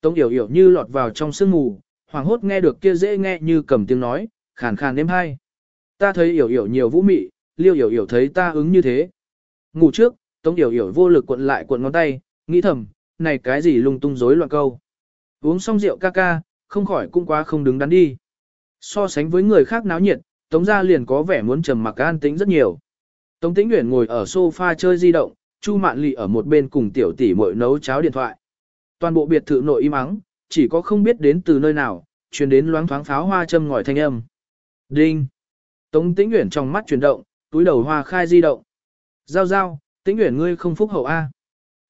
Tống Yểu Yểu như lọt vào trong sương mù, hoàng hốt nghe được kia dễ nghe như cầm tiếng nói, khàn khàn đêm hai. Ta thấy Yểu Yểu nhiều vũ mị, liêu Yểu Yểu thấy ta ứng như thế. Ngủ trước, Tống Yểu Yểu vô lực cuộn lại cuộn ngón tay, nghĩ thầm, này cái gì lung tung rối loạn câu. Uống xong rượu ca ca, không khỏi cũng quá không đứng đắn đi. So sánh với người khác náo nhiệt, Tống gia liền có vẻ muốn trầm mặc an tĩnh rất nhiều. Tống Tĩnh Uyển ngồi ở sofa chơi di động, Chu Mạn Lị ở một bên cùng tiểu tỷ muội nấu cháo điện thoại. Toàn bộ biệt thự nội im ắng, chỉ có không biết đến từ nơi nào, truyền đến loáng thoáng pháo hoa châm ngòi thanh âm. Đinh. Tống Tĩnh Uyển trong mắt chuyển động, túi đầu hoa khai di động. Giao giao, Tĩnh Uyển ngươi không phúc hậu a.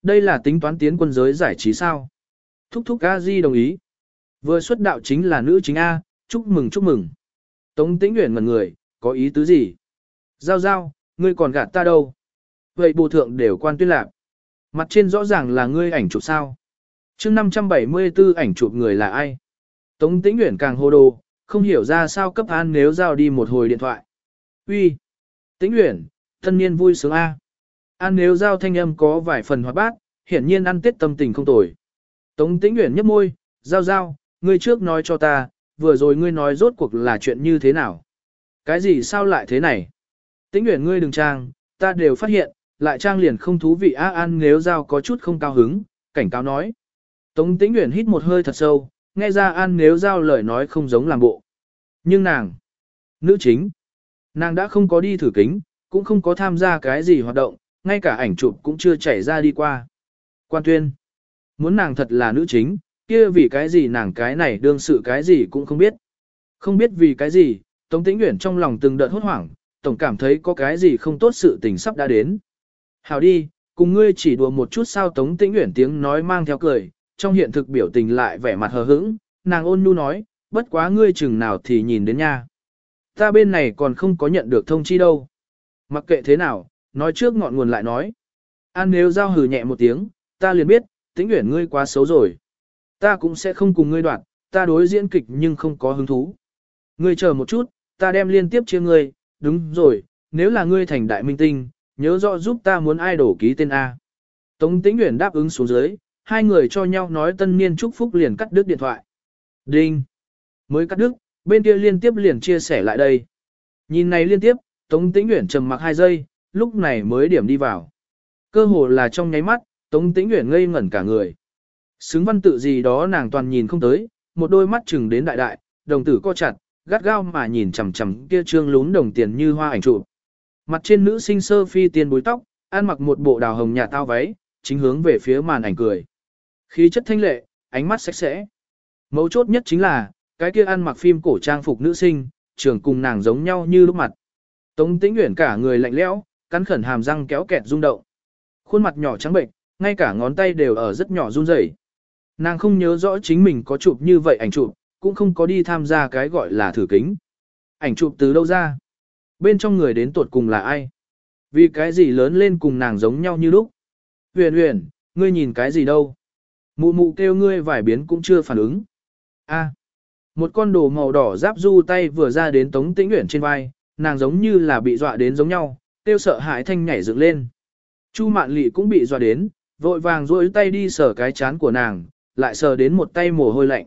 Đây là tính toán tiến quân giới giải trí sao? Thúc thúc A Di đồng ý. Vừa xuất đạo chính là nữ chính A, chúc mừng chúc mừng. Tống Tĩnh Uyển ngẩn người, có ý tứ gì? Giao giao, ngươi còn gạt ta đâu? Vậy bộ thượng đều quan tuyên lạc. Mặt trên rõ ràng là ngươi ảnh chụp sao? chương 574 ảnh chụp người là ai? Tống Tĩnh Uyển càng hô đồ, không hiểu ra sao cấp an nếu giao đi một hồi điện thoại. Uy, Tĩnh Uyển, thân niên vui sướng A. An nếu giao thanh âm có vài phần hoạt bát, hiển nhiên ăn tết tâm tình không tồi. Tống Tĩnh Uyển nhấp môi, giao giao, ngươi trước nói cho ta, vừa rồi ngươi nói rốt cuộc là chuyện như thế nào? Cái gì sao lại thế này? Tĩnh nguyện ngươi đừng trang, ta đều phát hiện, lại trang liền không thú vị á An nếu giao có chút không cao hứng, cảnh cáo nói. Tống Tĩnh nguyện hít một hơi thật sâu, nghe ra An nếu giao lời nói không giống làm bộ. Nhưng nàng, nữ chính, nàng đã không có đi thử kính, cũng không có tham gia cái gì hoạt động, ngay cả ảnh chụp cũng chưa chảy ra đi qua. Quan tuyên, muốn nàng thật là nữ chính, kia vì cái gì nàng cái này đương sự cái gì cũng không biết. Không biết vì cái gì, Tống Tĩnh Uyển trong lòng từng đợt hốt hoảng, tổng cảm thấy có cái gì không tốt sự tình sắp đã đến. Hào đi, cùng ngươi chỉ đùa một chút sao Tống Tĩnh Uyển tiếng nói mang theo cười, trong hiện thực biểu tình lại vẻ mặt hờ hững, nàng ôn nhu nói, bất quá ngươi chừng nào thì nhìn đến nha. Ta bên này còn không có nhận được thông chi đâu. Mặc kệ thế nào, nói trước ngọn nguồn lại nói. An nếu giao hừ nhẹ một tiếng, ta liền biết, tĩnh uyển ngươi quá xấu rồi. Ta cũng sẽ không cùng ngươi đoạn. ta đối diễn kịch nhưng không có hứng thú. Ngươi chờ một chút, ta đem liên tiếp chia ngươi, đúng rồi, nếu là ngươi thành đại minh tinh, nhớ rõ giúp ta muốn idol ký tên A. Tống Tĩnh Uyển đáp ứng xuống dưới, hai người cho nhau nói tân niên chúc phúc liền cắt đứt điện thoại. Đinh! Mới cắt đứt, bên kia liên tiếp liền chia sẻ lại đây. Nhìn này liên tiếp, Tống Tĩnh Uyển trầm mặc hai giây, lúc này mới điểm đi vào. Cơ hồ là trong nháy mắt, Tống Tĩnh Uyển ngây ngẩn cả người. Xứng văn tự gì đó nàng toàn nhìn không tới, một đôi mắt chừng đến đại đại, đồng tử co chặt, gắt gao mà nhìn chằm chằm kia trương lún đồng tiền như hoa ảnh trụ. Mặt trên nữ sinh sơ phi tiên búi tóc, ăn mặc một bộ đào hồng nhà tao váy, chính hướng về phía màn ảnh cười. Khí chất thanh lệ, ánh mắt sạch sẽ. Mấu chốt nhất chính là, cái kia ăn mặc phim cổ trang phục nữ sinh, trường cùng nàng giống nhau như lúc mặt. Tống tĩnh nguyện cả người lạnh lẽo, cắn khẩn hàm răng kéo kẹt rung động. Khuôn mặt nhỏ trắng bệnh, ngay cả ngón tay đều ở rất nhỏ run rẩy. Nàng không nhớ rõ chính mình có chụp như vậy ảnh chụp, cũng không có đi tham gia cái gọi là thử kính. Ảnh chụp từ đâu ra? Bên trong người đến tuột cùng là ai? Vì cái gì lớn lên cùng nàng giống nhau như lúc? Huyền huyền, ngươi nhìn cái gì đâu? Mụ mụ kêu ngươi vài biến cũng chưa phản ứng. A. À, một con đồ màu đỏ giáp du tay vừa ra đến Tống Tĩnh Uyển trên vai, nàng giống như là bị dọa đến giống nhau, tiêu sợ hãi thanh nhảy dựng lên. Chu Mạn lị cũng bị dọa đến, vội vàng duỗi tay đi sờ cái chán của nàng, lại sờ đến một tay mồ hôi lạnh.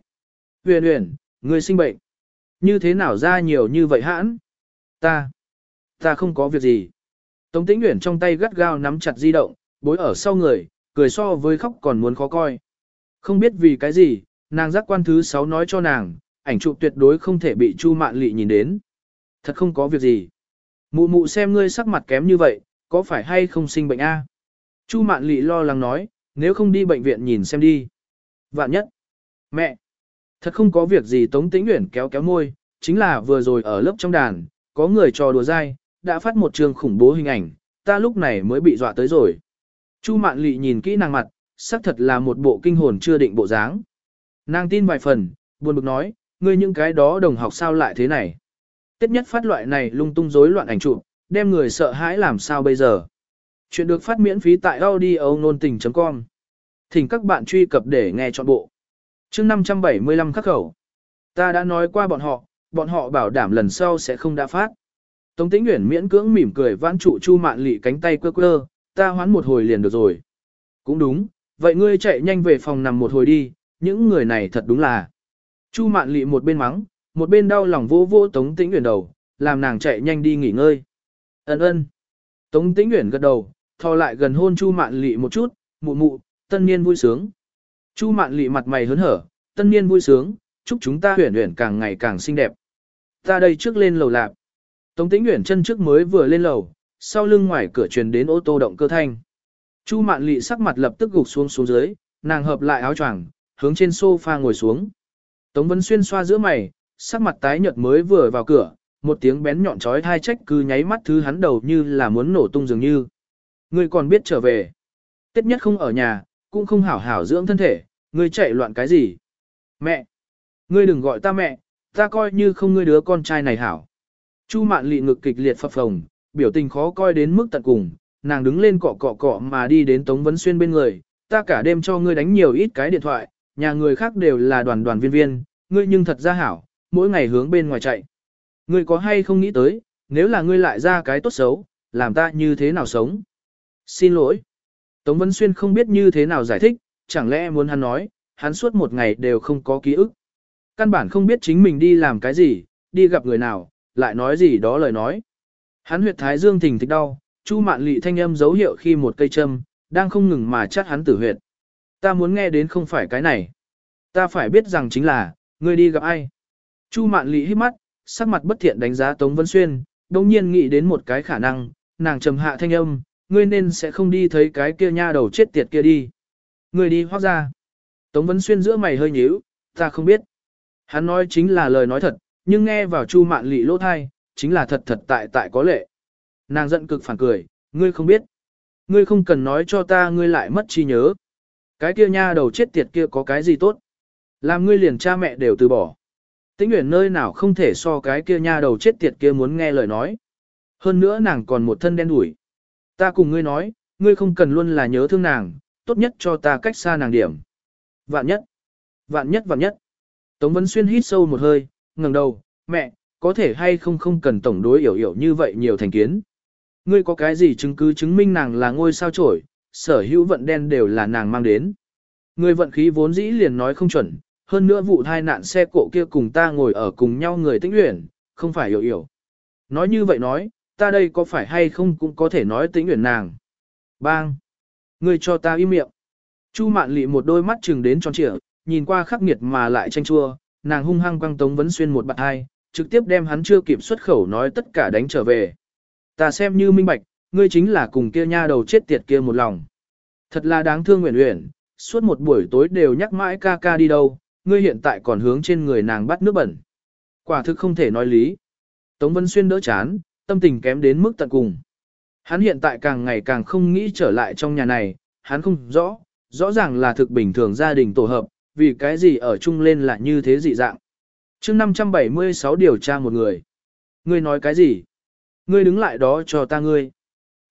Huyền huyền, ngươi sinh bệnh. Như thế nào ra nhiều như vậy hãn? Ta, ta không có việc gì. Tống Tĩnh Uyển trong tay gắt gao nắm chặt di động, bối ở sau người, cười so với khóc còn muốn khó coi. Không biết vì cái gì, nàng giác quan thứ 6 nói cho nàng, ảnh chụp tuyệt đối không thể bị Chu Mạn Lệ nhìn đến. Thật không có việc gì. Mụ mụ xem ngươi sắc mặt kém như vậy, có phải hay không sinh bệnh a? Chu Mạn Lệ lo lắng nói, nếu không đi bệnh viện nhìn xem đi. Vạn nhất. Mẹ. Thật không có việc gì Tống Tĩnh Uyển kéo kéo môi, chính là vừa rồi ở lớp trong đàn, có người trò đùa dai, đã phát một trường khủng bố hình ảnh, ta lúc này mới bị dọa tới rồi. Chu Mạn Lệ nhìn kỹ nàng mặt, xác thật là một bộ kinh hồn chưa định bộ dáng. Nàng tin vài phần, buồn bực nói, ngươi những cái đó đồng học sao lại thế này. Tết nhất phát loại này lung tung rối loạn ảnh chụp, đem người sợ hãi làm sao bây giờ. Chuyện được phát miễn phí tại audio nôn tình.com. Thỉnh các bạn truy cập để nghe trọn bộ. chương 575 khắc khẩu. Ta đã nói qua bọn họ, bọn họ bảo đảm lần sau sẽ không đã phát. Tống Tĩnh nguyện miễn cưỡng mỉm cười vãn trụ Chu Mạn Lị cánh tay quơ quơ, ta hoán một hồi liền được rồi. Cũng đúng, vậy ngươi chạy nhanh về phòng nằm một hồi đi, những người này thật đúng là. Chu Mạn Lị một bên mắng, một bên đau lòng vô vô Tống Tĩnh nguyện đầu, làm nàng chạy nhanh đi nghỉ ngơi. Ân ân. Tống Tĩnh nguyện gật đầu, thò lại gần hôn Chu Mạn Lị một chút, mụ mụ, tân niên vui sướng. Chu Mạn Lị mặt mày hớn hở, tân niên vui sướng, chúc chúng ta huyển huyển càng ngày càng xinh đẹp. Ta đây trước lên lầu lạp. Tống Tĩnh huyển chân trước mới vừa lên lầu, sau lưng ngoài cửa truyền đến ô tô động cơ thanh. Chu Mạn Lị sắc mặt lập tức gục xuống xuống dưới, nàng hợp lại áo choàng, hướng trên sofa ngồi xuống. Tống Vân Xuyên xoa giữa mày, sắc mặt tái nhợt mới vừa vào cửa, một tiếng bén nhọn chói tai trách cứ nháy mắt thứ hắn đầu như là muốn nổ tung dường như. Ngươi còn biết trở về. Tết nhất không ở nhà, cũng không hảo hảo dưỡng thân thể, ngươi chạy loạn cái gì? Mẹ! Ngươi đừng gọi ta mẹ, ta coi như không ngươi đứa con trai này hảo. Chu mạn lị ngực kịch liệt phập phồng, biểu tình khó coi đến mức tận cùng, nàng đứng lên cọ cọ cọ mà đi đến Tống Vấn Xuyên bên người, ta cả đêm cho ngươi đánh nhiều ít cái điện thoại, nhà người khác đều là đoàn đoàn viên viên, ngươi nhưng thật ra hảo, mỗi ngày hướng bên ngoài chạy. Ngươi có hay không nghĩ tới, nếu là ngươi lại ra cái tốt xấu, làm ta như thế nào sống? Xin lỗi. Tống Vân Xuyên không biết như thế nào giải thích, chẳng lẽ muốn hắn nói, hắn suốt một ngày đều không có ký ức. Căn bản không biết chính mình đi làm cái gì, đi gặp người nào, lại nói gì đó lời nói. Hắn huyệt thái dương thình thịch đau, Chu Mạn Lị thanh âm dấu hiệu khi một cây châm, đang không ngừng mà chắt hắn tử huyệt. Ta muốn nghe đến không phải cái này. Ta phải biết rằng chính là, ngươi đi gặp ai. Chu Mạn Lị hít mắt, sắc mặt bất thiện đánh giá Tống Vân Xuyên, đồng nhiên nghĩ đến một cái khả năng, nàng trầm hạ thanh âm, ngươi nên sẽ không đi thấy cái kia nha đầu chết tiệt kia đi. Ngươi đi hoác ra. Tống Vân Xuyên giữa mày hơi nhíu, ta không biết. Hắn nói chính là lời nói thật, nhưng nghe vào Chu Mạn Lị lỗ thai, chính là thật thật tại tại có lệ. Nàng giận cực phản cười, ngươi không biết. Ngươi không cần nói cho ta ngươi lại mất trí nhớ. Cái kia nha đầu chết tiệt kia có cái gì tốt. Làm ngươi liền cha mẹ đều từ bỏ. Tĩnh nguyện nơi nào không thể so cái kia nha đầu chết tiệt kia muốn nghe lời nói. Hơn nữa nàng còn một thân đen đủi. Ta cùng ngươi nói, ngươi không cần luôn là nhớ thương nàng, tốt nhất cho ta cách xa nàng điểm. Vạn nhất, vạn nhất vạn nhất. Tống Vân Xuyên hít sâu một hơi, ngẩng đầu, mẹ, có thể hay không không cần tổng đối hiểu hiểu như vậy nhiều thành kiến. Ngươi có cái gì chứng cứ chứng minh nàng là ngôi sao trổi, sở hữu vận đen đều là nàng mang đến. Ngươi vận khí vốn dĩ liền nói không chuẩn, hơn nữa vụ thai nạn xe cộ kia cùng ta ngồi ở cùng nhau người tĩnh luyện, không phải hiểu hiểu. Nói như vậy nói, ta đây có phải hay không cũng có thể nói tính nguyện nàng. Bang! Ngươi cho ta im miệng. Chu mạn lị một đôi mắt chừng đến tròn trịa, nhìn qua khắc nghiệt mà lại tranh chua, nàng hung hăng quăng tống vấn xuyên một bạn hai, trực tiếp đem hắn chưa kịp xuất khẩu nói tất cả đánh trở về. Ta xem như minh bạch, ngươi chính là cùng kia nha đầu chết tiệt kia một lòng. Thật là đáng thương nguyện nguyện, suốt một buổi tối đều nhắc mãi ca ca đi đâu, ngươi hiện tại còn hướng trên người nàng bắt nước bẩn. Quả thực không thể nói lý. Tống Vân Xuyên đỡ chán, tâm tình kém đến mức tận cùng. Hắn hiện tại càng ngày càng không nghĩ trở lại trong nhà này, hắn không rõ, rõ ràng là thực bình thường gia đình tổ hợp, vì cái gì ở chung lên là như thế dị dạng. chương 576 điều tra một người. Ngươi nói cái gì? Ngươi đứng lại đó cho ta ngươi.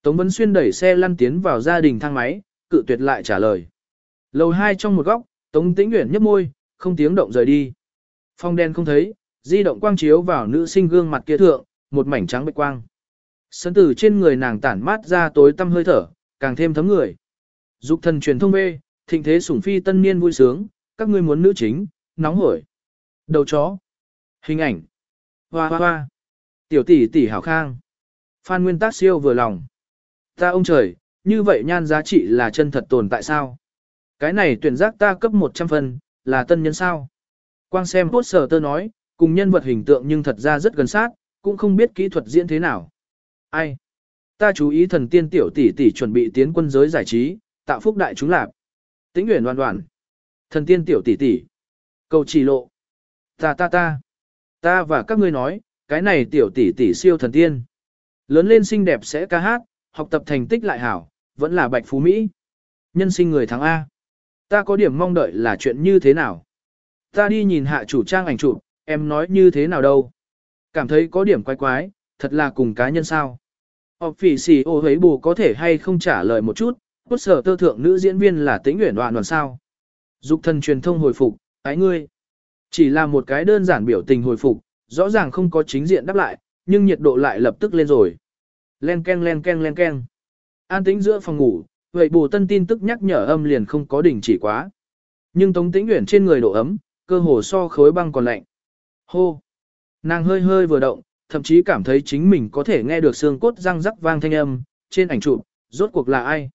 Tống Vân Xuyên đẩy xe lăn tiến vào gia đình thang máy, cự tuyệt lại trả lời. Lầu hai trong một góc, Tống Tĩnh Nguyễn nhấp môi, không tiếng động rời đi. Phong đen không thấy, di động quang chiếu vào nữ sinh gương mặt kia thượng, một mảnh trắng bạch quang. sơn tử trên người nàng tản mát ra tối tăm hơi thở, càng thêm thấm người. Dục thần truyền thông bê, thịnh thế sủng phi tân niên vui sướng, các ngươi muốn nữ chính, nóng hổi. Đầu chó. Hình ảnh. Hoa hoa hoa. Tiểu tỷ tỷ hảo khang. Phan Nguyên Tác siêu vừa lòng. Ta ông trời, như vậy nhan giá trị là chân thật tồn tại sao? Cái này tuyển giác ta cấp 100 phần, là tân nhân sao? Quang xem sở tơ nói, cùng nhân vật hình tượng nhưng thật ra rất gần sát, cũng không biết kỹ thuật diễn thế nào. Ai? Ta chú ý thần tiên tiểu tỷ tỷ chuẩn bị tiến quân giới giải trí, tạo phúc đại chúng lạp. Tĩnh nguyện đoan đoan. Thần tiên tiểu tỷ tỷ. Cầu chỉ lộ. Ta ta ta. Ta và các ngươi nói, cái này tiểu tỷ tỷ siêu thần tiên. Lớn lên xinh đẹp sẽ ca hát, học tập thành tích lại hảo, vẫn là bạch phú Mỹ. Nhân sinh người thắng A. Ta có điểm mong đợi là chuyện như thế nào? Ta đi nhìn hạ chủ trang ảnh chụp, em nói như thế nào đâu? Cảm thấy có điểm quái quái, thật là cùng cá nhân sao? Học phỉ xì ô hấy bù có thể hay không trả lời một chút, cốt sở tơ thượng nữ diễn viên là tĩnh nguyện đoạn đoàn sao? Dục thần truyền thông hồi phục, ái ngươi. Chỉ là một cái đơn giản biểu tình hồi phục, rõ ràng không có chính diện đáp lại, nhưng nhiệt độ lại lập tức lên rồi. Len ken len ken len ken. An tĩnh giữa phòng ngủ, vậy bù tân tin tức nhắc nhở âm liền không có đỉnh chỉ quá. Nhưng Tống Tĩnh nguyện trên người độ ấm, cơ hồ so khối băng còn lạnh. Hô! Nàng hơi hơi vừa động, thậm chí cảm thấy chính mình có thể nghe được xương cốt răng rắc vang thanh âm, trên ảnh chụp, rốt cuộc là ai?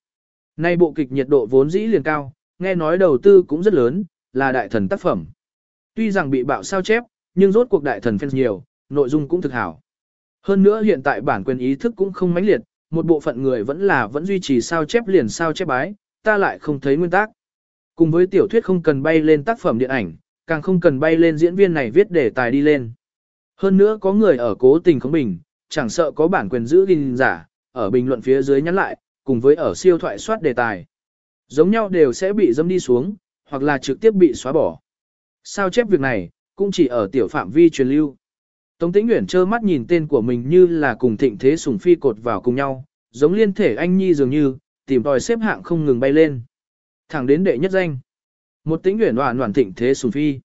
Nay bộ kịch nhiệt độ vốn dĩ liền cao, nghe nói đầu tư cũng rất lớn, là đại thần tác phẩm. Tuy rằng bị bạo sao chép, nhưng rốt cuộc đại thần fans nhiều, nội dung cũng thực hảo. Hơn nữa hiện tại bản quyền ý thức cũng không mãnh liệt, một bộ phận người vẫn là vẫn duy trì sao chép liền sao chép bái, ta lại không thấy nguyên tắc. Cùng với tiểu thuyết không cần bay lên tác phẩm điện ảnh, càng không cần bay lên diễn viên này viết đề tài đi lên. Hơn nữa có người ở cố tình không bình, chẳng sợ có bản quyền giữ gìn giả, ở bình luận phía dưới nhắn lại, cùng với ở siêu thoại soát đề tài. Giống nhau đều sẽ bị dâm đi xuống, hoặc là trực tiếp bị xóa bỏ. Sao chép việc này, cũng chỉ ở tiểu phạm vi truyền lưu. Tống Tĩnh Uyển trơ mắt nhìn tên của mình như là cùng thịnh thế sủng phi cột vào cùng nhau, giống liên thể anh nhi dường như, tìm tòi xếp hạng không ngừng bay lên. Thẳng đến đệ nhất danh. Một Tĩnh Uyển hoàn hoàn thịnh thế sủng phi.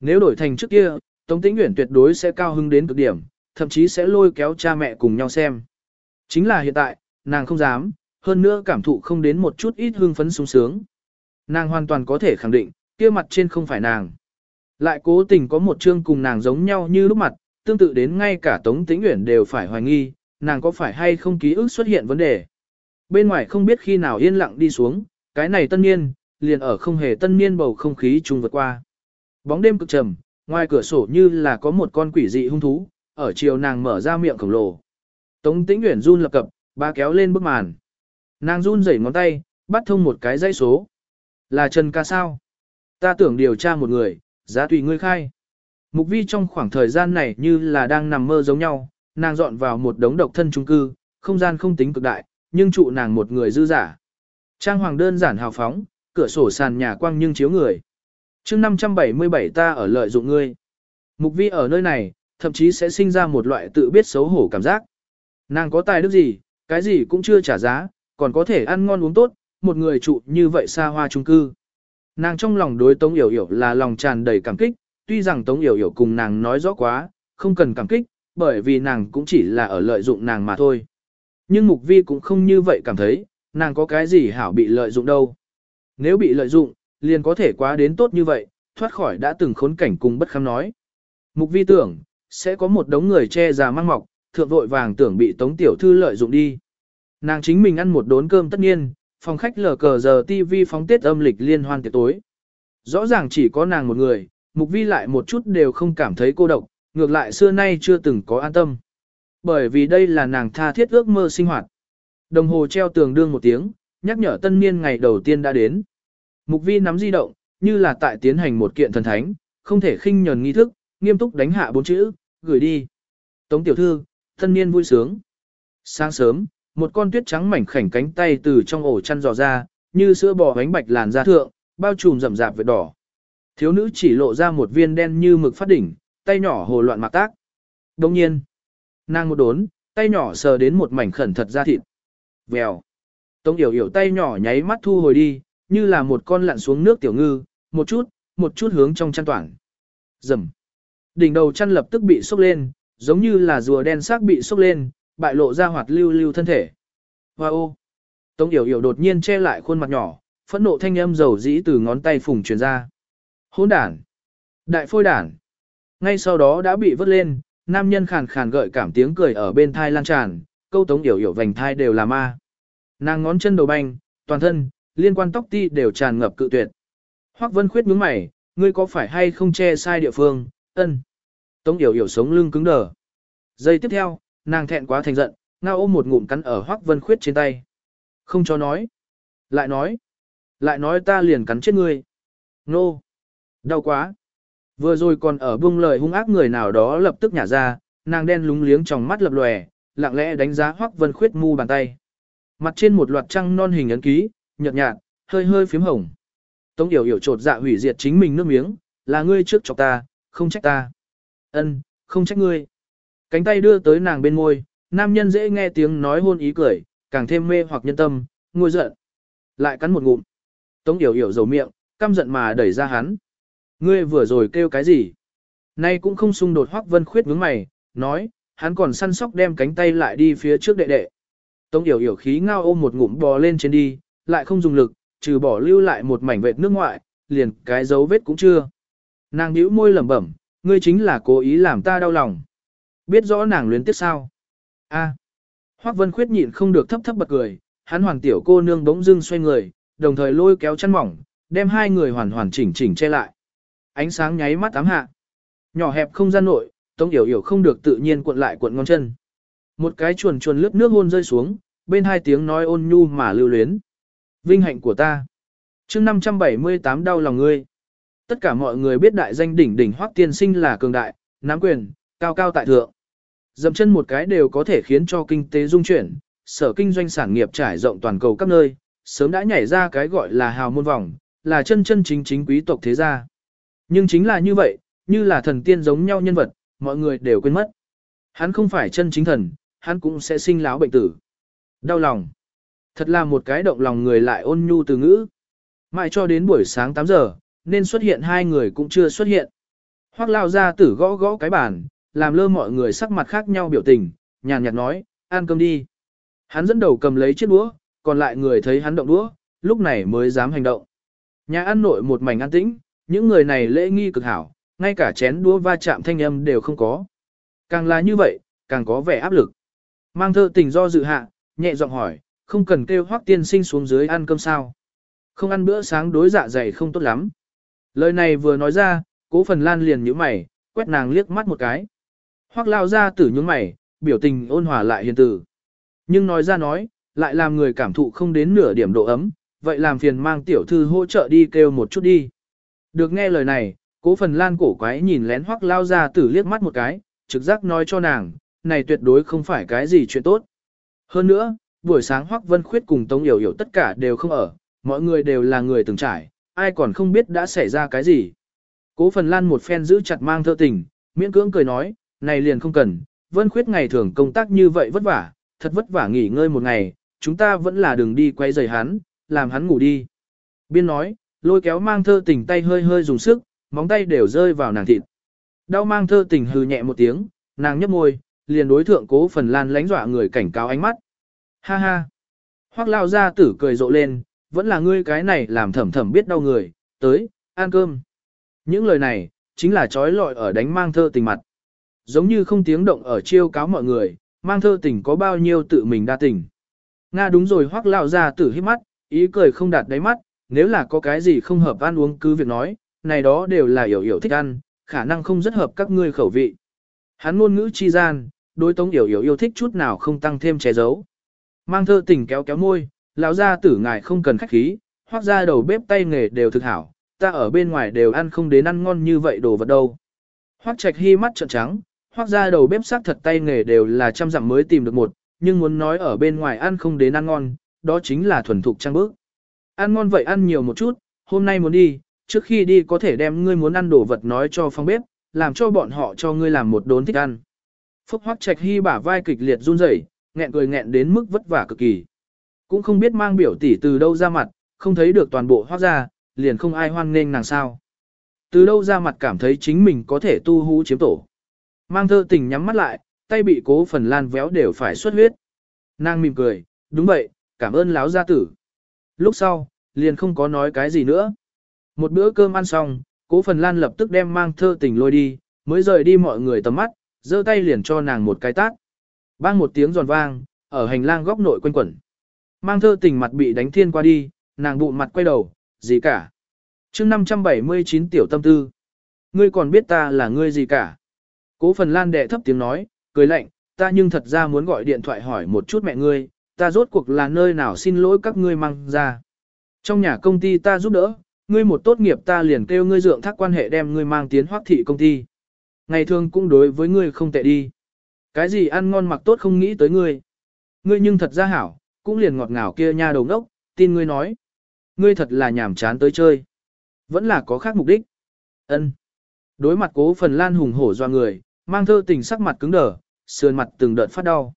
Nếu đổi thành trước kia, Tống Tĩnh Uyển tuyệt đối sẽ cao hứng đến cực điểm, thậm chí sẽ lôi kéo cha mẹ cùng nhau xem. Chính là hiện tại, nàng không dám, hơn nữa cảm thụ không đến một chút ít hương phấn sung sướng. Nàng hoàn toàn có thể khẳng định, kia mặt trên không phải nàng. Lại cố tình có một chương cùng nàng giống nhau như lúc mặt, tương tự đến ngay cả Tống Tĩnh Uyển đều phải hoài nghi, nàng có phải hay không ký ức xuất hiện vấn đề. Bên ngoài không biết khi nào yên lặng đi xuống, cái này tân niên, liền ở không hề tân niên bầu không khí chung vượt qua. Bóng đêm cực trầm, ngoài cửa sổ như là có một con quỷ dị hung thú, ở chiều nàng mở ra miệng khổng lồ. Tống Tĩnh Uyển run lập cập, ba kéo lên bức màn. Nàng run rẩy ngón tay, bắt thông một cái dây số. Là Trần ca sao? Ta tưởng điều tra một người, giá tùy ngươi khai. Mục vi trong khoảng thời gian này như là đang nằm mơ giống nhau, nàng dọn vào một đống độc thân chung cư, không gian không tính cực đại, nhưng trụ nàng một người dư giả. Trang hoàng đơn giản hào phóng, cửa sổ sàn nhà quang nhưng chiếu người chương 577 ta ở lợi dụng ngươi. Mục vi ở nơi này, thậm chí sẽ sinh ra một loại tự biết xấu hổ cảm giác. Nàng có tài đức gì, cái gì cũng chưa trả giá, còn có thể ăn ngon uống tốt, một người trụ như vậy xa hoa chung cư. Nàng trong lòng đối Tống Yểu Yểu là lòng tràn đầy cảm kích, tuy rằng Tống Yểu Yểu cùng nàng nói rõ quá, không cần cảm kích, bởi vì nàng cũng chỉ là ở lợi dụng nàng mà thôi. Nhưng Mục Vi cũng không như vậy cảm thấy, nàng có cái gì hảo bị lợi dụng đâu. Nếu bị lợi dụng, liền có thể quá đến tốt như vậy, thoát khỏi đã từng khốn cảnh cùng bất khám nói. Mục Vi tưởng, sẽ có một đống người che già mang mọc, thượng vội vàng tưởng bị Tống Tiểu Thư lợi dụng đi. Nàng chính mình ăn một đốn cơm tất nhiên, phòng khách lờ cờ giờ TV phóng tiết âm lịch liên hoan tiệc tối. Rõ ràng chỉ có nàng một người, Mục Vi lại một chút đều không cảm thấy cô độc, ngược lại xưa nay chưa từng có an tâm. Bởi vì đây là nàng tha thiết ước mơ sinh hoạt. Đồng hồ treo tường đương một tiếng, nhắc nhở tân niên ngày đầu tiên đã đến. Mục Vi nắm di động, như là tại tiến hành một kiện thần thánh, không thể khinh nhờn nghi thức, nghiêm túc đánh hạ bốn chữ, gửi đi. Tống tiểu thư, thân niên vui sướng. Sáng sớm, một con tuyết trắng mảnh khảnh cánh tay từ trong ổ chăn dò ra, như sữa bò bánh bạch làn da thượng, bao trùm rậm rạp vệt đỏ. Thiếu nữ chỉ lộ ra một viên đen như mực phát đỉnh, tay nhỏ hồ loạn mạc tác. Đồng nhiên, nàng một đốn, tay nhỏ sờ đến một mảnh khẩn thật da thịt. Vèo. Tống yểu yểu tay nhỏ nháy mắt thu hồi đi, như là một con lặn xuống nước tiểu ngư, một chút, một chút hướng trong chăn toảng. Rầm. Đỉnh đầu chăn lập tức bị sốc lên, giống như là rùa đen xác bị sốc lên, bại lộ ra hoạt lưu lưu thân thể. Hoa ô! Tống yểu yểu đột nhiên che lại khuôn mặt nhỏ, phẫn nộ thanh âm dầu dĩ từ ngón tay phùng truyền ra. Hỗn đản! Đại phôi đản! Ngay sau đó đã bị vớt lên, nam nhân khàn khàn gợi cảm tiếng cười ở bên thai lan tràn, câu tống yểu yểu vành thai đều là ma. Nàng ngón chân đầu banh, toàn thân, liên quan tóc ti đều tràn ngập cự tuyệt. Hoắc Vân Khuyết nhướng mày, ngươi có phải hay không che sai địa phương? Ân. Tống Yểu Yểu sống lưng cứng đờ. Giây tiếp theo, nàng thẹn quá thành giận, ngao ôm một ngụm cắn ở Hoắc Vân Khuyết trên tay. Không cho nói. Lại nói. Lại nói ta liền cắn chết ngươi. Nô. Đau quá. Vừa rồi còn ở buông lời hung ác người nào đó lập tức nhả ra, nàng đen lúng liếng trong mắt lập lòe, lặng lẽ đánh giá Hoắc Vân Khuyết mu bàn tay. Mặt trên một loạt trăng non hình ấn ký, nhợt nhạt, hơi hơi phím hồng. Tống Yểu Yểu trột dạ hủy diệt chính mình nước miếng, là ngươi trước chọc ta, không trách ta. Ân, không trách ngươi. Cánh tay đưa tới nàng bên môi, nam nhân dễ nghe tiếng nói hôn ý cười, càng thêm mê hoặc nhân tâm, ngôi giận. Lại cắn một ngụm. Tống yểu yểu dầu miệng, căm giận mà đẩy ra hắn. Ngươi vừa rồi kêu cái gì? Nay cũng không xung đột hoắc vân khuyết vướng mày, nói, hắn còn săn sóc đem cánh tay lại đi phía trước đệ đệ. Tống Yểu Yểu khí ngao ôm một ngụm bò lên trên đi, lại không dùng lực, trừ bỏ lưu lại một mảnh vệt nước ngoại, liền cái dấu vết cũng chưa. Nàng nhíu môi lẩm bẩm, ngươi chính là cố ý làm ta đau lòng. Biết rõ nàng luyến tiếc sao? A. Hoắc Vân Khuyết nhịn không được thấp thấp bật cười, hắn hoàn tiểu cô nương bỗng dưng xoay người, đồng thời lôi kéo chăn mỏng, đem hai người hoàn hoàn chỉnh chỉnh che lại. Ánh sáng nháy mắt ám hạ. Nhỏ hẹp không gian nội, Tống Yểu Yểu không được tự nhiên cuộn lại cuộn ngón chân. Một cái chuồn chuồn lướt nước hôn rơi xuống, bên hai tiếng nói ôn nhu mà lưu luyến. Vinh hạnh của ta. chương 578 đau lòng ngươi. Tất cả mọi người biết đại danh đỉnh đỉnh hoắc tiên sinh là cường đại, nắm quyền, cao cao tại thượng. Dậm chân một cái đều có thể khiến cho kinh tế dung chuyển, sở kinh doanh sản nghiệp trải rộng toàn cầu các nơi, sớm đã nhảy ra cái gọi là hào môn vòng, là chân chân chính chính quý tộc thế gia. Nhưng chính là như vậy, như là thần tiên giống nhau nhân vật, mọi người đều quên mất. Hắn không phải chân chính thần, hắn cũng sẽ sinh láo bệnh tử. Đau lòng. Thật là một cái động lòng người lại ôn nhu từ ngữ. Mãi cho đến buổi sáng 8 giờ, nên xuất hiện hai người cũng chưa xuất hiện. Hoác lao ra tử gõ gõ cái bàn, làm lơ mọi người sắc mặt khác nhau biểu tình, nhàn nhạt nói, ăn cơm đi. Hắn dẫn đầu cầm lấy chiếc đũa, còn lại người thấy hắn động đũa, lúc này mới dám hành động. Nhà ăn nội một mảnh an tĩnh, những người này lễ nghi cực hảo, ngay cả chén đũa va chạm thanh âm đều không có. Càng là như vậy, càng có vẻ áp lực. Mang thơ tình do dự hạ, nhẹ giọng hỏi, không cần kêu hoác tiên sinh xuống dưới ăn cơm sao. Không ăn bữa sáng đối dạ dày không tốt lắm. Lời này vừa nói ra, cố phần lan liền nhíu mày, quét nàng liếc mắt một cái. Hoác lao ra tử nhướng mày, biểu tình ôn hòa lại hiền tử. Nhưng nói ra nói, lại làm người cảm thụ không đến nửa điểm độ ấm, vậy làm phiền mang tiểu thư hỗ trợ đi kêu một chút đi. Được nghe lời này, cố phần lan cổ quái nhìn lén hoác lao ra tử liếc mắt một cái, trực giác nói cho nàng, này tuyệt đối không phải cái gì chuyện tốt. Hơn nữa, buổi sáng Hoắc vân khuyết cùng tống yểu yểu tất cả đều không ở, mọi người đều là người từng trải, ai còn không biết đã xảy ra cái gì. Cố phần lan một phen giữ chặt mang thơ tình, miễn cưỡng cười nói, này liền không cần, vân khuyết ngày thường công tác như vậy vất vả, thật vất vả nghỉ ngơi một ngày, chúng ta vẫn là đường đi quay giày hắn, làm hắn ngủ đi. Biên nói, lôi kéo mang thơ tình tay hơi hơi dùng sức, móng tay đều rơi vào nàng thịt. Đau mang thơ tình hừ nhẹ một tiếng, nàng nhấp môi, liền đối thượng cố phần lan lánh dọa người cảnh cáo ánh mắt. Ha ha! Hoác lao ra tử cười rộ lên, vẫn là ngươi cái này làm thầm thầm biết đau người, tới, ăn cơm. Những lời này, chính là trói lọi ở đánh mang thơ tình mặt. Giống như không tiếng động ở chiêu cáo mọi người, mang thơ tình có bao nhiêu tự mình đa tình. Nga đúng rồi hoác lao ra tử hít mắt, ý cười không đạt đáy mắt, nếu là có cái gì không hợp ăn uống cứ việc nói, này đó đều là hiểu hiểu thích ăn, khả năng không rất hợp các ngươi khẩu vị. Hắn ngôn ngữ chi gian, đối tống hiểu hiểu yêu thích chút nào không tăng thêm che giấu. Mang thơ tình kéo kéo môi, lão gia tử ngài không cần khách khí, hoác ra đầu bếp tay nghề đều thực hảo, ta ở bên ngoài đều ăn không đến ăn ngon như vậy đồ vật đâu. Hoác trạch hy mắt trợn trắng, hoác ra đầu bếp sắc thật tay nghề đều là trăm dặm mới tìm được một, nhưng muốn nói ở bên ngoài ăn không đến ăn ngon, đó chính là thuần thục trang bước. Ăn ngon vậy ăn nhiều một chút, hôm nay muốn đi, trước khi đi có thể đem ngươi muốn ăn đồ vật nói cho phong bếp, làm cho bọn họ cho ngươi làm một đốn thích ăn. Phúc hoắc trạch hy bả vai kịch liệt run rẩy, nghẹn cười nghẹn đến mức vất vả cực kỳ. Cũng không biết mang biểu tỷ từ đâu ra mặt, không thấy được toàn bộ hoác ra, liền không ai hoan nghênh nàng sao. Từ đâu ra mặt cảm thấy chính mình có thể tu hú chiếm tổ. Mang thơ tình nhắm mắt lại, tay bị cố phần lan véo đều phải xuất huyết. Nàng mỉm cười, đúng vậy, cảm ơn láo gia tử. Lúc sau, liền không có nói cái gì nữa. Một bữa cơm ăn xong, cố phần lan lập tức đem mang thơ tình lôi đi, mới rời đi mọi người tầm mắt, giơ tay liền cho nàng một cái tát. Bang một tiếng giòn vang, ở hành lang góc nội quanh quẩn. Mang thơ tình mặt bị đánh thiên qua đi, nàng bụng mặt quay đầu, gì cả. chương 579 tiểu tâm tư. Ngươi còn biết ta là ngươi gì cả. Cố phần lan đệ thấp tiếng nói, cười lạnh, ta nhưng thật ra muốn gọi điện thoại hỏi một chút mẹ ngươi, ta rốt cuộc là nơi nào xin lỗi các ngươi mang ra. Trong nhà công ty ta giúp đỡ, ngươi một tốt nghiệp ta liền kêu ngươi dượng thác quan hệ đem ngươi mang tiến hoác thị công ty. Ngày thường cũng đối với ngươi không tệ đi. Cái gì ăn ngon mặc tốt không nghĩ tới ngươi. Ngươi nhưng thật ra hảo, cũng liền ngọt ngào kia nha đầu ngốc, tin ngươi nói. Ngươi thật là nhảm chán tới chơi. Vẫn là có khác mục đích. Ân. Đối mặt cố phần lan hùng hổ doa người, mang thơ tình sắc mặt cứng đờ, sườn mặt từng đợt phát đau.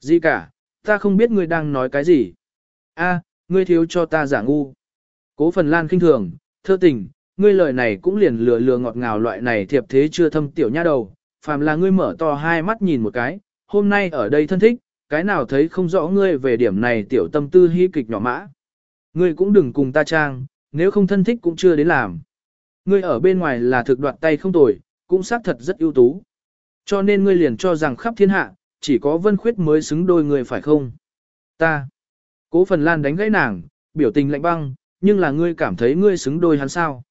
Gì cả, ta không biết ngươi đang nói cái gì. A, ngươi thiếu cho ta giả ngu. Cố phần lan kinh thường, thơ tình, ngươi lời này cũng liền lừa lừa ngọt ngào loại này thiệp thế chưa thâm tiểu nha đầu, phàm là ngươi mở to hai mắt nhìn một cái, hôm nay ở đây thân thích, cái nào thấy không rõ ngươi về điểm này tiểu tâm tư hy kịch nhỏ mã. Ngươi cũng đừng cùng ta trang, nếu không thân thích cũng chưa đến làm. Ngươi ở bên ngoài là thực đoạt tay không tồi, cũng xác thật rất ưu tú. Cho nên ngươi liền cho rằng khắp thiên hạ, chỉ có vân khuyết mới xứng đôi người phải không? Ta. Cố phần lan đánh gãy nàng, biểu tình lạnh băng, nhưng là ngươi cảm thấy ngươi xứng đôi hắn sao?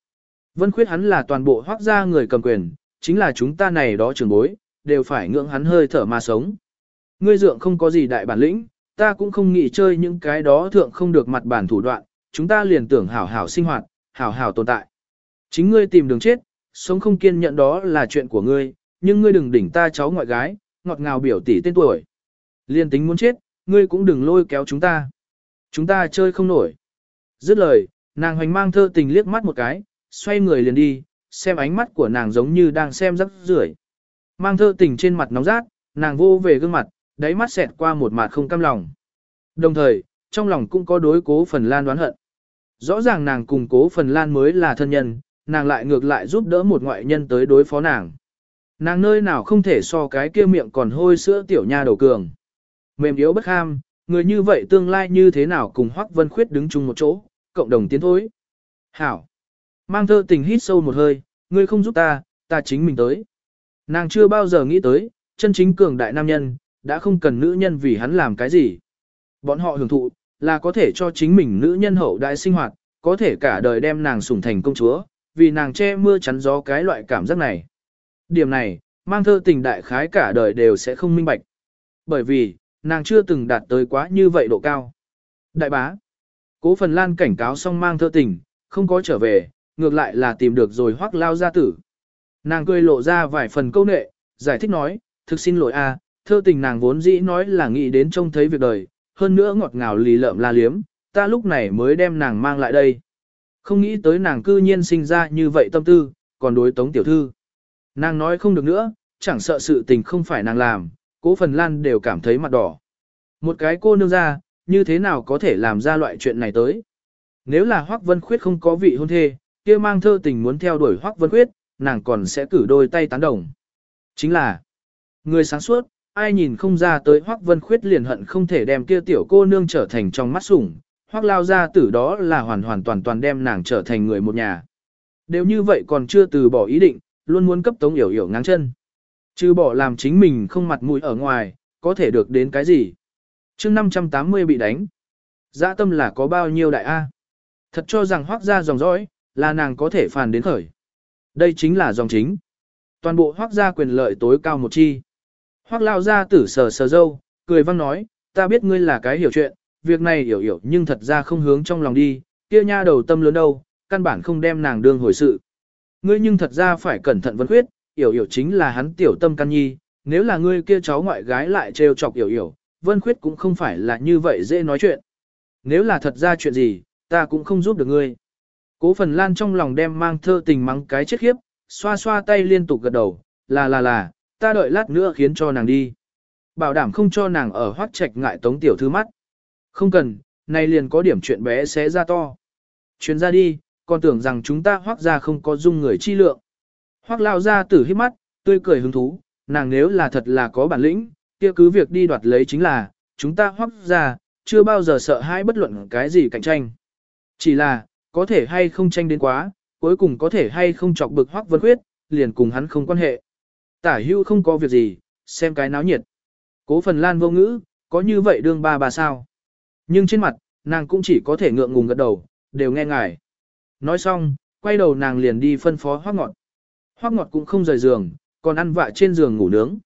Vân khuyết hắn là toàn bộ hoác gia người cầm quyền, chính là chúng ta này đó trường bối, đều phải ngưỡng hắn hơi thở mà sống. Ngươi dượng không có gì đại bản lĩnh, ta cũng không nghĩ chơi những cái đó thượng không được mặt bản thủ đoạn, chúng ta liền tưởng hảo hảo sinh hoạt, hảo hảo tồn tại. Chính ngươi tìm đường chết, sống không kiên nhận đó là chuyện của ngươi, nhưng ngươi đừng đỉnh ta cháu ngoại gái, ngọt ngào biểu tỷ tên tuổi. Liên tính muốn chết, ngươi cũng đừng lôi kéo chúng ta. Chúng ta chơi không nổi. Dứt lời, nàng hoành mang thơ tình liếc mắt một cái, xoay người liền đi, xem ánh mắt của nàng giống như đang xem rắc rưởi. Mang thơ tình trên mặt nóng rát, nàng vô về gương mặt, đáy mắt xẹt qua một mặt không cam lòng. Đồng thời, trong lòng cũng có đối cố phần lan đoán hận. Rõ ràng nàng cùng cố phần lan mới là thân nhân, nàng lại ngược lại giúp đỡ một ngoại nhân tới đối phó nàng. Nàng nơi nào không thể so cái kia miệng còn hôi sữa tiểu nha đầu cường. Mềm yếu bất ham, người như vậy tương lai như thế nào cùng Hoắc Vân Khuyết đứng chung một chỗ, cộng đồng tiến thối. Hảo. Mang thơ tình hít sâu một hơi, ngươi không giúp ta, ta chính mình tới. Nàng chưa bao giờ nghĩ tới, chân chính cường đại nam nhân, đã không cần nữ nhân vì hắn làm cái gì. Bọn họ hưởng thụ, là có thể cho chính mình nữ nhân hậu đại sinh hoạt, có thể cả đời đem nàng sủng thành công chúa, vì nàng che mưa chắn gió cái loại cảm giác này. Điểm này, mang thơ tình đại khái cả đời đều sẽ không minh bạch. Bởi vì, nàng chưa từng đạt tới quá như vậy độ cao. Đại bá, cố phần lan cảnh cáo xong mang thơ tình, không có trở về, ngược lại là tìm được rồi hoác lao gia tử. Nàng cười lộ ra vài phần câu nệ, giải thích nói, thực xin lỗi a, thơ tình nàng vốn dĩ nói là nghĩ đến trông thấy việc đời, hơn nữa ngọt ngào lì lợm la liếm, ta lúc này mới đem nàng mang lại đây. Không nghĩ tới nàng cư nhiên sinh ra như vậy tâm tư, còn đối tống tiểu thư. Nàng nói không được nữa, chẳng sợ sự tình không phải nàng làm, cố phần lan đều cảm thấy mặt đỏ. Một cái cô nương ra, như thế nào có thể làm ra loại chuyện này tới? Nếu là hoác Vân Khuyết không có vị hôn thê, kia mang thơ tình muốn theo đuổi Hoắc Vân Khuyết, nàng còn sẽ cử đôi tay tán đồng. Chính là, người sáng suốt, ai nhìn không ra tới Hoắc Vân Khuyết liền hận không thể đem kia tiểu cô nương trở thành trong mắt sủng, Hoắc lao ra tử đó là hoàn hoàn toàn toàn đem nàng trở thành người một nhà. Đều như vậy còn chưa từ bỏ ý định, luôn muốn cấp tống yểu yểu ngang chân. Chứ bỏ làm chính mình không mặt mũi ở ngoài, có thể được đến cái gì. chương 580 bị đánh. Dã tâm là có bao nhiêu đại A. Thật cho rằng hoác ra dòng dõi, là nàng có thể phản đến khởi. Đây chính là dòng chính. Toàn bộ hoác gia quyền lợi tối cao một chi. Hoác lao ra tử sờ sờ dâu, cười văng nói, ta biết ngươi là cái hiểu chuyện, việc này hiểu hiểu nhưng thật ra không hướng trong lòng đi, kia nha đầu tâm lớn đâu, căn bản không đem nàng đương hồi sự. Ngươi nhưng thật ra phải cẩn thận vân khuyết, hiểu hiểu chính là hắn tiểu tâm căn nhi, nếu là ngươi kia cháu ngoại gái lại trêu chọc hiểu hiểu, vân khuyết cũng không phải là như vậy dễ nói chuyện. Nếu là thật ra chuyện gì, ta cũng không giúp được ngươi. Cố phần lan trong lòng đem mang thơ tình mắng cái chết khiếp, xoa xoa tay liên tục gật đầu, là là là, ta đợi lát nữa khiến cho nàng đi. Bảo đảm không cho nàng ở hoác trạch ngại tống tiểu thư mắt. Không cần, nay liền có điểm chuyện bé xé ra to. Chuyến ra đi, còn tưởng rằng chúng ta hoác ra không có dung người chi lượng. Hoác lao ra tử hít mắt, tươi cười hứng thú, nàng nếu là thật là có bản lĩnh, kia cứ việc đi đoạt lấy chính là, chúng ta hoác ra, chưa bao giờ sợ hãi bất luận cái gì cạnh tranh. Chỉ là, có thể hay không tranh đến quá, cuối cùng có thể hay không chọc bực Hoắc vân khuyết, liền cùng hắn không quan hệ. Tả hưu không có việc gì, xem cái náo nhiệt. Cố phần lan vô ngữ, có như vậy đương ba bà sao. Nhưng trên mặt, nàng cũng chỉ có thể ngượng ngùng gật đầu, đều nghe ngài. Nói xong, quay đầu nàng liền đi phân phó Hoắc ngọt. Hoắc ngọt cũng không rời giường, còn ăn vạ trên giường ngủ nướng.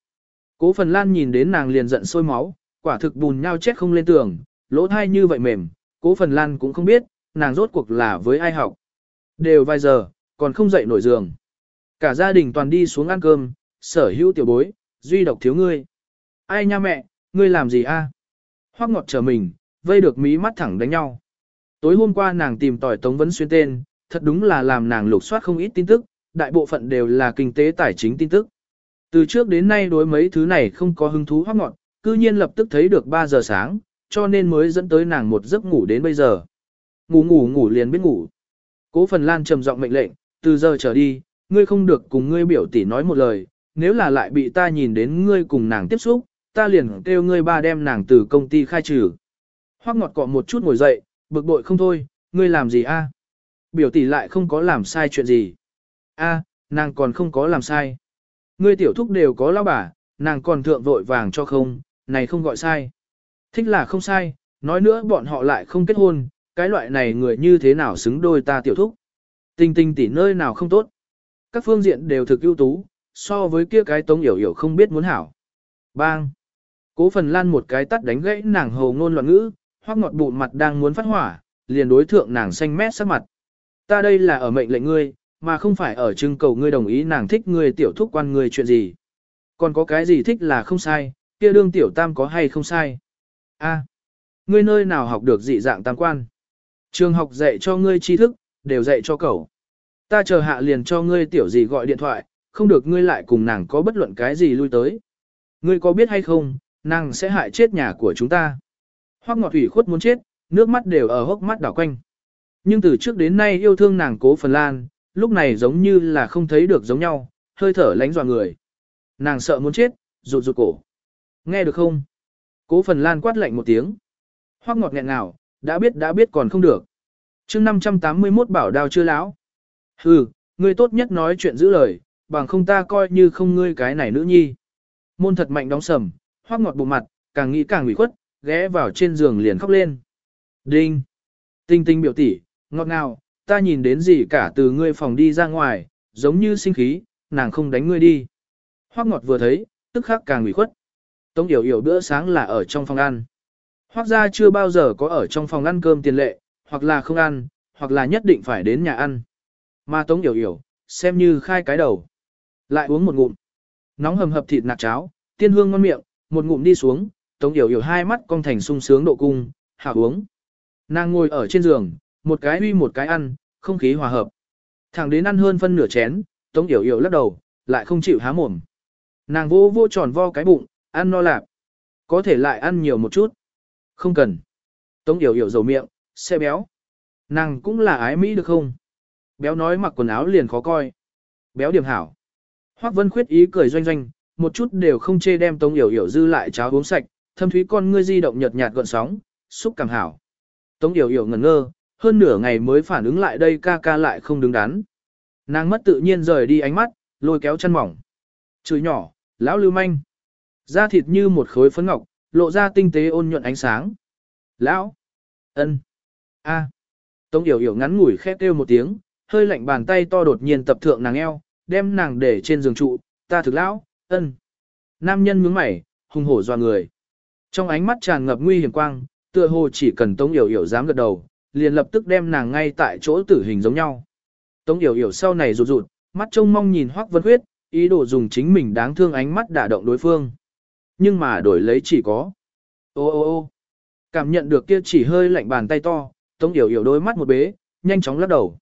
Cố phần lan nhìn đến nàng liền giận sôi máu, quả thực bùn nhau chết không lên tường, lỗ thai như vậy mềm, cố phần lan cũng không biết, nàng rốt cuộc là với ai học. Đều vài giờ, còn không dậy nổi giường. Cả gia đình toàn đi xuống ăn cơm, sở hữu tiểu bối, duy độc thiếu ngươi. Ai nha mẹ, ngươi làm gì a? Hoác ngọt chờ mình, vây được mí mắt thẳng đánh nhau. Tối hôm qua nàng tìm tỏi Tống Vấn Xuyên tên, thật đúng là làm nàng lục soát không ít tin tức, đại bộ phận đều là kinh tế tài chính tin tức. Từ trước đến nay đối mấy thứ này không có hứng thú hoác ngọn, cư nhiên lập tức thấy được 3 giờ sáng, cho nên mới dẫn tới nàng một giấc ngủ đến bây giờ. Ngủ ngủ ngủ liền biết ngủ. Cố Phần Lan trầm giọng mệnh lệnh, từ giờ trở đi, ngươi không được cùng ngươi biểu tỷ nói một lời, nếu là lại bị ta nhìn đến ngươi cùng nàng tiếp xúc, ta liền kêu ngươi ba đem nàng từ công ty khai trừ. Hoắc ngọt cọ một chút ngồi dậy, bực bội không thôi, ngươi làm gì a? Biểu tỷ lại không có làm sai chuyện gì. A, nàng còn không có làm sai. Ngươi tiểu thúc đều có lao bà, nàng còn thượng vội vàng cho không, này không gọi sai. Thích là không sai, nói nữa bọn họ lại không kết hôn, cái loại này người như thế nào xứng đôi ta tiểu thúc. Tình tình tỉ nơi nào không tốt. Các phương diện đều thực ưu tú, so với kia cái tống hiểu hiểu không biết muốn hảo. Bang! Cố phần lan một cái tắt đánh gãy nàng hầu ngôn loạn ngữ, hoác ngọt bụng mặt đang muốn phát hỏa, liền đối thượng nàng xanh mét sắc mặt. Ta đây là ở mệnh lệnh ngươi, mà không phải ở trưng cầu ngươi đồng ý nàng thích ngươi tiểu thúc quan ngươi chuyện gì. Còn có cái gì thích là không sai, kia đương tiểu tam có hay không sai. A, ngươi nơi nào học được dị dạng tam quan. Trường học dạy cho ngươi tri thức, đều dạy cho cậu. Ta chờ hạ liền cho ngươi tiểu gì gọi điện thoại, không được ngươi lại cùng nàng có bất luận cái gì lui tới. Ngươi có biết hay không, nàng sẽ hại chết nhà của chúng ta. Hoắc Ngọt Thủy khuất muốn chết, nước mắt đều ở hốc mắt đảo quanh. Nhưng từ trước đến nay yêu thương nàng cố phần lan, lúc này giống như là không thấy được giống nhau, hơi thở lánh dọa người. Nàng sợ muốn chết, rụt rụt cổ. Nghe được không? Cố phần lan quát lạnh một tiếng. Hoắc ngọt nghẹn ngào đã biết đã biết còn không được. chương 581 bảo đao chưa lão. Hừ, ngươi tốt nhất nói chuyện giữ lời, bằng không ta coi như không ngươi cái này nữ nhi. Môn thật mạnh đóng sầm, Hoắc ngọt bụng mặt, càng nghĩ càng ủy khuất, ghé vào trên giường liền khóc lên. Đinh! Tinh tinh biểu tỷ, ngọt ngào, ta nhìn đến gì cả từ ngươi phòng đi ra ngoài, giống như sinh khí, nàng không đánh ngươi đi. Hoắc ngọt vừa thấy, tức khắc càng ủy khuất. Tống yểu yểu bữa sáng là ở trong phòng ăn. Hoắc gia chưa bao giờ có ở trong phòng ăn cơm tiền lệ, hoặc là không ăn, hoặc là nhất định phải đến nhà ăn. Mà Tống yểu yểu, xem như khai cái đầu. Lại uống một ngụm. Nóng hầm hập thịt nạc cháo, tiên hương ngon miệng, một ngụm đi xuống, Tống yểu yểu hai mắt cong thành sung sướng độ cung, hạ uống. Nàng ngồi ở trên giường, một cái uy một cái ăn, không khí hòa hợp. Thẳng đến ăn hơn phân nửa chén, Tống Yểu Yểu lắc đầu, lại không chịu há mồm. Nàng vô vô tròn vo cái bụng, ăn no lạp. Có thể lại ăn nhiều một chút. Không cần. Tống Yểu Yểu dầu miệng, xe béo. Nàng cũng là ái Mỹ được không? Béo nói mặc quần áo liền khó coi. Béo điểm hảo. Hoác Vân khuyết ý cười doanh doanh, một chút đều không chê đem Tống Yểu Yểu dư lại cháo uống sạch, thâm thúy con ngươi di động nhợt nhạt gợn sóng, xúc cảm hảo. Tống Yểu Yểu ngẩn ngơ, hơn nửa ngày mới phản ứng lại đây ca ca lại không đứng đắn. Nàng mất tự nhiên rời đi ánh mắt, lôi kéo chân mỏng. Chửi nhỏ, lão lưu manh. Da thịt như một khối phấn ngọc, lộ ra tinh tế ôn nhuận ánh sáng. Lão, ân, a. Tống yểu yểu ngắn ngủi khép kêu một tiếng, hơi lạnh bàn tay to đột nhiên tập thượng nàng eo, đem nàng để trên giường trụ, ta thực lão, ân. Nam nhân nhướng mày, hùng hổ doa người. Trong ánh mắt tràn ngập nguy hiểm quang, tựa hồ chỉ cần Tống Yểu Yểu dám gật đầu, liền lập tức đem nàng ngay tại chỗ tử hình giống nhau. Tống Yểu Yểu sau này rụt rụt, mắt trông mong nhìn Hoắc Vân huyết ý đồ dùng chính mình đáng thương ánh mắt đả động đối phương. Nhưng mà đổi lấy chỉ có. Ô ô ô cảm nhận được kia chỉ hơi lạnh bàn tay to, Tống Yểu Yểu đôi mắt một bế, nhanh chóng lắc đầu.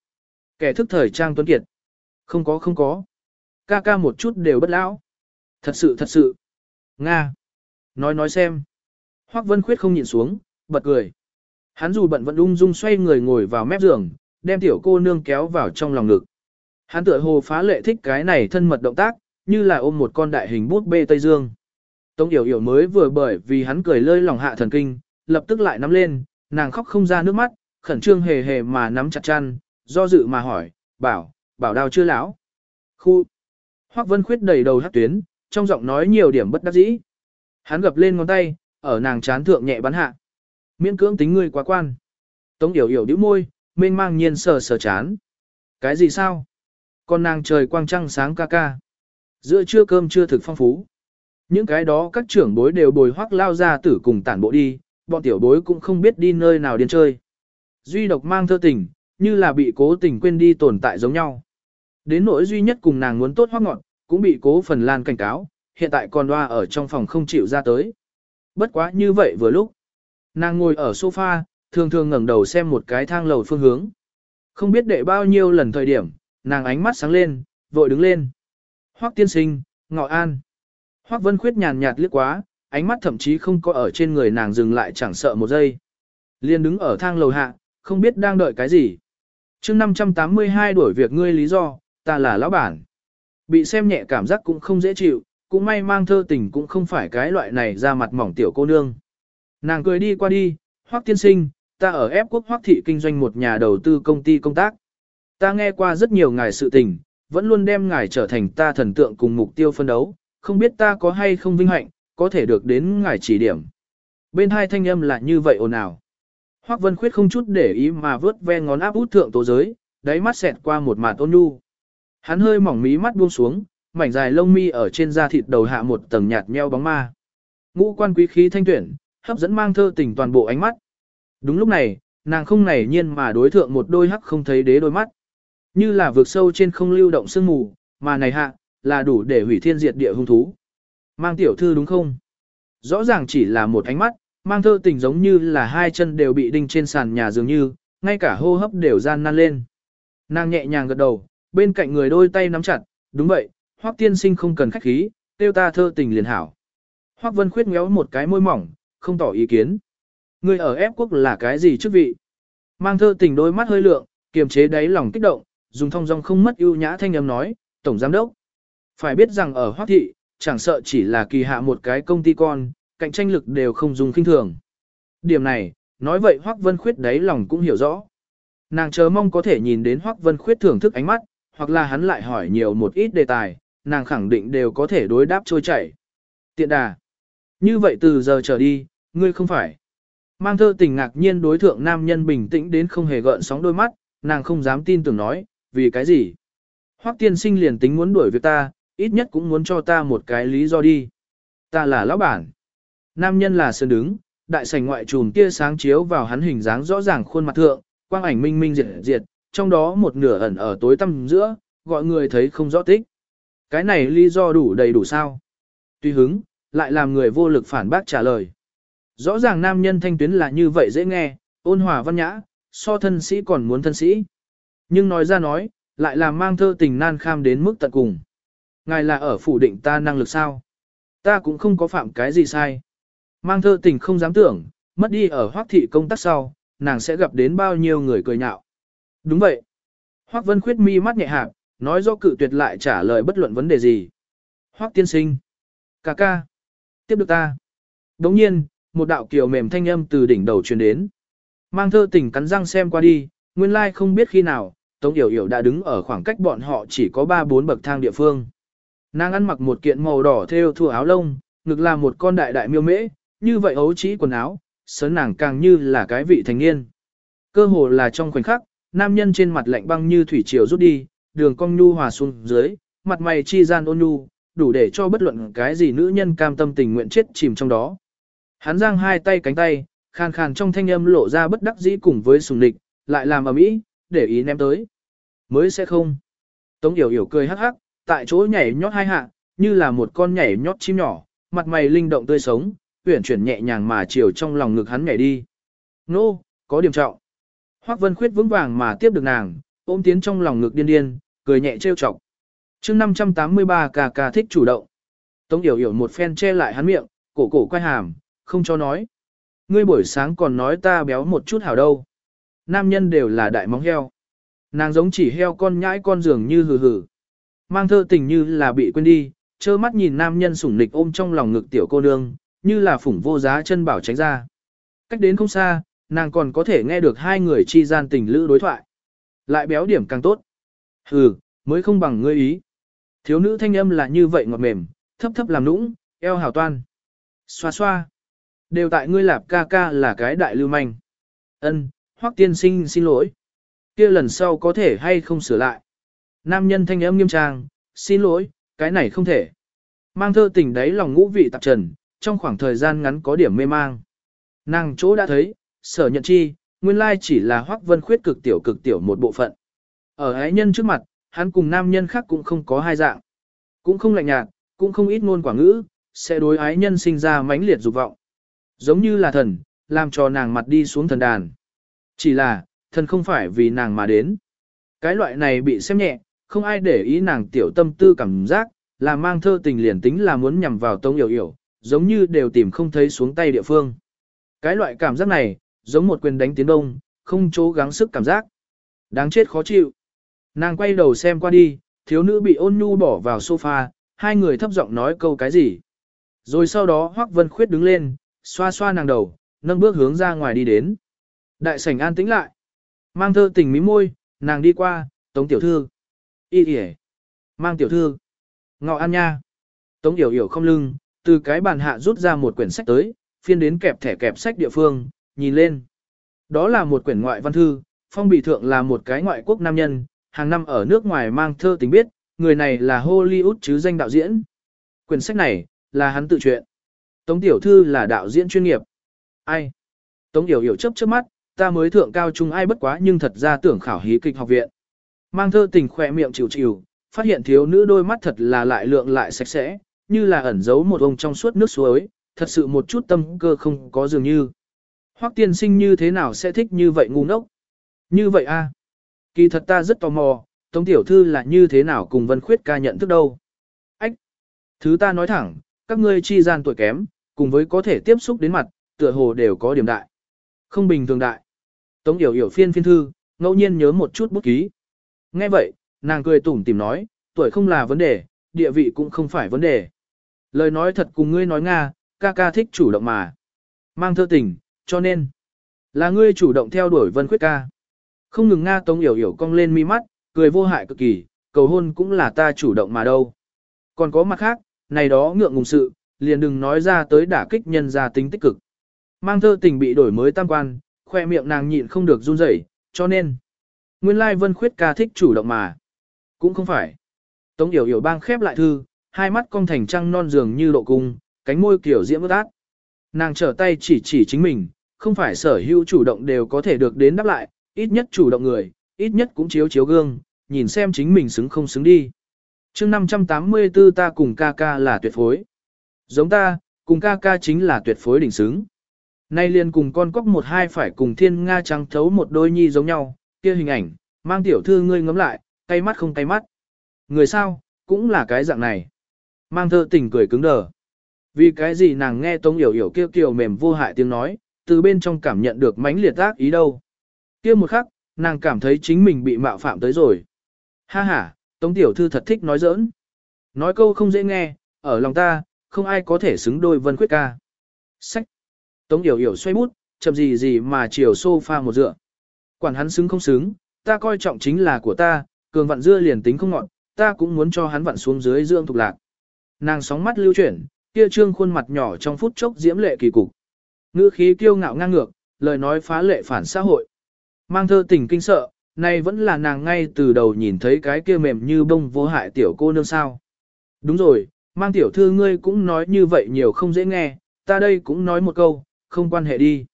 Kẻ thức thời trang tuấn kiệt. Không có không có. Ca ca một chút đều bất lão. Thật sự thật sự. Nga. Nói nói xem. Hoắc Vân Khuyết không nhìn xuống, bật cười. Hắn dù bận vẫn ung dung xoay người ngồi vào mép giường, đem tiểu cô nương kéo vào trong lòng ngực. Hắn tựa hồ phá lệ thích cái này thân mật động tác, như là ôm một con đại hình bút bê Tây Dương. Tống Yểu Yểu mới vừa bởi vì hắn cười lơi lòng hạ thần kinh, lập tức lại nắm lên, nàng khóc không ra nước mắt, khẩn trương hề hề mà nắm chặt chăn, do dự mà hỏi, bảo, bảo đau chưa lão. Khu. Hoắc Vân Khuyết đầy đầu hát tuyến, trong giọng nói nhiều điểm bất đắc dĩ. Hắn gập lên ngón tay, ở nàng chán thượng nhẹ bắn hạ. Miễn cưỡng tính ngươi quá quan. Tống yểu yểu đĩu môi, mênh mang nhiên sờ sờ chán. Cái gì sao? Con nàng trời quang trăng sáng ca ca. Giữa trưa cơm chưa thực phong phú. Những cái đó các trưởng bối đều bồi hoác lao ra tử cùng tản bộ đi, bọn tiểu bối cũng không biết đi nơi nào điên chơi. Duy độc mang thơ tình, như là bị cố tình quên đi tồn tại giống nhau. Đến nỗi duy nhất cùng nàng muốn tốt hoác ngọn, cũng bị cố phần lan cảnh cáo, hiện tại còn loa ở trong phòng không chịu ra tới. Bất quá như vậy vừa lúc. Nàng ngồi ở sofa, thường thường ngẩng đầu xem một cái thang lầu phương hướng. Không biết đệ bao nhiêu lần thời điểm, nàng ánh mắt sáng lên, vội đứng lên. Hoắc tiên sinh, ngọ an. Hoắc vân khuyết nhàn nhạt liếc quá, ánh mắt thậm chí không có ở trên người nàng dừng lại chẳng sợ một giây. Liên đứng ở thang lầu hạ, không biết đang đợi cái gì. chương 582 đuổi việc ngươi lý do, ta là lão bản. bị xem nhẹ cảm giác cũng không dễ chịu, cũng may mang thơ tình cũng không phải cái loại này ra mặt mỏng tiểu cô nương. Nàng cười đi qua đi, Hoắc tiên sinh, ta ở ép quốc Hoắc thị kinh doanh một nhà đầu tư công ty công tác. Ta nghe qua rất nhiều ngài sự tình, vẫn luôn đem ngài trở thành ta thần tượng cùng mục tiêu phân đấu, không biết ta có hay không vinh hạnh, có thể được đến ngài chỉ điểm. Bên hai thanh âm là như vậy ồn ào. Hoắc Vân Khuyết không chút để ý mà vớt ve ngón áp út thượng tố giới, đáy mắt xẹt qua một màn ôn nhu. Hắn hơi mỏng mí mắt buông xuống, mảnh dài lông mi ở trên da thịt đầu hạ một tầng nhạt nheo bóng ma. Ngũ quan quý khí thanh tuyển, hấp dẫn mang thơ tình toàn bộ ánh mắt. Đúng lúc này, nàng không nảy nhiên mà đối thượng một đôi hắc không thấy đế đôi mắt. Như là vượt sâu trên không lưu động sương mù, mà này hạ, là đủ để hủy thiên diệt địa hung thú. Mang tiểu thư đúng không? Rõ ràng chỉ là một ánh mắt, mang thơ tình giống như là hai chân đều bị đinh trên sàn nhà dường như, ngay cả hô hấp đều gian nan lên. Nàng nhẹ nhàng gật đầu, bên cạnh người đôi tay nắm chặt, đúng vậy, Hoắc tiên sinh không cần khách khí, tiêu ta thơ tình liền hảo. Hoắc Vân Khuyết méo một cái môi mỏng, không tỏ ý kiến. Người ở ép quốc là cái gì chức vị? Mang thơ tình đôi mắt hơi lượng, kiềm chế đáy lòng kích động, dùng thông dong không mất ưu nhã thanh âm nói, tổng giám đốc. Phải biết rằng ở Hoắc thị, chẳng sợ chỉ là kỳ hạ một cái công ty con, cạnh tranh lực đều không dùng kinh thường. Điểm này, nói vậy Hoắc Vân Khuyết đáy lòng cũng hiểu rõ. Nàng chờ mong có thể nhìn đến Hoắc Vân Khuyết thưởng thức ánh mắt, hoặc là hắn lại hỏi nhiều một ít đề tài, nàng khẳng định đều có thể đối đáp trôi chảy. Tiện đà. Như vậy từ giờ trở đi, ngươi không phải. Mang thơ tình ngạc nhiên đối thượng nam nhân bình tĩnh đến không hề gợn sóng đôi mắt, nàng không dám tin tưởng nói, vì cái gì. Hoắc tiên sinh liền tính muốn đuổi việc ta, ít nhất cũng muốn cho ta một cái lý do đi. Ta là lão bản. Nam nhân là sơn đứng, đại sảnh ngoại trùm tia sáng chiếu vào hắn hình dáng rõ ràng khuôn mặt thượng, quang ảnh minh minh diệt diệt, trong đó một nửa ẩn ở tối tăm giữa, gọi người thấy không rõ tích. Cái này lý do đủ đầy đủ sao? Tuy hứng, lại làm người vô lực phản bác trả lời. Rõ ràng nam nhân thanh tuyến là như vậy dễ nghe, ôn hòa văn nhã, so thân sĩ còn muốn thân sĩ. Nhưng nói ra nói, lại làm mang thơ tình nan kham đến mức tận cùng. Ngài là ở phủ định ta năng lực sao? Ta cũng không có phạm cái gì sai. Mang thơ tình không dám tưởng, mất đi ở hoác thị công tác sau, nàng sẽ gặp đến bao nhiêu người cười nhạo. Đúng vậy. Hoác Vân Khuyết mi mắt nhẹ hạp, nói do cự tuyệt lại trả lời bất luận vấn đề gì. Hoác tiên sinh. Cà ca. Tiếp được ta. Đồng nhiên, một đạo kiều mềm thanh âm từ đỉnh đầu truyền đến. Mang thơ tình cắn răng xem qua đi, nguyên lai không biết khi nào, Tống Yểu Yểu đã đứng ở khoảng cách bọn họ chỉ có 3-4 bậc thang địa phương. Nàng ăn mặc một kiện màu đỏ theo thua áo lông, ngực là một con đại đại miêu mễ, như vậy ấu trí quần áo, sớn nàng càng như là cái vị thành niên. Cơ hồ là trong khoảnh khắc, nam nhân trên mặt lạnh băng như thủy triều rút đi, đường cong nhu hòa xuống dưới, mặt mày chi gian ôn nhu, đủ để cho bất luận cái gì nữ nhân cam tâm tình nguyện chết chìm trong đó. Hắn giang hai tay cánh tay, khàn khàn trong thanh âm lộ ra bất đắc dĩ cùng với sùng địch, lại làm ở mỹ, để ý ném tới. Mới sẽ không. Tống yểu yểu cười hắc hắc, tại chỗ nhảy nhót hai hạ, như là một con nhảy nhót chim nhỏ, mặt mày linh động tươi sống, uyển chuyển nhẹ nhàng mà chiều trong lòng ngực hắn nhảy đi. Nô, có điểm trọng. Hoắc Vân Khuyết vững vàng mà tiếp được nàng, ôm tiến trong lòng ngực điên điên, cười nhẹ trêu chọc. Chương 583 cà cà thích chủ động. Tống Yểu Yểu một phen che lại hắn miệng, cổ cổ quay hàm, không cho nói. Ngươi buổi sáng còn nói ta béo một chút hảo đâu. Nam nhân đều là đại móng heo. Nàng giống chỉ heo con nhãi con giường như hừ hừ. Mang thơ tình như là bị quên đi, trơ mắt nhìn nam nhân sủng nịch ôm trong lòng ngực tiểu cô nương, như là phủng vô giá chân bảo tránh ra. Cách đến không xa, nàng còn có thể nghe được hai người chi gian tình lữ đối thoại. Lại béo điểm càng tốt. Hừ, mới không bằng ngươi ý. Thiếu nữ thanh âm là như vậy ngọt mềm, thấp thấp làm nũng, eo hào toan. Xoa xoa. Đều tại ngươi lạp ca ca là cái đại lưu manh. Ân, hoắc tiên sinh xin lỗi. kia lần sau có thể hay không sửa lại. Nam nhân thanh âm nghiêm trang, xin lỗi, cái này không thể. Mang thơ tình đấy lòng ngũ vị tạp trần, trong khoảng thời gian ngắn có điểm mê mang. Nàng chỗ đã thấy, sở nhận chi, nguyên lai chỉ là hoắc vân khuyết cực tiểu cực tiểu một bộ phận. Ở ái nhân trước mặt, hắn cùng nam nhân khác cũng không có hai dạng. Cũng không lạnh nhạt, cũng không ít ngôn quả ngữ, sẽ đối ái nhân sinh ra mãnh liệt dục vọng. Giống như là thần, làm cho nàng mặt đi xuống thần đàn. Chỉ là, thần không phải vì nàng mà đến. Cái loại này bị xem nhẹ, không ai để ý nàng tiểu tâm tư cảm giác, là mang thơ tình liền tính là muốn nhằm vào tông yểu yểu, giống như đều tìm không thấy xuống tay địa phương. Cái loại cảm giác này, giống một quyền đánh tiến đông, không chỗ gắng sức cảm giác. Đáng chết khó chịu. Nàng quay đầu xem qua đi, thiếu nữ bị ôn nhu bỏ vào sofa, hai người thấp giọng nói câu cái gì. Rồi sau đó Hoắc Vân Khuyết đứng lên, xoa xoa nàng đầu, nâng bước hướng ra ngoài đi đến. Đại sảnh an tĩnh lại. Mang thơ tình mí môi, nàng đi qua, tống tiểu thư. Y kìa. Mang tiểu thư. Ngọ an nha. Tống yểu yểu không lưng, từ cái bàn hạ rút ra một quyển sách tới, phiên đến kẹp thẻ kẹp sách địa phương, nhìn lên. Đó là một quyển ngoại văn thư, phong bị thượng là một cái ngoại quốc nam nhân, hàng năm ở nước ngoài mang thơ tình biết, người này là Hollywood chứ danh đạo diễn. Quyển sách này, là hắn tự truyện. Tống tiểu thư là đạo diễn chuyên nghiệp. Ai? Tống yểu yểu chấp trước mắt, ta mới thượng cao trung ai bất quá nhưng thật ra tưởng khảo hí kịch học viện. Mang thơ tình khỏe miệng chịu chịu, phát hiện thiếu nữ đôi mắt thật là lại lượng lại sạch sẽ, như là ẩn giấu một ông trong suốt nước suối, thật sự một chút tâm cơ không có dường như. Hoắc tiên sinh như thế nào sẽ thích như vậy ngu ngốc? Như vậy a? À? Kỳ thật ta rất tò mò, Tống tiểu thư là như thế nào cùng Vân Khuyết ca nhận thức đâu? Ách! Thứ ta nói thẳng, các ngươi chi gian tuổi kém, cùng với có thể tiếp xúc đến mặt, tựa hồ đều có điểm đại. Không bình thường đại. Tống Yểu Yểu phiên phiên thư, ngẫu nhiên nhớ một chút bút ký. Nghe vậy, nàng cười tủm tìm nói, tuổi không là vấn đề, địa vị cũng không phải vấn đề. Lời nói thật cùng ngươi nói Nga, ca ca thích chủ động mà. Mang thơ tình, cho nên, là ngươi chủ động theo đuổi vân khuyết ca. Không ngừng Nga Tống Yểu Yểu cong lên mi mắt, cười vô hại cực kỳ, cầu hôn cũng là ta chủ động mà đâu. Còn có mặt khác, này đó ngượng ngùng sự, liền đừng nói ra tới đả kích nhân gia tính tích cực. Mang thơ tình bị đổi mới tam quan, khoe miệng nàng nhịn không được run rẩy, cho nên, nguyên lai vân khuyết ca thích chủ động mà. Cũng không phải. Tống yểu yểu bang khép lại thư, hai mắt cong thành trăng non dường như lộ cung, cánh môi kiểu diễm ướt át. Nàng trở tay chỉ chỉ chính mình, không phải sở hữu chủ động đều có thể được đến đáp lại, ít nhất chủ động người, ít nhất cũng chiếu chiếu gương, nhìn xem chính mình xứng không xứng đi. chương 584 ta cùng ca ca là tuyệt phối. Giống ta, cùng ca ca chính là tuyệt phối đỉnh xứng. Nay liền cùng con cóc một hai phải cùng thiên nga trắng thấu một đôi nhi giống nhau, kia hình ảnh, mang tiểu thư ngươi ngắm lại, cay mắt không cay mắt. Người sao, cũng là cái dạng này. Mang thơ tình cười cứng đờ. Vì cái gì nàng nghe Tống Yểu Yểu kêu kiều mềm vô hại tiếng nói, từ bên trong cảm nhận được mãnh liệt ác ý đâu. kia một khắc, nàng cảm thấy chính mình bị mạo phạm tới rồi. Ha ha, Tống Tiểu Thư thật thích nói giỡn. Nói câu không dễ nghe, ở lòng ta, không ai có thể xứng đôi vân khuyết ca. Sách. Tống Yểu Yểu xoay bút, chậm gì gì mà chiều sofa một dựa. Quản hắn xứng không xứng, ta coi trọng chính là của ta, cường vặn dưa liền tính không ngọn, ta cũng muốn cho hắn vặn xuống dưới dương thục lạc. Nàng sóng mắt lưu chuyển, kia trương khuôn mặt nhỏ trong phút chốc diễm lệ kỳ cục. Ngữ khí kiêu ngạo ngang ngược, lời nói phá lệ phản xã hội. Mang thơ tình kinh sợ, nay vẫn là nàng ngay từ đầu nhìn thấy cái kia mềm như bông vô hại tiểu cô nương sao. Đúng rồi, mang tiểu thư ngươi cũng nói như vậy nhiều không dễ nghe, ta đây cũng nói một câu, không quan hệ đi.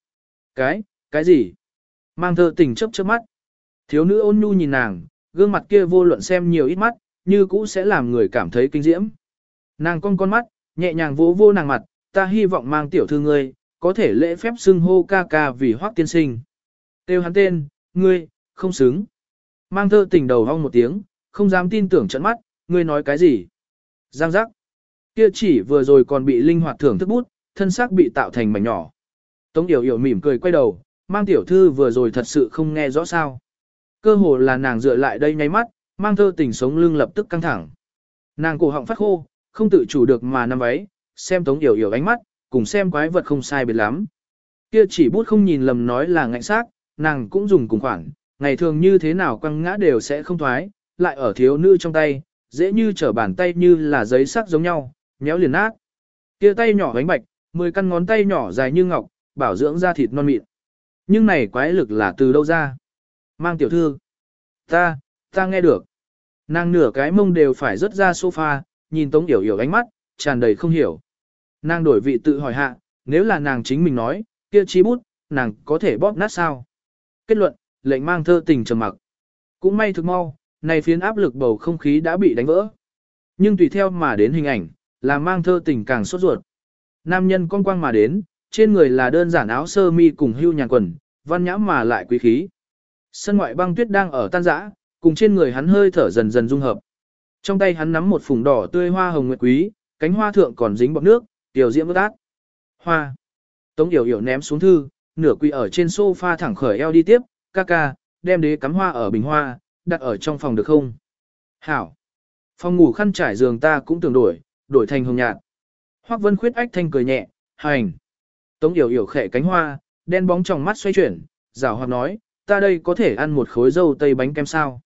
Cái, cái gì? Mang thơ tình chấp chớp mắt. Thiếu nữ ôn nhu nhìn nàng, gương mặt kia vô luận xem nhiều ít mắt, như cũ sẽ làm người cảm thấy kinh diễm. Nàng cong con mắt, nhẹ nhàng vỗ vô nàng mặt, ta hy vọng mang tiểu thư ngươi, có thể lễ phép xưng hô ca ca vì hoác tiên sinh. Têu hắn tên, ngươi, không xứng. Mang thơ tình đầu hong một tiếng, không dám tin tưởng trận mắt, ngươi nói cái gì? Giang giác. Kia chỉ vừa rồi còn bị linh hoạt thưởng thức bút, thân xác bị tạo thành mảnh nhỏ. Tống Yểu Yểu mỉm cười quay đầu, mang tiểu thư vừa rồi thật sự không nghe rõ sao. Cơ hồ là nàng dựa lại đây nháy mắt, mang thơ tình sống lưng lập tức căng thẳng. Nàng cổ họng phát khô, không tự chủ được mà nằm váy, xem Tống Yểu Yểu ánh mắt, cùng xem quái vật không sai biệt lắm. Kia chỉ bút không nhìn lầm nói là ngạnh xác, nàng cũng dùng cùng khoảng, ngày thường như thế nào quăng ngã đều sẽ không thoái, lại ở thiếu nữ trong tay, dễ như trở bàn tay như là giấy sắc giống nhau, nhéo liền nát. Kia tay nhỏ bánh bạch, mười căn ngón tay nhỏ dài như ngọc, bảo dưỡng da thịt non mịn. Nhưng này quái lực là từ đâu ra? Mang tiểu thư. Ta, ta nghe được. Nàng nửa cái mông đều phải rớt ra sofa, nhìn Tống Yểu Yểu ánh mắt, tràn đầy không hiểu. Nàng đổi vị tự hỏi hạ, nếu là nàng chính mình nói, kia chi bút, nàng có thể bóp nát sao? Kết luận, lệnh mang thơ tình trầm mặc. Cũng may thực mau, này phiến áp lực bầu không khí đã bị đánh vỡ. Nhưng tùy theo mà đến hình ảnh, là mang thơ tình càng sốt ruột. Nam nhân con quang mà đến, trên người là đơn giản áo sơ mi cùng hưu nhàn quần, văn nhã mà lại quý khí. Sân ngoại băng tuyết đang ở tan rã, cùng trên người hắn hơi thở dần dần dung hợp. Trong tay hắn nắm một phùng đỏ tươi hoa hồng nguyệt quý, cánh hoa thượng còn dính bọt nước, tiểu diễm vớt ác. Hoa. Tống Điểu Điểu ném xuống thư, nửa quỳ ở trên sofa thẳng khởi eo đi tiếp, ca ca, đem đế cắm hoa ở bình hoa, đặt ở trong phòng được không? Hảo. Phòng ngủ khăn trải giường ta cũng tưởng đổi, đổi thành hồng nhạt. Hoắc Vân Khuyết ách thanh cười nhẹ, hành. Tống Yểu Yểu khẽ cánh hoa, đen bóng trong mắt xoay chuyển, rào hoạt nói, ta đây có thể ăn một khối dâu tây bánh kem sao.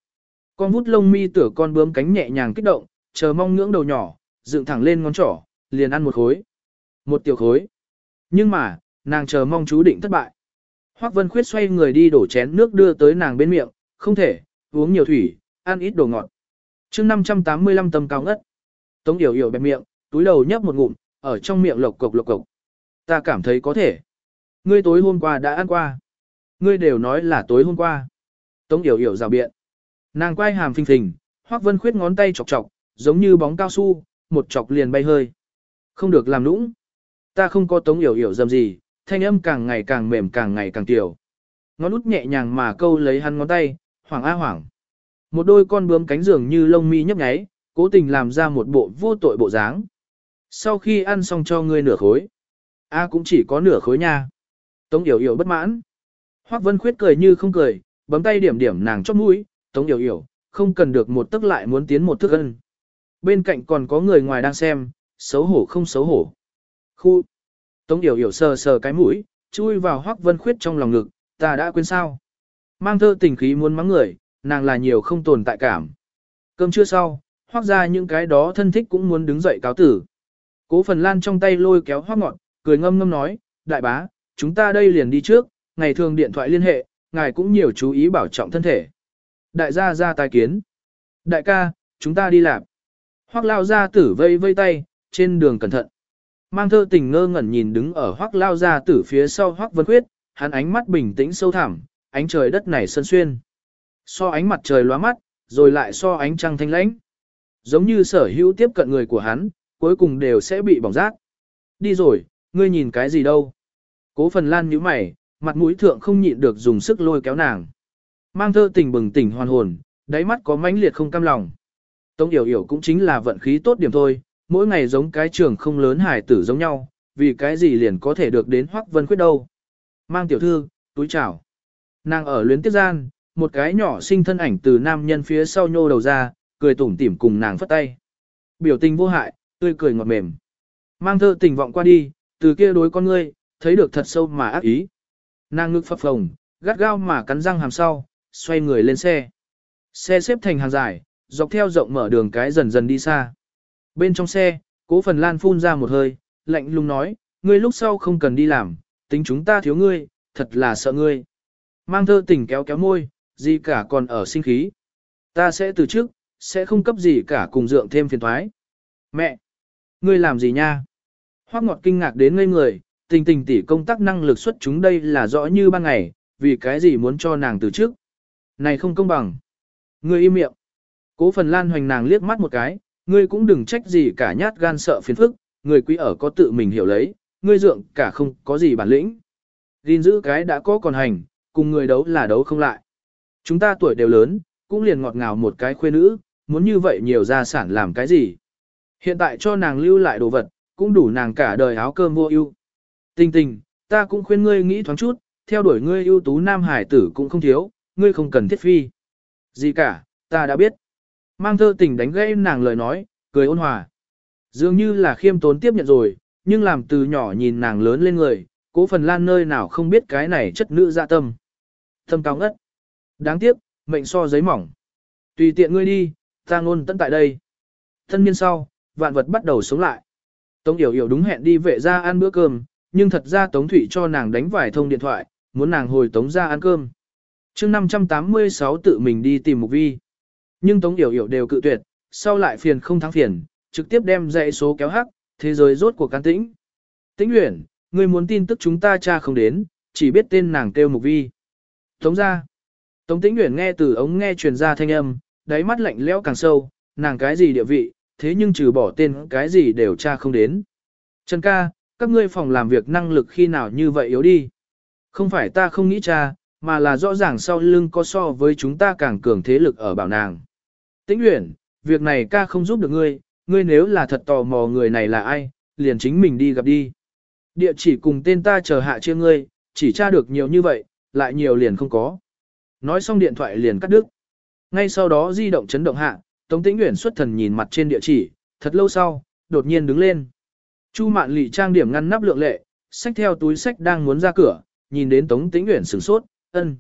Con vút lông mi tửa con bướm cánh nhẹ nhàng kích động, chờ mong ngưỡng đầu nhỏ, dựng thẳng lên ngón trỏ, liền ăn một khối. Một tiểu khối. Nhưng mà, nàng chờ mong chú định thất bại. Hoắc Vân Khuyết xoay người đi đổ chén nước đưa tới nàng bên miệng, không thể, uống nhiều thủy, ăn ít đồ ngọt. chương 585 tầm cao ngất. Tống Yểu Yểu bẹp miệng, túi đầu nhấp một ngụm, ở trong miệng lộc cộc lộc cộc. Ta cảm thấy có thể. Ngươi tối hôm qua đã ăn qua. Ngươi đều nói là tối hôm qua. Tống Yểu Yểu rào biện. Nàng quay hàm phình phình, Hoắc Vân Khuyết ngón tay chọc chọc, giống như bóng cao su, một chọc liền bay hơi. Không được làm nũng. Ta không có Tống Yểu Yểu dầm gì, thanh âm càng ngày càng mềm càng ngày càng tiểu. Ngón út nhẹ nhàng mà câu lấy hắn ngón tay, hoảng a hoảng. Một đôi con bướm cánh giường như lông mi nhấp nháy, cố tình làm ra một bộ vô tội bộ dáng. Sau khi ăn xong cho ngươi nửa khối. A cũng chỉ có nửa khối nha. Tống Yểu Yểu bất mãn. Hoắc Vân Khuyết cười như không cười, bấm tay điểm điểm nàng chóp mũi, Tống Yểu Yểu, không cần được một tức lại muốn tiến một thức ân. Bên cạnh còn có người ngoài đang xem, xấu hổ không xấu hổ. Khu. Tống Yểu Yểu sờ sờ cái mũi, chui vào Hoắc Vân Khuyết trong lòng ngực, ta đã quên sao. Mang thơ tình khí muốn mắng người, nàng là nhiều không tồn tại cảm. Cơm chưa sau, Hoắc ra những cái đó thân thích cũng muốn đứng dậy cáo tử. Cố Phần Lan trong tay lôi kéo Hoắc Ngọn, cười ngâm ngâm nói, đại bá, chúng ta đây liền đi trước, ngày thường điện thoại liên hệ, ngài cũng nhiều chú ý bảo trọng thân thể. Đại gia ra tài kiến. Đại ca, chúng ta đi làm. Hoắc lao ra tử vây vây tay, trên đường cẩn thận. Mang thơ tình ngơ ngẩn nhìn đứng ở Hoắc lao ra tử phía sau Hoắc Vân Khuyết, hắn ánh mắt bình tĩnh sâu thẳm, ánh trời đất này sân xuyên. So ánh mặt trời lóa mắt, rồi lại so ánh trăng thanh lãnh. Giống như sở hữu tiếp cận người của hắn, cuối cùng đều sẽ bị bỏng rác. Đi rồi, ngươi nhìn cái gì đâu? Cố phần lan nhíu mày, mặt mũi thượng không nhịn được dùng sức lôi kéo nàng. Mang thơ tình bừng tỉnh hoàn hồn, đáy mắt có mãnh liệt không cam lòng. Tống Yểu Yểu cũng chính là vận khí tốt điểm thôi, mỗi ngày giống cái trường không lớn hải tử giống nhau, vì cái gì liền có thể được đến Hoắc Vân Khuyết đâu. Mang tiểu thư, túi chào. Nàng ở luyến tiếp gian, một cái nhỏ sinh thân ảnh từ nam nhân phía sau nhô đầu ra, cười tủm tỉm cùng nàng phất tay. Biểu tình vô hại, tươi cười ngọt mềm. Mang thơ tình vọng qua đi, từ kia đối con ngươi, thấy được thật sâu mà ác ý. Nàng ngực phập phồng, gắt gao mà cắn răng hàm sau, xoay người lên xe. Xe xếp thành hàng dài, dọc theo rộng mở đường cái dần dần đi xa. Bên trong xe, cố phần lan phun ra một hơi, lạnh lùng nói, ngươi lúc sau không cần đi làm, tính chúng ta thiếu ngươi, thật là sợ ngươi. Mang thơ tình kéo kéo môi, gì cả còn ở sinh khí. Ta sẽ từ trước, sẽ không cấp gì cả cùng dượng thêm phiền thoái. Mẹ! Ngươi làm gì nha? Hoác ngọt kinh ngạc đến ngây người, tình tình tỷ công tác năng lực xuất chúng đây là rõ như ban ngày, vì cái gì muốn cho nàng từ trước. Này không công bằng. Ngươi im miệng. Cố phần lan hoành nàng liếc mắt một cái, ngươi cũng đừng trách gì cả nhát gan sợ phiền phức, người quý ở có tự mình hiểu lấy, ngươi dượng cả không có gì bản lĩnh. Gìn giữ cái đã có còn hành, cùng người đấu là đấu không lại. Chúng ta tuổi đều lớn, cũng liền ngọt ngào một cái khuê nữ, muốn như vậy nhiều gia sản làm cái gì. Hiện tại cho nàng lưu lại đồ vật, cũng đủ nàng cả đời áo cơm vô ưu. Tình tình, ta cũng khuyên ngươi nghĩ thoáng chút, theo đuổi ngươi ưu tú nam hải tử cũng không thiếu, ngươi không cần thiết phi. Gì cả, ta đã biết. Mang thơ tình đánh gây nàng lời nói, cười ôn hòa. Dường như là khiêm tốn tiếp nhận rồi, nhưng làm từ nhỏ nhìn nàng lớn lên người, cố phần lan nơi nào không biết cái này chất nữ dạ tâm. thâm cao ngất. Đáng tiếc, mệnh so giấy mỏng. Tùy tiện ngươi đi, ta ngôn tận tại đây. Thân niên sau, vạn vật bắt đầu sống lại. Tống Yểu Yểu đúng hẹn đi vệ ra ăn bữa cơm, nhưng thật ra Tống Thủy cho nàng đánh vài thông điện thoại, muốn nàng hồi Tống ra ăn cơm. chương 586 tự mình đi tìm Mục Vi. Nhưng Tống Yểu Yểu đều cự tuyệt, sau lại phiền không thắng phiền, trực tiếp đem dãy số kéo hắc, thế giới rốt cuộc can tĩnh. Tĩnh Uyển, người muốn tin tức chúng ta cha không đến, chỉ biết tên nàng kêu Mục Vi. Tống ra. Tống Tĩnh Uyển nghe từ ống nghe truyền ra thanh âm, đáy mắt lạnh lẽo càng sâu, nàng cái gì địa vị, thế nhưng trừ bỏ tên cái gì đều tra không đến. Trần ca, các ngươi phòng làm việc năng lực khi nào như vậy yếu đi. Không phải ta không nghĩ cha, mà là rõ ràng sau lưng có so với chúng ta càng cường thế lực ở bảo nàng. Tĩnh Uyển, việc này ca không giúp được ngươi, ngươi nếu là thật tò mò người này là ai, liền chính mình đi gặp đi. Địa chỉ cùng tên ta chờ hạ chia ngươi, chỉ tra được nhiều như vậy, lại nhiều liền không có. Nói xong điện thoại liền cắt đứt. Ngay sau đó di động chấn động hạ, Tống Tĩnh Uyển xuất thần nhìn mặt trên địa chỉ, thật lâu sau, đột nhiên đứng lên. Chu Mạn Lệ trang điểm ngăn nắp lượng lệ, xách theo túi sách đang muốn ra cửa, nhìn đến Tống Tĩnh Uyển sửng sốt, "Ân,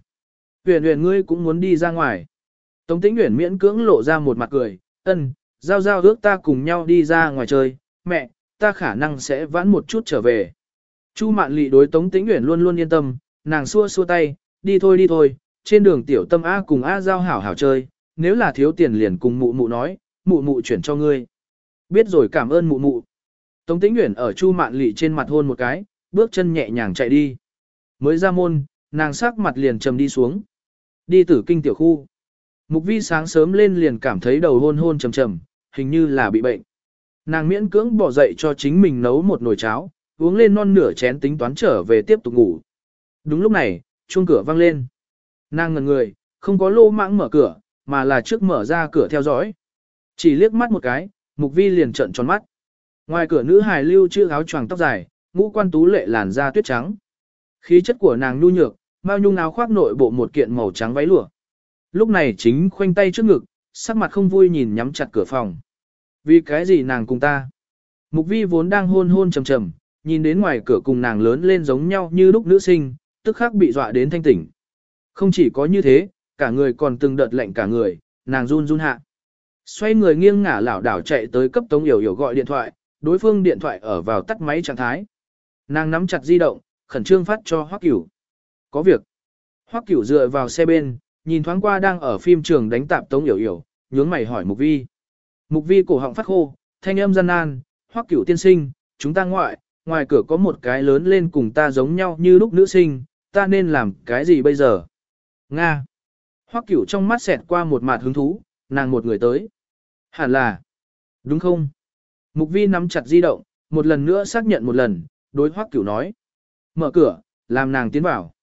Uyển Uyển ngươi cũng muốn đi ra ngoài?" Tống Tĩnh Uyển miễn cưỡng lộ ra một mặt cười, "Ân, giao giao ước ta cùng nhau đi ra ngoài chơi, mẹ, ta khả năng sẽ vãn một chút trở về." Chu Mạn Lệ đối Tống Tĩnh Uyển luôn luôn yên tâm, nàng xua xua tay, "Đi thôi đi thôi, trên đường tiểu tâm A cùng A giao hảo hảo chơi, nếu là thiếu tiền liền cùng mụ mụ nói, mụ mụ chuyển cho ngươi." Biết rồi cảm ơn mụ mụ. Tống Tĩnh Uyển ở Chu Mạn Lệ trên mặt hôn một cái, bước chân nhẹ nhàng chạy đi. Mới ra môn, nàng sắc mặt liền trầm đi xuống. Đi tử kinh tiểu khu. Mục vi sáng sớm lên liền cảm thấy đầu hôn hôn trầm trầm, hình như là bị bệnh. Nàng miễn cưỡng bỏ dậy cho chính mình nấu một nồi cháo, uống lên non nửa chén tính toán trở về tiếp tục ngủ. Đúng lúc này, chuông cửa vang lên. Nàng ngần người, không có lô mãng mở cửa, mà là trước mở ra cửa theo dõi. Chỉ liếc mắt một cái, mục vi liền trợn tròn mắt. Ngoài cửa nữ hài lưu chữ áo choàng tóc dài, ngũ quan tú lệ làn da tuyết trắng. Khí chất của nàng nhu nhược, mao nhung áo khoác nội bộ một kiện màu trắng váy lụa. Lúc này chính khoanh tay trước ngực, sắc mặt không vui nhìn nhắm chặt cửa phòng. Vì cái gì nàng cùng ta? Mục vi vốn đang hôn hôn trầm trầm, nhìn đến ngoài cửa cùng nàng lớn lên giống nhau như lúc nữ sinh, tức khắc bị dọa đến thanh tỉnh. Không chỉ có như thế, cả người còn từng đợt lạnh cả người, nàng run run hạ. Xoay người nghiêng ngả lảo đảo chạy tới cấp Tống Yểu Yểu gọi điện thoại, đối phương điện thoại ở vào tắt máy trạng thái. Nàng nắm chặt di động, khẩn trương phát cho Hoắc Cửu. Có việc. Hoắc Cửu dựa vào xe bên, nhìn thoáng qua đang ở phim trường đánh tạp Tống Yểu Yểu, nhướng mày hỏi Mục Vi. Mục Vi cổ họng phát khô, thanh âm gian nan, Hoắc Cửu tiên sinh, chúng ta ngoại, ngoài cửa có một cái lớn lên cùng ta giống nhau như lúc nữ sinh, ta nên làm cái gì bây giờ? Nga. Hoắc Cửu trong mắt xẹt qua một mặt hứng thú, nàng một người tới. Hẳn là. Đúng không? Mục Vi nắm chặt di động, một lần nữa xác nhận một lần, đối Hoắc Cửu nói. Mở cửa, làm nàng tiến vào.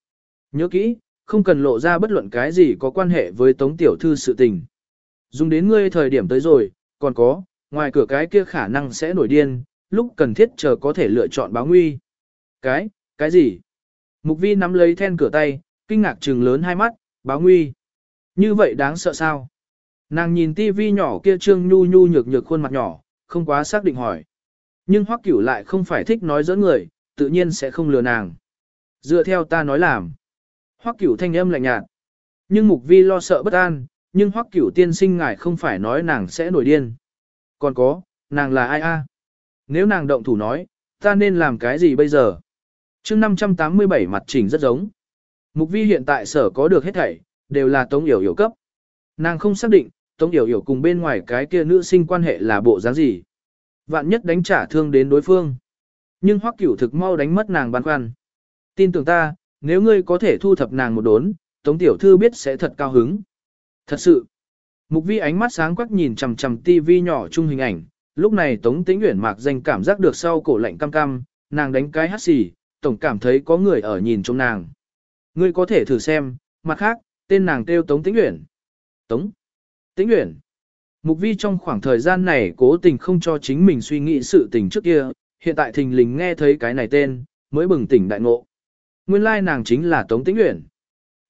Nhớ kỹ, không cần lộ ra bất luận cái gì có quan hệ với Tống Tiểu Thư sự tình. Dùng đến ngươi thời điểm tới rồi, còn có, ngoài cửa cái kia khả năng sẽ nổi điên, lúc cần thiết chờ có thể lựa chọn báo nguy. Cái, cái gì? Mục Vi nắm lấy then cửa tay, kinh ngạc trừng lớn hai mắt, báo nguy. Như vậy đáng sợ sao? Nàng nhìn tivi nhỏ kia trương nhu nhu nhược nhược khuôn mặt nhỏ, không quá xác định hỏi. Nhưng Hoắc Cửu lại không phải thích nói dẫn người, tự nhiên sẽ không lừa nàng. Dựa theo ta nói làm. Hoắc Cửu thanh âm lạnh nhạt. Nhưng Mục Vi lo sợ bất an, nhưng Hoắc Cửu tiên sinh ngài không phải nói nàng sẽ nổi điên. Còn có, nàng là ai a? Nếu nàng động thủ nói, ta nên làm cái gì bây giờ? Chương 587 mặt chỉnh rất giống. Mục Vi hiện tại sở có được hết thảy, đều là Tống Yểu Yểu cấp. Nàng không xác định, Tống Yểu Yểu cùng bên ngoài cái kia nữ sinh quan hệ là bộ dáng gì. Vạn nhất đánh trả thương đến đối phương. Nhưng Hoắc Cửu thực mau đánh mất nàng băn khoăn. Tin tưởng ta, nếu ngươi có thể thu thập nàng một đốn, Tống Tiểu Thư biết sẽ thật cao hứng. Thật sự. Mục vi ánh mắt sáng quắc nhìn chằm chằm tivi nhỏ chung hình ảnh, lúc này Tống Tĩnh Uyển mạc danh cảm giác được sau cổ lạnh cam cam, nàng đánh cái hắt xì, tổng cảm thấy có người ở nhìn trong nàng. Ngươi có thể thử xem, mặt khác, tên nàng kêu Tống Tĩnh Uyển. Tống Tĩnh Uyển. Mục vi trong khoảng thời gian này cố tình không cho chính mình suy nghĩ sự tình trước kia, hiện tại thình lình nghe thấy cái này tên, mới bừng tỉnh đại ngộ. Nguyên lai nàng chính là Tống Tĩnh Uyển.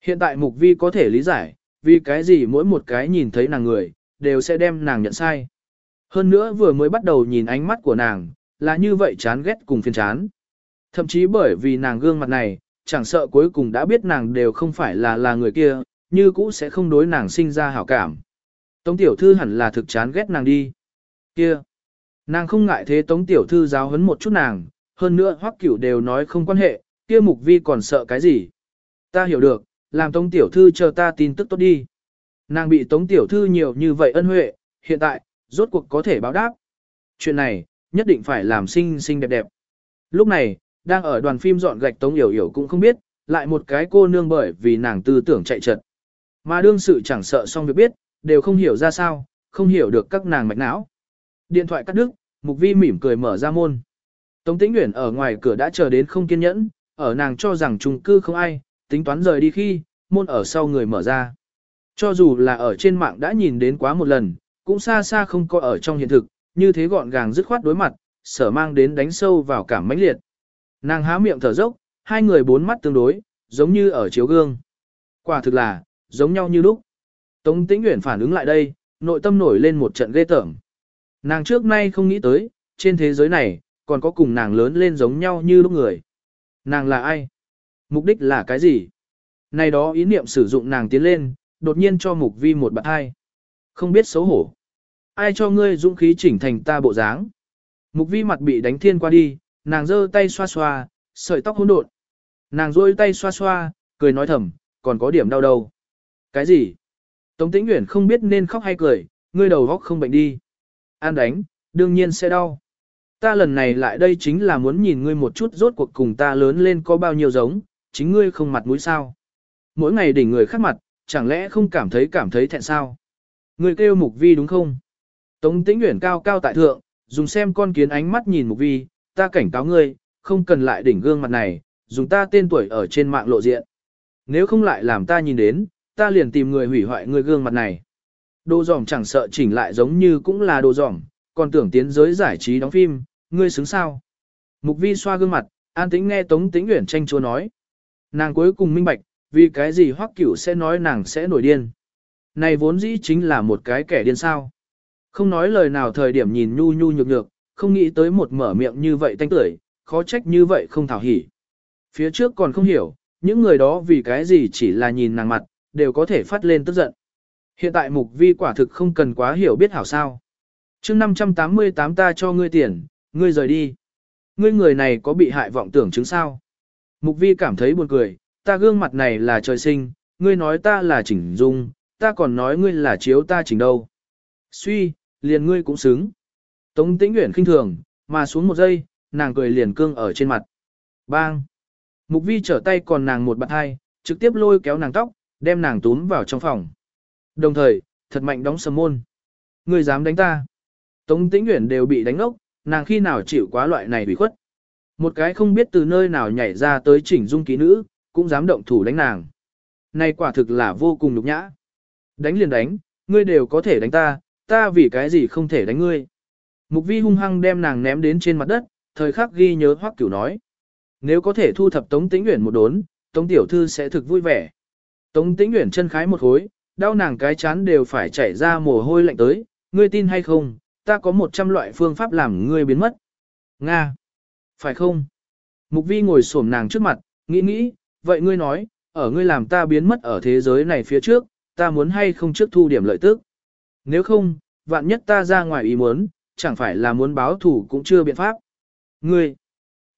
Hiện tại mục vi có thể lý giải, vì cái gì mỗi một cái nhìn thấy nàng người, đều sẽ đem nàng nhận sai. Hơn nữa vừa mới bắt đầu nhìn ánh mắt của nàng, là như vậy chán ghét cùng phiền chán. Thậm chí bởi vì nàng gương mặt này, chẳng sợ cuối cùng đã biết nàng đều không phải là là người kia, như cũ sẽ không đối nàng sinh ra hảo cảm. Tống tiểu thư hẳn là thực chán ghét nàng đi. Kia. Nàng không ngại thế tống tiểu thư giáo huấn một chút nàng, hơn nữa hoắc cửu đều nói không quan hệ, kia mục vi còn sợ cái gì. Ta hiểu được, làm tống tiểu thư chờ ta tin tức tốt đi. Nàng bị tống tiểu thư nhiều như vậy ân huệ, hiện tại, rốt cuộc có thể báo đáp. Chuyện này, nhất định phải làm xinh xinh đẹp đẹp. Lúc này, đang ở đoàn phim dọn gạch tống hiểu hiểu cũng không biết, lại một cái cô nương bởi vì nàng tư tưởng chạy trật. Mà đương sự chẳng sợ xong việc biết, đều không hiểu ra sao, không hiểu được các nàng mạch não. Điện thoại cắt đứt, Mục Vi mỉm cười mở ra môn. Tống Tĩnh Uyển ở ngoài cửa đã chờ đến không kiên nhẫn, ở nàng cho rằng chung cư không ai, tính toán rời đi khi, môn ở sau người mở ra. Cho dù là ở trên mạng đã nhìn đến quá một lần, cũng xa xa không có ở trong hiện thực, như thế gọn gàng dứt khoát đối mặt, sở mang đến đánh sâu vào cảm mãnh liệt. Nàng há miệng thở dốc, hai người bốn mắt tương đối, giống như ở chiếu gương. Quả thực là, giống nhau như lúc. Tống Tĩnh Uyển phản ứng lại đây, nội tâm nổi lên một trận ghê tởm. Nàng trước nay không nghĩ tới, trên thế giới này, còn có cùng nàng lớn lên giống nhau như lúc người. Nàng là ai? Mục đích là cái gì? Này đó ý niệm sử dụng nàng tiến lên, đột nhiên cho mục vi một bạn hai. Không biết xấu hổ. Ai cho ngươi dũng khí chỉnh thành ta bộ dáng? Mục vi mặt bị đánh thiên qua đi, nàng giơ tay xoa xoa, sợi tóc hỗn độn. Nàng rôi tay xoa xoa, cười nói thầm, còn có điểm đau đầu. Cái gì? Tống tĩnh nguyện không biết nên khóc hay cười, ngươi đầu góc không bệnh đi. An đánh, đương nhiên sẽ đau. Ta lần này lại đây chính là muốn nhìn ngươi một chút rốt cuộc cùng ta lớn lên có bao nhiêu giống, chính ngươi không mặt mũi sao. Mỗi ngày đỉnh người khác mặt, chẳng lẽ không cảm thấy cảm thấy thẹn sao? Ngươi kêu mục vi đúng không? Tống tĩnh nguyện cao cao tại thượng, dùng xem con kiến ánh mắt nhìn mục vi, ta cảnh cáo ngươi, không cần lại đỉnh gương mặt này, dùng ta tên tuổi ở trên mạng lộ diện. Nếu không lại làm ta nhìn đến, ta liền tìm người hủy hoại ngươi gương mặt này. Đồ giỏm chẳng sợ chỉnh lại giống như cũng là đồ giỏm, còn tưởng tiến giới giải trí đóng phim, ngươi xứng sao. Mục vi xoa gương mặt, an tĩnh nghe Tống Tĩnh Uyển tranh chúa nói. Nàng cuối cùng minh bạch, vì cái gì hoắc cửu sẽ nói nàng sẽ nổi điên. Này vốn dĩ chính là một cái kẻ điên sao. Không nói lời nào thời điểm nhìn nhu nhu nhược nhược, không nghĩ tới một mở miệng như vậy tanh tưởi, khó trách như vậy không thảo hỉ. Phía trước còn không hiểu, những người đó vì cái gì chỉ là nhìn nàng mặt, đều có thể phát lên tức giận. Hiện tại mục vi quả thực không cần quá hiểu biết hảo sao. chương 588 ta cho ngươi tiền, ngươi rời đi. Ngươi người này có bị hại vọng tưởng chứng sao? Mục vi cảm thấy buồn cười, ta gương mặt này là trời sinh, ngươi nói ta là chỉnh dung, ta còn nói ngươi là chiếu ta chỉnh đâu. Suy, liền ngươi cũng xứng. Tống tĩnh Uyển khinh thường, mà xuống một giây, nàng cười liền cương ở trên mặt. Bang! Mục vi trở tay còn nàng một bạn hai, trực tiếp lôi kéo nàng tóc, đem nàng túm vào trong phòng. Đồng thời, thật mạnh đóng sầm môn. Ngươi dám đánh ta? Tống tĩnh Uyển đều bị đánh ngốc, nàng khi nào chịu quá loại này bị khuất. Một cái không biết từ nơi nào nhảy ra tới chỉnh dung ký nữ, cũng dám động thủ đánh nàng. Này quả thực là vô cùng nhục nhã. Đánh liền đánh, ngươi đều có thể đánh ta, ta vì cái gì không thể đánh ngươi. Mục vi hung hăng đem nàng ném đến trên mặt đất, thời khắc ghi nhớ hoắc cửu nói. Nếu có thể thu thập Tống Tĩnh Uyển một đốn, Tống Tiểu Thư sẽ thực vui vẻ. Tống Tĩnh Uyển chân khái một khối, đau nàng cái chán đều phải chảy ra mồ hôi lạnh tới, ngươi tin hay không, ta có một trăm loại phương pháp làm ngươi biến mất. Nga! Phải không? Mục vi ngồi xổm nàng trước mặt, nghĩ nghĩ, vậy ngươi nói, ở ngươi làm ta biến mất ở thế giới này phía trước, ta muốn hay không trước thu điểm lợi tức. Nếu không, vạn nhất ta ra ngoài ý muốn, chẳng phải là muốn báo thủ cũng chưa biện pháp. Ngươi!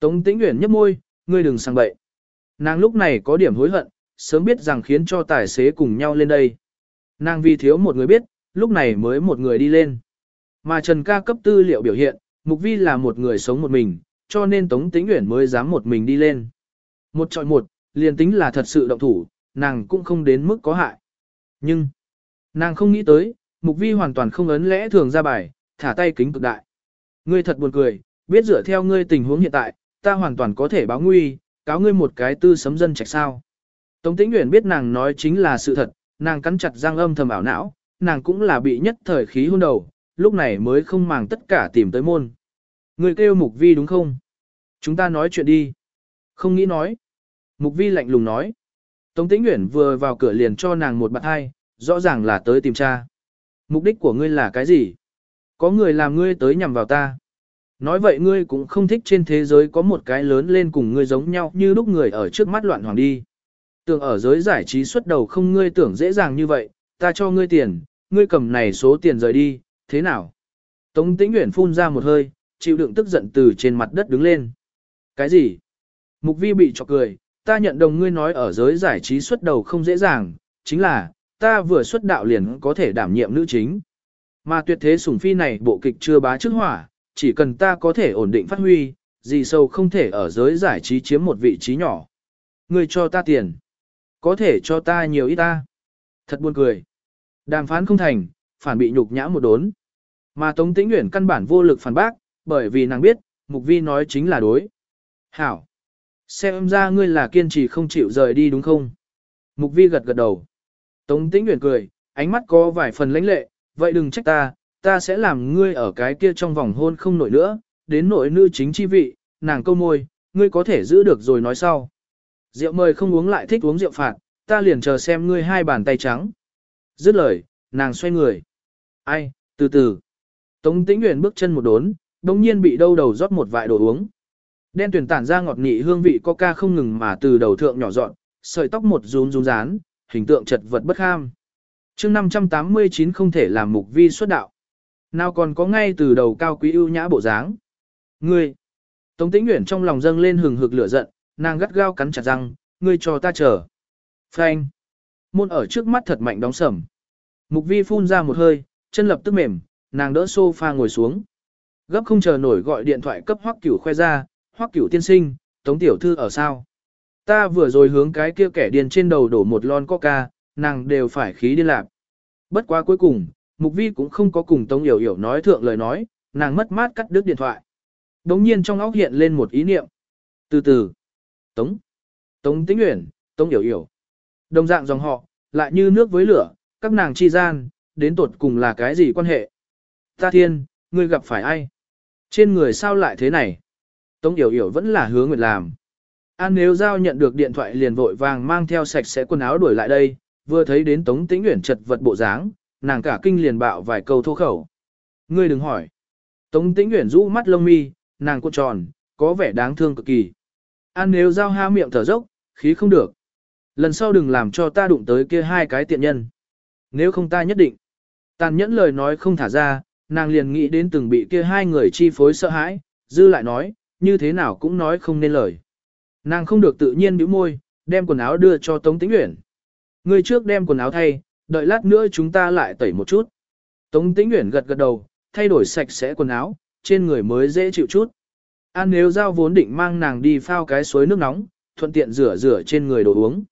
Tống tĩnh nguyện nhấp môi, ngươi đừng sang bậy. Nàng lúc này có điểm hối hận, sớm biết rằng khiến cho tài xế cùng nhau lên đây. Nàng vì thiếu một người biết, lúc này mới một người đi lên. Mà Trần ca cấp tư liệu biểu hiện, Mục Vi là một người sống một mình, cho nên Tống Tĩnh Uyển mới dám một mình đi lên. Một trọi một, liền tính là thật sự động thủ, nàng cũng không đến mức có hại. Nhưng, nàng không nghĩ tới, Mục Vi hoàn toàn không ấn lẽ thường ra bài, thả tay kính cực đại. Ngươi thật buồn cười, biết dựa theo ngươi tình huống hiện tại, ta hoàn toàn có thể báo nguy, cáo ngươi một cái tư sấm dân trạch sao. Tống Tĩnh Uyển biết nàng nói chính là sự thật, nàng cắn chặt răng âm thầm ảo não, nàng cũng là bị nhất thời khí hôn đầu, lúc này mới không màng tất cả tìm tới môn. Người kêu Mục Vi đúng không? Chúng ta nói chuyện đi. Không nghĩ nói. Mục Vi lạnh lùng nói. Tống Tĩnh Uyển vừa vào cửa liền cho nàng một bạn hai, rõ ràng là tới tìm cha. Mục đích của ngươi là cái gì? Có người làm ngươi tới nhằm vào ta. Nói vậy ngươi cũng không thích trên thế giới có một cái lớn lên cùng ngươi giống nhau như lúc người ở trước mắt loạn hoàng đi. Tưởng ở giới giải trí xuất đầu không ngươi tưởng dễ dàng như vậy, ta cho ngươi tiền, ngươi cầm này số tiền rời đi, thế nào? Tống Tĩnh nguyện phun ra một hơi, chịu đựng tức giận từ trên mặt đất đứng lên. Cái gì? Mục Vi bị chọc cười, ta nhận đồng ngươi nói ở giới giải trí xuất đầu không dễ dàng, chính là, ta vừa xuất đạo liền có thể đảm nhiệm nữ chính. Mà tuyệt thế sủng phi này bộ kịch chưa bá trước hỏa, chỉ cần ta có thể ổn định phát huy, gì sâu không thể ở giới giải trí chiếm một vị trí nhỏ. người cho ta tiền. Có thể cho ta nhiều ít ta. Thật buồn cười. Đàm phán không thành, phản bị nhục nhã một đốn. Mà Tống Tĩnh nguyễn căn bản vô lực phản bác, bởi vì nàng biết, Mục Vi nói chính là đối. Hảo! Xem ra ngươi là kiên trì không chịu rời đi đúng không? Mục Vi gật gật đầu. Tống Tĩnh nguyễn cười, ánh mắt có vài phần lãnh lệ, vậy đừng trách ta, ta sẽ làm ngươi ở cái kia trong vòng hôn không nổi nữa, đến nội nữ chính chi vị, nàng câu môi, ngươi có thể giữ được rồi nói sau. Rượu mời không uống lại thích uống rượu phạt, ta liền chờ xem ngươi hai bàn tay trắng. Dứt lời, nàng xoay người. Ai, từ từ. Tống Tĩnh nguyện bước chân một đốn, đồng nhiên bị đâu đầu rót một vại đồ uống. Đen tuyển tản ra ngọt nị hương vị coca không ngừng mà từ đầu thượng nhỏ dọn, sợi tóc một rún rún rán, hình tượng chật vật bất kham chương 589 không thể làm mục vi xuất đạo. Nào còn có ngay từ đầu cao quý ưu nhã bộ dáng. Ngươi! Tống Tĩnh nguyện trong lòng dâng lên hừng hực lửa giận, nàng gắt gao cắn chặt răng, ngươi cho ta chờ. Phanh! Môn ở trước mắt thật mạnh đóng sầm. Mục vi phun ra một hơi, chân lập tức mềm, nàng đỡ sofa ngồi xuống. Gấp không chờ nổi gọi điện thoại cấp hoắc cửu khoe ra, hoắc cửu tiên sinh, tống tiểu thư ở sao? Ta vừa rồi hướng cái kia kẻ điên trên đầu đổ một lon coca, nàng đều phải khí đi lạc. Bất quá cuối cùng, mục vi cũng không có cùng tống Yểu Yểu nói thượng lời nói, nàng mất mát cắt đứt điện thoại. Đống nhiên trong óc hiện lên một ý niệm. Từ từ, tống, tống tĩnh nguyễn, tống Yểu Yểu. Đồng dạng dòng họ, lại như nước với lửa, các nàng chi gian, đến tột cùng là cái gì quan hệ? Ta thiên, ngươi gặp phải ai? Trên người sao lại thế này? Tống Yểu Yểu vẫn là hứa nguyện làm. An nếu giao nhận được điện thoại liền vội vàng mang theo sạch sẽ quần áo đuổi lại đây, vừa thấy đến Tống Tĩnh Uyển chật vật bộ dáng, nàng cả kinh liền bạo vài câu thô khẩu. Ngươi đừng hỏi. Tống Tĩnh Uyển rũ mắt lông mi, nàng cuộn tròn, có vẻ đáng thương cực kỳ. An nếu giao ha miệng thở dốc, khí không được. Lần sau đừng làm cho ta đụng tới kia hai cái tiện nhân. Nếu không ta nhất định. Tàn nhẫn lời nói không thả ra, nàng liền nghĩ đến từng bị kia hai người chi phối sợ hãi, dư lại nói, như thế nào cũng nói không nên lời. Nàng không được tự nhiên bĩu môi, đem quần áo đưa cho Tống Tĩnh Uyển. Ngươi trước đem quần áo thay, đợi lát nữa chúng ta lại tẩy một chút. Tống Tĩnh Uyển gật gật đầu, thay đổi sạch sẽ quần áo, trên người mới dễ chịu chút. An nếu giao vốn định mang nàng đi phao cái suối nước nóng, thuận tiện rửa rửa trên người đồ uống.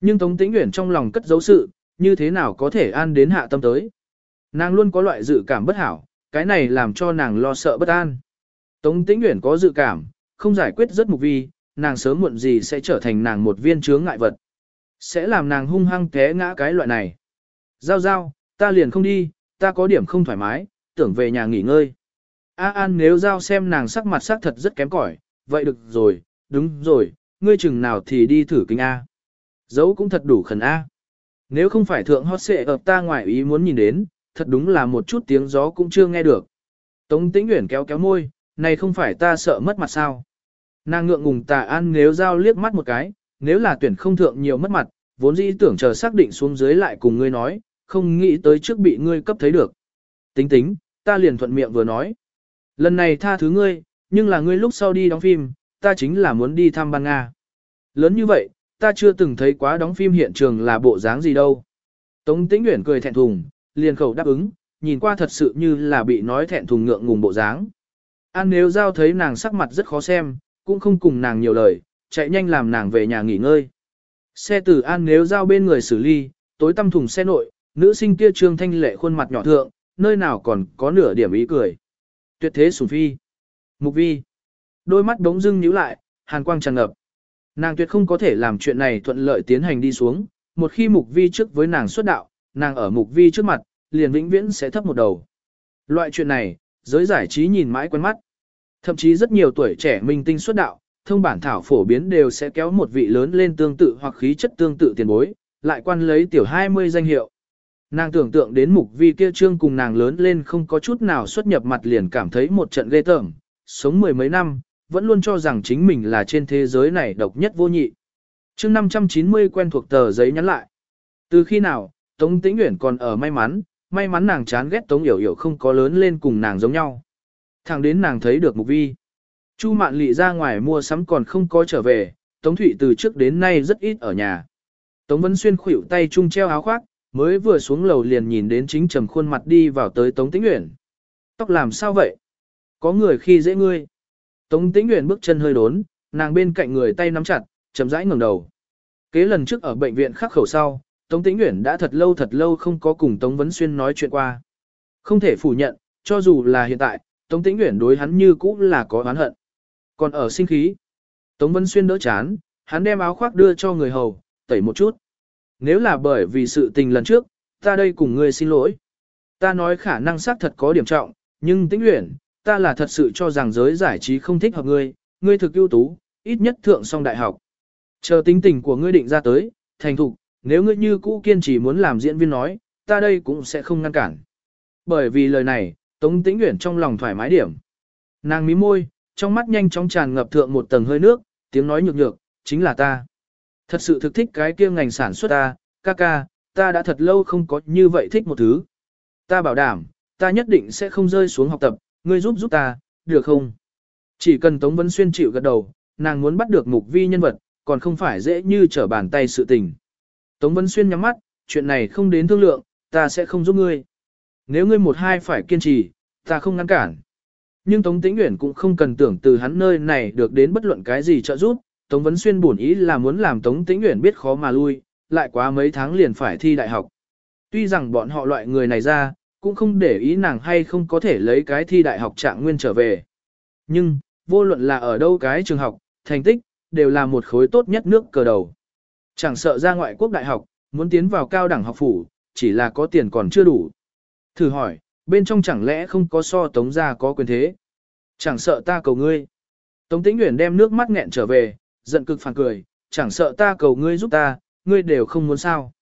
Nhưng Tống Tĩnh Uyển trong lòng cất dấu sự, như thế nào có thể an đến hạ tâm tới. Nàng luôn có loại dự cảm bất hảo, cái này làm cho nàng lo sợ bất an. Tống Tĩnh Uyển có dự cảm, không giải quyết rất mục vi, nàng sớm muộn gì sẽ trở thành nàng một viên chướng ngại vật. Sẽ làm nàng hung hăng té ngã cái loại này. Giao giao, ta liền không đi, ta có điểm không thoải mái, tưởng về nhà nghỉ ngơi. A An nếu giao xem nàng sắc mặt sắc thật rất kém cỏi, vậy được rồi, đúng rồi, ngươi chừng nào thì đi thử kinh A. Dấu cũng thật đủ khẩn A. Nếu không phải thượng hot xệ ập ta ngoài ý muốn nhìn đến, thật đúng là một chút tiếng gió cũng chưa nghe được. Tống tĩnh uyển kéo kéo môi, này không phải ta sợ mất mặt sao. Nàng ngượng ngùng tà an nếu giao liếc mắt một cái, nếu là tuyển không thượng nhiều mất mặt, vốn dĩ tưởng chờ xác định xuống dưới lại cùng ngươi nói, không nghĩ tới trước bị ngươi cấp thấy được. Tính tính, ta liền thuận miệng vừa nói. Lần này tha thứ ngươi, nhưng là ngươi lúc sau đi đóng phim, ta chính là muốn đi thăm ban Nga. Lớn như vậy, ta chưa từng thấy quá đóng phim hiện trường là bộ dáng gì đâu. Tống Tĩnh Uyển cười thẹn thùng, liền khẩu đáp ứng, nhìn qua thật sự như là bị nói thẹn thùng ngượng ngùng bộ dáng. An nếu giao thấy nàng sắc mặt rất khó xem, cũng không cùng nàng nhiều lời, chạy nhanh làm nàng về nhà nghỉ ngơi. Xe tử An nếu giao bên người xử lý, tối tăm thùng xe nội, nữ sinh kia trương thanh lệ khuôn mặt nhỏ thượng, nơi nào còn có nửa điểm ý cười. Tuyệt thế sủng phi. Mục vi. Đôi mắt đống dưng nhíu lại, hàn quang tràn ngập. Nàng tuyệt không có thể làm chuyện này thuận lợi tiến hành đi xuống, một khi mục vi trước với nàng xuất đạo, nàng ở mục vi trước mặt, liền vĩnh viễn sẽ thấp một đầu. Loại chuyện này, giới giải trí nhìn mãi quen mắt. Thậm chí rất nhiều tuổi trẻ minh tinh xuất đạo, thông bản thảo phổ biến đều sẽ kéo một vị lớn lên tương tự hoặc khí chất tương tự tiền bối, lại quan lấy tiểu 20 danh hiệu. Nàng tưởng tượng đến mục vi kia trương cùng nàng lớn lên không có chút nào xuất nhập mặt liền cảm thấy một trận ghê tởm, sống mười mấy năm, vẫn luôn cho rằng chính mình là trên thế giới này độc nhất vô nhị. chương 590 quen thuộc tờ giấy nhắn lại. Từ khi nào, Tống Tĩnh Uyển còn ở may mắn, may mắn nàng chán ghét Tống Yểu Yểu không có lớn lên cùng nàng giống nhau. Thẳng đến nàng thấy được Mục Vi. Chu Mạn Lị ra ngoài mua sắm còn không có trở về, Tống Thụy từ trước đến nay rất ít ở nhà. Tống Vân Xuyên khuỷu tay chung treo áo khoác, mới vừa xuống lầu liền nhìn đến chính trầm khuôn mặt đi vào tới Tống Tĩnh Uyển. Tóc làm sao vậy? Có người khi dễ ngươi. Tống Tĩnh Uyển bước chân hơi đốn, nàng bên cạnh người tay nắm chặt, chậm rãi ngẩng đầu. Kế lần trước ở bệnh viện khắc khẩu sau, Tống Tĩnh Uyển đã thật lâu thật lâu không có cùng Tống Vấn Xuyên nói chuyện qua. Không thể phủ nhận, cho dù là hiện tại, Tống Tĩnh Uyển đối hắn như cũ là có oán hận. Còn ở sinh khí, Tống Vân Xuyên đỡ chán, hắn đem áo khoác đưa cho người hầu, tẩy một chút. Nếu là bởi vì sự tình lần trước, ta đây cùng ngươi xin lỗi. Ta nói khả năng xác thật có điểm trọng, nhưng Tĩnh Uyển, ta là thật sự cho rằng giới giải trí không thích hợp ngươi, ngươi thực ưu tú, ít nhất thượng song đại học. Chờ tính tình của ngươi định ra tới, thành thục, nếu ngươi như cũ kiên trì muốn làm diễn viên nói, ta đây cũng sẽ không ngăn cản. Bởi vì lời này, Tống Tĩnh Uyển trong lòng thoải mái điểm. Nàng mí môi, trong mắt nhanh chóng tràn ngập thượng một tầng hơi nước, tiếng nói nhược nhược, chính là ta. Thật sự thực thích cái kia ngành sản xuất ta, ca ca, ta đã thật lâu không có như vậy thích một thứ. Ta bảo đảm, ta nhất định sẽ không rơi xuống học tập, ngươi giúp giúp ta, được không? Chỉ cần Tống Vân Xuyên chịu gật đầu, nàng muốn bắt được mục vi nhân vật, còn không phải dễ như trở bàn tay sự tình. Tống Vân Xuyên nhắm mắt, chuyện này không đến thương lượng, ta sẽ không giúp ngươi. Nếu ngươi một hai phải kiên trì, ta không ngăn cản. Nhưng Tống Tĩnh Uyển cũng không cần tưởng từ hắn nơi này được đến bất luận cái gì trợ giúp, Tống Vấn Xuyên bổn ý là muốn làm Tống Tĩnh Uyển biết khó mà lui, lại quá mấy tháng liền phải thi đại học. Tuy rằng bọn họ loại người này ra, cũng không để ý nàng hay không có thể lấy cái thi đại học trạng nguyên trở về. Nhưng, vô luận là ở đâu cái trường học, thành tích, đều là một khối tốt nhất nước cờ đầu. Chẳng sợ ra ngoại quốc đại học, muốn tiến vào cao đẳng học phủ, chỉ là có tiền còn chưa đủ. Thử hỏi, bên trong chẳng lẽ không có so tống gia có quyền thế? Chẳng sợ ta cầu ngươi. Tống tĩnh nguyện đem nước mắt nghẹn trở về, giận cực phản cười, chẳng sợ ta cầu ngươi giúp ta, ngươi đều không muốn sao.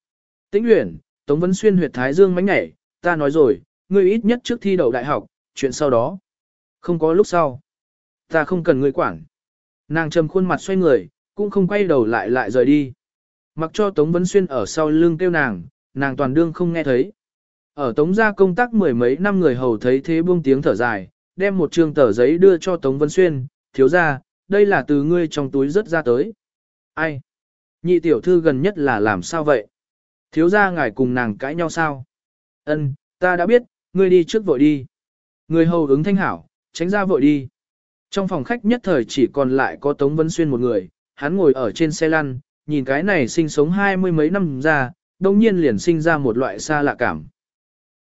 Tĩnh nguyện, Tống Vấn Xuyên huyệt thái dương mánh nhảy, ta nói rồi, ngươi ít nhất trước thi đậu đại học, chuyện sau đó. Không có lúc sau. Ta không cần ngươi quản. Nàng trầm khuôn mặt xoay người, cũng không quay đầu lại lại rời đi. Mặc cho Tống Vấn Xuyên ở sau lưng kêu nàng, nàng toàn đương không nghe thấy. Ở Tống gia công tác mười mấy năm người hầu thấy thế buông tiếng thở dài, đem một trương tờ giấy đưa cho Tống Vân Xuyên, thiếu ra, đây là từ ngươi trong túi rớt ra tới. Ai? Nhị tiểu thư gần nhất là làm sao vậy? Thiếu ra ngài cùng nàng cãi nhau sao? Ân, ta đã biết, ngươi đi trước vội đi. Người hầu ứng thanh hảo, tránh ra vội đi. Trong phòng khách nhất thời chỉ còn lại có Tống Vân Xuyên một người, hắn ngồi ở trên xe lăn, nhìn cái này sinh sống hai mươi mấy năm ra, đông nhiên liền sinh ra một loại xa lạ cảm.